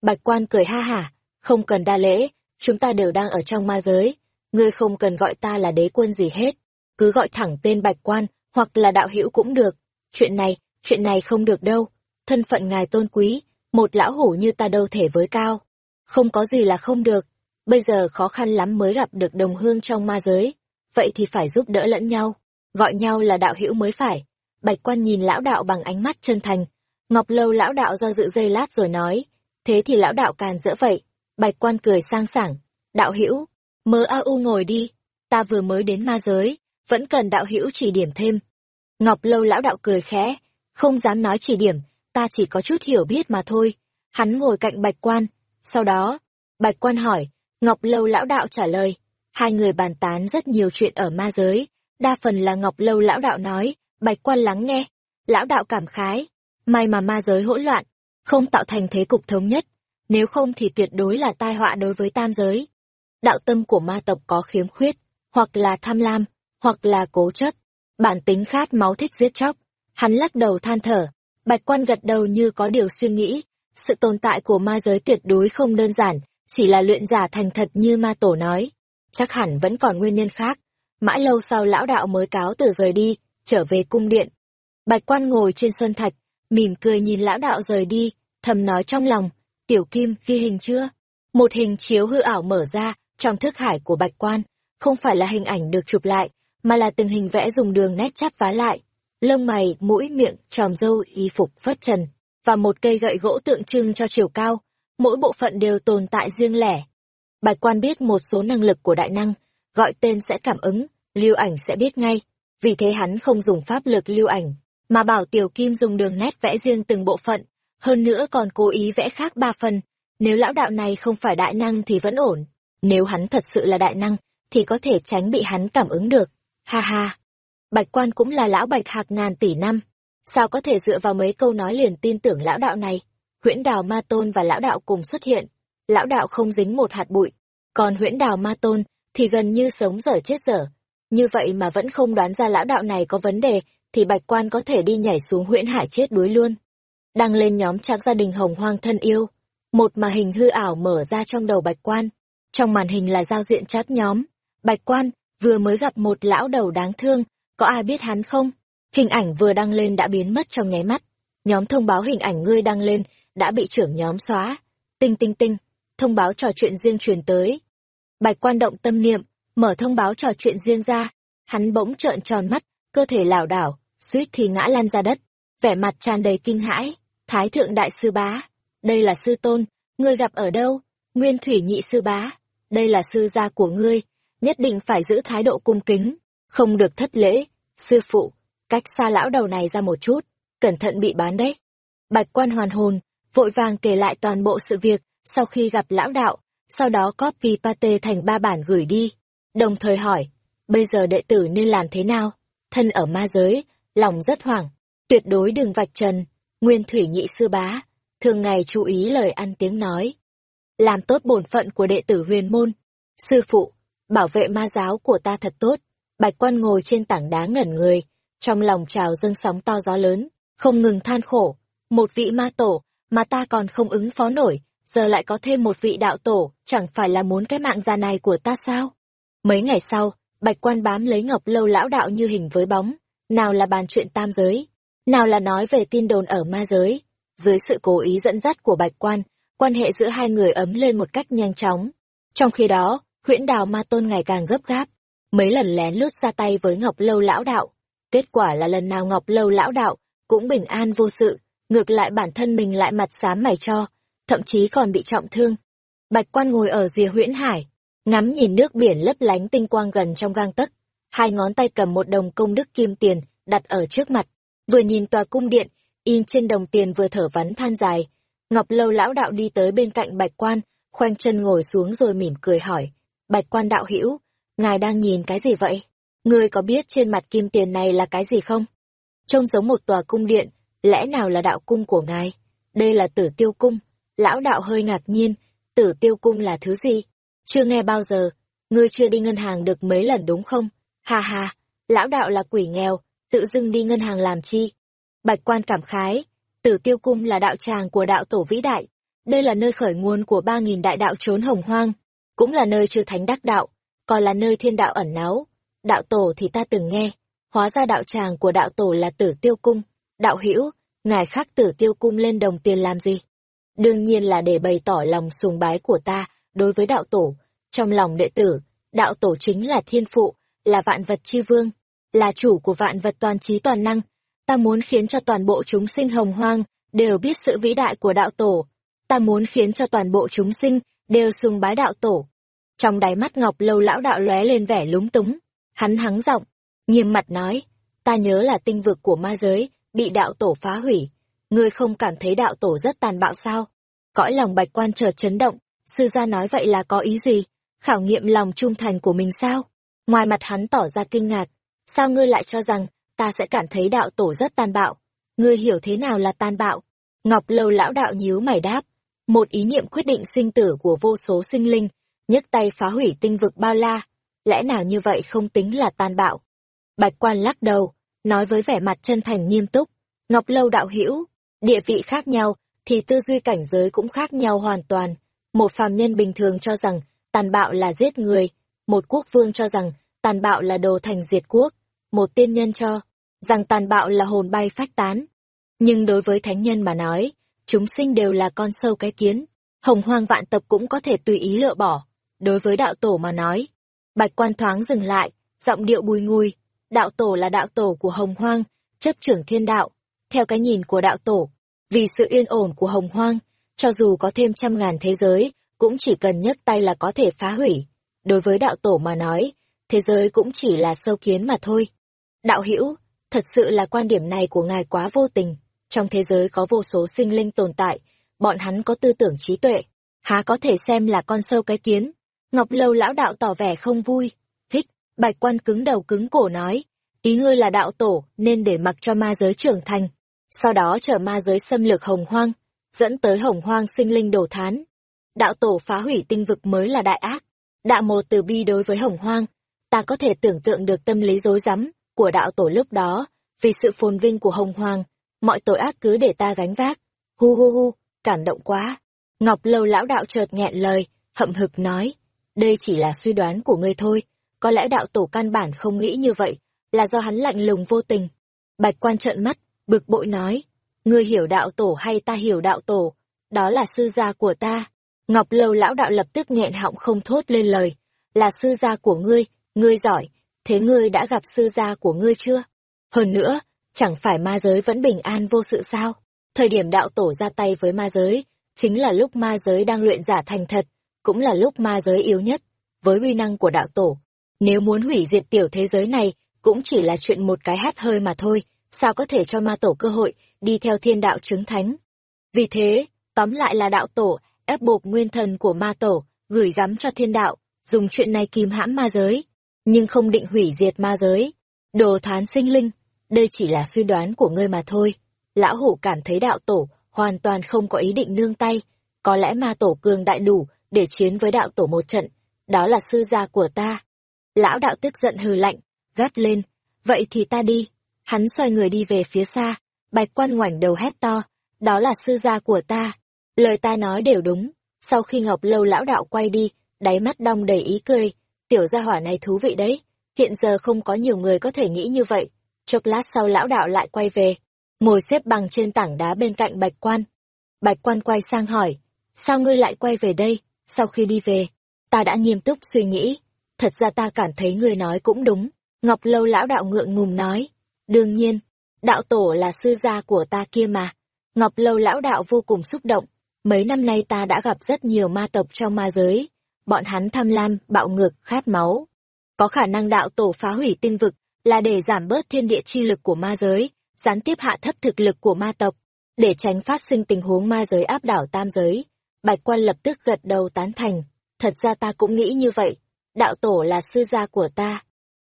Bạch quan cười ha hả, không cần đa lễ, chúng ta đều đang ở trong ma giới, ngươi không cần gọi ta là đế quân gì hết, cứ gọi thẳng tên bạch quan, hoặc là đạo hữu cũng được. Chuyện này, chuyện này không được đâu, thân phận ngài tôn quý, một lão hủ như ta đâu thể với cao. Không có gì là không được, bây giờ khó khăn lắm mới gặp được đồng hương trong ma giới, vậy thì phải giúp đỡ lẫn nhau, gọi nhau là đạo hữu mới phải. Bạch quan nhìn lão đạo bằng ánh mắt chân thành, ngọc lâu lão đạo do dự dây lát rồi nói, thế thì lão đạo càn dỡ vậy. Bạch quan cười sang sảng, đạo hữu, mơ a u ngồi đi, ta vừa mới đến ma giới, vẫn cần đạo hữu chỉ điểm thêm. Ngọc lâu lão đạo cười khẽ, không dám nói chỉ điểm, ta chỉ có chút hiểu biết mà thôi. Hắn ngồi cạnh bạch quan, sau đó, bạch quan hỏi, Ngọc lâu lão đạo trả lời, hai người bàn tán rất nhiều chuyện ở ma giới, đa phần là Ngọc lâu lão đạo nói, bạch quan lắng nghe, lão đạo cảm khái, may mà ma giới hỗn loạn, không tạo thành thế cục thống nhất, nếu không thì tuyệt đối là tai họa đối với tam giới. Đạo tâm của ma tộc có khiếm khuyết, hoặc là tham lam, hoặc là cố chấp, bản tính khát máu thích giết chóc. Hắn lắc đầu than thở, bạch quan gật đầu như có điều suy nghĩ, sự tồn tại của ma giới tuyệt đối không đơn giản, chỉ là luyện giả thành thật như ma tổ nói. Chắc hẳn vẫn còn nguyên nhân khác. Mãi lâu sau lão đạo mới cáo từ rời đi, trở về cung điện. Bạch quan ngồi trên sân thạch, mỉm cười nhìn lão đạo rời đi, thầm nói trong lòng, tiểu kim ghi hình chưa? Một hình chiếu hư ảo mở ra, trong thức hải của bạch quan, không phải là hình ảnh được chụp lại, mà là từng hình vẽ dùng đường nét chắp vá lại. Lông mày, mũi, miệng, tròm râu, y phục, phất trần, và một cây gậy gỗ tượng trưng cho chiều cao, mỗi bộ phận đều tồn tại riêng lẻ. Bạch quan biết một số năng lực của đại năng, gọi tên sẽ cảm ứng, lưu ảnh sẽ biết ngay, vì thế hắn không dùng pháp lực lưu ảnh, mà bảo tiểu kim dùng đường nét vẽ riêng từng bộ phận, hơn nữa còn cố ý vẽ khác ba phần. Nếu lão đạo này không phải đại năng thì vẫn ổn, nếu hắn thật sự là đại năng, thì có thể tránh bị hắn cảm ứng được. Ha ha! Bạch quan cũng là lão bạch hạc ngàn tỷ năm. Sao có thể dựa vào mấy câu nói liền tin tưởng lão đạo này? Huyễn đào ma tôn và lão đạo cùng xuất hiện. Lão đạo không dính một hạt bụi. Còn huyễn đào ma tôn thì gần như sống dở chết dở. Như vậy mà vẫn không đoán ra lão đạo này có vấn đề, thì bạch quan có thể đi nhảy xuống huyễn hải chết đuối luôn. Đăng lên nhóm trạc gia đình hồng hoang thân yêu. Một mà hình hư ảo mở ra trong đầu bạch quan. Trong màn hình là giao diện chat nhóm. Bạch quan, vừa mới gặp một lão đầu đáng thương, có ai biết hắn không? Hình ảnh vừa đăng lên đã biến mất trong nháy mắt. Nhóm thông báo hình ảnh ngươi đăng lên, đã bị trưởng nhóm xóa. Tinh tinh tinh, thông báo trò chuyện riêng truyền tới. Bạch quan động tâm niệm, mở thông báo trò chuyện riêng ra. Hắn bỗng trợn tròn mắt, cơ thể lảo đảo, suýt thì ngã lan ra đất. Vẻ mặt tràn đầy kinh hãi. Thái thượng đại sư bá, đây là sư tôn, ngươi gặp ở đâu? Nguyên thủy nhị sư bá, đây là sư gia của ngươi, nhất định phải giữ thái độ cung kính, không được thất lễ. Sư phụ, cách xa lão đầu này ra một chút, cẩn thận bị bán đấy. Bạch quan hoàn hồn, vội vàng kể lại toàn bộ sự việc sau khi gặp lão đạo, sau đó copy pate thành ba bản gửi đi. Đồng thời hỏi, bây giờ đệ tử nên làm thế nào? Thân ở ma giới, lòng rất hoảng, tuyệt đối đừng vạch trần. Nguyên thủy nhị sư bá, thường ngày chú ý lời ăn tiếng nói. Làm tốt bổn phận của đệ tử huyền môn. Sư phụ, bảo vệ ma giáo của ta thật tốt. Bạch quan ngồi trên tảng đá ngẩn người, trong lòng trào dâng sóng to gió lớn, không ngừng than khổ. Một vị ma tổ, mà ta còn không ứng phó nổi, giờ lại có thêm một vị đạo tổ, chẳng phải là muốn cái mạng già này của ta sao? Mấy ngày sau, bạch quan bám lấy ngọc lâu lão đạo như hình với bóng, nào là bàn chuyện tam giới, nào là nói về tin đồn ở ma giới. Dưới sự cố ý dẫn dắt của bạch quan, quan hệ giữa hai người ấm lên một cách nhanh chóng. Trong khi đó, huyễn đào ma tôn ngày càng gấp gáp, mấy lần lén lút ra tay với ngọc lâu lão đạo. Kết quả là lần nào ngọc lâu lão đạo cũng bình an vô sự, ngược lại bản thân mình lại mặt xám mày cho, thậm chí còn bị trọng thương. Bạch quan ngồi ở rìa huyễn hải, ngắm nhìn nước biển lấp lánh tinh quang gần trong gang tấc, hai ngón tay cầm một đồng công đức kim tiền đặt ở trước mặt, vừa nhìn tòa cung điện, in trên đồng tiền vừa thở vắn than dài. Ngọc lâu lão đạo đi tới bên cạnh bạch quan, khoanh chân ngồi xuống rồi mỉm cười hỏi, bạch quan đạo hữu ngài đang nhìn cái gì vậy? Ngươi có biết trên mặt kim tiền này là cái gì không? Trông giống một tòa cung điện, lẽ nào là đạo cung của ngài? Đây là tử tiêu cung. Lão đạo hơi ngạc nhiên, tử tiêu cung là thứ gì? Chưa nghe bao giờ, ngươi chưa đi ngân hàng được mấy lần đúng không? Ha ha, lão đạo là quỷ nghèo, tự dưng đi ngân hàng làm chi? Bạch quan cảm khái, tử tiêu cung là đạo tràng của đạo tổ vĩ đại. Đây là nơi khởi nguồn của ba nghìn đại đạo trốn hồng hoang, cũng là nơi chư thánh đắc đạo, còn là nơi thiên đạo ẩn náu. Đạo tổ thì ta từng nghe, hóa ra đạo tràng của đạo tổ là tử tiêu cung. Đạo hữu ngài khắc tử tiêu cung lên đồng tiền làm gì? Đương nhiên là để bày tỏ lòng sùng bái của ta đối với đạo tổ. Trong lòng đệ tử, đạo tổ chính là thiên phụ, là vạn vật chi vương, là chủ của vạn vật toàn trí toàn năng. Ta muốn khiến cho toàn bộ chúng sinh hồng hoang đều biết sự vĩ đại của đạo tổ. Ta muốn khiến cho toàn bộ chúng sinh đều sùng bái đạo tổ. Trong đáy mắt ngọc lâu lão đạo lóe lên vẻ lúng túng. Hắn hắng giọng, nghiêm mặt nói, ta nhớ là tinh vực của ma giới, bị đạo tổ phá hủy. Ngươi không cảm thấy đạo tổ rất tàn bạo sao? Cõi lòng bạch quan chợt chấn động, sư gia nói vậy là có ý gì? Khảo nghiệm lòng trung thành của mình sao? Ngoài mặt hắn tỏ ra kinh ngạc, sao ngươi lại cho rằng ta sẽ cảm thấy đạo tổ rất tàn bạo? Ngươi hiểu thế nào là tàn bạo? Ngọc lâu lão đạo nhíu mày đáp, một ý niệm quyết định sinh tử của vô số sinh linh, nhấc tay phá hủy tinh vực bao la, lẽ nào như vậy không tính là tàn bạo? Bạch quan lắc đầu, nói với vẻ mặt chân thành nghiêm túc, Ngọc Lâu đạo hữu địa vị khác nhau, thì tư duy cảnh giới cũng khác nhau hoàn toàn. Một phàm nhân bình thường cho rằng tàn bạo là giết người, một quốc vương cho rằng tàn bạo là đồ thành diệt quốc, một tiên nhân cho rằng tàn bạo là hồn bay phách tán. Nhưng đối với thánh nhân mà nói, chúng sinh đều là con sâu cái kiến, hồng hoang vạn tập cũng có thể tùy ý lựa bỏ. Đối với đạo tổ mà nói, bạch quan thoáng dừng lại, giọng điệu bùi ngùi, đạo tổ là đạo tổ của hồng hoang, chấp trưởng thiên đạo. Theo cái nhìn của đạo tổ, vì sự yên ổn của hồng hoang, cho dù có thêm trăm ngàn thế giới, cũng chỉ cần nhấc tay là có thể phá hủy. Đối với đạo tổ mà nói, thế giới cũng chỉ là sâu kiến mà thôi. Đạo hữu thật sự là quan điểm này của ngài quá vô tình. Trong thế giới có vô số sinh linh tồn tại, bọn hắn có tư tưởng trí tuệ, há có thể xem là con sâu cái kiến. Ngọc Lâu lão đạo tỏ vẻ không vui. Thích, bạch quan cứng đầu cứng cổ nói, ý ngươi là đạo tổ nên để mặc cho ma giới trưởng thành, sau đó chờ ma giới xâm lược hồng hoang, dẫn tới hồng hoang sinh linh đổ thán. Đạo tổ phá hủy tinh vực mới là đại ác, đạo một từ bi đối với hồng hoang, ta có thể tưởng tượng được tâm lý rối rắm của đạo tổ lúc đó, vì sự phồn vinh của hồng hoang, mọi tội ác cứ để ta gánh vác. Hu hu hu, cảm động quá. Ngọc lâu lão đạo chợt nghẹn lời, hậm hực nói, đây chỉ là suy đoán của ngươi thôi, có lẽ đạo tổ căn bản không nghĩ như vậy, là do hắn lạnh lùng vô tình. Bạch quan trợn mắt, bực bội nói, ngươi hiểu đạo tổ hay ta hiểu đạo tổ, đó là sư gia của ta. Ngọc Lâu lão đạo lập tức nghẹn họng không thốt lên lời, là sư gia của ngươi, ngươi giỏi, thế ngươi đã gặp sư gia của ngươi chưa? Hơn nữa, chẳng phải ma giới vẫn bình an vô sự sao? Thời điểm đạo tổ ra tay với ma giới, chính là lúc ma giới đang luyện giả thành thật, cũng là lúc ma giới yếu nhất, với uy năng của đạo tổ. Nếu muốn hủy diệt tiểu thế giới này, cũng chỉ là chuyện một cái hát hơi mà thôi, sao có thể cho ma tổ cơ hội đi theo thiên đạo chứng thánh. Vì thế, tóm lại là đạo tổ, ép buộc nguyên thần của ma tổ, gửi gắm cho thiên đạo, dùng chuyện này kìm hãm ma giới, nhưng không định hủy diệt ma giới. Đồ thán sinh linh, đây chỉ là suy đoán của ngươi mà thôi. Lão hủ cảm thấy đạo tổ hoàn toàn không có ý định nương tay, có lẽ ma tổ cường đại đủ để chiến với đạo tổ một trận, đó là sư gia của ta. Lão đạo tức giận hừ lạnh, gắt lên, vậy thì ta đi. Hắn xoay người đi về phía xa, bạch quan ngoảnh đầu hét to, đó là sư gia của ta. Lời ta nói đều đúng, sau khi ngọc lâu lão đạo quay đi, đáy mắt đong đầy ý cười, tiểu gia hỏa này thú vị đấy, hiện giờ không có nhiều người có thể nghĩ như vậy. Chốc lát sau lão đạo lại quay về, ngồi xếp bằng trên tảng đá bên cạnh bạch quan. Bạch quan quay sang hỏi, sao ngươi lại quay về đây, sau khi đi về, ta đã nghiêm túc suy nghĩ, thật ra ta cảm thấy ngươi nói cũng đúng, Ngọc Lâu lão đạo ngượng ngùng nói, đương nhiên, đạo tổ là sư gia của ta kia mà. Ngọc Lâu lão đạo vô cùng xúc động, mấy năm nay ta đã gặp rất nhiều ma tộc trong ma giới, bọn hắn tham lam, bạo ngược, khát máu. Có khả năng đạo tổ phá hủy tinh vực là để giảm bớt thiên địa chi lực của ma giới, gián tiếp hạ thấp thực lực của ma tộc, để tránh phát sinh tình huống ma giới áp đảo tam giới. Bạch quan lập tức gật đầu tán thành, thật ra ta cũng nghĩ như vậy, đạo tổ là sư gia của ta.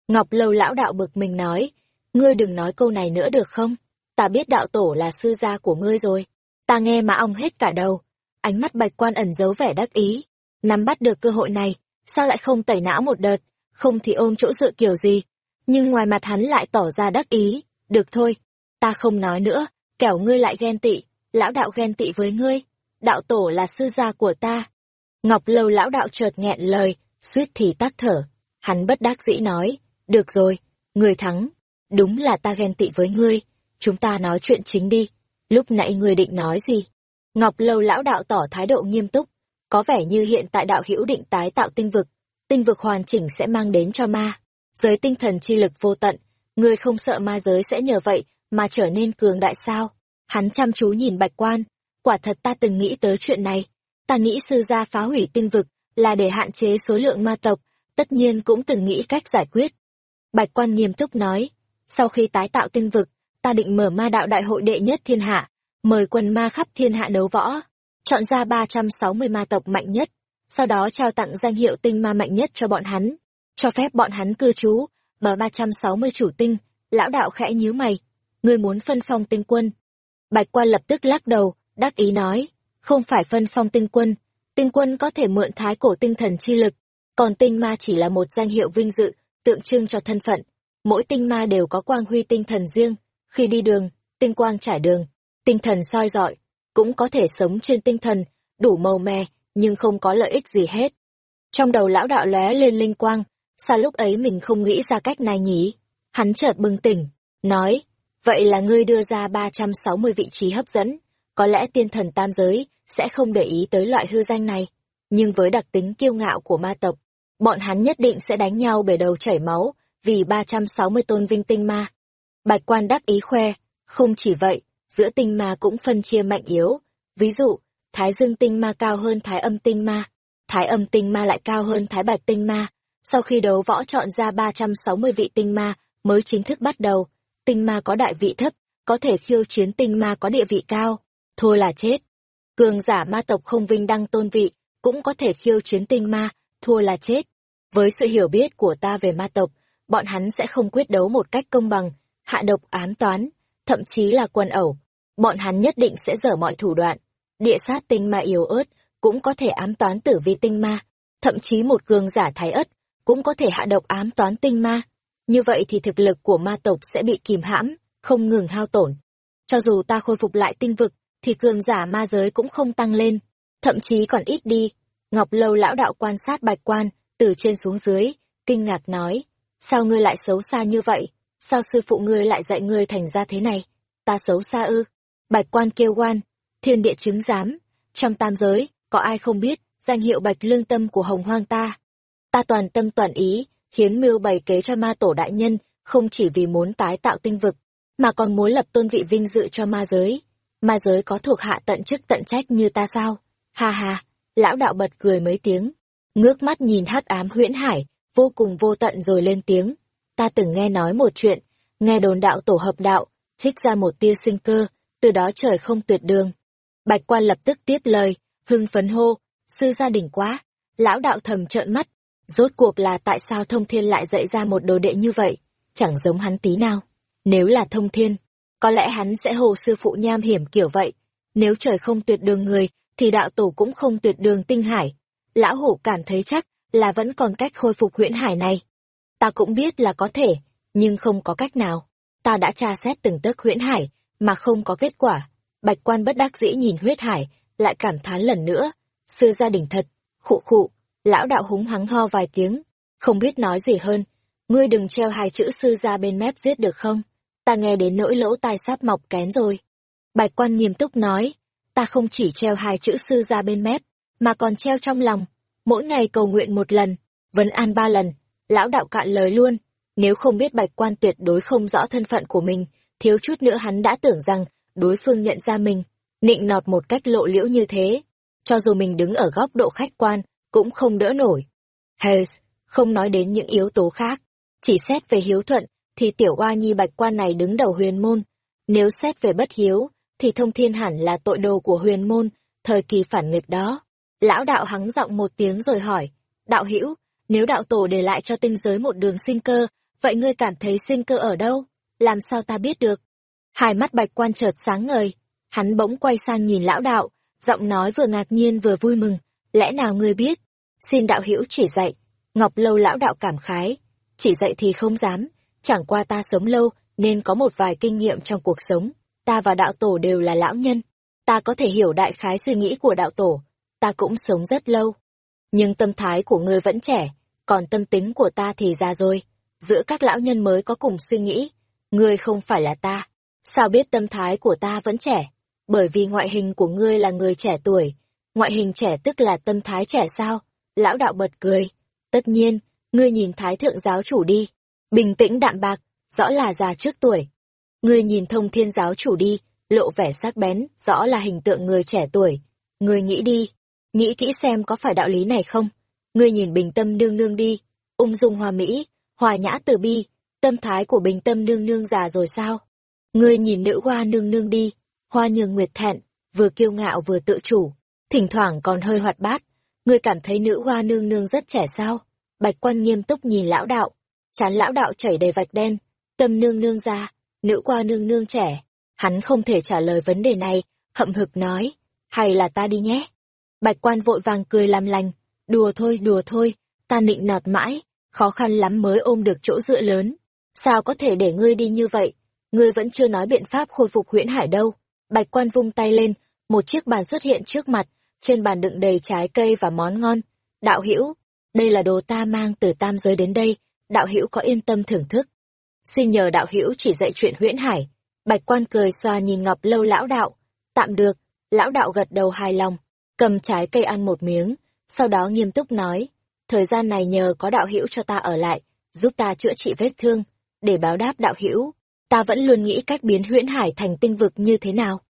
Ngọc Lâu lão đạo bực mình nói, ngươi đừng nói câu này nữa được không? Ta biết đạo tổ là sư gia của ngươi rồi. Ta nghe mà ong hết cả đầu. Ánh mắt bạch quan ẩn giấu vẻ đắc ý. Nắm bắt được cơ hội này, sao lại không tẩy não một đợt, không thì ôm chỗ dự kiểu gì. Nhưng ngoài mặt hắn lại tỏ ra đắc ý. Được thôi, ta không nói nữa, kẻo ngươi lại ghen tị, lão đạo ghen tị với ngươi. Đạo tổ là sư gia của ta. Ngọc Lâu lão đạo chợt nghẹn lời, suýt thì tắt thở. Hắn bất đắc dĩ nói, được rồi, người thắng. Đúng là ta ghen tị với ngươi, chúng ta nói chuyện chính đi. Lúc nãy ngươi định nói gì? Ngọc Lâu lão đạo tỏ thái độ nghiêm túc, có vẻ như hiện tại đạo hữu định tái tạo tinh vực, tinh vực hoàn chỉnh sẽ mang đến cho ma. Giới tinh thần chi lực vô tận, ngươi không sợ ma giới sẽ nhờ vậy mà trở nên cường đại sao? Hắn chăm chú nhìn bạch quan, quả thật ta từng nghĩ tới chuyện này. Ta nghĩ sư gia phá hủy tinh vực là để hạn chế số lượng ma tộc, tất nhiên cũng từng nghĩ cách giải quyết. Bạch quan nghiêm túc nói, sau khi tái tạo tinh vực, ta định mở ma đạo đại hội đệ nhất thiên hạ, mời quân ma khắp thiên hạ đấu võ, chọn ra 360 ma tộc mạnh nhất, sau đó trao tặng danh hiệu tinh ma mạnh nhất cho bọn hắn, cho phép bọn hắn cư trú, bờ 360 chủ tinh, lão đạo khẽ nhíu mày, ngươi muốn phân phong tinh quân. Bạch quan lập tức lắc đầu, đắc ý nói, không phải phân phong tinh quân, tinh quân có thể mượn thái cổ tinh thần chi lực, còn tinh ma chỉ là một danh hiệu vinh dự, tượng trưng cho thân phận. Mỗi tinh ma đều có quang huy tinh thần riêng, khi đi đường, tinh quang trải đường, tinh thần soi dọi, cũng có thể sống trên tinh thần, đủ màu mè, nhưng không có lợi ích gì hết. Trong đầu lão đạo lóe lên linh quang, sao lúc ấy mình không nghĩ ra cách này nhỉ? Hắn chợt bừng tỉnh, nói, vậy là ngươi đưa ra 360 vị trí hấp dẫn, có lẽ tiên thần tam giới sẽ không để ý tới loại hư danh này, nhưng với đặc tính kiêu ngạo của ma tộc, bọn hắn nhất định sẽ đánh nhau bể đầu chảy máu, vì 360 tôn vinh tinh ma. Bạch quan đắc ý khoe, không chỉ vậy, giữa tinh ma cũng phân chia mạnh yếu, ví dụ, thái dương tinh ma cao hơn thái âm tinh ma, thái âm tinh ma lại cao hơn thái bạch tinh ma. Sau khi đấu võ chọn ra 360 vị tinh ma mới chính thức bắt đầu, tinh ma có đại vị thấp, có thể khiêu chiến tinh ma có địa vị cao, thôi là chết. Cường giả ma tộc không vinh đăng tôn vị, cũng có thể khiêu chiến tinh ma, thua là chết. Với sự hiểu biết của ta về ma tộc, bọn hắn sẽ không quyết đấu một cách công bằng, hạ độc ám toán, thậm chí là quần ẩu. Bọn hắn nhất định sẽ dở mọi thủ đoạn. Địa sát tinh ma yếu ớt cũng có thể ám toán tử vi tinh ma, thậm chí một cường giả thái ất cũng có thể hạ độc ám toán tinh ma. Như vậy thì thực lực của ma tộc sẽ bị kìm hãm, không ngừng hao tổn. Cho dù ta khôi phục lại tinh vực, thì cường giả ma giới cũng không tăng lên, thậm chí còn ít đi. Ngọc Lâu lão đạo quan sát bạch quan, từ trên xuống dưới, kinh ngạc nói, sao ngươi lại xấu xa như vậy? Sao sư phụ ngươi lại dạy ngươi thành ra thế này? Ta xấu xa ư? Bạch quan kêu quan, thiên địa chứng giám, trong tam giới, có ai không biết, danh hiệu bạch lương tâm của hồng hoang ta. Ta toàn tâm toàn ý, hiến mưu bày kế cho ma tổ đại nhân, không chỉ vì muốn tái tạo tinh vực, mà còn muốn lập tôn vị vinh dự cho ma giới. Ma giới có thuộc hạ tận chức tận trách như ta sao? Ha ha, lão đạo bật cười mấy tiếng, ngước mắt nhìn hắc ám huyễn hải, vô cùng vô tận rồi lên tiếng. Ta từng nghe nói một chuyện, nghe đồn đạo tổ hợp đạo, trích ra một tia sinh cơ, từ đó trời không tuyệt đường. Bạch quan lập tức tiếp lời, hưng phấn hô, sư gia đình quá, lão đạo thầm trợn mắt, rốt cuộc là tại sao thông thiên lại dạy ra một đồ đệ như vậy, chẳng giống hắn tí nào. Nếu là thông thiên, có lẽ hắn sẽ hồ sư phụ nham hiểm kiểu vậy, nếu trời không tuyệt đường người, thì đạo tổ cũng không tuyệt đường tinh hải. Lão hổ cảm thấy chắc là vẫn còn cách khôi phục huyễn hải này. Ta cũng biết là có thể, nhưng không có cách nào. Ta đã tra xét từng tấc huyễn hải, mà không có kết quả. Bạch quan bất đắc dĩ nhìn huyết hải, lại cảm thán lần nữa. Sư gia đình thật, khụ khụ, lão đạo húng hắng ho vài tiếng, không biết nói gì hơn. Ngươi đừng treo hai chữ sư ra bên mép giết được không? Ta nghe đến nỗi lỗ tai sắp mọc kén rồi. Bạch quan nghiêm túc nói, ta không chỉ treo hai chữ sư ra bên mép, mà còn treo trong lòng. Mỗi ngày cầu nguyện một lần, vấn an ba lần, lão đạo cạn lời luôn. Nếu không biết bạch quan tuyệt đối không rõ thân phận của mình, thiếu chút nữa hắn đã tưởng rằng đối phương nhận ra mình, nịnh nọt một cách lộ liễu như thế. Cho dù mình đứng ở góc độ khách quan, cũng không đỡ nổi. Hayes, không nói đến những yếu tố khác. Chỉ xét về hiếu thuận, thì tiểu oa nhi bạch quan này đứng đầu huyền môn. Nếu xét về bất hiếu, thì thông thiên hẳn là tội đồ của huyền môn, thời kỳ phản nghịch đó. Lão đạo hắng giọng một tiếng rồi hỏi, đạo hữu nếu đạo tổ để lại cho tinh giới một đường sinh cơ, vậy ngươi cảm thấy sinh cơ ở đâu? Làm sao ta biết được? Hai mắt bạch quan chợt sáng ngời, hắn bỗng quay sang nhìn lão đạo, giọng nói vừa ngạc nhiên vừa vui mừng, lẽ nào ngươi biết? Xin đạo hữu chỉ dạy. Ngọc lâu lão đạo cảm khái, chỉ dạy thì không dám, chẳng qua ta sống lâu nên có một vài kinh nghiệm trong cuộc sống ta và đạo tổ đều là lão nhân, ta có thể hiểu đại khái suy nghĩ của đạo tổ, ta cũng sống rất lâu. Nhưng tâm thái của ngươi vẫn trẻ, còn tâm tính của ta thì già rồi. Giữa các lão nhân mới có cùng suy nghĩ, ngươi không phải là ta. Sao biết tâm thái của ta vẫn trẻ? Bởi vì ngoại hình của ngươi là người trẻ tuổi. Ngoại hình trẻ tức là tâm thái trẻ sao? Lão đạo bật cười. Tất nhiên, ngươi nhìn thái thượng giáo chủ đi. Bình tĩnh đạm bạc, rõ là già trước tuổi. Ngươi nhìn thông thiên giáo chủ đi, lộ vẻ sắc bén, rõ là hình tượng người trẻ tuổi. Ngươi nghĩ đi, nghĩ kỹ xem có phải đạo lý này không? Ngươi nhìn bình tâm nương nương đi, ung dung hoa mỹ, hòa nhã từ bi, tâm thái của bình tâm nương nương già rồi sao? Ngươi nhìn nữ hoa nương nương đi, hoa nhường nguyệt thẹn, vừa kiêu ngạo vừa tự chủ, thỉnh thoảng còn hơi hoạt bát. Ngươi cảm thấy nữ hoa nương nương rất trẻ sao? Bạch quan nghiêm túc nhìn lão đạo, chán lão đạo chảy đầy vạch đen, tâm nương nương ra, nữ qua nương nương trẻ. Hắn không thể trả lời vấn đề này, hậm hực nói, hay là ta đi nhé. Bạch quan vội vàng cười làm lành, đùa thôi đùa thôi, ta nịnh nọt mãi, khó khăn lắm mới ôm được chỗ dựa lớn. Sao có thể để ngươi đi như vậy? Ngươi vẫn chưa nói biện pháp khôi phục huyễn hải đâu. Bạch quan vung tay lên, một chiếc bàn xuất hiện trước mặt, trên bàn đựng đầy trái cây và món ngon. Đạo hữu đây là đồ ta mang từ tam giới đến đây, đạo hữu có yên tâm thưởng thức xin nhờ đạo hữu chỉ dạy chuyện huyễn hải. Bạch quan cười xoa nhìn ngọc lâu lão đạo. Tạm được, lão đạo gật đầu hài lòng, cầm trái cây ăn một miếng, sau đó nghiêm túc nói, thời gian này nhờ có đạo hữu cho ta ở lại, giúp ta chữa trị vết thương, để báo đáp đạo hữu, ta vẫn luôn nghĩ cách biến huyễn hải thành tinh vực như thế nào.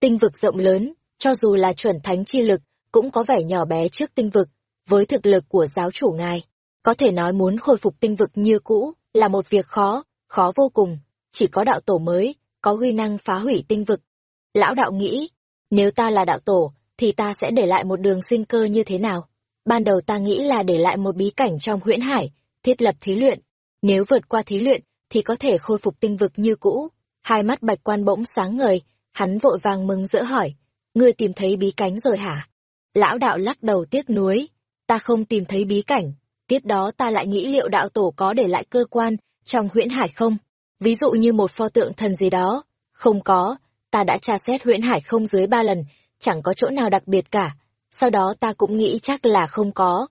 Tinh vực rộng lớn, cho dù là chuẩn thánh chi lực, cũng có vẻ nhỏ bé trước tinh vực, với thực lực của giáo chủ ngài, có thể nói muốn khôi phục tinh vực như cũ là một việc khó, khó vô cùng, chỉ có đạo tổ mới, có huy năng phá hủy tinh vực. Lão đạo nghĩ, nếu ta là đạo tổ, thì ta sẽ để lại một đường sinh cơ như thế nào? Ban đầu ta nghĩ là để lại một bí cảnh trong huyễn hải, thiết lập thí luyện. Nếu vượt qua thí luyện, thì có thể khôi phục tinh vực như cũ. Hai mắt bạch quan bỗng sáng ngời, hắn vội vàng mừng rỡ hỏi, ngươi tìm thấy bí cảnh rồi hả? Lão đạo lắc đầu tiếc nuối, ta không tìm thấy bí cảnh. Tiếp đó ta lại nghĩ liệu đạo tổ có để lại cơ quan trong huyễn hải không? Ví dụ như một pho tượng thần gì đó. Không có, ta đã tra xét huyễn hải không dưới ba lần, chẳng có chỗ nào đặc biệt cả. Sau đó ta cũng nghĩ chắc là không có.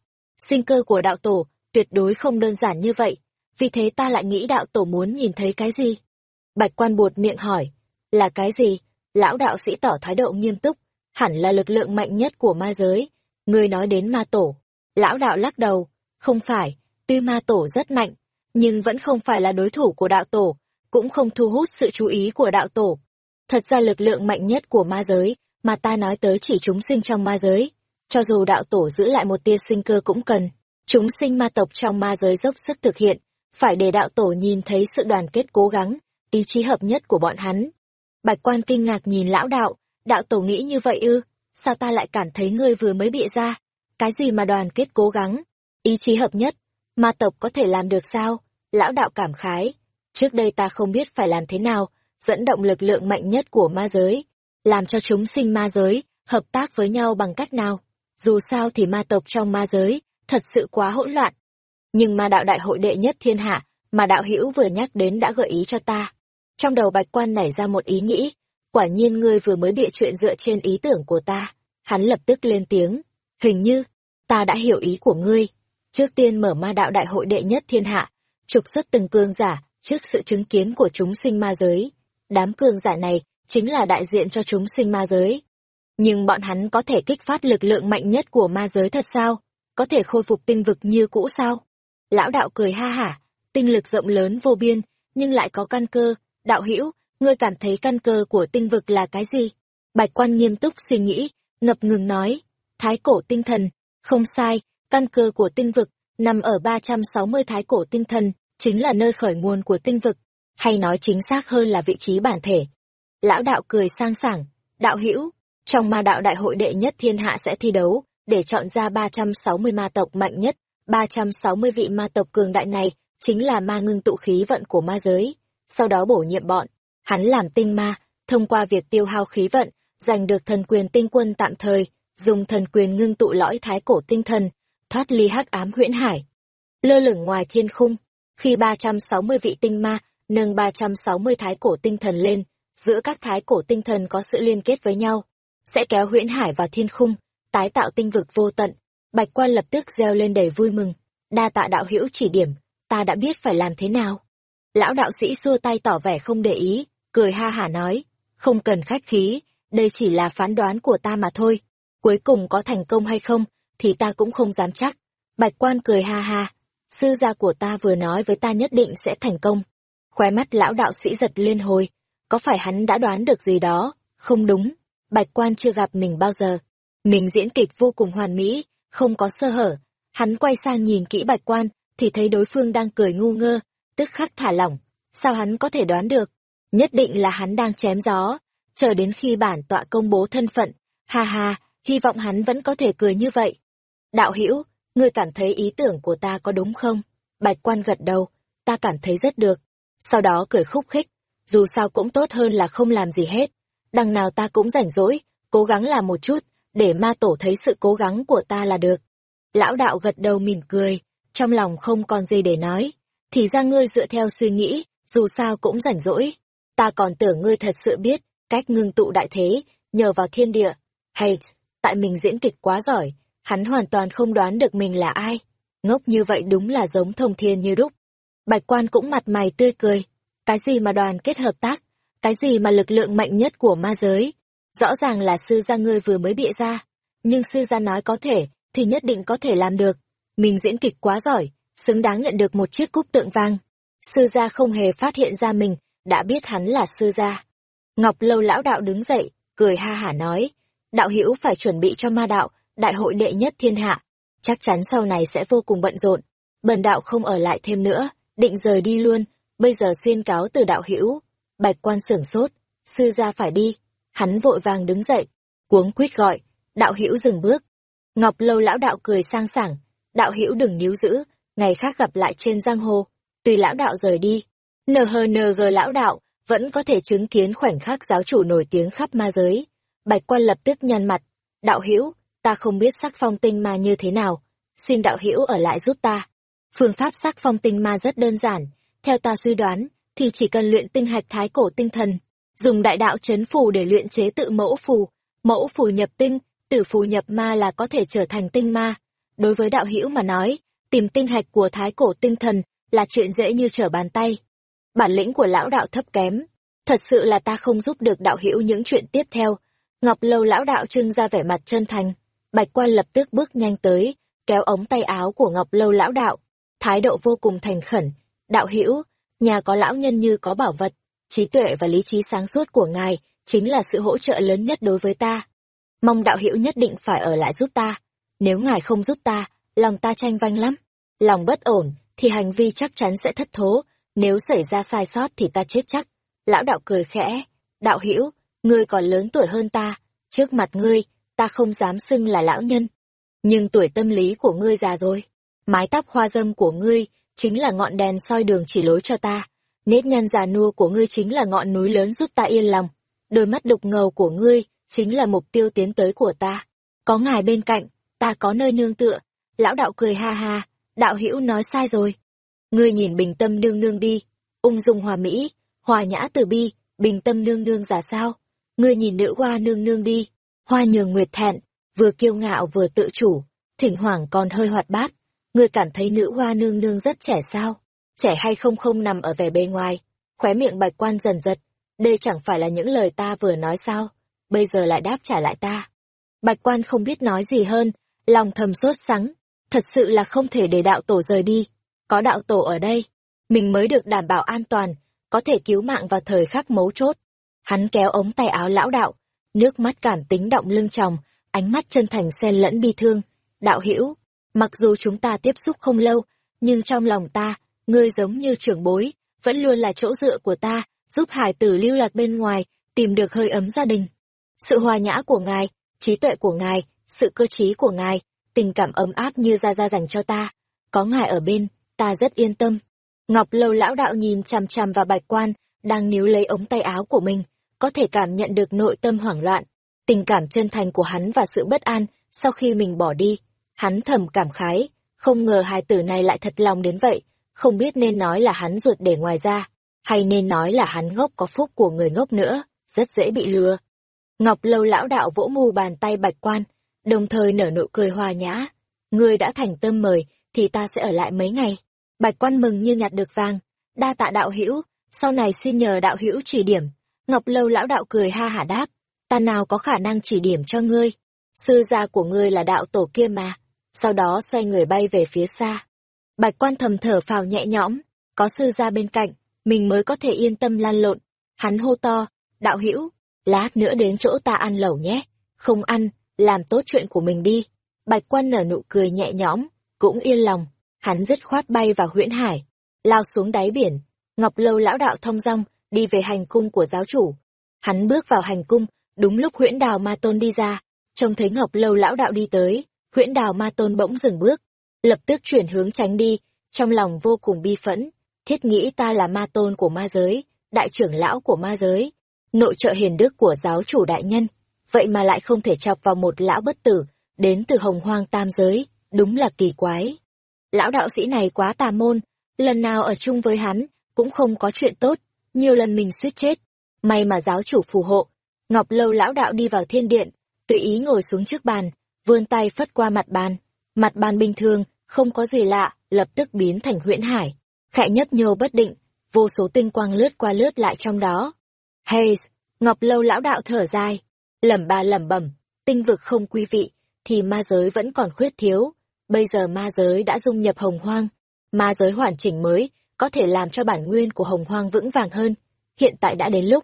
sinh cơ của đạo tổ tuyệt đối không đơn giản như vậy, vì thế ta lại nghĩ đạo tổ muốn nhìn thấy cái gì? Bạch quan buột miệng hỏi, là cái gì? Lão đạo sĩ tỏ thái độ nghiêm túc, hẳn là lực lượng mạnh nhất của ma giới. Ngươi nói đến ma tổ. Lão đạo lắc đầu, không phải, tuy ma tổ rất mạnh, nhưng vẫn không phải là đối thủ của đạo tổ, cũng không thu hút sự chú ý của đạo tổ. Thật ra lực lượng mạnh nhất của ma giới, mà ta nói tới chỉ chúng sinh trong ma giới. Cho dù đạo tổ giữ lại một tia sinh cơ cũng cần, chúng sinh ma tộc trong ma giới dốc sức thực hiện, phải để đạo tổ nhìn thấy sự đoàn kết cố gắng, ý chí hợp nhất của bọn hắn. Bạch quan kinh ngạc nhìn lão đạo, đạo tổ nghĩ như vậy ư, sao ta lại cảm thấy ngươi vừa mới bịa ra? Cái gì mà đoàn kết cố gắng, ý chí hợp nhất, ma tộc có thể làm được sao? Lão đạo cảm khái, trước đây ta không biết phải làm thế nào, dẫn động lực lượng mạnh nhất của ma giới, làm cho chúng sinh ma giới, hợp tác với nhau bằng cách nào. Dù sao thì ma tộc trong ma giới, thật sự quá hỗn loạn. Nhưng ma đạo đại hội đệ nhất thiên hạ, mà đạo hữu vừa nhắc đến đã gợi ý cho ta. Trong đầu bạch quan nảy ra một ý nghĩ, quả nhiên ngươi vừa mới bịa chuyện dựa trên ý tưởng của ta. Hắn lập tức lên tiếng, hình như, ta đã hiểu ý của ngươi. Trước tiên mở ma đạo đại hội đệ nhất thiên hạ, trục xuất từng cương giả, trước sự chứng kiến của chúng sinh ma giới. Đám cương giả này chính là đại diện cho chúng sinh ma giới. Nhưng bọn hắn có thể kích phát lực lượng mạnh nhất của ma giới thật sao? Có thể khôi phục tinh vực như cũ sao? Lão đạo cười ha hả, tinh lực rộng lớn vô biên, nhưng lại có căn cơ. Đạo hữu ngươi cảm thấy căn cơ của tinh vực là cái gì? Bạch quan nghiêm túc suy nghĩ, ngập ngừng nói. Thái cổ tinh thần, không sai, căn cơ của tinh vực, nằm ở 360 thái cổ tinh thần, chính là nơi khởi nguồn của tinh vực, hay nói chính xác hơn là vị trí bản thể. Lão đạo cười sang sảng, đạo hữu trong ma đạo đại hội đệ nhất thiên hạ sẽ thi đấu, để chọn ra 360 ma tộc mạnh nhất, 360 vị ma tộc cường đại này, chính là ma ngưng tụ khí vận của ma giới. Sau đó bổ nhiệm bọn, hắn làm tinh ma, thông qua việc tiêu hao khí vận, giành được thần quyền tinh quân tạm thời, dùng thần quyền ngưng tụ lõi thái cổ tinh thần, thoát ly hắc ám huyễn hải. Lơ lửng ngoài thiên khung, khi 360 vị tinh ma nâng 360 thái cổ tinh thần lên, giữa các thái cổ tinh thần có sự liên kết với nhau, sẽ kéo huyễn hải vào thiên khung, tái tạo tinh vực vô tận. Bạch quan lập tức reo lên đầy vui mừng. Đa tạ đạo hữu chỉ điểm, ta đã biết phải làm thế nào. Lão đạo sĩ xua tay tỏ vẻ không để ý, cười ha hả nói, không cần khách khí, đây chỉ là phán đoán của ta mà thôi. Cuối cùng có thành công hay không, thì ta cũng không dám chắc. Bạch quan cười ha ha, sư gia của ta vừa nói với ta nhất định sẽ thành công. Khóe mắt lão đạo sĩ giật liên hồi, có phải hắn đã đoán được gì đó? Không đúng, bạch quan chưa gặp mình bao giờ. Mình diễn kịch vô cùng hoàn mỹ, không có sơ hở. Hắn quay sang nhìn kỹ bạch quan, thì thấy đối phương đang cười ngu ngơ, tức khắc thả lỏng. Sao hắn có thể đoán được? Nhất định là hắn đang chém gió, chờ đến khi bản tọa công bố thân phận. Ha ha, hy vọng hắn vẫn có thể cười như vậy. Đạo hữu ngươi cảm thấy ý tưởng của ta có đúng không? Bạch quan gật đầu, ta cảm thấy rất được. Sau đó cười khúc khích, dù sao cũng tốt hơn là không làm gì hết. Đằng nào ta cũng rảnh rỗi, cố gắng làm một chút, để ma tổ thấy sự cố gắng của ta là được. Lão đạo gật đầu mỉm cười, trong lòng không còn gì để nói. Thì ra ngươi dựa theo suy nghĩ, dù sao cũng rảnh rỗi. Ta còn tưởng ngươi thật sự biết, cách ngưng tụ đại thế, nhờ vào thiên địa. Hay, tại mình diễn kịch quá giỏi, hắn hoàn toàn không đoán được mình là ai. Ngốc như vậy đúng là giống thông thiên như đúc. Bạch quan cũng mặt mày tươi cười. Cái gì mà đoàn kết hợp tác? Cái gì mà lực lượng mạnh nhất của ma giới? Rõ ràng là sư gia ngươi vừa mới bịa ra. Nhưng sư gia nói có thể, thì nhất định có thể làm được. Mình diễn kịch quá giỏi, xứng đáng nhận được một chiếc cúp tượng vàng. Sư gia không hề phát hiện ra mình, đã biết hắn là sư gia. Ngọc lâu lão đạo đứng dậy, cười ha hả nói. Đạo hữu phải chuẩn bị cho ma đạo, đại hội đệ nhất thiên hạ. Chắc chắn sau này sẽ vô cùng bận rộn. Bần đạo không ở lại thêm nữa, định rời đi luôn, bây giờ xin cáo từ đạo hữu. Bạch quan sửng sốt, sư gia phải đi. Hắn vội vàng đứng dậy, cuống quýt gọi, đạo hữu dừng bước. Ngọc lâu lão đạo cười sang sảng, đạo hữu đừng níu giữ, ngày khác gặp lại trên giang hồ. Tùy lão đạo rời đi, NHNG lão đạo vẫn có thể chứng kiến khoảnh khắc giáo chủ nổi tiếng khắp ma giới. Bạch quan lập tức nhăn mặt, đạo hữu ta không biết sắc phong tinh ma như thế nào, xin đạo hữu ở lại giúp ta. Phương pháp sắc phong tinh ma rất đơn giản, theo ta suy đoán, thì chỉ cần luyện tinh hạch thái cổ tinh thần, dùng đại đạo chấn phù để luyện chế tự mẫu phù, mẫu phù nhập tinh, tử phù nhập ma là có thể trở thành tinh ma. đối với đạo hữu mà nói, tìm tinh hạch của thái cổ tinh thần là chuyện dễ như trở bàn tay. Bản lĩnh của lão đạo thấp kém, thật sự là ta không giúp được đạo hữu những chuyện tiếp theo. Ngọc Lâu lão đạo trưng ra vẻ mặt chân thành, Bạch Quan lập tức bước nhanh tới, kéo ống tay áo của Ngọc Lâu lão đạo, thái độ vô cùng thành khẩn, "Đạo hữu, nhà có lão nhân như có bảo vật, trí tuệ và lý trí sáng suốt của ngài chính là sự hỗ trợ lớn nhất đối với ta. Mong đạo hữu nhất định phải ở lại giúp ta, nếu ngài không giúp ta, lòng ta tranh vanh lắm, lòng bất ổn thì hành vi chắc chắn sẽ thất thố, nếu xảy ra sai sót thì ta chết chắc." Lão đạo cười khẽ, "Đạo hữu, ngươi còn lớn tuổi hơn ta, trước mặt ngươi, ta không dám xưng là lão nhân, nhưng tuổi tâm lý của ngươi già rồi. Mái tóc hoa dâm của ngươi chính là ngọn đèn soi đường chỉ lối cho ta. Nếp nhăn già nua của ngươi chính là ngọn núi lớn giúp ta yên lòng. Đôi mắt đục ngầu của ngươi chính là mục tiêu tiến tới của ta. Có ngài bên cạnh, ta có nơi nương tựa. Lão đạo cười ha ha, đạo hữu nói sai rồi. Ngươi nhìn bình tâm nương nương đi, ung dung hòa mỹ, hòa nhã từ bi, bình tâm nương nương giả sao. Ngươi nhìn nữ hoa nương nương đi, hoa nhường nguyệt thẹn, vừa kiêu ngạo vừa tự chủ, thỉnh thoảng còn hơi hoạt bát. Ngươi cảm thấy nữ hoa nương nương rất trẻ sao? Trẻ hay không không nằm ở vẻ bề ngoài. Khóe miệng bạch quan dần giật. Đây chẳng phải là những lời ta vừa nói sao? Bây giờ lại đáp trả lại ta. Bạch quan không biết nói gì hơn, lòng thầm sốt sắng. Thật sự là không thể để đạo tổ rời đi. Có đạo tổ ở đây, mình mới được đảm bảo an toàn, có thể cứu mạng vào thời khắc mấu chốt. Hắn kéo ống tay áo lão đạo, nước mắt cảm tính động lưng tròng, ánh mắt chân thành xen lẫn bi thương. Đạo hữu mặc dù chúng ta tiếp xúc không lâu, nhưng trong lòng ta, ngươi giống như trưởng bối, vẫn luôn là chỗ dựa của ta, giúp hải tử lưu lạc bên ngoài, tìm được hơi ấm gia đình. Sự hòa nhã của ngài, trí tuệ của ngài, sự cơ trí của ngài, tình cảm ấm áp như ra ra dành cho ta. Có ngài ở bên, ta rất yên tâm. Ngọc lâu lão đạo nhìn chằm chằm vào bạch quan, đang níu lấy ống tay áo của mình, có thể cảm nhận được nội tâm hoảng loạn, tình cảm chân thành của hắn và sự bất an sau khi mình bỏ đi. Hắn thầm cảm khái, không ngờ hai tử này lại thật lòng đến vậy, không biết nên nói là hắn ruột để ngoài ra, hay nên nói là hắn ngốc có phúc của người ngốc nữa, rất dễ bị lừa. Ngọc lâu lão đạo vỗ mù bàn tay bạch quan, đồng thời nở nụ cười hòa nhã. Ngươi đã thành tâm mời, thì ta sẽ ở lại mấy ngày. Bạch quan mừng như nhặt được vàng, đa tạ đạo hữu, sau này xin nhờ đạo hữu chỉ điểm. Ngọc lâu lão đạo cười ha hả đáp, ta nào có khả năng chỉ điểm cho ngươi. Sư gia của ngươi là đạo tổ kia mà. Sau đó xoay người bay về phía xa. Bạch quan thầm thở phào nhẹ nhõm, có sư gia bên cạnh, mình mới có thể yên tâm lan lộn. Hắn hô to, đạo hữu, lát nữa đến chỗ ta ăn lẩu nhé. Không ăn, làm tốt chuyện của mình đi. Bạch quan nở nụ cười nhẹ nhõm, cũng yên lòng. Hắn dứt khoát bay vào huyễn hải, lao xuống đáy biển. Ngọc lâu lão đạo thông dong, đi về hành cung của giáo chủ. Hắn bước vào hành cung, đúng lúc huyễn đào ma tôn đi ra, trông thấy ngọc lâu lão đạo đi tới, huyễn đào ma tôn bỗng dừng bước, lập tức chuyển hướng tránh đi, trong lòng vô cùng bi phẫn, thiết nghĩ ta là ma tôn của ma giới, đại trưởng lão của ma giới, nội trợ hiền đức của giáo chủ đại nhân, vậy mà lại không thể chọc vào một lão bất tử, đến từ hồng hoang tam giới, đúng là kỳ quái. Lão đạo sĩ này quá tà môn, lần nào ở chung với hắn, cũng không có chuyện tốt, nhiều lần mình suýt chết. May mà giáo chủ phù hộ, Ngọc Lâu lão đạo đi vào thiên điện, tùy ý ngồi xuống trước bàn, vươn tay phất qua mặt bàn. Mặt bàn bình thường, không có gì lạ, lập tức biến thành huyễn hải. Khẽ nhấp nhô bất định, vô số tinh quang lướt qua lướt lại trong đó. Hayes, Ngọc Lâu lão đạo thở dài, lẩm ba lẩm bẩm, tinh vực không quý vị, thì ma giới vẫn còn khuyết thiếu. Bây giờ ma giới đã dung nhập hồng hoang, ma giới hoàn chỉnh mới, có thể làm cho bản nguyên của hồng hoang vững vàng hơn. Hiện tại đã đến lúc,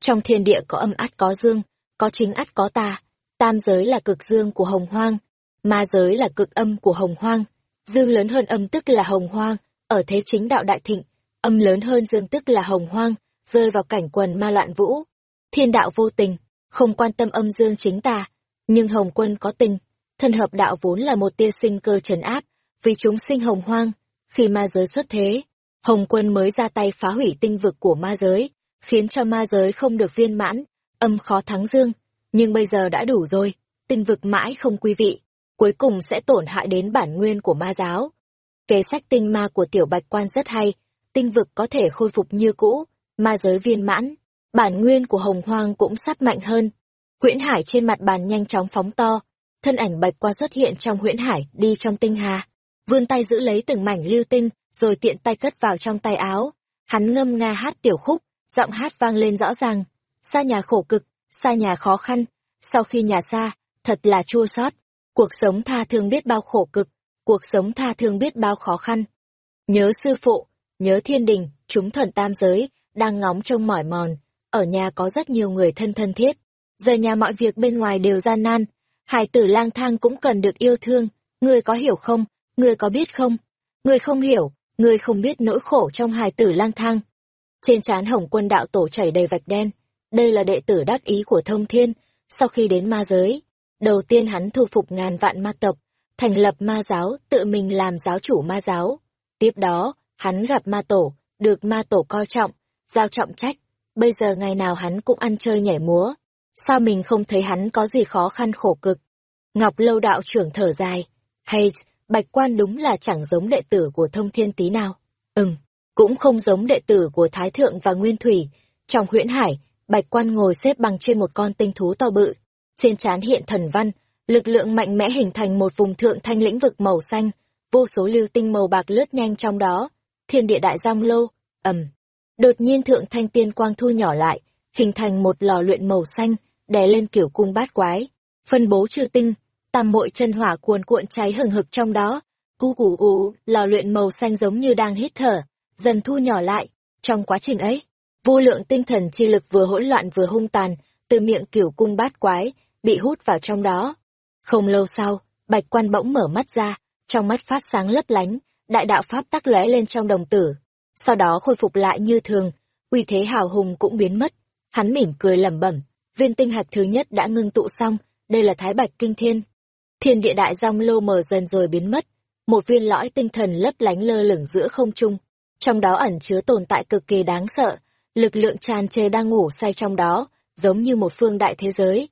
trong thiên địa có âm át có dương, có chính át có tà, tam giới là cực dương của hồng hoang, ma giới là cực âm của hồng hoang, dương lớn hơn âm tức là hồng hoang, ở thế chính đạo đại thịnh, âm lớn hơn dương tức là hồng hoang, rơi vào cảnh quần ma loạn vũ. Thiên đạo vô tình, không quan tâm âm dương chính tà, nhưng hồng quân có tình, thân hợp đạo vốn là một tia sinh cơ trấn áp, vì chúng sinh hồng hoang, khi ma giới xuất thế, hồng quân mới ra tay phá hủy tinh vực của ma giới, khiến cho ma giới không được viên mãn, âm khó thắng dương, nhưng bây giờ đã đủ rồi, tinh vực mãi không quý vị, cuối cùng sẽ tổn hại đến bản nguyên của ma giáo. Kế sách tinh ma của tiểu bạch quan rất hay, tinh vực có thể khôi phục như cũ, ma giới viên mãn, bản nguyên của hồng hoang cũng sắp mạnh hơn. Huyễn hải trên mặt bàn nhanh chóng phóng to, thân ảnh bạch qua xuất hiện trong huyễn hải, đi trong tinh hà. Vươn tay giữ lấy từng mảnh lưu tinh, rồi tiện tay cất vào trong tay áo. Hắn ngâm nga hát tiểu khúc, giọng hát vang lên rõ ràng. Xa nhà khổ cực, xa nhà khó khăn, sau khi nhà xa, thật là chua xót. Cuộc sống tha thương biết bao khổ cực, cuộc sống tha thương biết bao khó khăn. Nhớ sư phụ, nhớ thiên đình, chúng thần tam giới, đang ngóng trông mỏi mòn, ở nhà có rất nhiều người thân thân thiết. Giờ nhà mọi việc bên ngoài đều gian nan, hải tử lang thang cũng cần được yêu thương, ngươi có hiểu không, ngươi có biết không? Ngươi không hiểu, ngươi không biết nỗi khổ trong hải tử lang thang. Trên trán hồng quân đạo tổ chảy đầy vạch đen, đây là đệ tử đắc ý của thông thiên, sau khi đến ma giới. Đầu tiên hắn thu phục ngàn vạn ma tộc, thành lập ma giáo, tự mình làm giáo chủ ma giáo. Tiếp đó, hắn gặp ma tổ, được ma tổ coi trọng, giao trọng trách. Bây giờ ngày nào hắn cũng ăn chơi nhảy múa. Sao mình không thấy hắn có gì khó khăn khổ cực? Ngọc lâu đạo trưởng thở dài. Hay, bạch quan đúng là chẳng giống đệ tử của thông thiên tí nào. Ừm, cũng không giống đệ tử của Thái Thượng và Nguyên Thủy. Trong huyễn hải, bạch quan ngồi xếp bằng trên một con tinh thú to bự. Trên trán hiện thần văn, lực lượng mạnh mẽ hình thành một vùng thượng thanh lĩnh vực màu xanh, vô số lưu tinh màu bạc lướt nhanh trong đó. Thiên địa đại giang lô, ầm. Đột nhiên thượng thanh tiên quang thu nhỏ lại, hình thành một lò luyện màu xanh, đè lên kiểu cung bát quái. Phân bố trừ tinh, tam bội chân hỏa cuồn cuộn cháy hừng hực trong đó. Cu củ ủ, lò luyện màu xanh giống như đang hít thở, dần thu nhỏ lại. Trong quá trình ấy, vô lượng tinh thần chi lực vừa hỗn loạn vừa hung tàn, từ miệng cửu cung bát quái, bị hút vào trong đó. Không lâu sau, bạch quan bỗng mở mắt ra, trong mắt phát sáng lấp lánh, đại đạo pháp tắc lóe lên trong đồng tử. Sau đó khôi phục lại như thường, uy thế hào hùng cũng biến mất. Hắn mỉm cười lẩm bẩm, viên tinh hạch thứ nhất đã ngưng tụ xong, đây là thái bạch kinh thiên. Thiên địa đại rong lô mở dần rồi biến mất, một viên lõi tinh thần lấp lánh lơ lửng giữa không trung, trong đó ẩn chứa tồn tại cực kỳ đáng sợ, lực lượng tràn trề đang ngủ say trong đó, giống như một phương đại thế giới.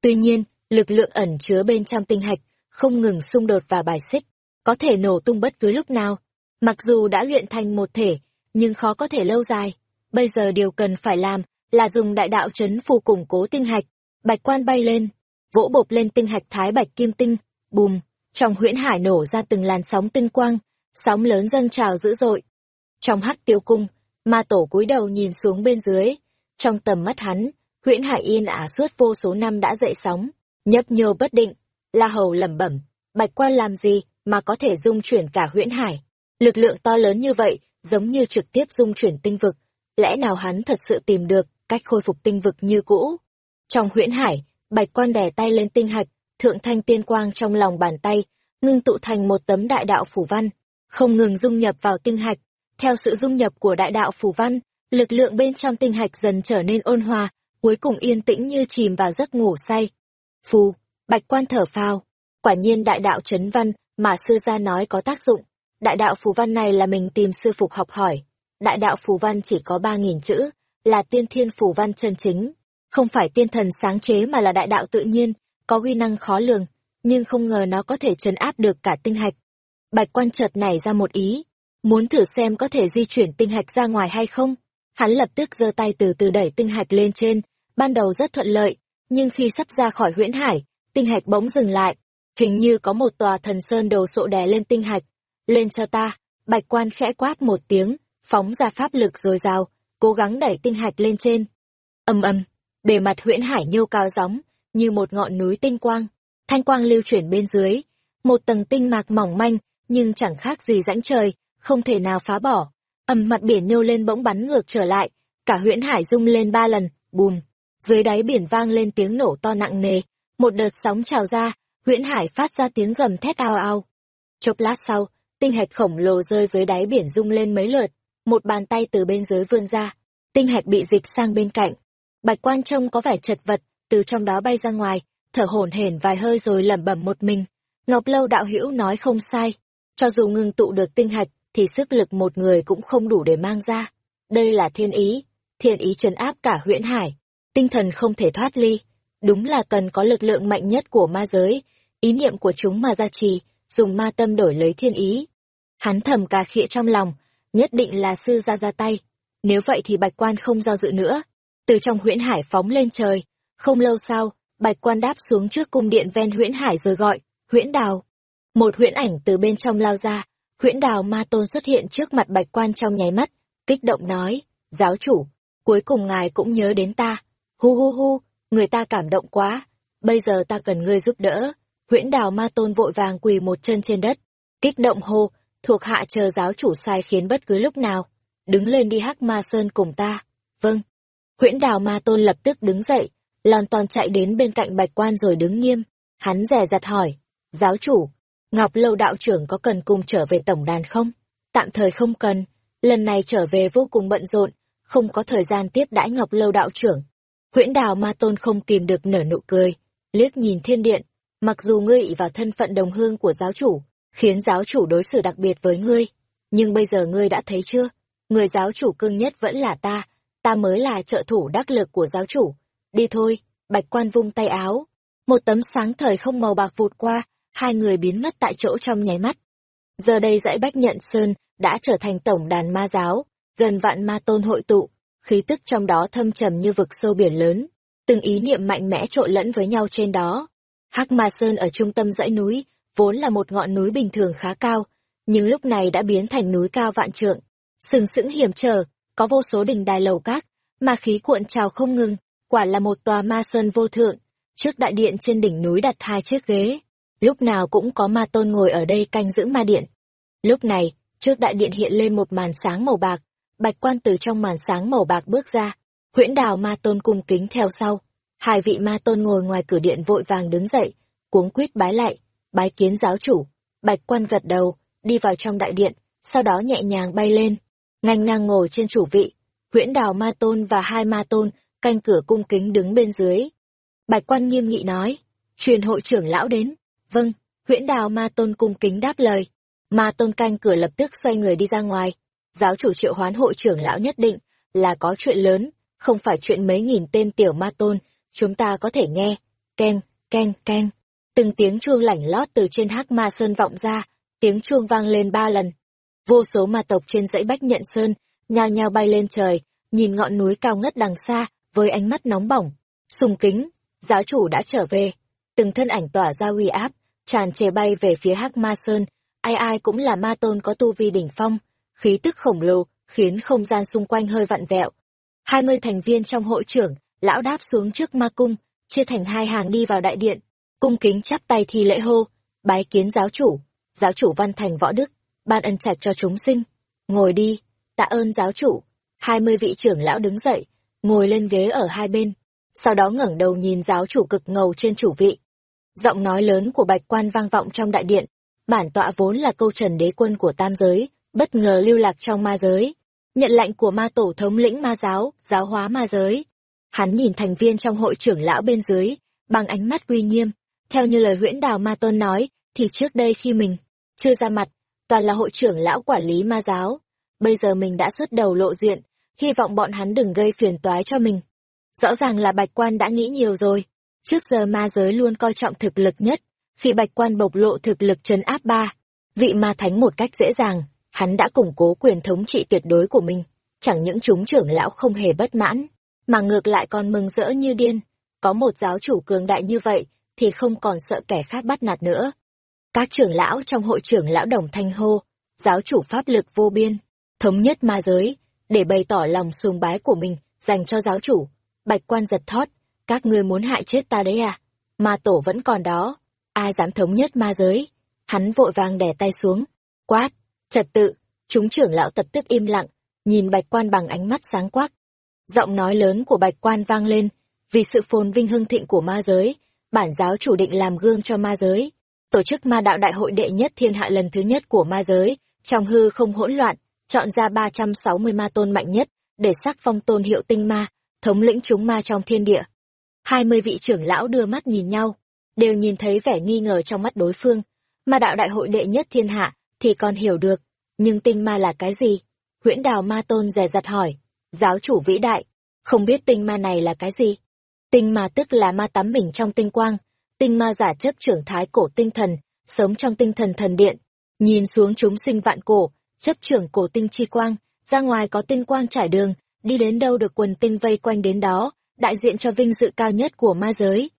Tuy nhiên, lực lượng ẩn chứa bên trong tinh hạch không ngừng xung đột và bài xích, có thể nổ tung bất cứ lúc nào. Mặc dù đã luyện thành một thể, nhưng khó có thể lâu dài. Bây giờ điều cần phải làm là dùng đại đạo chấn phù củng cố tinh hạch. Bạch quan bay lên, vỗ bộp lên tinh hạch thái bạch kim tinh, bùm, trong huyễn hải nổ ra từng làn sóng tinh quang, sóng lớn dâng trào dữ dội. Trong hắc tiêu cung, ma tổ cúi đầu nhìn xuống bên dưới, trong tầm mắt hắn, huyễn hải yên ả suốt vô số năm đã dậy sóng, nhấp nhô bất định, la hầu lẩm bẩm, bạch quan làm gì mà có thể dung chuyển cả huyễn hải. Lực lượng to lớn như vậy, giống như trực tiếp dung chuyển tinh vực, lẽ nào hắn thật sự tìm được cách khôi phục tinh vực như cũ. Trong huyễn hải, bạch quan đè tay lên tinh hạch, thượng thanh tiên quang trong lòng bàn tay, ngưng tụ thành một tấm đại đạo phủ văn, không ngừng dung nhập vào tinh hạch. Theo sự dung nhập của đại đạo phủ văn, lực lượng bên trong tinh hạch dần trở nên ôn hòa, cuối cùng yên tĩnh như chìm vào giấc ngủ say. Phù, bạch quan thở phào, quả nhiên đại đạo chấn văn mà sư gia nói có tác dụng. Đại đạo phù văn này là mình tìm sư phục học hỏi. Đại đạo phù văn chỉ có ba nghìn chữ, là tiên thiên phù văn chân chính. Không phải tiên thần sáng chế mà là đại đạo tự nhiên, có uy năng khó lường, nhưng không ngờ nó có thể chấn áp được cả tinh hạch. Bạch quan chợt nảy ra một ý, muốn thử xem có thể di chuyển tinh hạch ra ngoài hay không. Hắn lập tức giơ tay từ từ đẩy tinh hạch lên trên, ban đầu rất thuận lợi, nhưng khi sắp ra khỏi huyễn hải, tinh hạch bỗng dừng lại. Hình như có một tòa thần sơn đầu sộ đè lên tinh hạch. Lên cho ta, bạch quan khẽ quát một tiếng, phóng ra pháp lực dồi dào, cố gắng đẩy tinh hạch lên trên. ầm ầm, bề mặt huyễn hải nhô cao gióng, như một ngọn núi tinh quang. Thanh quang lưu chuyển bên dưới, một tầng tinh mạc mỏng manh, nhưng chẳng khác gì rãnh trời, không thể nào phá bỏ. Ầm mặt biển nhô lên bỗng bắn ngược trở lại, cả huyễn hải rung lên ba lần, bùm. Dưới đáy biển vang lên tiếng nổ to nặng nề, một đợt sóng trào ra, huyễn hải phát ra tiếng gầm thét ao ao. Chốc lát sau, tinh hạch khổng lồ rơi dưới đáy biển rung lên mấy lượt, một bàn tay từ bên dưới vươn ra, tinh hạch bị dịch sang bên cạnh. Bạch quan trông có vẻ chật vật, từ trong đó bay ra ngoài, thở hổn hển vài hơi rồi lẩm bẩm một mình. Ngọc Lâu đạo hữu nói không sai, cho dù ngưng tụ được tinh hạch, thì sức lực một người cũng không đủ để mang ra. Đây là thiên ý, thiên ý trấn áp cả huyễn hải, tinh thần không thể thoát ly. Đúng là cần có lực lượng mạnh nhất của ma giới, ý niệm của chúng mà gia trì, dùng ma tâm đổi lấy thiên ý. Hắn thầm cà khịa trong lòng, nhất định là sư ra ra tay. Nếu vậy thì bạch quan không do dự nữa. Từ trong huyễn hải phóng lên trời, không lâu sau, bạch quan đáp xuống trước cung điện ven huyễn hải rồi gọi, huyễn đào. Một huyễn ảnh từ bên trong lao ra, huyễn đào ma tôn xuất hiện trước mặt bạch quan trong nháy mắt, kích động nói, giáo chủ, cuối cùng ngài cũng nhớ đến ta, hu hu hu, người ta cảm động quá, bây giờ ta cần ngươi giúp đỡ. Huyễn đào ma tôn vội vàng quỳ một chân trên đất, kích động hô, thuộc hạ chờ giáo chủ sai khiến bất cứ lúc nào, đứng lên đi hắc ma sơn cùng ta, vâng. Huyễn đào ma tôn lập tức đứng dậy, lon toàn chạy đến bên cạnh bạch quan rồi đứng nghiêm, hắn rè rặt hỏi, giáo chủ, Ngọc Lâu đạo trưởng có cần cùng trở về tổng đàn không? Tạm thời không cần, lần này trở về vô cùng bận rộn, không có thời gian tiếp đãi Ngọc Lâu đạo trưởng. Huyễn đào ma tôn không kìm được nở nụ cười, liếc nhìn thiên điện, mặc dù ngươi ỷ vào thân phận đồng hương của giáo chủ, khiến giáo chủ đối xử đặc biệt với ngươi, nhưng bây giờ ngươi đã thấy chưa, người giáo chủ cưng nhất vẫn là ta, ta mới là trợ thủ đắc lực của giáo chủ. Đi thôi, bạch quan vung tay áo, một tấm sáng thời không màu bạc vụt qua, hai người biến mất tại chỗ trong nháy mắt. Giờ đây dãy Bách Nhận Sơn đã trở thành tổng đàn ma giáo, gần vạn ma tôn hội tụ, khí tức trong đó thâm trầm như vực sâu biển lớn, từng ý niệm mạnh mẽ trộn lẫn với nhau trên đó. Hắc Ma Sơn ở trung tâm dãy núi, vốn là một ngọn núi bình thường khá cao, nhưng lúc này đã biến thành núi cao vạn trượng, sừng sững hiểm trở, có vô số đình đài lầu các, ma khí cuộn trào không ngừng, quả là một tòa ma sơn vô thượng. Trước đại điện trên đỉnh núi đặt hai chiếc ghế, lúc nào cũng có ma tôn ngồi ở đây canh giữ ma điện. Lúc này, trước đại điện hiện lên một màn sáng màu bạc, bạch quan từ trong màn sáng màu bạc bước ra, huyễn đào ma tôn cung kính theo sau. Hai vị ma tôn ngồi ngoài cửa điện vội vàng đứng dậy, cuống quýt bái lại, bái kiến giáo chủ. Bạch quan gật đầu, đi vào trong đại điện, sau đó nhẹ nhàng bay lên, ngành ngang ngồi trên chủ vị. Huyễn đào ma tôn và hai ma tôn, canh cửa cung kính đứng bên dưới. Bạch quan nghiêm nghị nói, truyền hội trưởng lão đến. Vâng, huyễn đào ma tôn cung kính đáp lời. Ma tôn canh cửa lập tức xoay người đi ra ngoài. Giáo chủ triệu hoán hội trưởng lão nhất định là có chuyện lớn, không phải chuyện mấy nghìn tên tiểu ma tôn, chúng ta có thể nghe. Ken, ken, ken. Từng tiếng chuông lảnh lót từ trên hắc ma sơn vọng ra, tiếng chuông vang lên ba lần. Vô số ma tộc trên dãy bách nhận sơn, nhao nhao bay lên trời, nhìn ngọn núi cao ngất đằng xa, với ánh mắt nóng bỏng. Sùng kính, giáo chủ đã trở về. Từng thân ảnh tỏa ra uy áp, tràn trề bay về phía hắc ma sơn, ai ai cũng là ma tôn có tu vi đỉnh phong, khí tức khổng lồ, khiến không gian xung quanh hơi vặn vẹo. Hai mươi thành viên trong hội trưởng, lão đáp xuống trước ma cung, chia thành hai hàng đi vào đại điện, cung kính chắp tay thi lễ hô, bái kiến giáo chủ, giáo chủ văn thành võ đức, ban ân trạch cho chúng sinh, ngồi đi, tạ ơn giáo chủ. Hai mươi vị trưởng lão đứng dậy, ngồi lên ghế ở hai bên, sau đó ngẩng đầu nhìn giáo chủ cực ngầu trên chủ vị, Giọng nói lớn của bạch quan vang vọng trong đại điện, bản tọa vốn là câu trần đế quân của tam giới, bất ngờ lưu lạc trong ma giới. Nhận lệnh của ma tổ thống lĩnh ma giáo, giáo hóa ma giới. Hắn nhìn thành viên trong hội trưởng lão bên dưới, bằng ánh mắt uy nghiêm. Theo như lời huyễn đào ma tôn nói, thì trước đây khi mình chưa ra mặt, toàn là hội trưởng lão quản lý ma giáo. Bây giờ mình đã xuất đầu lộ diện, hy vọng bọn hắn đừng gây phiền toái cho mình. Rõ ràng là bạch quan đã nghĩ nhiều rồi. Trước giờ ma giới luôn coi trọng thực lực nhất, khi bạch quan bộc lộ thực lực trấn áp ba, vị ma thánh một cách dễ dàng, hắn đã củng cố quyền thống trị tuyệt đối của mình. Chẳng những chúng trưởng lão không hề bất mãn, mà ngược lại còn mừng rỡ như điên. Có một giáo chủ cường đại như vậy, thì không còn sợ kẻ khác bắt nạt nữa. Các trưởng lão trong hội trưởng lão đồng thanh hô, giáo chủ pháp lực vô biên, thống nhất ma giới, để bày tỏ lòng sùng bái của mình dành cho giáo chủ. Bạch quan giật thót, các ngươi muốn hại chết ta đấy à? Ma tổ vẫn còn đó, ai dám thống nhất ma giới? Hắn vội vàng đè tay xuống, quát, trật tự, chúng trưởng lão tập tức im lặng, nhìn bạch quan bằng ánh mắt sáng quắc. Giọng nói lớn của bạch quan vang lên, vì sự phồn vinh hưng thịnh của ma giới, bản giáo chủ định làm gương cho ma giới. Tổ chức ma đạo đại hội đệ nhất thiên hạ lần thứ nhất của ma giới, trong hư không hỗn loạn, chọn ra 360 ma tôn mạnh nhất, để sắc phong tôn hiệu tinh ma, thống lĩnh chúng ma trong thiên địa hai mươi vị trưởng lão đưa mắt nhìn nhau, đều nhìn thấy vẻ nghi ngờ trong mắt đối phương. Mà đạo đại hội đệ nhất thiên hạ thì còn hiểu được, nhưng tinh ma là cái gì? Huyễn đào ma tôn dè dặt hỏi, giáo chủ vĩ đại, không biết tinh ma này là cái gì? Tinh ma tức là ma tắm mình trong tinh quang, tinh ma giả chấp trưởng thái cổ tinh thần, sống trong tinh thần thần điện, nhìn xuống chúng sinh vạn cổ, chấp trưởng cổ tinh chi quang, ra ngoài có tinh quang trải đường, đi đến đâu được quần tinh vây quanh đến đó, đại diện cho vinh dự cao nhất của ma giới.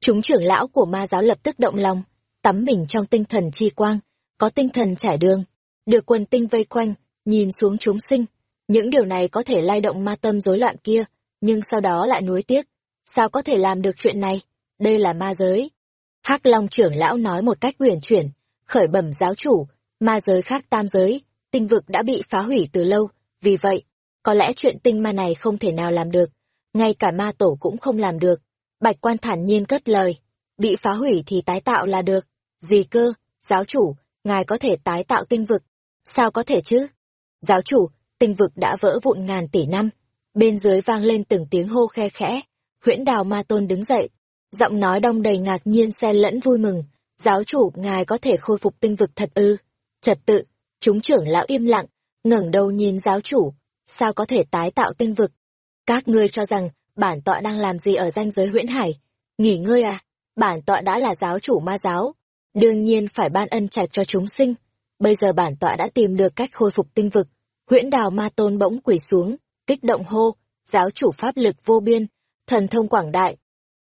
Chúng trưởng lão của ma giáo lập tức động lòng, tắm mình trong tinh thần chi quang, có tinh thần trải đường, được quần tinh vây quanh, nhìn xuống chúng sinh. Những điều này có thể lay động ma tâm rối loạn kia, nhưng sau đó lại nuối tiếc. Sao có thể làm được chuyện này? Đây là ma giới. hắc Long trưởng lão nói một cách uyển chuyển, khởi bẩm giáo chủ, ma giới khác tam giới, tinh vực đã bị phá hủy từ lâu, vì vậy, có lẽ chuyện tinh ma này không thể nào làm được, ngay cả ma tổ cũng không làm được. Bạch quan thản nhiên cất lời, bị phá hủy thì tái tạo là được. Gì cơ, giáo chủ, ngài có thể tái tạo tinh vực. Sao có thể chứ? Giáo chủ, tinh vực đã vỡ vụn ngàn tỷ năm. Bên dưới vang lên từng tiếng hô khe khẽ. Huyễn đào ma tôn đứng dậy. Giọng nói đong đầy ngạc nhiên xen lẫn vui mừng. Giáo chủ, ngài có thể khôi phục tinh vực thật ư. Trật tự, chúng trưởng lão im lặng, ngẩng đầu nhìn giáo chủ. Sao có thể tái tạo tinh vực? Các ngươi cho rằng, bản tọa đang làm gì ở danh giới huyễn hải? Nghỉ ngơi à? Bản tọa đã là giáo chủ ma giáo. Đương nhiên phải ban ân trạch cho chúng sinh. Bây giờ bản tọa đã tìm được cách khôi phục tinh vực. Huyễn đào ma tôn bỗng quỳ xuống, kích động hô, giáo chủ pháp lực vô biên, thần thông quảng đại.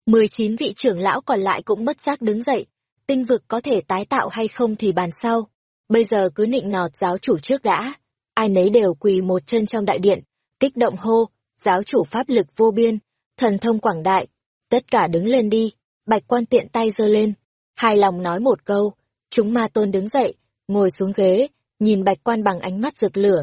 mười chín vị trưởng lão còn lại cũng bất giác đứng dậy. Tinh vực có thể tái tạo hay không thì bàn sau. Bây giờ cứ nịnh nọt giáo chủ trước đã. Ai nấy đều quỳ một chân trong đại điện, kích động hô, giáo chủ pháp lực vô biên, thần thông quảng đại, tất cả đứng lên đi, bạch quan tiện tay giơ lên, hài lòng nói một câu, chúng ma tôn đứng dậy, ngồi xuống ghế, nhìn bạch quan bằng ánh mắt rực lửa.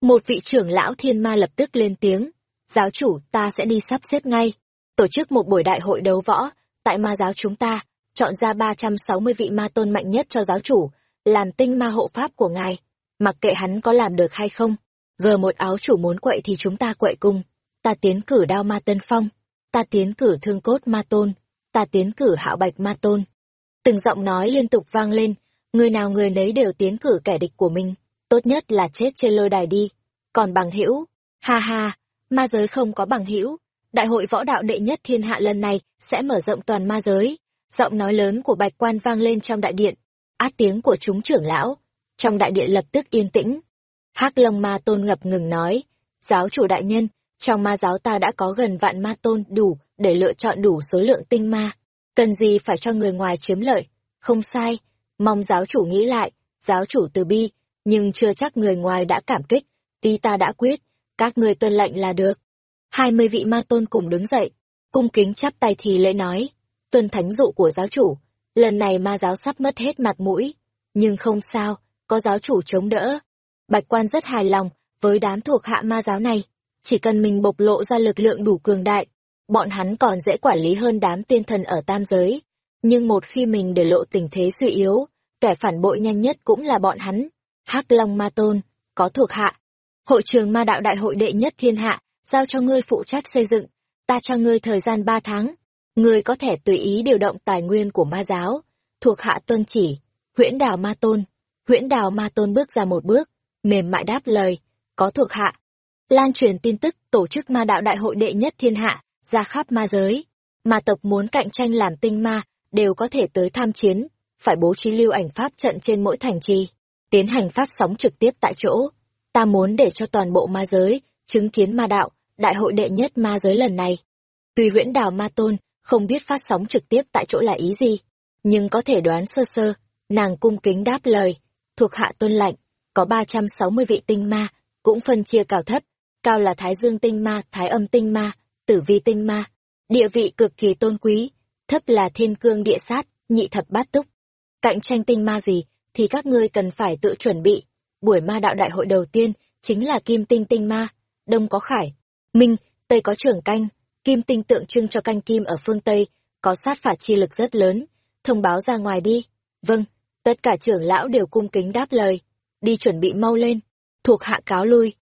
Một vị trưởng lão thiên ma lập tức lên tiếng, giáo chủ ta sẽ đi sắp xếp ngay, tổ chức một buổi đại hội đấu võ, tại ma giáo chúng ta, chọn ra 360 vị ma tôn mạnh nhất cho giáo chủ, làm tinh ma hộ pháp của ngài, mặc kệ hắn có làm được hay không, Gờ một áo chủ muốn quậy thì chúng ta quậy cùng. Ta tiến cử đao ma tân phong. Ta tiến cử thương cốt ma tôn. Ta tiến cử hạo bạch ma tôn. Từng giọng nói liên tục vang lên. Người nào người nấy đều tiến cử kẻ địch của mình. Tốt nhất là chết trên lôi đài đi. Còn bằng hữu Ha ha, ma giới không có bằng hữu Đại hội võ đạo đệ nhất thiên hạ lần này sẽ mở rộng toàn ma giới. Giọng nói lớn của bạch quan vang lên trong đại điện. Át tiếng của chúng trưởng lão. Trong đại điện lập tức yên tĩnh, hắc Long Ma Tôn ngập ngừng nói, giáo chủ đại nhân, trong ma giáo ta đã có gần vạn ma tôn đủ để lựa chọn đủ số lượng tinh ma. Cần gì phải cho người ngoài chiếm lợi? Không sai, mong giáo chủ nghĩ lại, giáo chủ từ bi, nhưng chưa chắc người ngoài đã cảm kích, tí ta đã quyết, các người tuân lệnh là được. Hai mươi vị ma tôn cùng đứng dậy, cung kính chắp tay thì lễ nói, tuân thánh dụ của giáo chủ, lần này ma giáo sắp mất hết mặt mũi, nhưng không sao, có giáo chủ chống đỡ, Bạch quan rất hài lòng với đám thuộc hạ ma giáo này. Chỉ cần mình bộc lộ ra lực lượng đủ cường đại, bọn hắn còn dễ quản lý hơn đám tiên thần ở tam giới. Nhưng một khi mình để lộ tình thế suy yếu, kẻ phản bội nhanh nhất cũng là bọn hắn. hắc Long Ma Tôn, có thuộc hạ. Hội trường ma đạo đại hội đệ nhất thiên hạ, giao cho ngươi phụ trách xây dựng. Ta cho ngươi thời gian ba tháng. Ngươi có thể tùy ý điều động tài nguyên của ma giáo. Thuộc hạ tuân chỉ, huyễn đào ma tôn. Huyễn đào ma tôn bước ra một bước, mềm mại đáp lời, có thuộc hạ. Lan truyền tin tức tổ chức ma đạo đại hội đệ nhất thiên hạ, ra khắp ma giới. Ma tộc muốn cạnh tranh làm tinh ma, đều có thể tới tham chiến, phải bố trí lưu ảnh pháp trận trên mỗi thành trì, tiến hành phát sóng trực tiếp tại chỗ. Ta muốn để cho toàn bộ ma giới, chứng kiến ma đạo, đại hội đệ nhất ma giới lần này. Tuy huyễn đào ma tôn, không biết phát sóng trực tiếp tại chỗ là ý gì, nhưng có thể đoán sơ sơ, nàng cung kính đáp lời, thuộc hạ tuân lạnh có 360 vị tinh ma, cũng phân chia cao thấp, cao là Thái Dương tinh ma, Thái Âm tinh ma, Tử Vi tinh ma, địa vị cực kỳ tôn quý, thấp là Thiên Cương địa sát, nhị thập bát túc. Cạnh tranh tinh ma gì thì các ngươi cần phải tự chuẩn bị. Buổi ma đạo đại hội đầu tiên chính là Kim Tinh tinh ma, Đông có Khải, Minh, Tây có Trưởng canh, Kim Tinh tượng trưng cho canh kim ở phương Tây, có sát phạt chi lực rất lớn, thông báo ra ngoài đi. Vâng, tất cả trưởng lão đều cung kính đáp lời đi chuẩn bị mau lên, thuộc hạ cáo lui.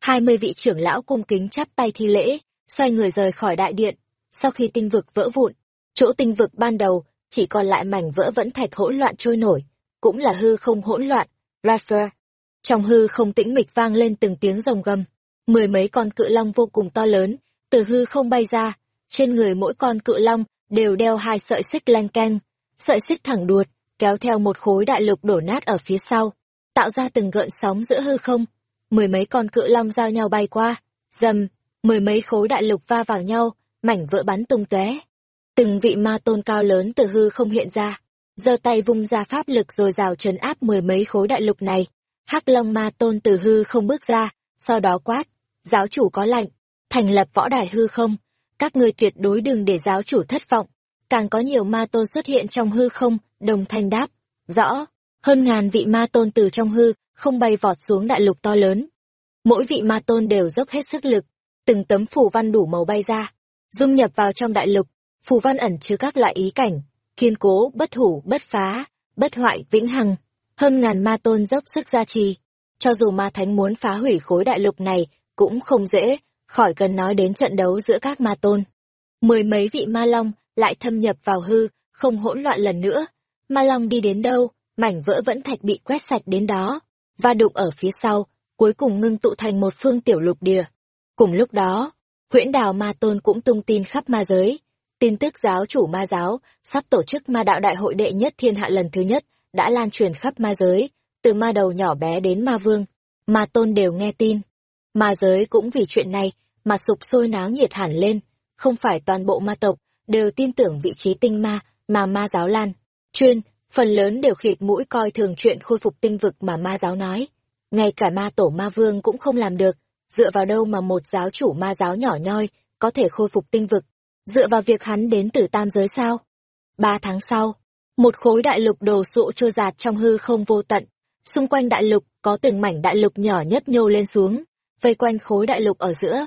Hai mươi vị trưởng lão cung kính chắp tay thi lễ, xoay người rời khỏi đại điện. Sau khi tinh vực vỡ vụn, chỗ tinh vực ban đầu chỉ còn lại mảnh vỡ vẫn thạch hỗn loạn trôi nổi, cũng là hư không hỗn loạn, Rapher. Trong hư không tĩnh mịch vang lên từng tiếng rồng gầm, mười mấy con cự long vô cùng to lớn, từ hư không bay ra, trên người mỗi con cự long đều đeo hai sợi xích lanh canh, sợi xích thẳng đuột, kéo theo một khối đại lục đổ nát ở phía sau tạo ra từng gợn sóng giữa hư không. Mười mấy con cự long giao nhau bay qua, dầm, mười mấy khối đại lục va vào nhau, mảnh vỡ bắn tung tóe. Từng vị ma tôn cao lớn từ hư không hiện ra, giơ tay vung ra pháp lực rồi rào trấn áp mười mấy khối đại lục này. Hắc Long ma tôn từ hư không bước ra, sau đó quát, giáo chủ có lạnh, thành lập võ đài hư không, các ngươi tuyệt đối đừng để giáo chủ thất vọng. Càng có nhiều ma tôn xuất hiện trong hư không, đồng thanh đáp, rõ, hơn ngàn vị ma tôn từ trong hư, không bay vọt xuống đại lục to lớn. Mỗi vị ma tôn đều dốc hết sức lực, từng tấm phù văn đủ màu bay ra, dung nhập vào trong đại lục, phù văn ẩn chứa các loại ý cảnh, kiên cố, bất hủ, bất phá, bất hoại, vĩnh hằng. Hơn ngàn ma tôn dốc sức gia trì. Cho dù ma thánh muốn phá hủy khối đại lục này, cũng không dễ, khỏi cần nói đến trận đấu giữa các ma tôn. Mười mấy vị ma long lại thâm nhập vào hư, không hỗn loạn lần nữa. Ma long đi đến đâu, mảnh vỡ vẫn thạch bị quét sạch đến đó, và đụng ở phía sau, cuối cùng ngưng tụ thành một phương tiểu lục địa. Cùng lúc đó, huyễn đào ma tôn cũng tung tin khắp ma giới. Tin tức giáo chủ ma giáo sắp tổ chức ma đạo đại hội đệ nhất thiên hạ lần thứ nhất đã lan truyền khắp ma giới, từ ma đầu nhỏ bé đến ma vương. Ma tôn đều nghe tin. Ma giới cũng vì chuyện này mà sụp sôi náo nhiệt hẳn lên, không phải toàn bộ ma tộc đều tin tưởng vị trí tinh ma mà ma giáo lan. Chuyên, phần lớn đều khịt mũi coi thường chuyện khôi phục tinh vực mà ma giáo nói. Ngay cả ma tổ ma vương cũng không làm được, dựa vào đâu mà một giáo chủ ma giáo nhỏ nhoi có thể khôi phục tinh vực, dựa vào việc hắn đến từ tam giới sao? Ba tháng sau, một khối đại lục đồ sộ trôi giạt trong hư không vô tận, xung quanh đại lục có từng mảnh đại lục nhỏ nhất nhô lên xuống, vây quanh khối đại lục ở giữa,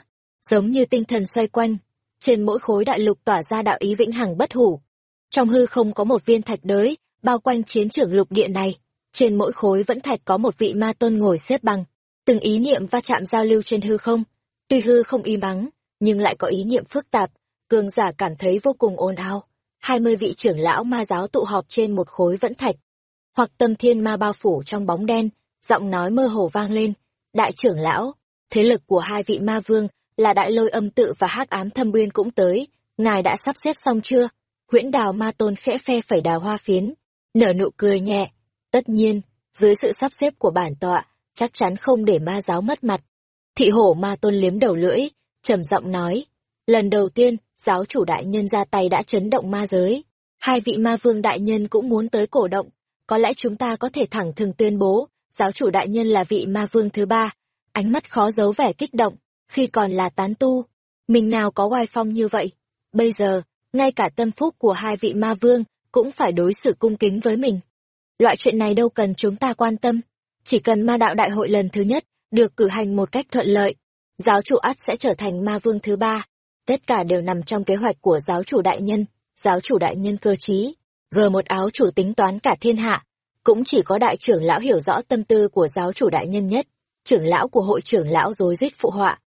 giống như tinh thần xoay quanh, trên mỗi khối đại lục tỏa ra đạo ý vĩnh hằng bất hủ. Trong hư không có một viên thạch đới, bao quanh chiến trường lục địa này, trên mỗi khối vẫn thạch có một vị ma tôn ngồi xếp bằng, từng ý niệm va chạm giao lưu trên hư không, tuy hư không im ắng, nhưng lại có ý niệm phức tạp, cường giả cảm thấy vô cùng ồn ào. Hai mươi vị trưởng lão ma giáo tụ họp trên một khối vẫn thạch, hoặc tâm thiên ma bao phủ trong bóng đen, giọng nói mơ hồ vang lên, đại trưởng lão, thế lực của hai vị ma vương là đại lôi âm tự và hắc ám thâm uyên cũng tới, ngài đã sắp xếp xong chưa? Huyễn đào ma tôn khẽ phe phẩy đào hoa phiến, nở nụ cười nhẹ. Tất nhiên, dưới sự sắp xếp của bản tọa, chắc chắn không để ma giáo mất mặt. Thị hổ ma tôn liếm đầu lưỡi, trầm giọng nói. Lần đầu tiên, giáo chủ đại nhân ra tay đã chấn động ma giới. Hai vị ma vương đại nhân cũng muốn tới cổ động. Có lẽ chúng ta có thể thẳng thừng tuyên bố, giáo chủ đại nhân là vị ma vương thứ ba. Ánh mắt khó giấu vẻ kích động, khi còn là tán tu. Mình nào có oai phong như vậy. Bây giờ, ngay cả tâm phúc của hai vị ma vương cũng phải đối xử cung kính với mình. Loại chuyện này đâu cần chúng ta quan tâm. Chỉ cần ma đạo đại hội lần thứ nhất được cử hành một cách thuận lợi, giáo chủ ắt sẽ trở thành ma vương thứ ba. Tất cả đều nằm trong kế hoạch của giáo chủ đại nhân, giáo chủ đại nhân cơ trí, gờ một áo chủ tính toán cả thiên hạ. Cũng chỉ có đại trưởng lão hiểu rõ tâm tư của giáo chủ đại nhân nhất, trưởng lão của hội trưởng lão dối rít phụ họa.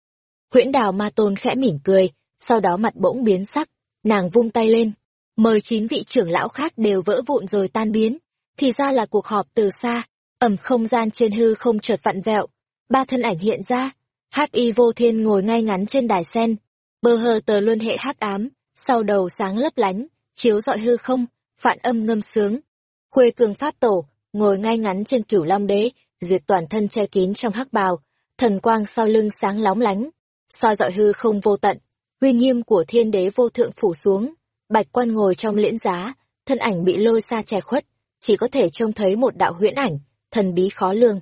Huyễn đào ma tôn khẽ mỉm cười, sau đó mặt bỗng biến sắc, nàng vung tay lên, mời chín vị trưởng lão khác đều vỡ vụn rồi tan biến, thì ra là cuộc họp từ xa, ẩm không gian trên hư không chợt vặn vẹo, ba thân ảnh hiện ra, hắc y vô thiên ngồi ngay ngắn trên đài sen, bờ hờ tờ luân hệ hắc ám, sau đầu sáng lấp lánh, chiếu dọi hư không, phản âm ngâm sướng. Khuê cường pháp tổ, ngồi ngay ngắn trên cửu long đế, diệt toàn thân che kín trong hắc bào, thần quang sau lưng sáng lóng lánh, soi dọi hư không vô tận, uy nghiêm của thiên đế vô thượng phủ xuống, bạch quan ngồi trong liễn giá, thân ảnh bị lôi xa che khuất, chỉ có thể trông thấy một đạo huyễn ảnh, thần bí khó lường.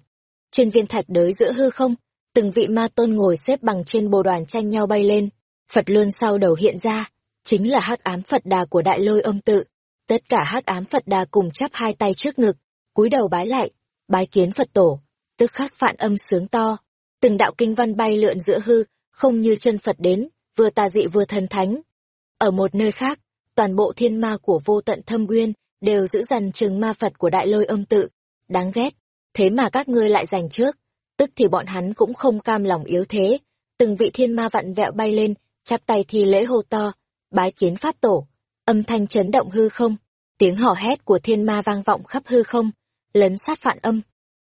Trên viên thạch đới giữa hư không, từng vị ma tôn ngồi xếp bằng trên bồ đoàn tranh nhau bay lên, Phật luôn sau đầu hiện ra, chính là hắc ám Phật đà của đại lôi âm tự. Tất cả hắc ám Phật đà cùng chắp hai tay trước ngực, cúi đầu bái lại, bái kiến Phật tổ, tức khắc phạn âm sướng to. Từng đạo kinh văn bay lượn giữa hư, không như chân Phật đến, vừa tà dị vừa thần thánh. Ở một nơi khác, toàn bộ thiên ma của vô tận thâm uyên đều giữ dằn chừng ma Phật của đại lôi âm tự. Đáng ghét, thế mà các ngươi lại giành trước, tức thì bọn hắn cũng không cam lòng yếu thế. Từng vị thiên ma vặn vẹo bay lên, chắp tay thi lễ hô to, bái kiến pháp tổ, âm thanh chấn động hư không, tiếng hò hét của thiên ma vang vọng khắp hư không, lấn sát phản âm.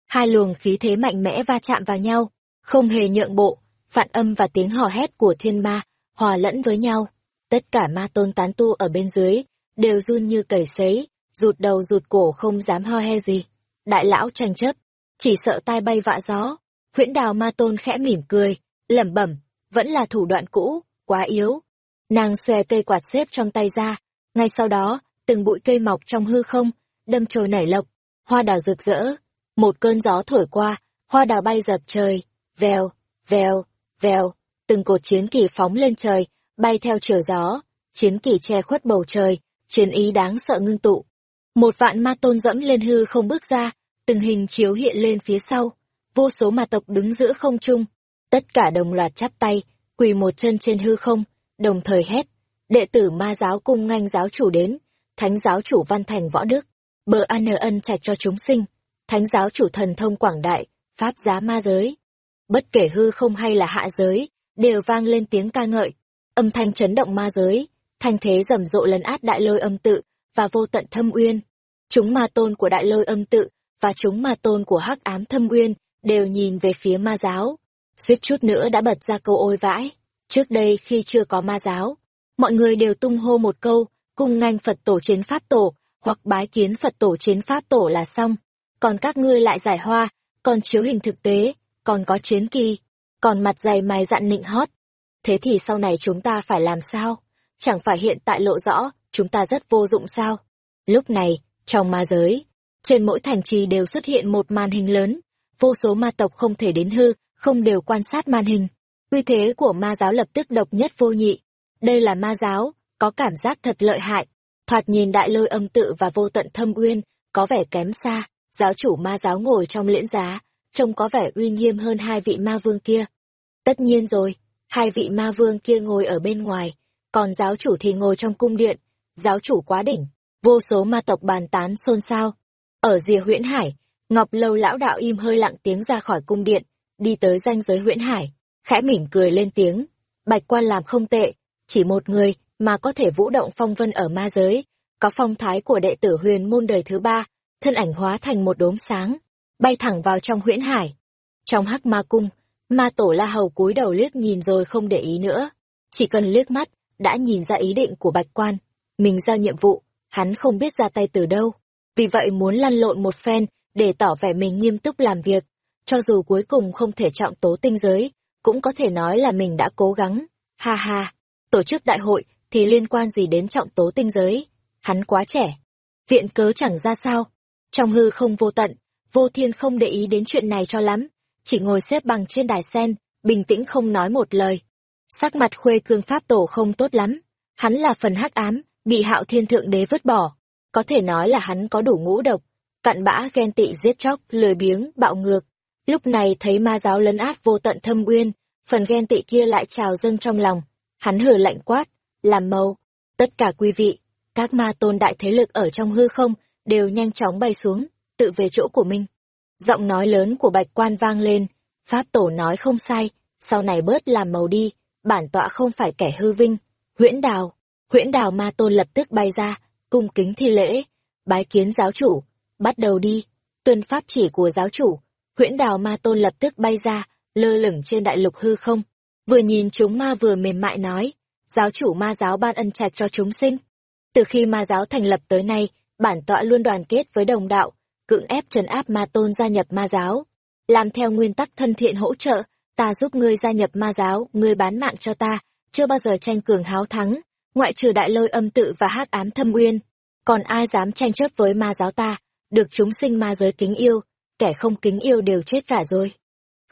Hai luồng khí thế mạnh mẽ va chạm vào nhau, không hề nhượng bộ, phản âm và tiếng hò hét của thiên ma hòa lẫn với nhau. Tất cả ma tôn tán tu ở bên dưới đều run như cầy sấy, rụt đầu rụt cổ không dám ho he gì. Đại lão tranh chấp, chỉ sợ tai bay vạ gió. Huyễn đào ma tôn khẽ mỉm cười, lẩm bẩm, vẫn là thủ đoạn cũ, quá yếu. Nàng xòe cây quạt xếp trong tay ra, Ngay sau đó, từng bụi cây mọc trong hư không, đâm trồi nảy lộc, hoa đào rực rỡ. Một cơn gió thổi qua, hoa đào bay dập trời, vèo, vèo, vèo, từng cột chiến kỳ phóng lên trời, bay theo chiều gió, chiến kỳ che khuất bầu trời, chiến ý đáng sợ ngưng tụ. Một vạn ma tôn dẫm lên hư không bước ra, từng hình chiếu hiện lên phía sau, vô số ma tộc đứng giữa không trung, tất cả đồng loạt chắp tay, quỳ một chân trên hư không, đồng thời hét, đệ tử ma giáo cung nganh giáo chủ đến, thánh giáo chủ văn thành võ đức, bờ an ân trạch cho chúng sinh, thánh giáo chủ thần thông quảng đại, pháp giá ma giới. Bất kể hư không hay là hạ giới, đều vang lên tiếng ca ngợi, âm thanh chấn động ma giới, thanh thế rầm rộ lấn át đại lôi âm tự và vô tận thâm uyên. Chúng ma tôn của đại lôi âm tự và chúng ma tôn của hắc ám thâm uyên đều nhìn về phía ma giáo. Suýt chút nữa đã bật ra câu ôi vãi. Trước đây khi chưa có ma giáo, mọi người đều tung hô một câu, cung nganh Phật tổ chiến pháp tổ, hoặc bái kiến Phật tổ chiến pháp tổ là xong. Còn các ngươi lại giải hoa, còn chiếu hình thực tế, còn có chiến kỳ, còn mặt dày mày dặn nịnh hót. Thế thì sau này chúng ta phải làm sao? Chẳng phải hiện tại lộ rõ, chúng ta rất vô dụng sao? Lúc này, trong ma giới, trên mỗi thành trì đều xuất hiện một màn hình lớn, vô số ma tộc không thể đến hư, không đều quan sát màn hình. Uy thế của ma giáo lập tức độc nhất vô nhị. Đây là ma giáo, có cảm giác thật lợi hại. Thoạt nhìn đại lôi âm tự và vô tận thâm uyên, có vẻ kém xa, giáo chủ ma giáo ngồi trong liễn giá, trông có vẻ uy nghiêm hơn hai vị ma vương kia. Tất nhiên rồi, hai vị ma vương kia ngồi ở bên ngoài, còn giáo chủ thì ngồi trong cung điện, giáo chủ quá đỉnh, vô số ma tộc bàn tán xôn xao. Ở rìa huyễn hải, Ngọc Lâu lão đạo im hơi lặng tiếng ra khỏi cung điện, đi tới ranh giới huyễn hải, khẽ mỉm cười lên tiếng. Bạch quan làm không tệ, chỉ một người mà có thể vũ động phong vân ở ma giới, có phong thái của đệ tử huyền môn đời thứ ba, thân ảnh hóa thành một đốm sáng, bay thẳng vào trong huyễn hải. Trong hắc ma cung, ma tổ la hầu cúi đầu liếc nhìn rồi không để ý nữa. Chỉ cần liếc mắt, đã nhìn ra ý định của bạch quan. Mình giao nhiệm vụ, hắn không biết ra tay từ đâu. Vì vậy muốn lăn lộn một phen, để tỏ vẻ mình nghiêm túc làm việc. Cho dù cuối cùng không thể trọng tố tinh giới, cũng có thể nói là mình đã cố gắng. Ha ha, tổ chức đại hội thì liên quan gì đến trọng tố tinh giới? Hắn quá trẻ. Viện cớ chẳng ra sao. Trong hư không vô tận, vô thiên không để ý đến chuyện này cho lắm. Chỉ ngồi xếp bằng trên đài sen, bình tĩnh không nói một lời. Sắc mặt khuê cương pháp tổ không tốt lắm. Hắn là phần hắc ám, bị hạo thiên thượng đế vứt bỏ. Có thể nói là hắn có đủ ngũ độc, cặn bã ghen tị giết chóc, lười biếng, bạo ngược. Lúc này thấy ma giáo lấn át vô tận thâm uyên, phần ghen tị kia lại trào dâng trong lòng. Hắn hừ lạnh quát, làm màu. Tất cả quý vị, các ma tôn đại thế lực ở trong hư không, đều nhanh chóng bay xuống, tự về chỗ của mình. Giọng nói lớn của bạch quan vang lên, Pháp tổ nói không sai, sau này bớt làm màu đi, bản tọa không phải kẻ hư vinh. Huyễn đào, huyễn đào ma tôn lập tức bay ra, cung kính thi lễ, bái kiến giáo chủ, bắt đầu đi, tuân pháp chỉ của giáo chủ, huyễn đào ma tôn lập tức bay ra, lơ lửng trên đại lục hư không, vừa nhìn chúng ma vừa mềm mại nói, giáo chủ ma giáo ban ân trạch cho chúng sinh. Từ khi ma giáo thành lập tới nay, bản tọa luôn đoàn kết với đồng đạo, cưỡng ép trấn áp ma tôn gia nhập ma giáo. Làm theo nguyên tắc thân thiện hỗ trợ, ta giúp ngươi gia nhập ma giáo, ngươi bán mạng cho ta, chưa bao giờ tranh cường háo thắng, ngoại trừ đại lôi âm tự và hắc ám thâm uyên. Còn ai dám tranh chấp với ma giáo ta, được chúng sinh ma giới kính yêu, kẻ không kính yêu đều chết cả rồi.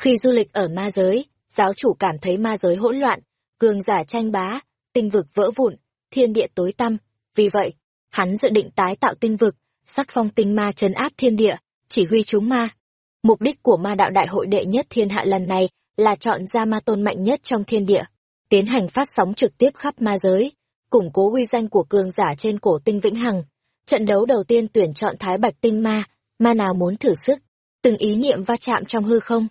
Khi du lịch ở ma giới, giáo chủ cảm thấy ma giới hỗn loạn, cường giả tranh bá, tinh vực vỡ vụn, thiên địa tối tăm. Vì vậy, hắn dự định tái tạo tinh vực, sắc phong tinh ma trấn áp thiên địa, chỉ huy chúng ma. Mục đích của ma đạo đại hội đệ nhất thiên hạ lần này là chọn ra ma tôn mạnh nhất trong thiên địa, tiến hành phát sóng trực tiếp khắp ma giới, củng cố uy danh của cường giả trên cổ tinh vĩnh hằng. Trận đấu đầu tiên tuyển chọn Thái Bạch Tinh Ma, ma nào muốn thử sức, từng ý niệm va chạm trong hư không.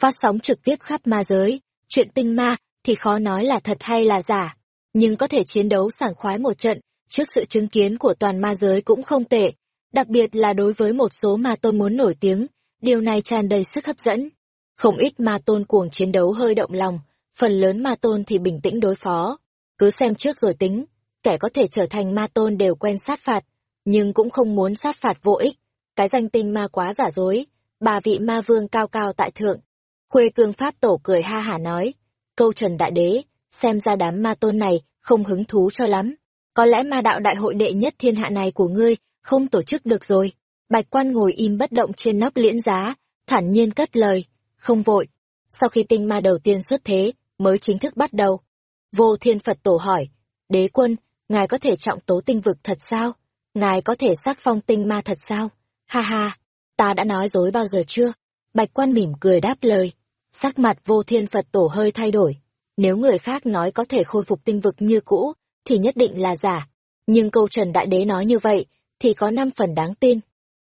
Phát sóng trực tiếp khắp ma giới, chuyện tinh ma thì khó nói là thật hay là giả, nhưng có thể chiến đấu sảng khoái một trận, trước sự chứng kiến của toàn ma giới cũng không tệ, đặc biệt là đối với một số ma tôn muốn nổi tiếng, điều này tràn đầy sức hấp dẫn. Không ít ma tôn cuồng chiến đấu hơi động lòng, phần lớn ma tôn thì bình tĩnh đối phó. Cứ xem trước rồi tính, kẻ có thể trở thành ma tôn đều quen sát phạt, nhưng cũng không muốn sát phạt vô ích. Cái danh tinh ma quá giả dối, bà vị ma vương cao cao tại thượng. Khuê cương pháp tổ cười ha hả nói, câu trần đại đế, xem ra đám ma tôn này không hứng thú cho lắm. có lẽ ma đạo đại hội đệ nhất thiên hạ này của ngươi không tổ chức được rồi. Bạch quan ngồi im bất động trên nóc liễn giá, thản nhiên cất lời, không vội. Sau khi tinh ma đầu tiên xuất thế, mới chính thức bắt đầu. Vô thiên Phật tổ hỏi, đế quân, ngài có thể trọng tố tinh vực thật sao? Ngài có thể xác phong tinh ma thật sao? Ha ha, ta đã nói dối bao giờ chưa? Bạch quan mỉm cười đáp lời. Sắc mặt vô thiên Phật tổ hơi thay đổi. Nếu người khác nói có thể khôi phục tinh vực như cũ, thì nhất định là giả. Nhưng câu Trần Đại Đế nói như vậy, thì có năm phần đáng tin.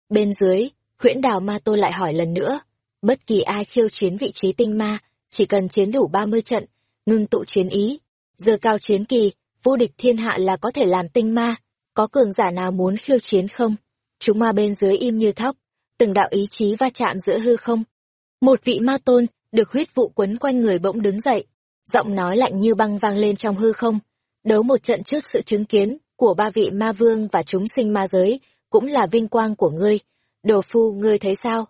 Bên dưới, huyễn đào ma tô lại hỏi lần nữa. Bất kỳ ai khiêu chiến vị trí tinh ma, chỉ cần chiến đủ 30 trận, ngưng tụ chiến ý. Giờ cao chiến kỳ, vô địch thiên hạ là có thể làm tinh ma. Có cường giả nào muốn khiêu chiến không? Chúng ma bên dưới im như thóc, từng đạo ý chí va chạm giữa hư không. Một vị ma tôn, được huyết vụ quấn quanh người bỗng đứng dậy. Giọng nói lạnh như băng vang lên trong hư không. Đấu một trận trước sự chứng kiến của ba vị ma vương và chúng sinh ma giới, cũng là vinh quang của ngươi. Đồ phu, ngươi thấy sao?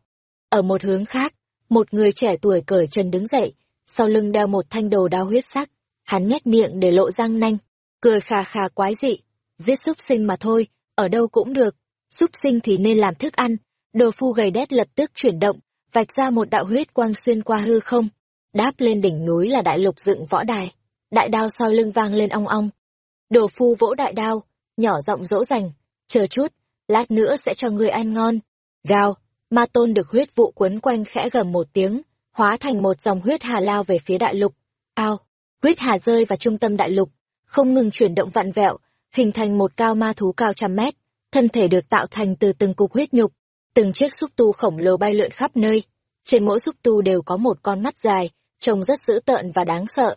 Ở một hướng khác, một người trẻ tuổi cởi chân đứng dậy, sau lưng đeo một thanh đồ đao huyết sắc. Hắn nhếch miệng để lộ răng nanh, cười khà khà quái dị. Giết súc sinh mà thôi, ở đâu cũng được. Súc sinh thì nên làm thức ăn. Đồ phu gầy đét lập tức chuyển động, vạch ra một đạo huyết quang xuyên qua hư không. Đáp lên đỉnh núi là đại lục dựng võ đài. Đại đao sau lưng vang lên ong ong. Đồ phu vỗ đại đao, nhỏ giọng dỗ dành. Chờ chút, lát nữa sẽ cho ngươi ăn ngon. Gào, ma tôn được huyết vụ quấn quanh khẽ gầm một tiếng, hóa thành một dòng huyết hà lao về phía đại lục. Ao, huyết hà rơi vào trung tâm đại lục, không ngừng chuyển động vặn vẹo, hình thành một cao ma thú cao trăm mét, thân thể được tạo thành từ từng cục huyết nhục, từng chiếc xúc tu khổng lồ bay lượn khắp nơi. Trên mỗi xúc tu đều có một con mắt dài, trông rất dữ tợn và đáng sợ.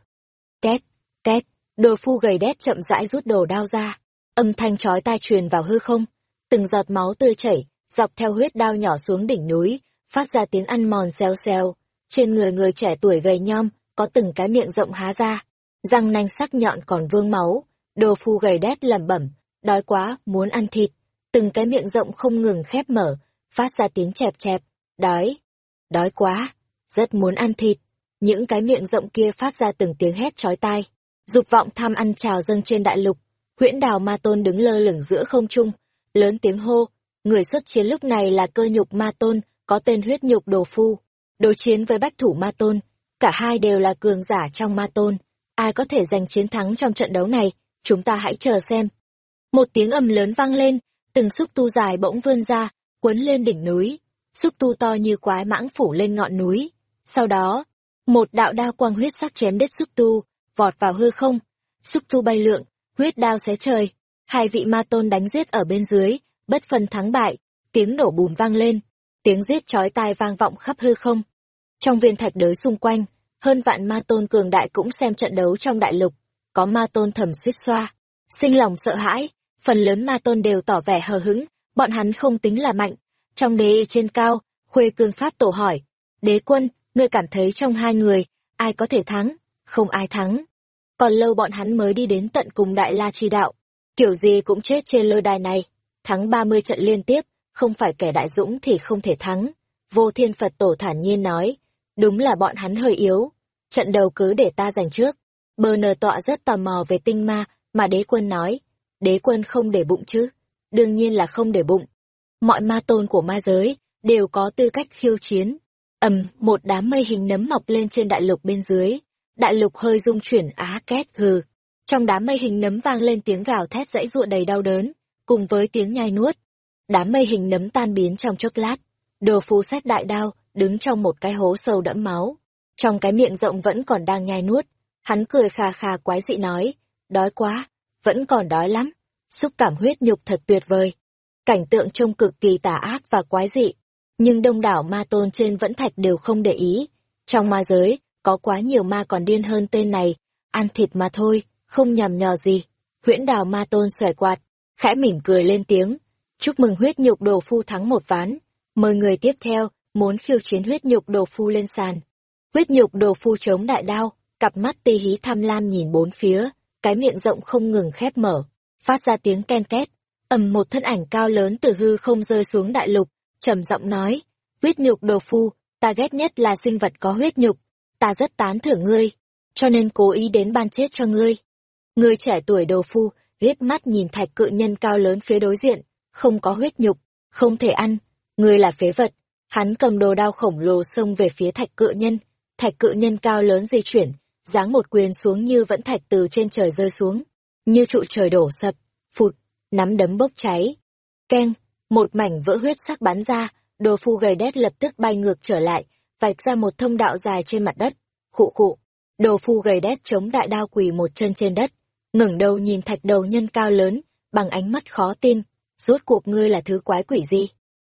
Két, két, đồ phu gầy đét chậm rãi rút đồ đao ra, âm thanh chói tai truyền vào hư không, từng giọt máu tươi chảy, dọc theo huyết đao nhỏ xuống đỉnh núi, phát ra tiếng ăn mòn xèo xèo. Trên người người trẻ tuổi gầy nhom, có từng cái miệng rộng há ra, răng nanh sắc nhọn còn vương máu. Đồ phu gầy đét lẩm bẩm, đói quá, muốn ăn thịt. Từng cái miệng rộng không ngừng khép mở, phát ra tiếng chẹp chẹp, đói, đói quá, rất muốn ăn thịt. Những cái miệng rộng kia phát ra từng tiếng hét chói tai. Dục vọng tham ăn trào dâng trên đại lục, huyễn đào ma tôn đứng lơ lửng giữa không trung, lớn tiếng hô, người xuất chiến lúc này là cơ nhục ma tôn, có tên huyết nhục đồ phu. Đối chiến với bách thủ ma tôn, cả hai đều là cường giả trong ma tôn. Ai có thể giành chiến thắng trong trận đấu này, chúng ta hãy chờ xem. Một tiếng ầm lớn vang lên, từng xúc tu dài bỗng vươn ra, quấn lên đỉnh núi. Xúc tu to như quái mãng phủ lên ngọn núi. Sau đó, một đạo đao quang huyết sắc chém đứt xúc tu, vọt vào hư không. Xúc tu bay lượn, huyết đao xé trời. Hai vị ma tôn đánh giết ở bên dưới, bất phân thắng bại, tiếng nổ bùm vang lên, tiếng giết chói tai vang vọng khắp hư không. Trong viên thạch đới xung quanh, hơn vạn ma tôn cường đại cũng xem trận đấu trong đại lục, có ma tôn thầm suýt xoa, sinh lòng sợ hãi, phần lớn ma tôn đều tỏ vẻ hờ hững, bọn hắn không tính là mạnh. Trong đế trên cao, Khuê Cương Pháp tổ hỏi, đế quân, ngươi cảm thấy trong hai người, ai có thể thắng? Không ai thắng. Còn lâu bọn hắn mới đi đến tận cùng Đại La Chi Đạo, kiểu gì cũng chết trên lôi đài này thắng 30 trận liên tiếp, không phải kẻ đại dũng thì không thể thắng. Vô thiên Phật tổ thản nhiên nói, đúng là bọn hắn hơi yếu, trận đầu cứ để ta giành trước. Bờ nờ tọa rất tò mò về tinh ma, mà đế quân nói, đế quân không để bụng chứ, đương nhiên là không để bụng. Mọi ma tôn của ma giới, đều có tư cách khiêu chiến. ầm một đám mây hình nấm mọc lên trên đại lục bên dưới, đại lục hơi rung chuyển á két hừ. Trong đám mây hình nấm vang lên tiếng gào thét dãy ruộng đầy đau đớn, cùng với tiếng nhai nuốt. Đám mây hình nấm tan biến trong chốc lát. Đồ phú xét đại đao, đứng trong một cái hố sâu đẫm máu. Trong cái miệng rộng vẫn còn đang nhai nuốt. Hắn cười khà khà quái dị nói, đói quá, vẫn còn đói lắm. Xúc cảm huyết nhục thật tuyệt vời. Cảnh tượng trông cực kỳ tà ác và quái dị. Nhưng đông đảo ma tôn trên vẫn thạch đều không để ý. Trong ma giới, có quá nhiều ma còn điên hơn tên này. Ăn thịt mà thôi, không nhầm nhò gì. Huyễn đào ma tôn xòe quạt, khẽ mỉm cười lên tiếng. Chúc mừng huyết nhục đồ phu thắng một ván. Mời người tiếp theo, muốn khiêu chiến huyết nhục đồ phu lên sàn. Huyết nhục đồ phu chống đại đao, cặp mắt ti hí tham lam nhìn bốn phía, cái miệng rộng không ngừng khép mở, phát ra tiếng ken két. ầm một thân ảnh cao lớn từ hư không rơi xuống đại lục, trầm giọng nói, huyết nhục đồ phu, ta ghét nhất là sinh vật có huyết nhục, ta rất tán thưởng ngươi, cho nên cố ý đến ban chết cho ngươi. Người trẻ tuổi đồ phu, liếc mắt nhìn thạch cự nhân cao lớn phía đối diện, không có huyết nhục, không thể ăn, ngươi là phế vật. Hắn cầm đồ đao khổng lồ xông về phía thạch cự nhân, thạch cự nhân cao lớn di chuyển, giáng một quyền xuống như vẫn thạch từ trên trời rơi xuống, như trụ trời đổ sập, phụt, nắm đấm bốc cháy. Keng, một mảnh vỡ huyết sắc bắn ra, đồ phu gầy đét lập tức bay ngược trở lại, vạch ra một thông đạo dài trên mặt đất. Khụ khụ, đồ phu gầy đét chống đại đao quỳ một chân trên đất, ngẩng đầu nhìn thạch đầu nhân cao lớn, bằng ánh mắt khó tin, rốt cuộc ngươi là thứ quái quỷ gì?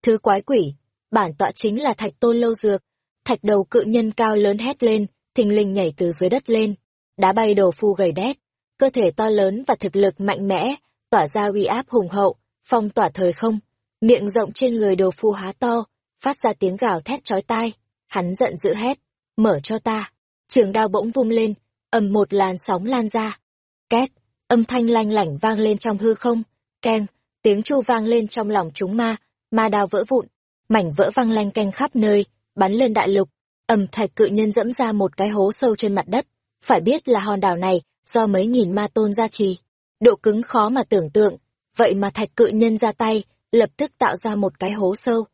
Thứ quái quỷ, bản tọa chính là thạch tôn lâu dược, thạch đầu cự nhân cao lớn hét lên, thình lình nhảy từ dưới đất lên, đá bay đồ phu gầy đét, cơ thể to lớn và thực lực mạnh mẽ, tỏa ra uy áp hùng hậu, phong tỏa thời không, miệng rộng trên người đồ phu há to, phát ra tiếng gào thét chói tai, hắn giận dữ hét, mở cho ta, trường đao bỗng vung lên, ầm một làn sóng lan ra, két, âm thanh lanh lảnh vang lên trong hư không, keng, tiếng chu vang lên trong lòng chúng ma, ma đao vỡ vụn, mảnh vỡ văng lanh canh khắp nơi, bắn lên đại lục, ầm thạch cự nhân dẫm ra một cái hố sâu trên mặt đất, phải biết là hòn đảo này do mấy nghìn ma tôn gia trì, độ cứng khó mà tưởng tượng, vậy mà thạch cự nhân ra tay, lập tức tạo ra một cái hố sâu.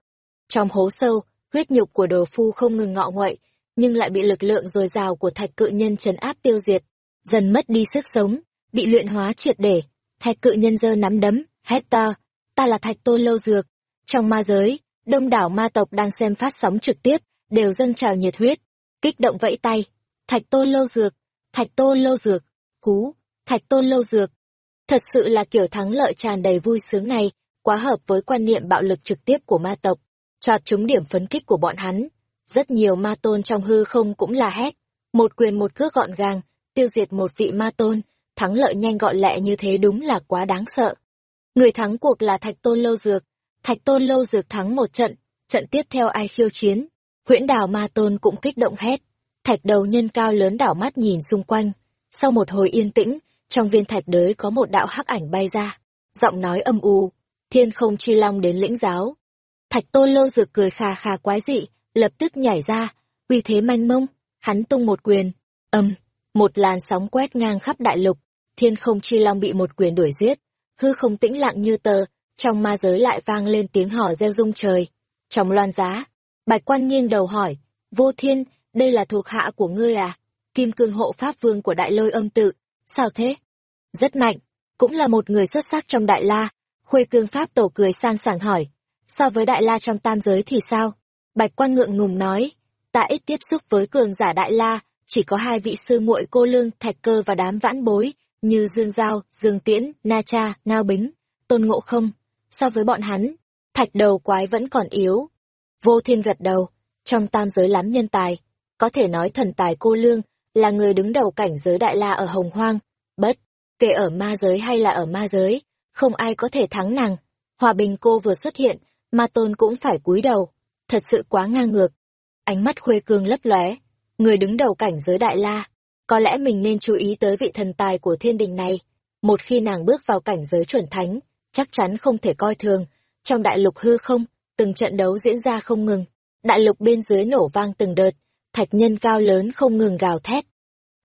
Trong hố sâu, huyết nhục của đồ phu không ngừng ngọ nguậy, nhưng lại bị lực lượng dồi dào của thạch cự nhân trấn áp tiêu diệt, dần mất đi sức sống, bị luyện hóa triệt để. Thạch cự nhân giơ nắm đấm, hét to, ta là thạch tôn lâu dược. Trong ma giới, đông đảo ma tộc đang xem phát sóng trực tiếp, đều dâng trào nhiệt huyết, kích động vẫy tay. Thạch tôn lâu dược, thạch tôn lâu dược, cú, thạch tôn lâu dược. Thật sự là kiểu thắng lợi tràn đầy vui sướng này, quá hợp với quan niệm bạo lực trực tiếp của ma tộc, chọt trúng điểm phấn kích của bọn hắn. Rất nhiều ma tôn trong hư không cũng là hét, một quyền một cước gọn gàng, tiêu diệt một vị ma tôn, thắng lợi nhanh gọn lẹ như thế đúng là quá đáng sợ. Người thắng cuộc là Thạch Tôn Lâu Dược, Thạch Tôn Lâu Dược thắng một trận, trận tiếp theo ai khiêu chiến, huyễn đảo ma tôn cũng kích động hét. Thạch đầu nhân cao lớn đảo mắt nhìn xung quanh, sau một hồi yên tĩnh, trong viên thạch đới có một đạo hắc ảnh bay ra, giọng nói âm u, thiên không chi long đến lĩnh giáo. Thạch tôn Lô dược cười khà khà quái dị, lập tức nhảy ra, uy thế manh mông, hắn tung một quyền, âm, một làn sóng quét ngang khắp đại lục, thiên không chi long bị một quyền đuổi giết, hư không tĩnh lặng như tờ, trong ma giới lại vang lên tiếng hò reo rung trời. Trong loan giá, bạch quan nghiêng đầu hỏi, vô thiên, đây là thuộc hạ của ngươi à? Kim cương hộ pháp vương của đại lôi âm tự, sao thế? Rất mạnh, cũng là một người xuất sắc trong đại la, khuê cương pháp tổ cười sang sảng hỏi, so với đại la trong tam giới thì sao? Bạch quan ngượng ngùng nói, ta ít tiếp xúc với cường giả đại la, chỉ có hai vị sư muội cô lương thạch cơ và đám vãn bối, như Dương Giao, Dương Tiễn, Na Cha, Ngao Bính, Tôn Ngộ Không. So với bọn hắn, thạch đầu quái vẫn còn yếu. Vô thiên gật đầu, trong tam giới lắm nhân tài, có thể nói thần tài cô lương, là người đứng đầu cảnh giới đại la ở hồng hoang, bất, kể ở ma giới hay là ở ma giới, không ai có thể thắng nàng. Hòa bình cô vừa xuất hiện, ma tôn cũng phải cúi đầu, thật sự quá ngang ngược. Ánh mắt khuê cương lấp lóe, người đứng đầu cảnh giới đại la, có lẽ mình nên chú ý tới vị thần tài của thiên đình này. Một khi nàng bước vào cảnh giới chuẩn thánh, chắc chắn không thể coi thường. Trong đại lục hư không, từng trận đấu diễn ra không ngừng. Đại lục bên dưới nổ vang từng đợt, thạch nhân cao lớn không ngừng gào thét.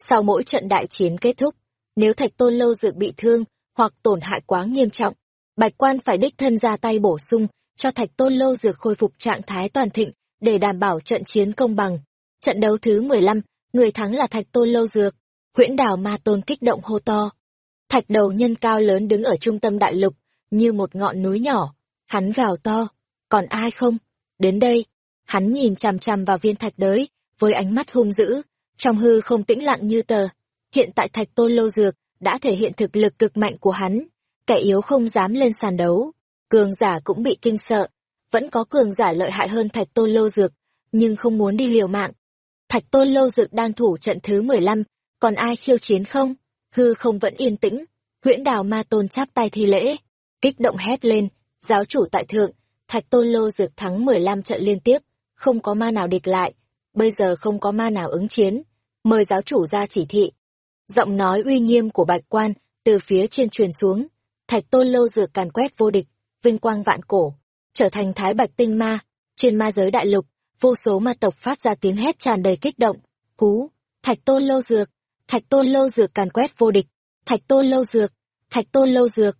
Sau mỗi trận đại chiến kết thúc, nếu thạch tôn lâu dược bị thương hoặc tổn hại quá nghiêm trọng, bạch quan phải đích thân ra tay bổ sung cho thạch tôn lâu dược khôi phục trạng thái toàn thịnh để đảm bảo trận chiến công bằng. Trận đấu thứ 15, người thắng là thạch tôn lâu dược. Huyễn đảo ma tôn kích động hô to. Thạch đầu nhân cao lớn đứng ở trung tâm đại lục, như một ngọn núi nhỏ. Hắn gào to. Còn ai không? Đến đây. Hắn nhìn chằm chằm vào viên thạch đới, với ánh mắt hung dữ, trong hư không tĩnh lặng như tờ. Hiện tại thạch tôn lâu dược đã thể hiện thực lực cực mạnh của hắn, kẻ yếu không dám lên sàn đấu, cường giả cũng bị kinh sợ, vẫn có cường giả lợi hại hơn thạch tôn Lô dược, nhưng không muốn đi liều mạng. Thạch tôn Lô dược đang thủ trận thứ 15, còn ai khiêu chiến không? Hư không vẫn yên tĩnh, huyễn đào ma tôn chắp tay thi lễ, kích động hét lên, giáo chủ tại thượng, thạch tôn Lô dược thắng 15 trận liên tiếp, không có ma nào địch lại, bây giờ không có ma nào ứng chiến, mời giáo chủ ra chỉ thị. Giọng nói uy nghiêm của bạch quan, từ phía trên truyền xuống, thạch tôn Lô dược càn quét vô địch, vinh quang vạn cổ, trở thành thái bạch tinh ma, trên ma giới đại lục, vô số ma tộc phát ra tiếng hét tràn đầy kích động, cú, thạch tôn lâu dược, thạch tôn lâu dược càn quét vô địch, thạch tôn lâu dược, Thạch Tôn Lâu Dược.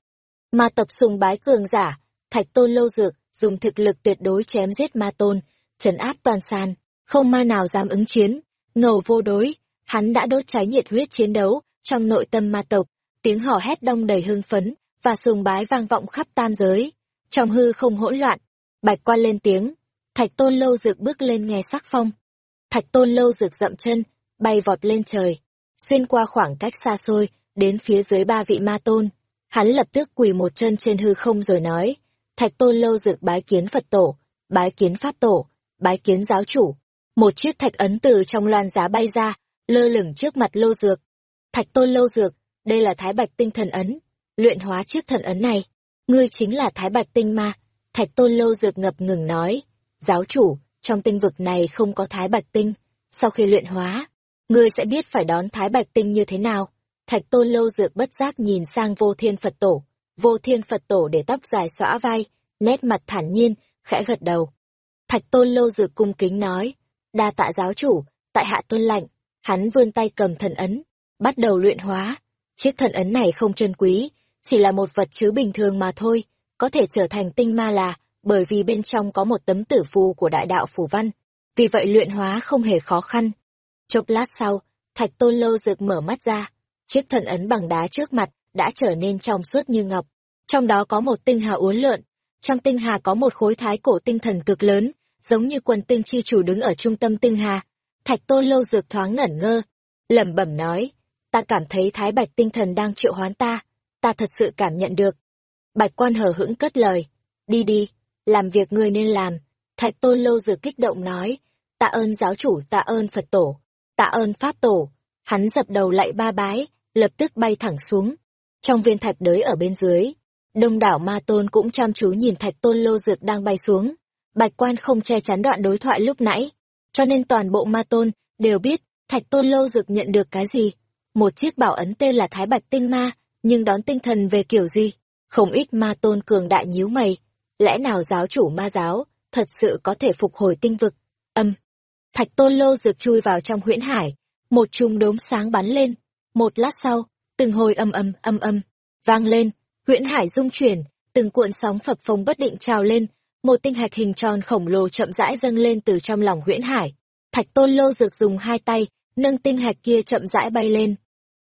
Ma tộc sùng bái cường giả, Thạch Tôn Lâu Dược dùng thực lực tuyệt đối chém giết ma tôn, trấn áp toàn sàn, không ma nào dám ứng chiến, ngầu vô đối, hắn đã đốt cháy nhiệt huyết chiến đấu trong nội tâm ma tộc, tiếng hò hét đông đầy hưng phấn và sùng bái vang vọng khắp tam giới. Trong hư không hỗn loạn, Bạch Quan lên tiếng, Thạch Tôn Lâu Dược bước lên nghe sắc phong. Thạch Tôn Lâu Dược dậm chân, bay vọt lên trời, xuyên qua khoảng cách xa xôi, đến phía dưới ba vị ma tôn. Hắn lập tức quỳ một chân trên hư không rồi nói, Thạch Tôn Lâu Dược bái kiến Phật Tổ, bái kiến Pháp Tổ, bái kiến giáo chủ. Một chiếc thạch ấn từ trong loan giá bay ra, lơ lửng trước mặt Lô Dược. Thạch Tôn Lâu Dược, đây là Thái Bạch Tinh Thần Ấn, luyện hóa chiếc thần ấn này. Ngươi chính là Thái Bạch Tinh Ma. Thạch Tôn Lâu Dược ngập ngừng nói, giáo chủ, trong tinh vực này không có Thái Bạch Tinh. Sau khi luyện hóa, ngươi sẽ biết phải đón Thái Bạch Tinh như thế nào. Thạch Tôn Lâu Dược bất giác nhìn sang vô thiên Phật Tổ. Vô thiên Phật Tổ để tóc dài xõa vai, nét mặt thản nhiên, khẽ gật đầu. Thạch Tôn Lâu Dược cung kính nói, đa tạ giáo chủ, tại hạ tôn lạnh. Hắn vươn tay cầm thần ấn, bắt đầu luyện hóa. Chiếc thần ấn này không chân quý, chỉ là một vật chứa bình thường mà thôi, có thể trở thành tinh ma là bởi vì bên trong có một tấm tử phù của đại đạo phủ văn. Vì vậy luyện hóa không hề khó khăn. Chốc lát sau, Thạch Tôn lô Dược mở mắt ra, chiếc thần ấn bằng đá trước mặt đã trở nên trong suốt như ngọc. Trong đó có một tinh hà uốn lượn, trong tinh hà có một khối thái cổ tinh thần cực lớn, giống như quần tinh chi chủ đứng ở trung tâm tinh hà. Thạch Tôn lô Dược thoáng ngẩn ngơ, lẩm bẩm nói, ta cảm thấy thái bạch tinh thần đang triệu hoán ta, ta thật sự cảm nhận được. Bạch quan hờ hững cất lời, đi đi, làm việc ngươi nên làm. Thạch Tôn Lâu Dược kích động nói, tạ ơn giáo chủ, tạ ơn Phật tổ, tạ ơn Pháp tổ. Hắn dập đầu lại ba bái, lập tức bay thẳng xuống. Trong viên thạch đới ở bên dưới, đông đảo ma tôn cũng chăm chú nhìn thạch tôn lô dược đang bay xuống. Bạch quan không che chắn đoạn đối thoại lúc nãy, cho nên toàn bộ ma tôn đều biết thạch tôn lô dược nhận được cái gì. Một chiếc bảo ấn tên là Thái Bạch Tinh Ma, nhưng đón tinh thần về kiểu gì? Không ít ma tôn cường đại nhíu mày. Lẽ nào giáo chủ ma giáo, thật sự có thể phục hồi tinh vực? Âm. Thạch tôn lô dược chui vào trong huyễn hải, một chùm đốm sáng bắn lên. Một lát sau, từng hồi âm âm âm âm, vang lên, huyễn hải rung chuyển, từng cuộn sóng phập phồng bất định trào lên, một tinh hạch hình tròn khổng lồ chậm rãi dâng lên từ trong lòng huyễn hải. Thạch tôn lô dược dùng hai tay, nâng tinh hạch kia chậm rãi bay lên.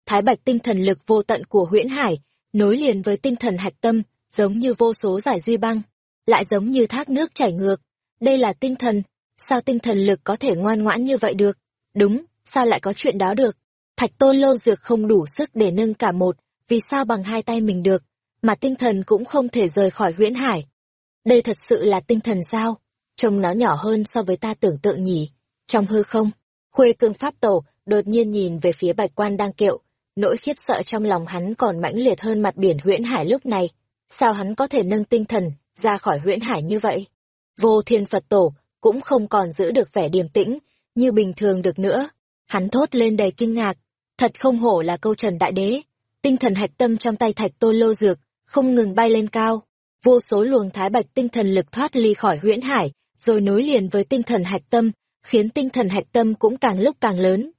Thái bạch tinh thần lực vô tận của huyễn hải, nối liền với tinh thần hạch tâm, giống như vô số giải duy băng, lại giống như thác nước chảy ngược. Đây là tinh thần, sao tinh thần lực có thể ngoan ngoãn như vậy được? Đúng, sao lại có chuyện đó được? Thạch tôn lô dược không đủ sức để nâng cả một, vì sao bằng hai tay mình được, mà tinh thần cũng không thể rời khỏi huyễn hải. Đây thật sự là tinh thần sao? Trông nó nhỏ hơn so với ta tưởng tượng nhỉ. Trong hư không, khuê cương pháp tổ đột nhiên nhìn về phía bạch quan đang kiệu, nỗi khiếp sợ trong lòng hắn còn mãnh liệt hơn mặt biển huyễn hải lúc này. Sao hắn có thể nâng tinh thần ra khỏi huyễn hải như vậy? Vô thiên Phật tổ cũng không còn giữ được vẻ điềm tĩnh như bình thường được nữa. Hắn thốt lên đầy kinh ngạc, thật không hổ là câu trần đại đế. Tinh thần hạch tâm trong tay thạch tôn lô dược, không ngừng bay lên cao. Vô số luồng thái bạch tinh thần lực thoát ly khỏi huyễn hải, rồi nối liền với tinh thần hạch tâm, khiến tinh thần hạch tâm cũng càng lúc càng lớn.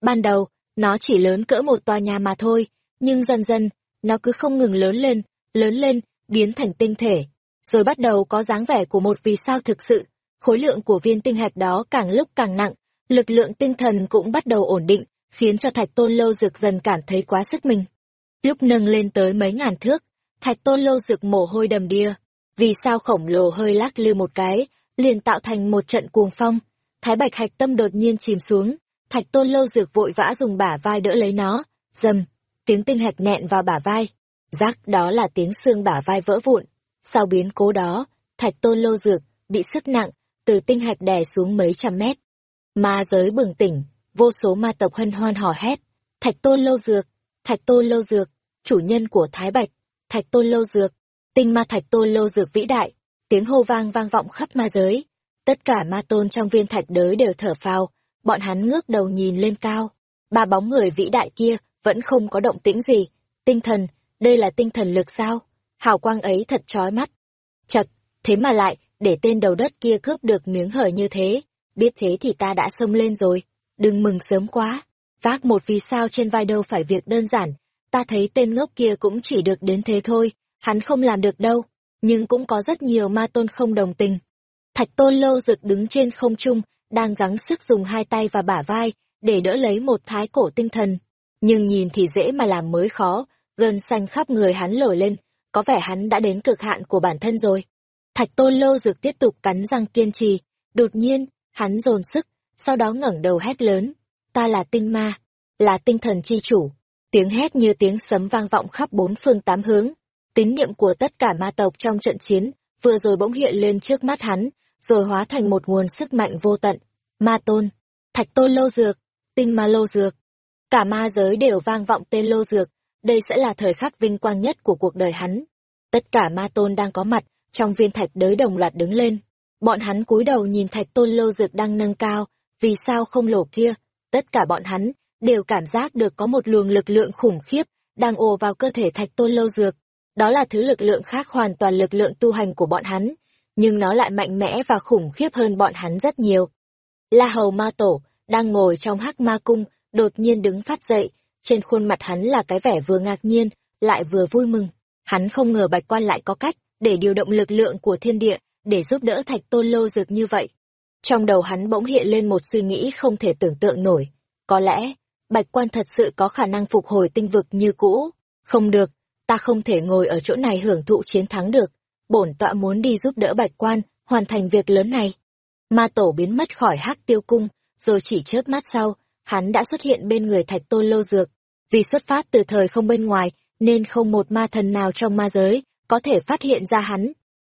Ban đầu, nó chỉ lớn cỡ một tòa nhà mà thôi, nhưng dần dần, nó cứ không ngừng lớn lên, lớn lên, biến thành tinh thể. Rồi bắt đầu có dáng vẻ của một vì sao thực sự, khối lượng của viên tinh hạch đó càng lúc càng nặng, lực lượng tinh thần cũng bắt đầu ổn định, khiến cho thạch tôn lâu dược dần cảm thấy quá sức mình. Lúc nâng lên tới mấy ngàn thước, thạch tôn lâu dược mồ hôi đầm đìa, vì sao khổng lồ hơi lắc lư một cái, liền tạo thành một trận cuồng phong. Thái bạch hạch tâm đột nhiên chìm xuống, thạch tôn lâu dược vội vã dùng bả vai đỡ lấy nó, dầm, tiếng tinh hạch nẹn vào bả vai. Rắc đó là tiếng xương bả vai vỡ vụn. Sau biến cố đó, thạch tôn lâu dược bị sức nặng, từ tinh hạch đè xuống mấy trăm mét. Ma giới bừng tỉnh, vô số ma tộc hân hoan hò hét. Thạch tôn lâu dược, thạch tôn lâu dược, chủ nhân của Thái Bạch, thạch tôn lâu dược, tinh ma thạch tôn lâu dược vĩ đại, tiếng hô vang vang vọng khắp ma giới. Tất cả ma tôn trong viên thạch đới đều thở phào, bọn hắn ngước đầu nhìn lên cao. Ba bóng người vĩ đại kia vẫn không có động tĩnh gì. Tinh thần, đây là tinh thần lực sao? Hào quang ấy thật chói mắt. Chật, thế mà lại, để tên đầu đất kia cướp được miếng hở như thế. Biết thế thì ta đã xông lên rồi. Đừng mừng sớm quá. Vác một vì sao trên vai đâu phải việc đơn giản. ta thấy tên ngốc kia cũng chỉ được đến thế thôi, hắn không làm được đâu, nhưng cũng có rất nhiều ma tôn không đồng tình. Thạch tôn lâu rực đứng trên không trung, đang gắng sức dùng hai tay và bả vai, để đỡ lấy một thái cổ tinh thần. Nhưng nhìn thì dễ mà làm mới khó, gân xanh khắp người hắn nổi lên, có vẻ hắn đã đến cực hạn của bản thân rồi. Thạch tôn Lô dược tiếp tục cắn răng kiên trì, đột nhiên, hắn dồn sức, sau đó ngẩng đầu hét lớn, ta là tinh ma, là tinh thần chi chủ. Tiếng hét như tiếng sấm vang vọng khắp bốn phương tám hướng. Tín niệm của tất cả ma tộc trong trận chiến, vừa rồi bỗng hiện lên trước mắt hắn, rồi hóa thành một nguồn sức mạnh vô tận. Ma tôn, thạch tôn lô dược, tinh ma lô dược. Cả ma giới đều vang vọng tên lô dược, đây sẽ là thời khắc vinh quang nhất của cuộc đời hắn. Tất cả ma tôn đang có mặt, trong viên thạch đới đồng loạt đứng lên. Bọn hắn cúi đầu nhìn thạch tôn lô dược đang nâng cao, vì sao không lổ kia, tất cả bọn hắn đều cảm giác được có một luồng lực lượng khủng khiếp đang ồ vào cơ thể thạch tôn lâu dược. Đó là thứ lực lượng khác hoàn toàn lực lượng tu hành của bọn hắn, nhưng nó lại mạnh mẽ và khủng khiếp hơn bọn hắn rất nhiều. La Hầu Ma Tổ, đang ngồi trong hắc ma cung, đột nhiên đứng phát dậy, trên khuôn mặt hắn là cái vẻ vừa ngạc nhiên, lại vừa vui mừng. Hắn không ngờ bạch quan lại có cách để điều động lực lượng của thiên địa, để giúp đỡ thạch tôn lô dược như vậy. Trong đầu hắn bỗng hiện lên một suy nghĩ không thể tưởng tượng nổi. Có lẽ, Bạch Quan thật sự có khả năng phục hồi tinh vực như cũ. Không được, ta không thể ngồi ở chỗ này hưởng thụ chiến thắng được. Bổn tọa muốn đi giúp đỡ Bạch Quan, hoàn thành việc lớn này. Ma tổ biến mất khỏi hắc tiêu cung, rồi chỉ chớp mắt sau, hắn đã xuất hiện bên người thạch tôn lô dược. Vì xuất phát từ thời không bên ngoài, nên không một ma thần nào trong ma giới có thể phát hiện ra hắn.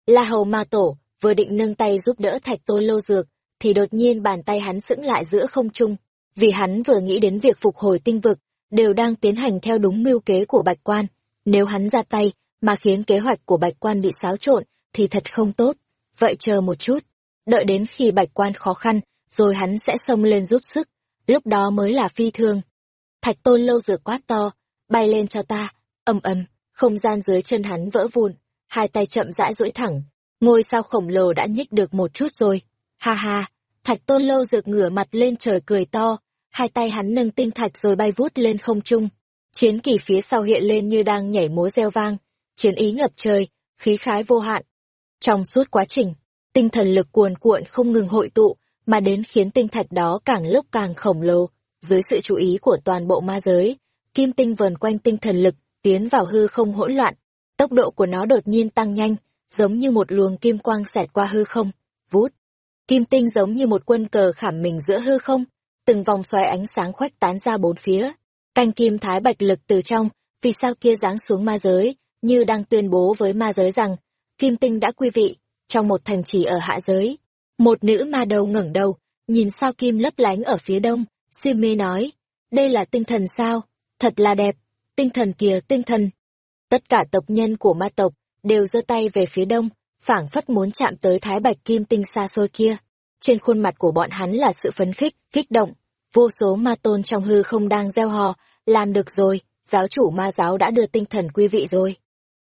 La hầu ma tổ vừa định nâng tay giúp đỡ thạch tôn lô dược, thì đột nhiên bàn tay hắn sững lại giữa không trung, vì hắn vừa nghĩ đến việc phục hồi tinh vực, đều đang tiến hành theo đúng mưu kế của Bạch Quan. Nếu hắn ra tay, mà khiến kế hoạch của Bạch Quan bị xáo trộn, thì thật không tốt. Vậy chờ một chút, đợi đến khi Bạch Quan khó khăn, rồi hắn sẽ xông lên giúp sức, lúc đó mới là phi thương. Thạch tôn lâu rửa quát to, bay lên cho ta, ầm ầm, không gian dưới chân hắn vỡ vụn, hai tay chậm rãi duỗi thẳng, ngôi sao khổng lồ đã nhích được một chút rồi. Ha ha, thạch tôn lâu dược ngửa mặt lên trời cười to, hai tay hắn nâng tinh thạch rồi bay vút lên không trung. Chiến kỳ phía sau hiện lên như đang nhảy múa reo vang, chiến ý ngập trời, khí khái vô hạn. Trong suốt quá trình, tinh thần lực cuồn cuộn không ngừng hội tụ, mà đến khiến tinh thạch đó càng lúc càng khổng lồ. Dưới sự chú ý của toàn bộ ma giới, kim tinh vần quanh tinh thần lực, tiến vào hư không hỗn loạn. Tốc độ của nó đột nhiên tăng nhanh, giống như một luồng kim quang xẹt qua hư không. Vút! Kim tinh giống như một quân cờ khảm mình giữa hư không, từng vòng xoáy ánh sáng khoách tán ra bốn phía. Canh kim thái bạch lực từ trong, vì sao kia giáng xuống ma giới, như đang tuyên bố với ma giới rằng, kim tinh đã quy vị, trong một thành trì ở hạ giới. Một nữ ma đầu ngẩng đầu, nhìn sao kim lấp lánh ở phía đông, si mê nói, đây là tinh thần sao, thật là đẹp, tinh thần kìa tinh thần. Tất cả tộc nhân của ma tộc đều giơ tay về phía đông, phảng phất muốn chạm tới thái bạch kim tinh xa xôi kia. Trên khuôn mặt của bọn hắn là sự phấn khích, kích động, vô số ma tôn trong hư không đang gieo hò, làm được rồi, giáo chủ ma giáo đã đưa tinh thần quý vị rồi.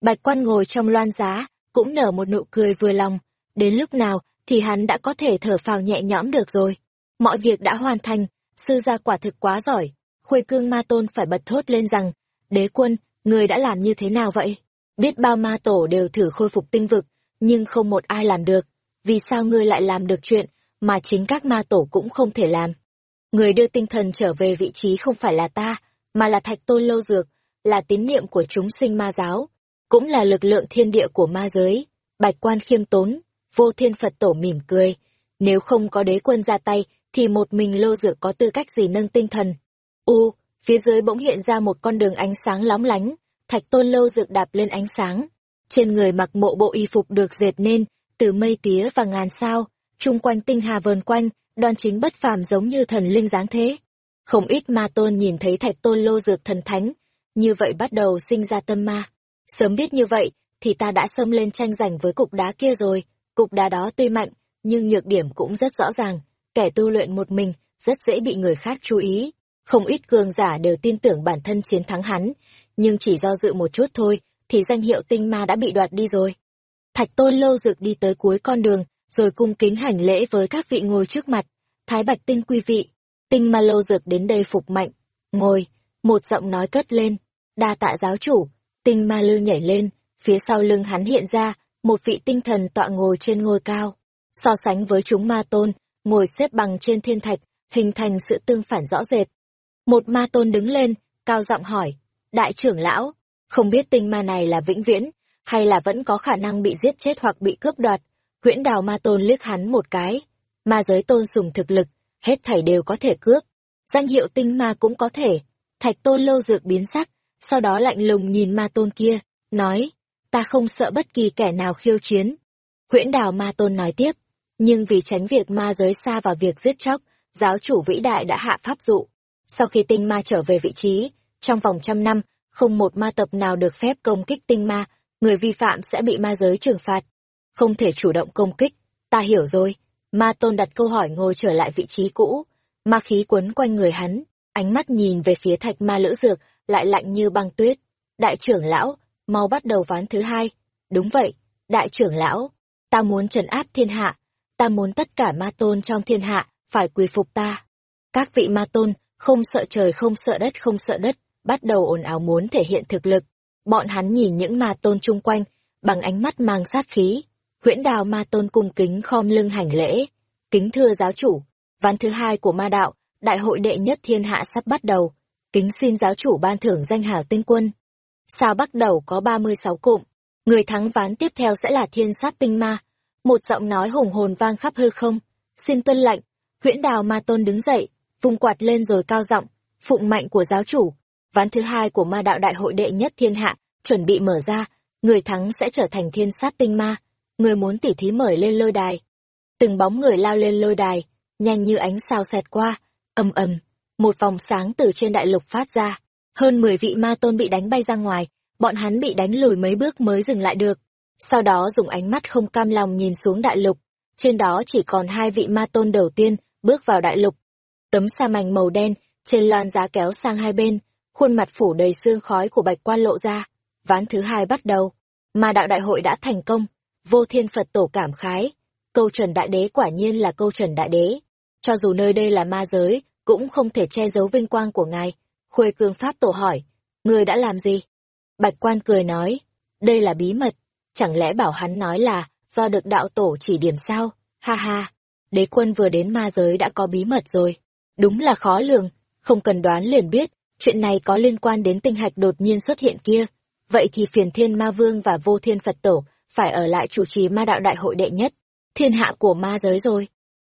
Bạch quan ngồi trong loan giá, cũng nở một nụ cười vừa lòng, đến lúc nào thì hắn đã có thể thở phào nhẹ nhõm được rồi. Mọi việc đã hoàn thành, sư gia quả thực quá giỏi. Khuê cương ma tôn phải bật thốt lên rằng, đế quân, người đã làm như thế nào vậy? Biết bao ma tổ đều thử khôi phục tinh vực, nhưng không một ai làm được. Vì sao ngươi lại làm được chuyện mà chính các ma tổ cũng không thể làm? Người đưa tinh thần trở về vị trí không phải là ta, mà là thạch tôn lâu dược, là tín niệm của chúng sinh ma giáo, cũng là lực lượng thiên địa của ma giới. Bạch quan khiêm tốn, vô thiên Phật tổ mỉm cười. Nếu không có đế quân ra tay, thì một mình lô dược có tư cách gì nâng tinh thần. U, phía dưới bỗng hiện ra một con đường ánh sáng lóng lánh, thạch tôn lô dược đạp lên ánh sáng. Trên người mặc mộ bộ y phục được dệt nên, từ mây tía và ngàn sao, chung quanh tinh hà vờn quanh, đoan chính bất phàm giống như thần linh dáng thế. Không ít ma tôn nhìn thấy thạch tôn lô dược thần thánh, như vậy bắt đầu sinh ra tâm ma. Sớm biết như vậy, thì ta đã xâm lên tranh giành với cục đá kia rồi. Cục đá đó tuy mạnh, nhưng nhược điểm cũng rất rõ ràng. Kẻ tu luyện một mình, rất dễ bị người khác chú ý. Không ít cường giả đều tin tưởng bản thân chiến thắng hắn, nhưng chỉ do dự một chút thôi, thì danh hiệu tinh ma đã bị đoạt đi rồi. Thạch tôn lâu dược đi tới cuối con đường, rồi cung kính hành lễ với các vị ngồi trước mặt. Thái Bạch Tinh quý vị, Tinh Ma Lâu Dược đến đây phục mạnh. Ngồi, một giọng nói cất lên. đa tạ giáo chủ, tinh ma lư nhảy lên, phía sau lưng hắn hiện ra, một vị tinh thần tọa ngồi trên ngôi cao. So sánh với chúng ma tôn, ngồi xếp bằng trên thiên thạch, hình thành sự tương phản rõ rệt. Một ma tôn đứng lên, cao giọng hỏi, đại trưởng lão, không biết tinh ma này là vĩnh viễn, hay là vẫn có khả năng bị giết chết hoặc bị cướp đoạt. Huyễn đào ma tôn liếc hắn một cái, ma giới tôn sùng thực lực, hết thảy đều có thể cướp. Danh hiệu tinh ma cũng có thể. Thạch tôn lâu dược biến sắc, sau đó lạnh lùng nhìn ma tôn kia, nói, ta không sợ bất kỳ kẻ nào khiêu chiến. Huyễn đào ma tôn nói tiếp, nhưng vì tránh việc ma giới xa vào việc giết chóc, giáo chủ vĩ đại đã hạ pháp dụ. Sau khi tinh ma trở về vị trí, trong vòng trăm năm, không một ma tập nào được phép công kích tinh ma, người vi phạm sẽ bị ma giới trừng phạt. Không thể chủ động công kích, ta hiểu rồi. Ma tôn đặt câu hỏi ngồi trở lại vị trí cũ, ma khí quấn quanh người hắn, ánh mắt nhìn về phía thạch ma lữ dược, lại lạnh như băng tuyết. Đại trưởng lão, mau bắt đầu ván thứ hai. Đúng vậy, đại trưởng lão, ta muốn trấn áp thiên hạ, ta muốn tất cả ma tôn trong thiên hạ, phải quỳ phục ta. Các vị ma tôn, không sợ trời không sợ đất không sợ đất, bắt đầu ồn ào muốn thể hiện thực lực. Bọn hắn nhìn những ma tôn chung quanh, bằng ánh mắt mang sát khí. Huyễn đào ma tôn cung kính khom lưng hành lễ. Kính thưa giáo chủ, ván thứ hai của ma đạo, đại hội đệ nhất thiên hạ sắp bắt đầu. Kính xin giáo chủ ban thưởng danh hào tinh quân. Sao bắt đầu có 36 cụm, người thắng ván tiếp theo sẽ là thiên sát tinh ma. Một giọng nói hùng hồn vang khắp hư không. Xin tuân lệnh, huyễn đào ma tôn đứng dậy, vung quạt lên rồi cao giọng, phụng mạnh của giáo chủ, ván thứ hai của ma đạo đại hội đệ nhất thiên hạ, chuẩn bị mở ra, người thắng sẽ trở thành thiên sát tinh ma, người muốn tỉ thí mời lên lôi đài. Từng bóng người lao lên lôi đài, nhanh như ánh sao xẹt qua, ầm ầm, một vòng sáng từ trên đại lục phát ra, hơn 10 vị ma tôn bị đánh bay ra ngoài, bọn hắn bị đánh lùi mấy bước mới dừng lại được. Sau đó dùng ánh mắt không cam lòng nhìn xuống đại lục, trên đó chỉ còn hai vị ma tôn đầu tiên bước vào đại lục. Tấm sa mảnh màu đen, trên loan giá kéo sang hai bên, khuôn mặt phủ đầy xương khói của bạch quan lộ ra. Ván thứ hai bắt đầu, mà đạo đại hội đã thành công, vô thiên Phật tổ cảm khái. Câu trần đại đế quả nhiên là câu trần đại đế. Cho dù nơi đây là ma giới, cũng không thể che giấu vinh quang của ngài. Khuê cương pháp tổ hỏi, người đã làm gì? Bạch quan cười nói, đây là bí mật, chẳng lẽ bảo hắn nói là do được đạo tổ chỉ điểm sao? Ha ha, đế quân vừa đến ma giới đã có bí mật rồi. Đúng là khó lường, không cần đoán liền biết, chuyện này có liên quan đến tinh hạch đột nhiên xuất hiện kia. Vậy thì phiền thiên ma vương và vô thiên Phật tổ phải ở lại chủ trì ma đạo đại hội đệ nhất, thiên hạ của ma giới rồi.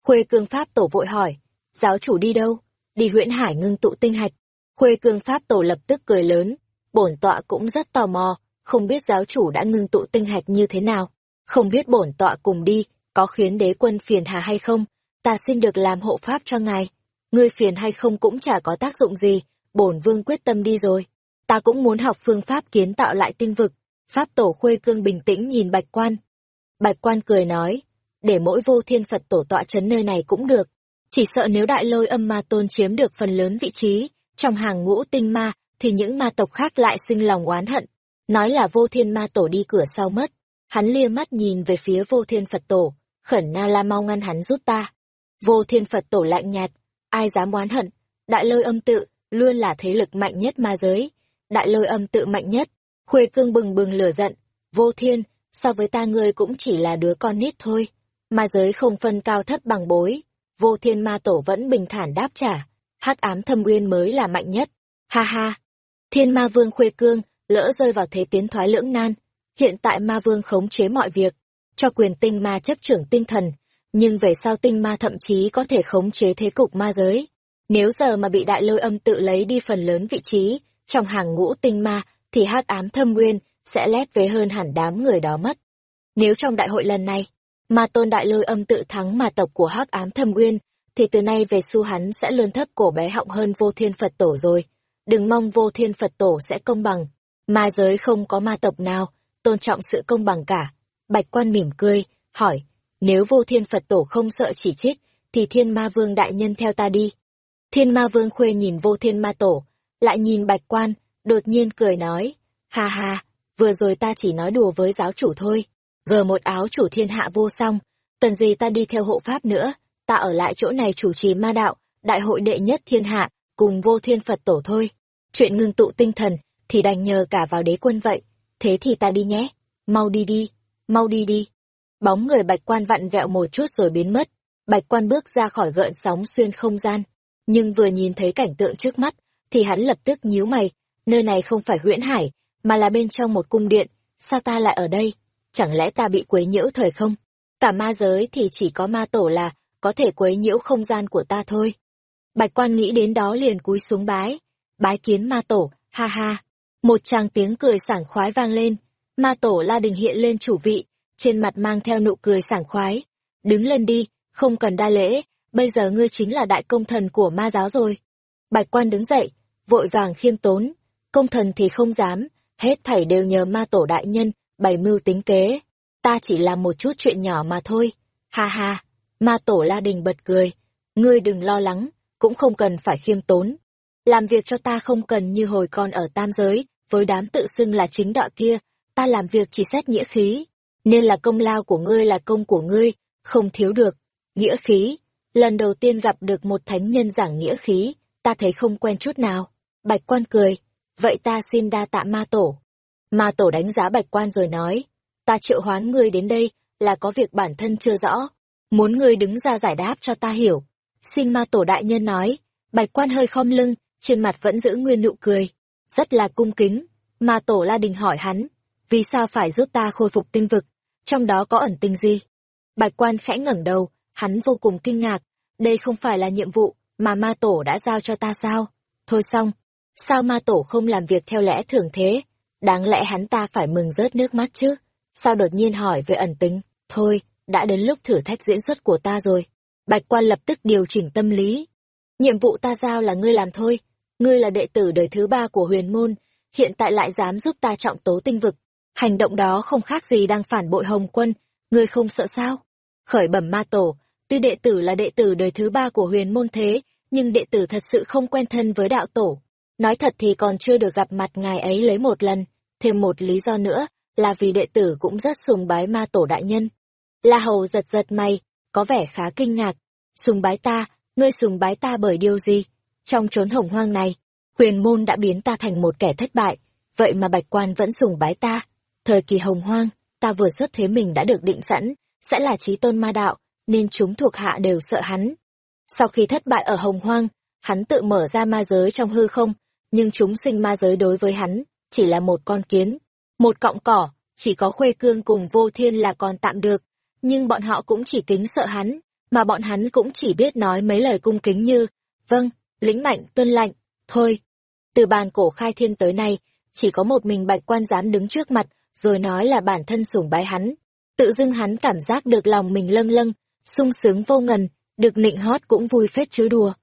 Khuê cương pháp tổ vội hỏi, giáo chủ đi đâu? Đi huyện hải ngưng tụ tinh hạch. Khuê cương pháp tổ lập tức cười lớn, bổn tọa cũng rất tò mò, không biết giáo chủ đã ngưng tụ tinh hạch như thế nào. Không biết bổn tọa cùng đi, có khiến đế quân phiền hà hay không? Ta xin được làm hộ pháp cho ngài. Ngươi phiền hay không cũng chả có tác dụng gì, bổn vương quyết tâm đi rồi. Ta cũng muốn học phương pháp kiến tạo lại tinh vực. Pháp tổ khuê cương bình tĩnh nhìn bạch quan. Bạch quan cười nói, để mỗi vô thiên Phật tổ tọa chấn nơi này cũng được. Chỉ sợ nếu đại lôi âm ma tôn chiếm được phần lớn vị trí, trong hàng ngũ tinh ma, thì những ma tộc khác lại sinh lòng oán hận. Nói là vô thiên ma tổ đi cửa sau mất. Hắn lia mắt nhìn về phía vô thiên Phật tổ, khẩn na la mau ngăn hắn giúp ta. Vô thiên Phật tổ lạnh nhạt, ai dám oán hận, đại lôi âm tự, luôn là thế lực mạnh nhất ma giới, đại lôi âm tự mạnh nhất, khuê cương bừng bừng lửa giận, vô thiên, so với ta ngươi cũng chỉ là đứa con nít thôi, ma giới không phân cao thấp bằng bối, vô thiên ma tổ vẫn bình thản đáp trả, hắc ám thâm uyên mới là mạnh nhất, ha ha, thiên ma vương khuê cương, lỡ rơi vào thế tiến thoái lưỡng nan, hiện tại ma vương khống chế mọi việc, cho quyền tinh ma chấp trưởng tinh thần, nhưng về sau tinh ma thậm chí có thể khống chế thế cục ma giới. Nếu giờ mà bị đại lôi âm tự lấy đi phần lớn vị trí, trong hàng ngũ tinh ma, thì hắc ám thâm nguyên sẽ lép vế hơn hẳn đám người đó mất. Nếu trong đại hội lần này, ma tôn đại lôi âm tự thắng mà tộc của hắc ám thâm nguyên, thì từ nay về su hắn sẽ luôn thấp cổ bé họng hơn vô thiên Phật tổ rồi. Đừng mong vô thiên Phật tổ sẽ công bằng. Ma giới không có ma tộc nào, tôn trọng sự công bằng cả. Bạch quan mỉm cười, hỏi, nếu vô thiên Phật tổ không sợ chỉ trích, thì thiên ma vương đại nhân theo ta đi. Thiên ma vương khuê nhìn vô thiên ma tổ, lại nhìn bạch quan, đột nhiên cười nói, ha ha, vừa rồi ta chỉ nói đùa với giáo chủ thôi, gờ một áo chủ thiên hạ vô song, tần gì ta đi theo hộ pháp nữa, ta ở lại chỗ này chủ trì ma đạo, đại hội đệ nhất thiên hạ, cùng vô thiên Phật tổ thôi. Chuyện ngưng tụ tinh thần thì đành nhờ cả vào đế quân vậy. Thế thì ta đi nhé. Mau đi đi, mau đi đi. Bóng người bạch quan vặn vẹo một chút rồi biến mất. Bạch quan bước ra khỏi gợn sóng xuyên không gian. Nhưng vừa nhìn thấy cảnh tượng trước mắt, thì hắn lập tức nhíu mày. Nơi này không phải huyễn hải, mà là bên trong một cung điện. Sao ta lại ở đây? Chẳng lẽ ta bị quấy nhiễu thời không? Cả ma giới thì chỉ có ma tổ là có thể quấy nhiễu không gian của ta thôi. Bạch quan nghĩ đến đó liền cúi xuống bái. Bái kiến ma tổ, ha ha. Một tràng tiếng cười sảng khoái vang lên. Ma tổ La Đình hiện lên chủ vị, trên mặt mang theo nụ cười sảng khoái. Đứng lên đi, không cần đa lễ, bây giờ ngươi chính là đại công thần của ma giáo rồi. Bạch quan đứng dậy, vội vàng khiêm tốn. Công thần thì không dám, hết thảy đều nhờ ma tổ đại nhân, bày mưu tính kế. Ta chỉ làm một chút chuyện nhỏ mà thôi. Ha ha, ma tổ La Đình bật cười. Ngươi đừng lo lắng, cũng không cần phải khiêm tốn. Làm việc cho ta không cần như hồi còn ở tam giới, với đám tự xưng là chính đạo kia, ta làm việc chỉ xét nghĩa khí, nên là công lao của ngươi là công của ngươi, không thiếu được. Nghĩa khí, lần đầu tiên gặp được một thánh nhân giảng nghĩa khí, ta thấy không quen chút nào. Bạch quan cười, vậy ta xin đa tạ ma tổ. Ma tổ đánh giá bạch quan rồi nói, ta triệu hoán ngươi đến đây là có việc bản thân chưa rõ, muốn ngươi đứng ra giải đáp cho ta hiểu. Xin ma tổ đại nhân nói, bạch quan hơi khom lưng, trên mặt vẫn giữ nguyên nụ cười, rất là cung kính. Ma tổ La Đình hỏi hắn, vì sao phải giúp ta khôi phục tinh vực, trong đó có ẩn tình gì? Bạch quan khẽ ngẩng đầu, hắn vô cùng kinh ngạc, đây không phải là nhiệm vụ mà ma tổ đã giao cho ta sao? Thôi xong, sao ma tổ không làm việc theo lẽ thường thế? Đáng lẽ hắn ta phải mừng rớt nước mắt chứ? Sao đột nhiên hỏi về ẩn tính? Thôi, đã đến lúc thử thách diễn xuất của ta rồi. Bạch quan lập tức điều chỉnh tâm lý. Nhiệm vụ ta giao là ngươi làm thôi. Ngươi là đệ tử đời thứ ba của huyền môn, hiện tại lại dám giúp ta trọng tố tinh vực. Hành động đó không khác gì đang phản bội Hồng Quân, ngươi không sợ sao? Khởi bẩm ma tổ, tuy đệ tử là đệ tử đời thứ ba của huyền môn thế, nhưng đệ tử thật sự không quen thân với đạo tổ. Nói thật thì còn chưa được gặp mặt ngài ấy lấy một lần, thêm một lý do nữa là vì đệ tử cũng rất sùng bái ma tổ đại nhân. La Hầu giật giật mày, có vẻ khá kinh ngạc. Sùng bái ta, ngươi sùng bái ta bởi điều gì? Trong chốn hồng hoang này, huyền môn đã biến ta thành một kẻ thất bại, vậy mà bạch quan vẫn sùng bái ta. Thời kỳ hồng hoang, ta vừa xuất thế mình đã được định sẵn, sẽ là trí tôn ma đạo, nên chúng thuộc hạ đều sợ hắn. Sau khi thất bại ở hồng hoang, hắn tự mở ra ma giới trong hư không, nhưng chúng sinh ma giới đối với hắn, chỉ là một con kiến, một cọng cỏ, chỉ có khuê cương cùng vô thiên là còn tạm được, nhưng bọn họ cũng chỉ kính sợ hắn, mà bọn hắn cũng chỉ biết nói mấy lời cung kính như, vâng, lĩnh mạnh, tuân lạnh, thôi. Từ bàn cổ khai thiên tới nay, chỉ có một mình bạch quan dám đứng trước mặt, rồi nói là bản thân sủng bái hắn. Tự dưng hắn cảm giác được lòng mình lâng lâng, sung sướng vô ngần, được nịnh hót cũng vui phết chứ đùa.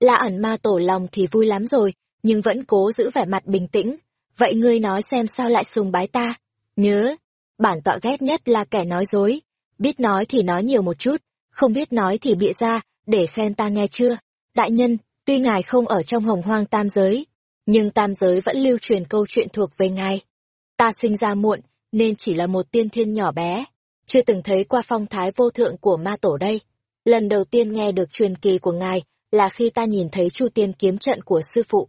La ẩn ma tổ lòng thì vui lắm rồi, nhưng vẫn cố giữ vẻ mặt bình tĩnh. Vậy ngươi nói xem sao lại sùng bái ta? Nhớ, bản tọa ghét nhất là kẻ nói dối. Biết nói thì nói nhiều một chút, không biết nói thì bịa ra, để khen ta nghe chưa? Đại nhân, tuy ngài không ở trong hồng hoang tam giới, nhưng tam giới vẫn lưu truyền câu chuyện thuộc về ngài. Ta sinh ra muộn, nên chỉ là một tiên thiên nhỏ bé, chưa từng thấy qua phong thái vô thượng của ma tổ đây. Lần đầu tiên nghe được truyền kỳ của ngài là khi ta nhìn thấy chu tiên kiếm trận của sư phụ.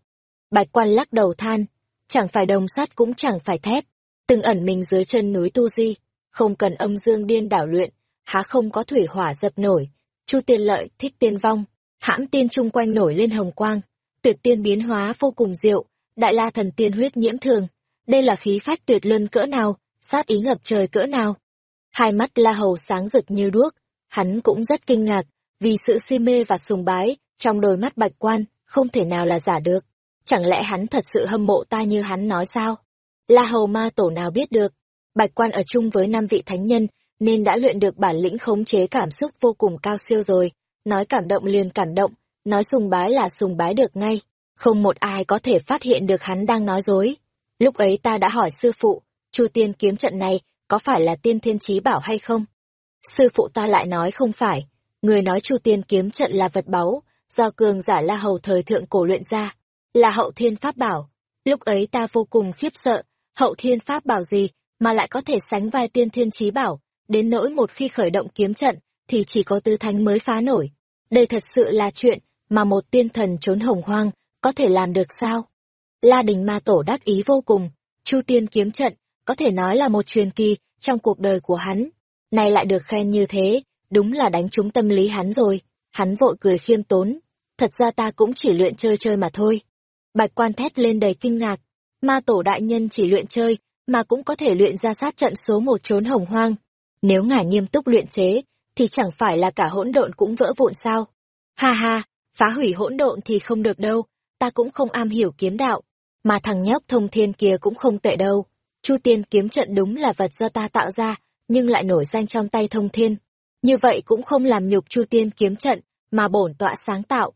Bạch quan lắc đầu than, chẳng phải đồng sắt cũng chẳng phải thép, từng ẩn mình dưới chân núi Tu Di, không cần âm dương điên đảo luyện, há không có thủy hỏa dập nổi. Chu tiên lợi, thích tiên vong, hãm tiên chung quanh nổi lên hồng quang, tuyệt tiên biến hóa vô cùng diệu, đại la thần tiên huyết nhiễm thường. Đây là khí phách tuyệt luân cỡ nào, sát ý ngập trời cỡ nào. Hai mắt la hầu sáng rực như đuốc, hắn cũng rất kinh ngạc, vì sự si mê và sùng bái, trong đôi mắt bạch quan, không thể nào là giả được. Chẳng lẽ hắn thật sự hâm mộ ta như hắn nói sao? La hầu ma tổ nào biết được. Bạch quan ở chung với năm vị thánh nhân, nên đã luyện được bản lĩnh khống chế cảm xúc vô cùng cao siêu rồi. Nói cảm động liền cảm động, nói sùng bái là sùng bái được ngay. Không một ai có thể phát hiện được hắn đang nói dối. Lúc ấy ta đã hỏi sư phụ, chu tiên kiếm trận này có phải là tiên thiên trí bảo hay không? Sư phụ ta lại nói không phải, người nói chu tiên kiếm trận là vật báu, do cường giả la hầu thời thượng cổ luyện ra, là hậu thiên pháp bảo. Lúc ấy ta vô cùng khiếp sợ, hậu thiên pháp bảo gì mà lại có thể sánh vai tiên thiên trí bảo, đến nỗi một khi khởi động kiếm trận thì chỉ có tư thánh mới phá nổi. Đây thật sự là chuyện mà một tiên thần trốn hồng hoang có thể làm được sao? La Đình Ma Tổ đắc ý vô cùng, Chu Tiên kiếm trận, có thể nói là một truyền kỳ trong cuộc đời của hắn. Nay lại được khen như thế, đúng là đánh trúng tâm lý hắn rồi. Hắn vội cười khiêm tốn. Thật ra ta cũng chỉ luyện chơi chơi mà thôi. Bạch quan thét lên đầy kinh ngạc. Ma tổ đại nhân chỉ luyện chơi, mà cũng có thể luyện ra sát trận số một trốn hồng hoang. Nếu ngài nghiêm túc luyện chế, thì chẳng phải là cả hỗn độn cũng vỡ vụn sao. Ha ha, phá hủy hỗn độn thì không được đâu, ta cũng không am hiểu kiếm đạo. Mà thằng nhóc thông thiên kia cũng không tệ đâu. Chu tiên kiếm trận đúng là vật do ta tạo ra, nhưng lại nổi danh trong tay thông thiên. Như vậy cũng không làm nhục chu tiên kiếm trận, mà bổn tọa sáng tạo.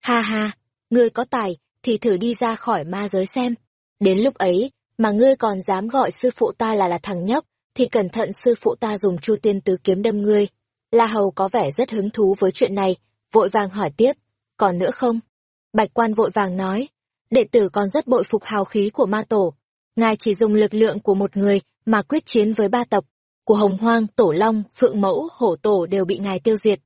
Ha ha, ngươi có tài, thì thử đi ra khỏi ma giới xem. Đến lúc ấy, mà ngươi còn dám gọi sư phụ ta là là thằng nhóc, thì cẩn thận sư phụ ta dùng chu tiên tứ kiếm đâm ngươi. La Hầu có vẻ rất hứng thú với chuyện này, vội vàng hỏi tiếp, còn nữa không? Bạch quan vội vàng nói, đệ tử còn rất bội phục hào khí của ma tổ. Ngài chỉ dùng lực lượng của một người mà quyết chiến với ba tộc, của hồng hoang, tổ long, phượng mẫu, hổ tổ đều bị ngài tiêu diệt.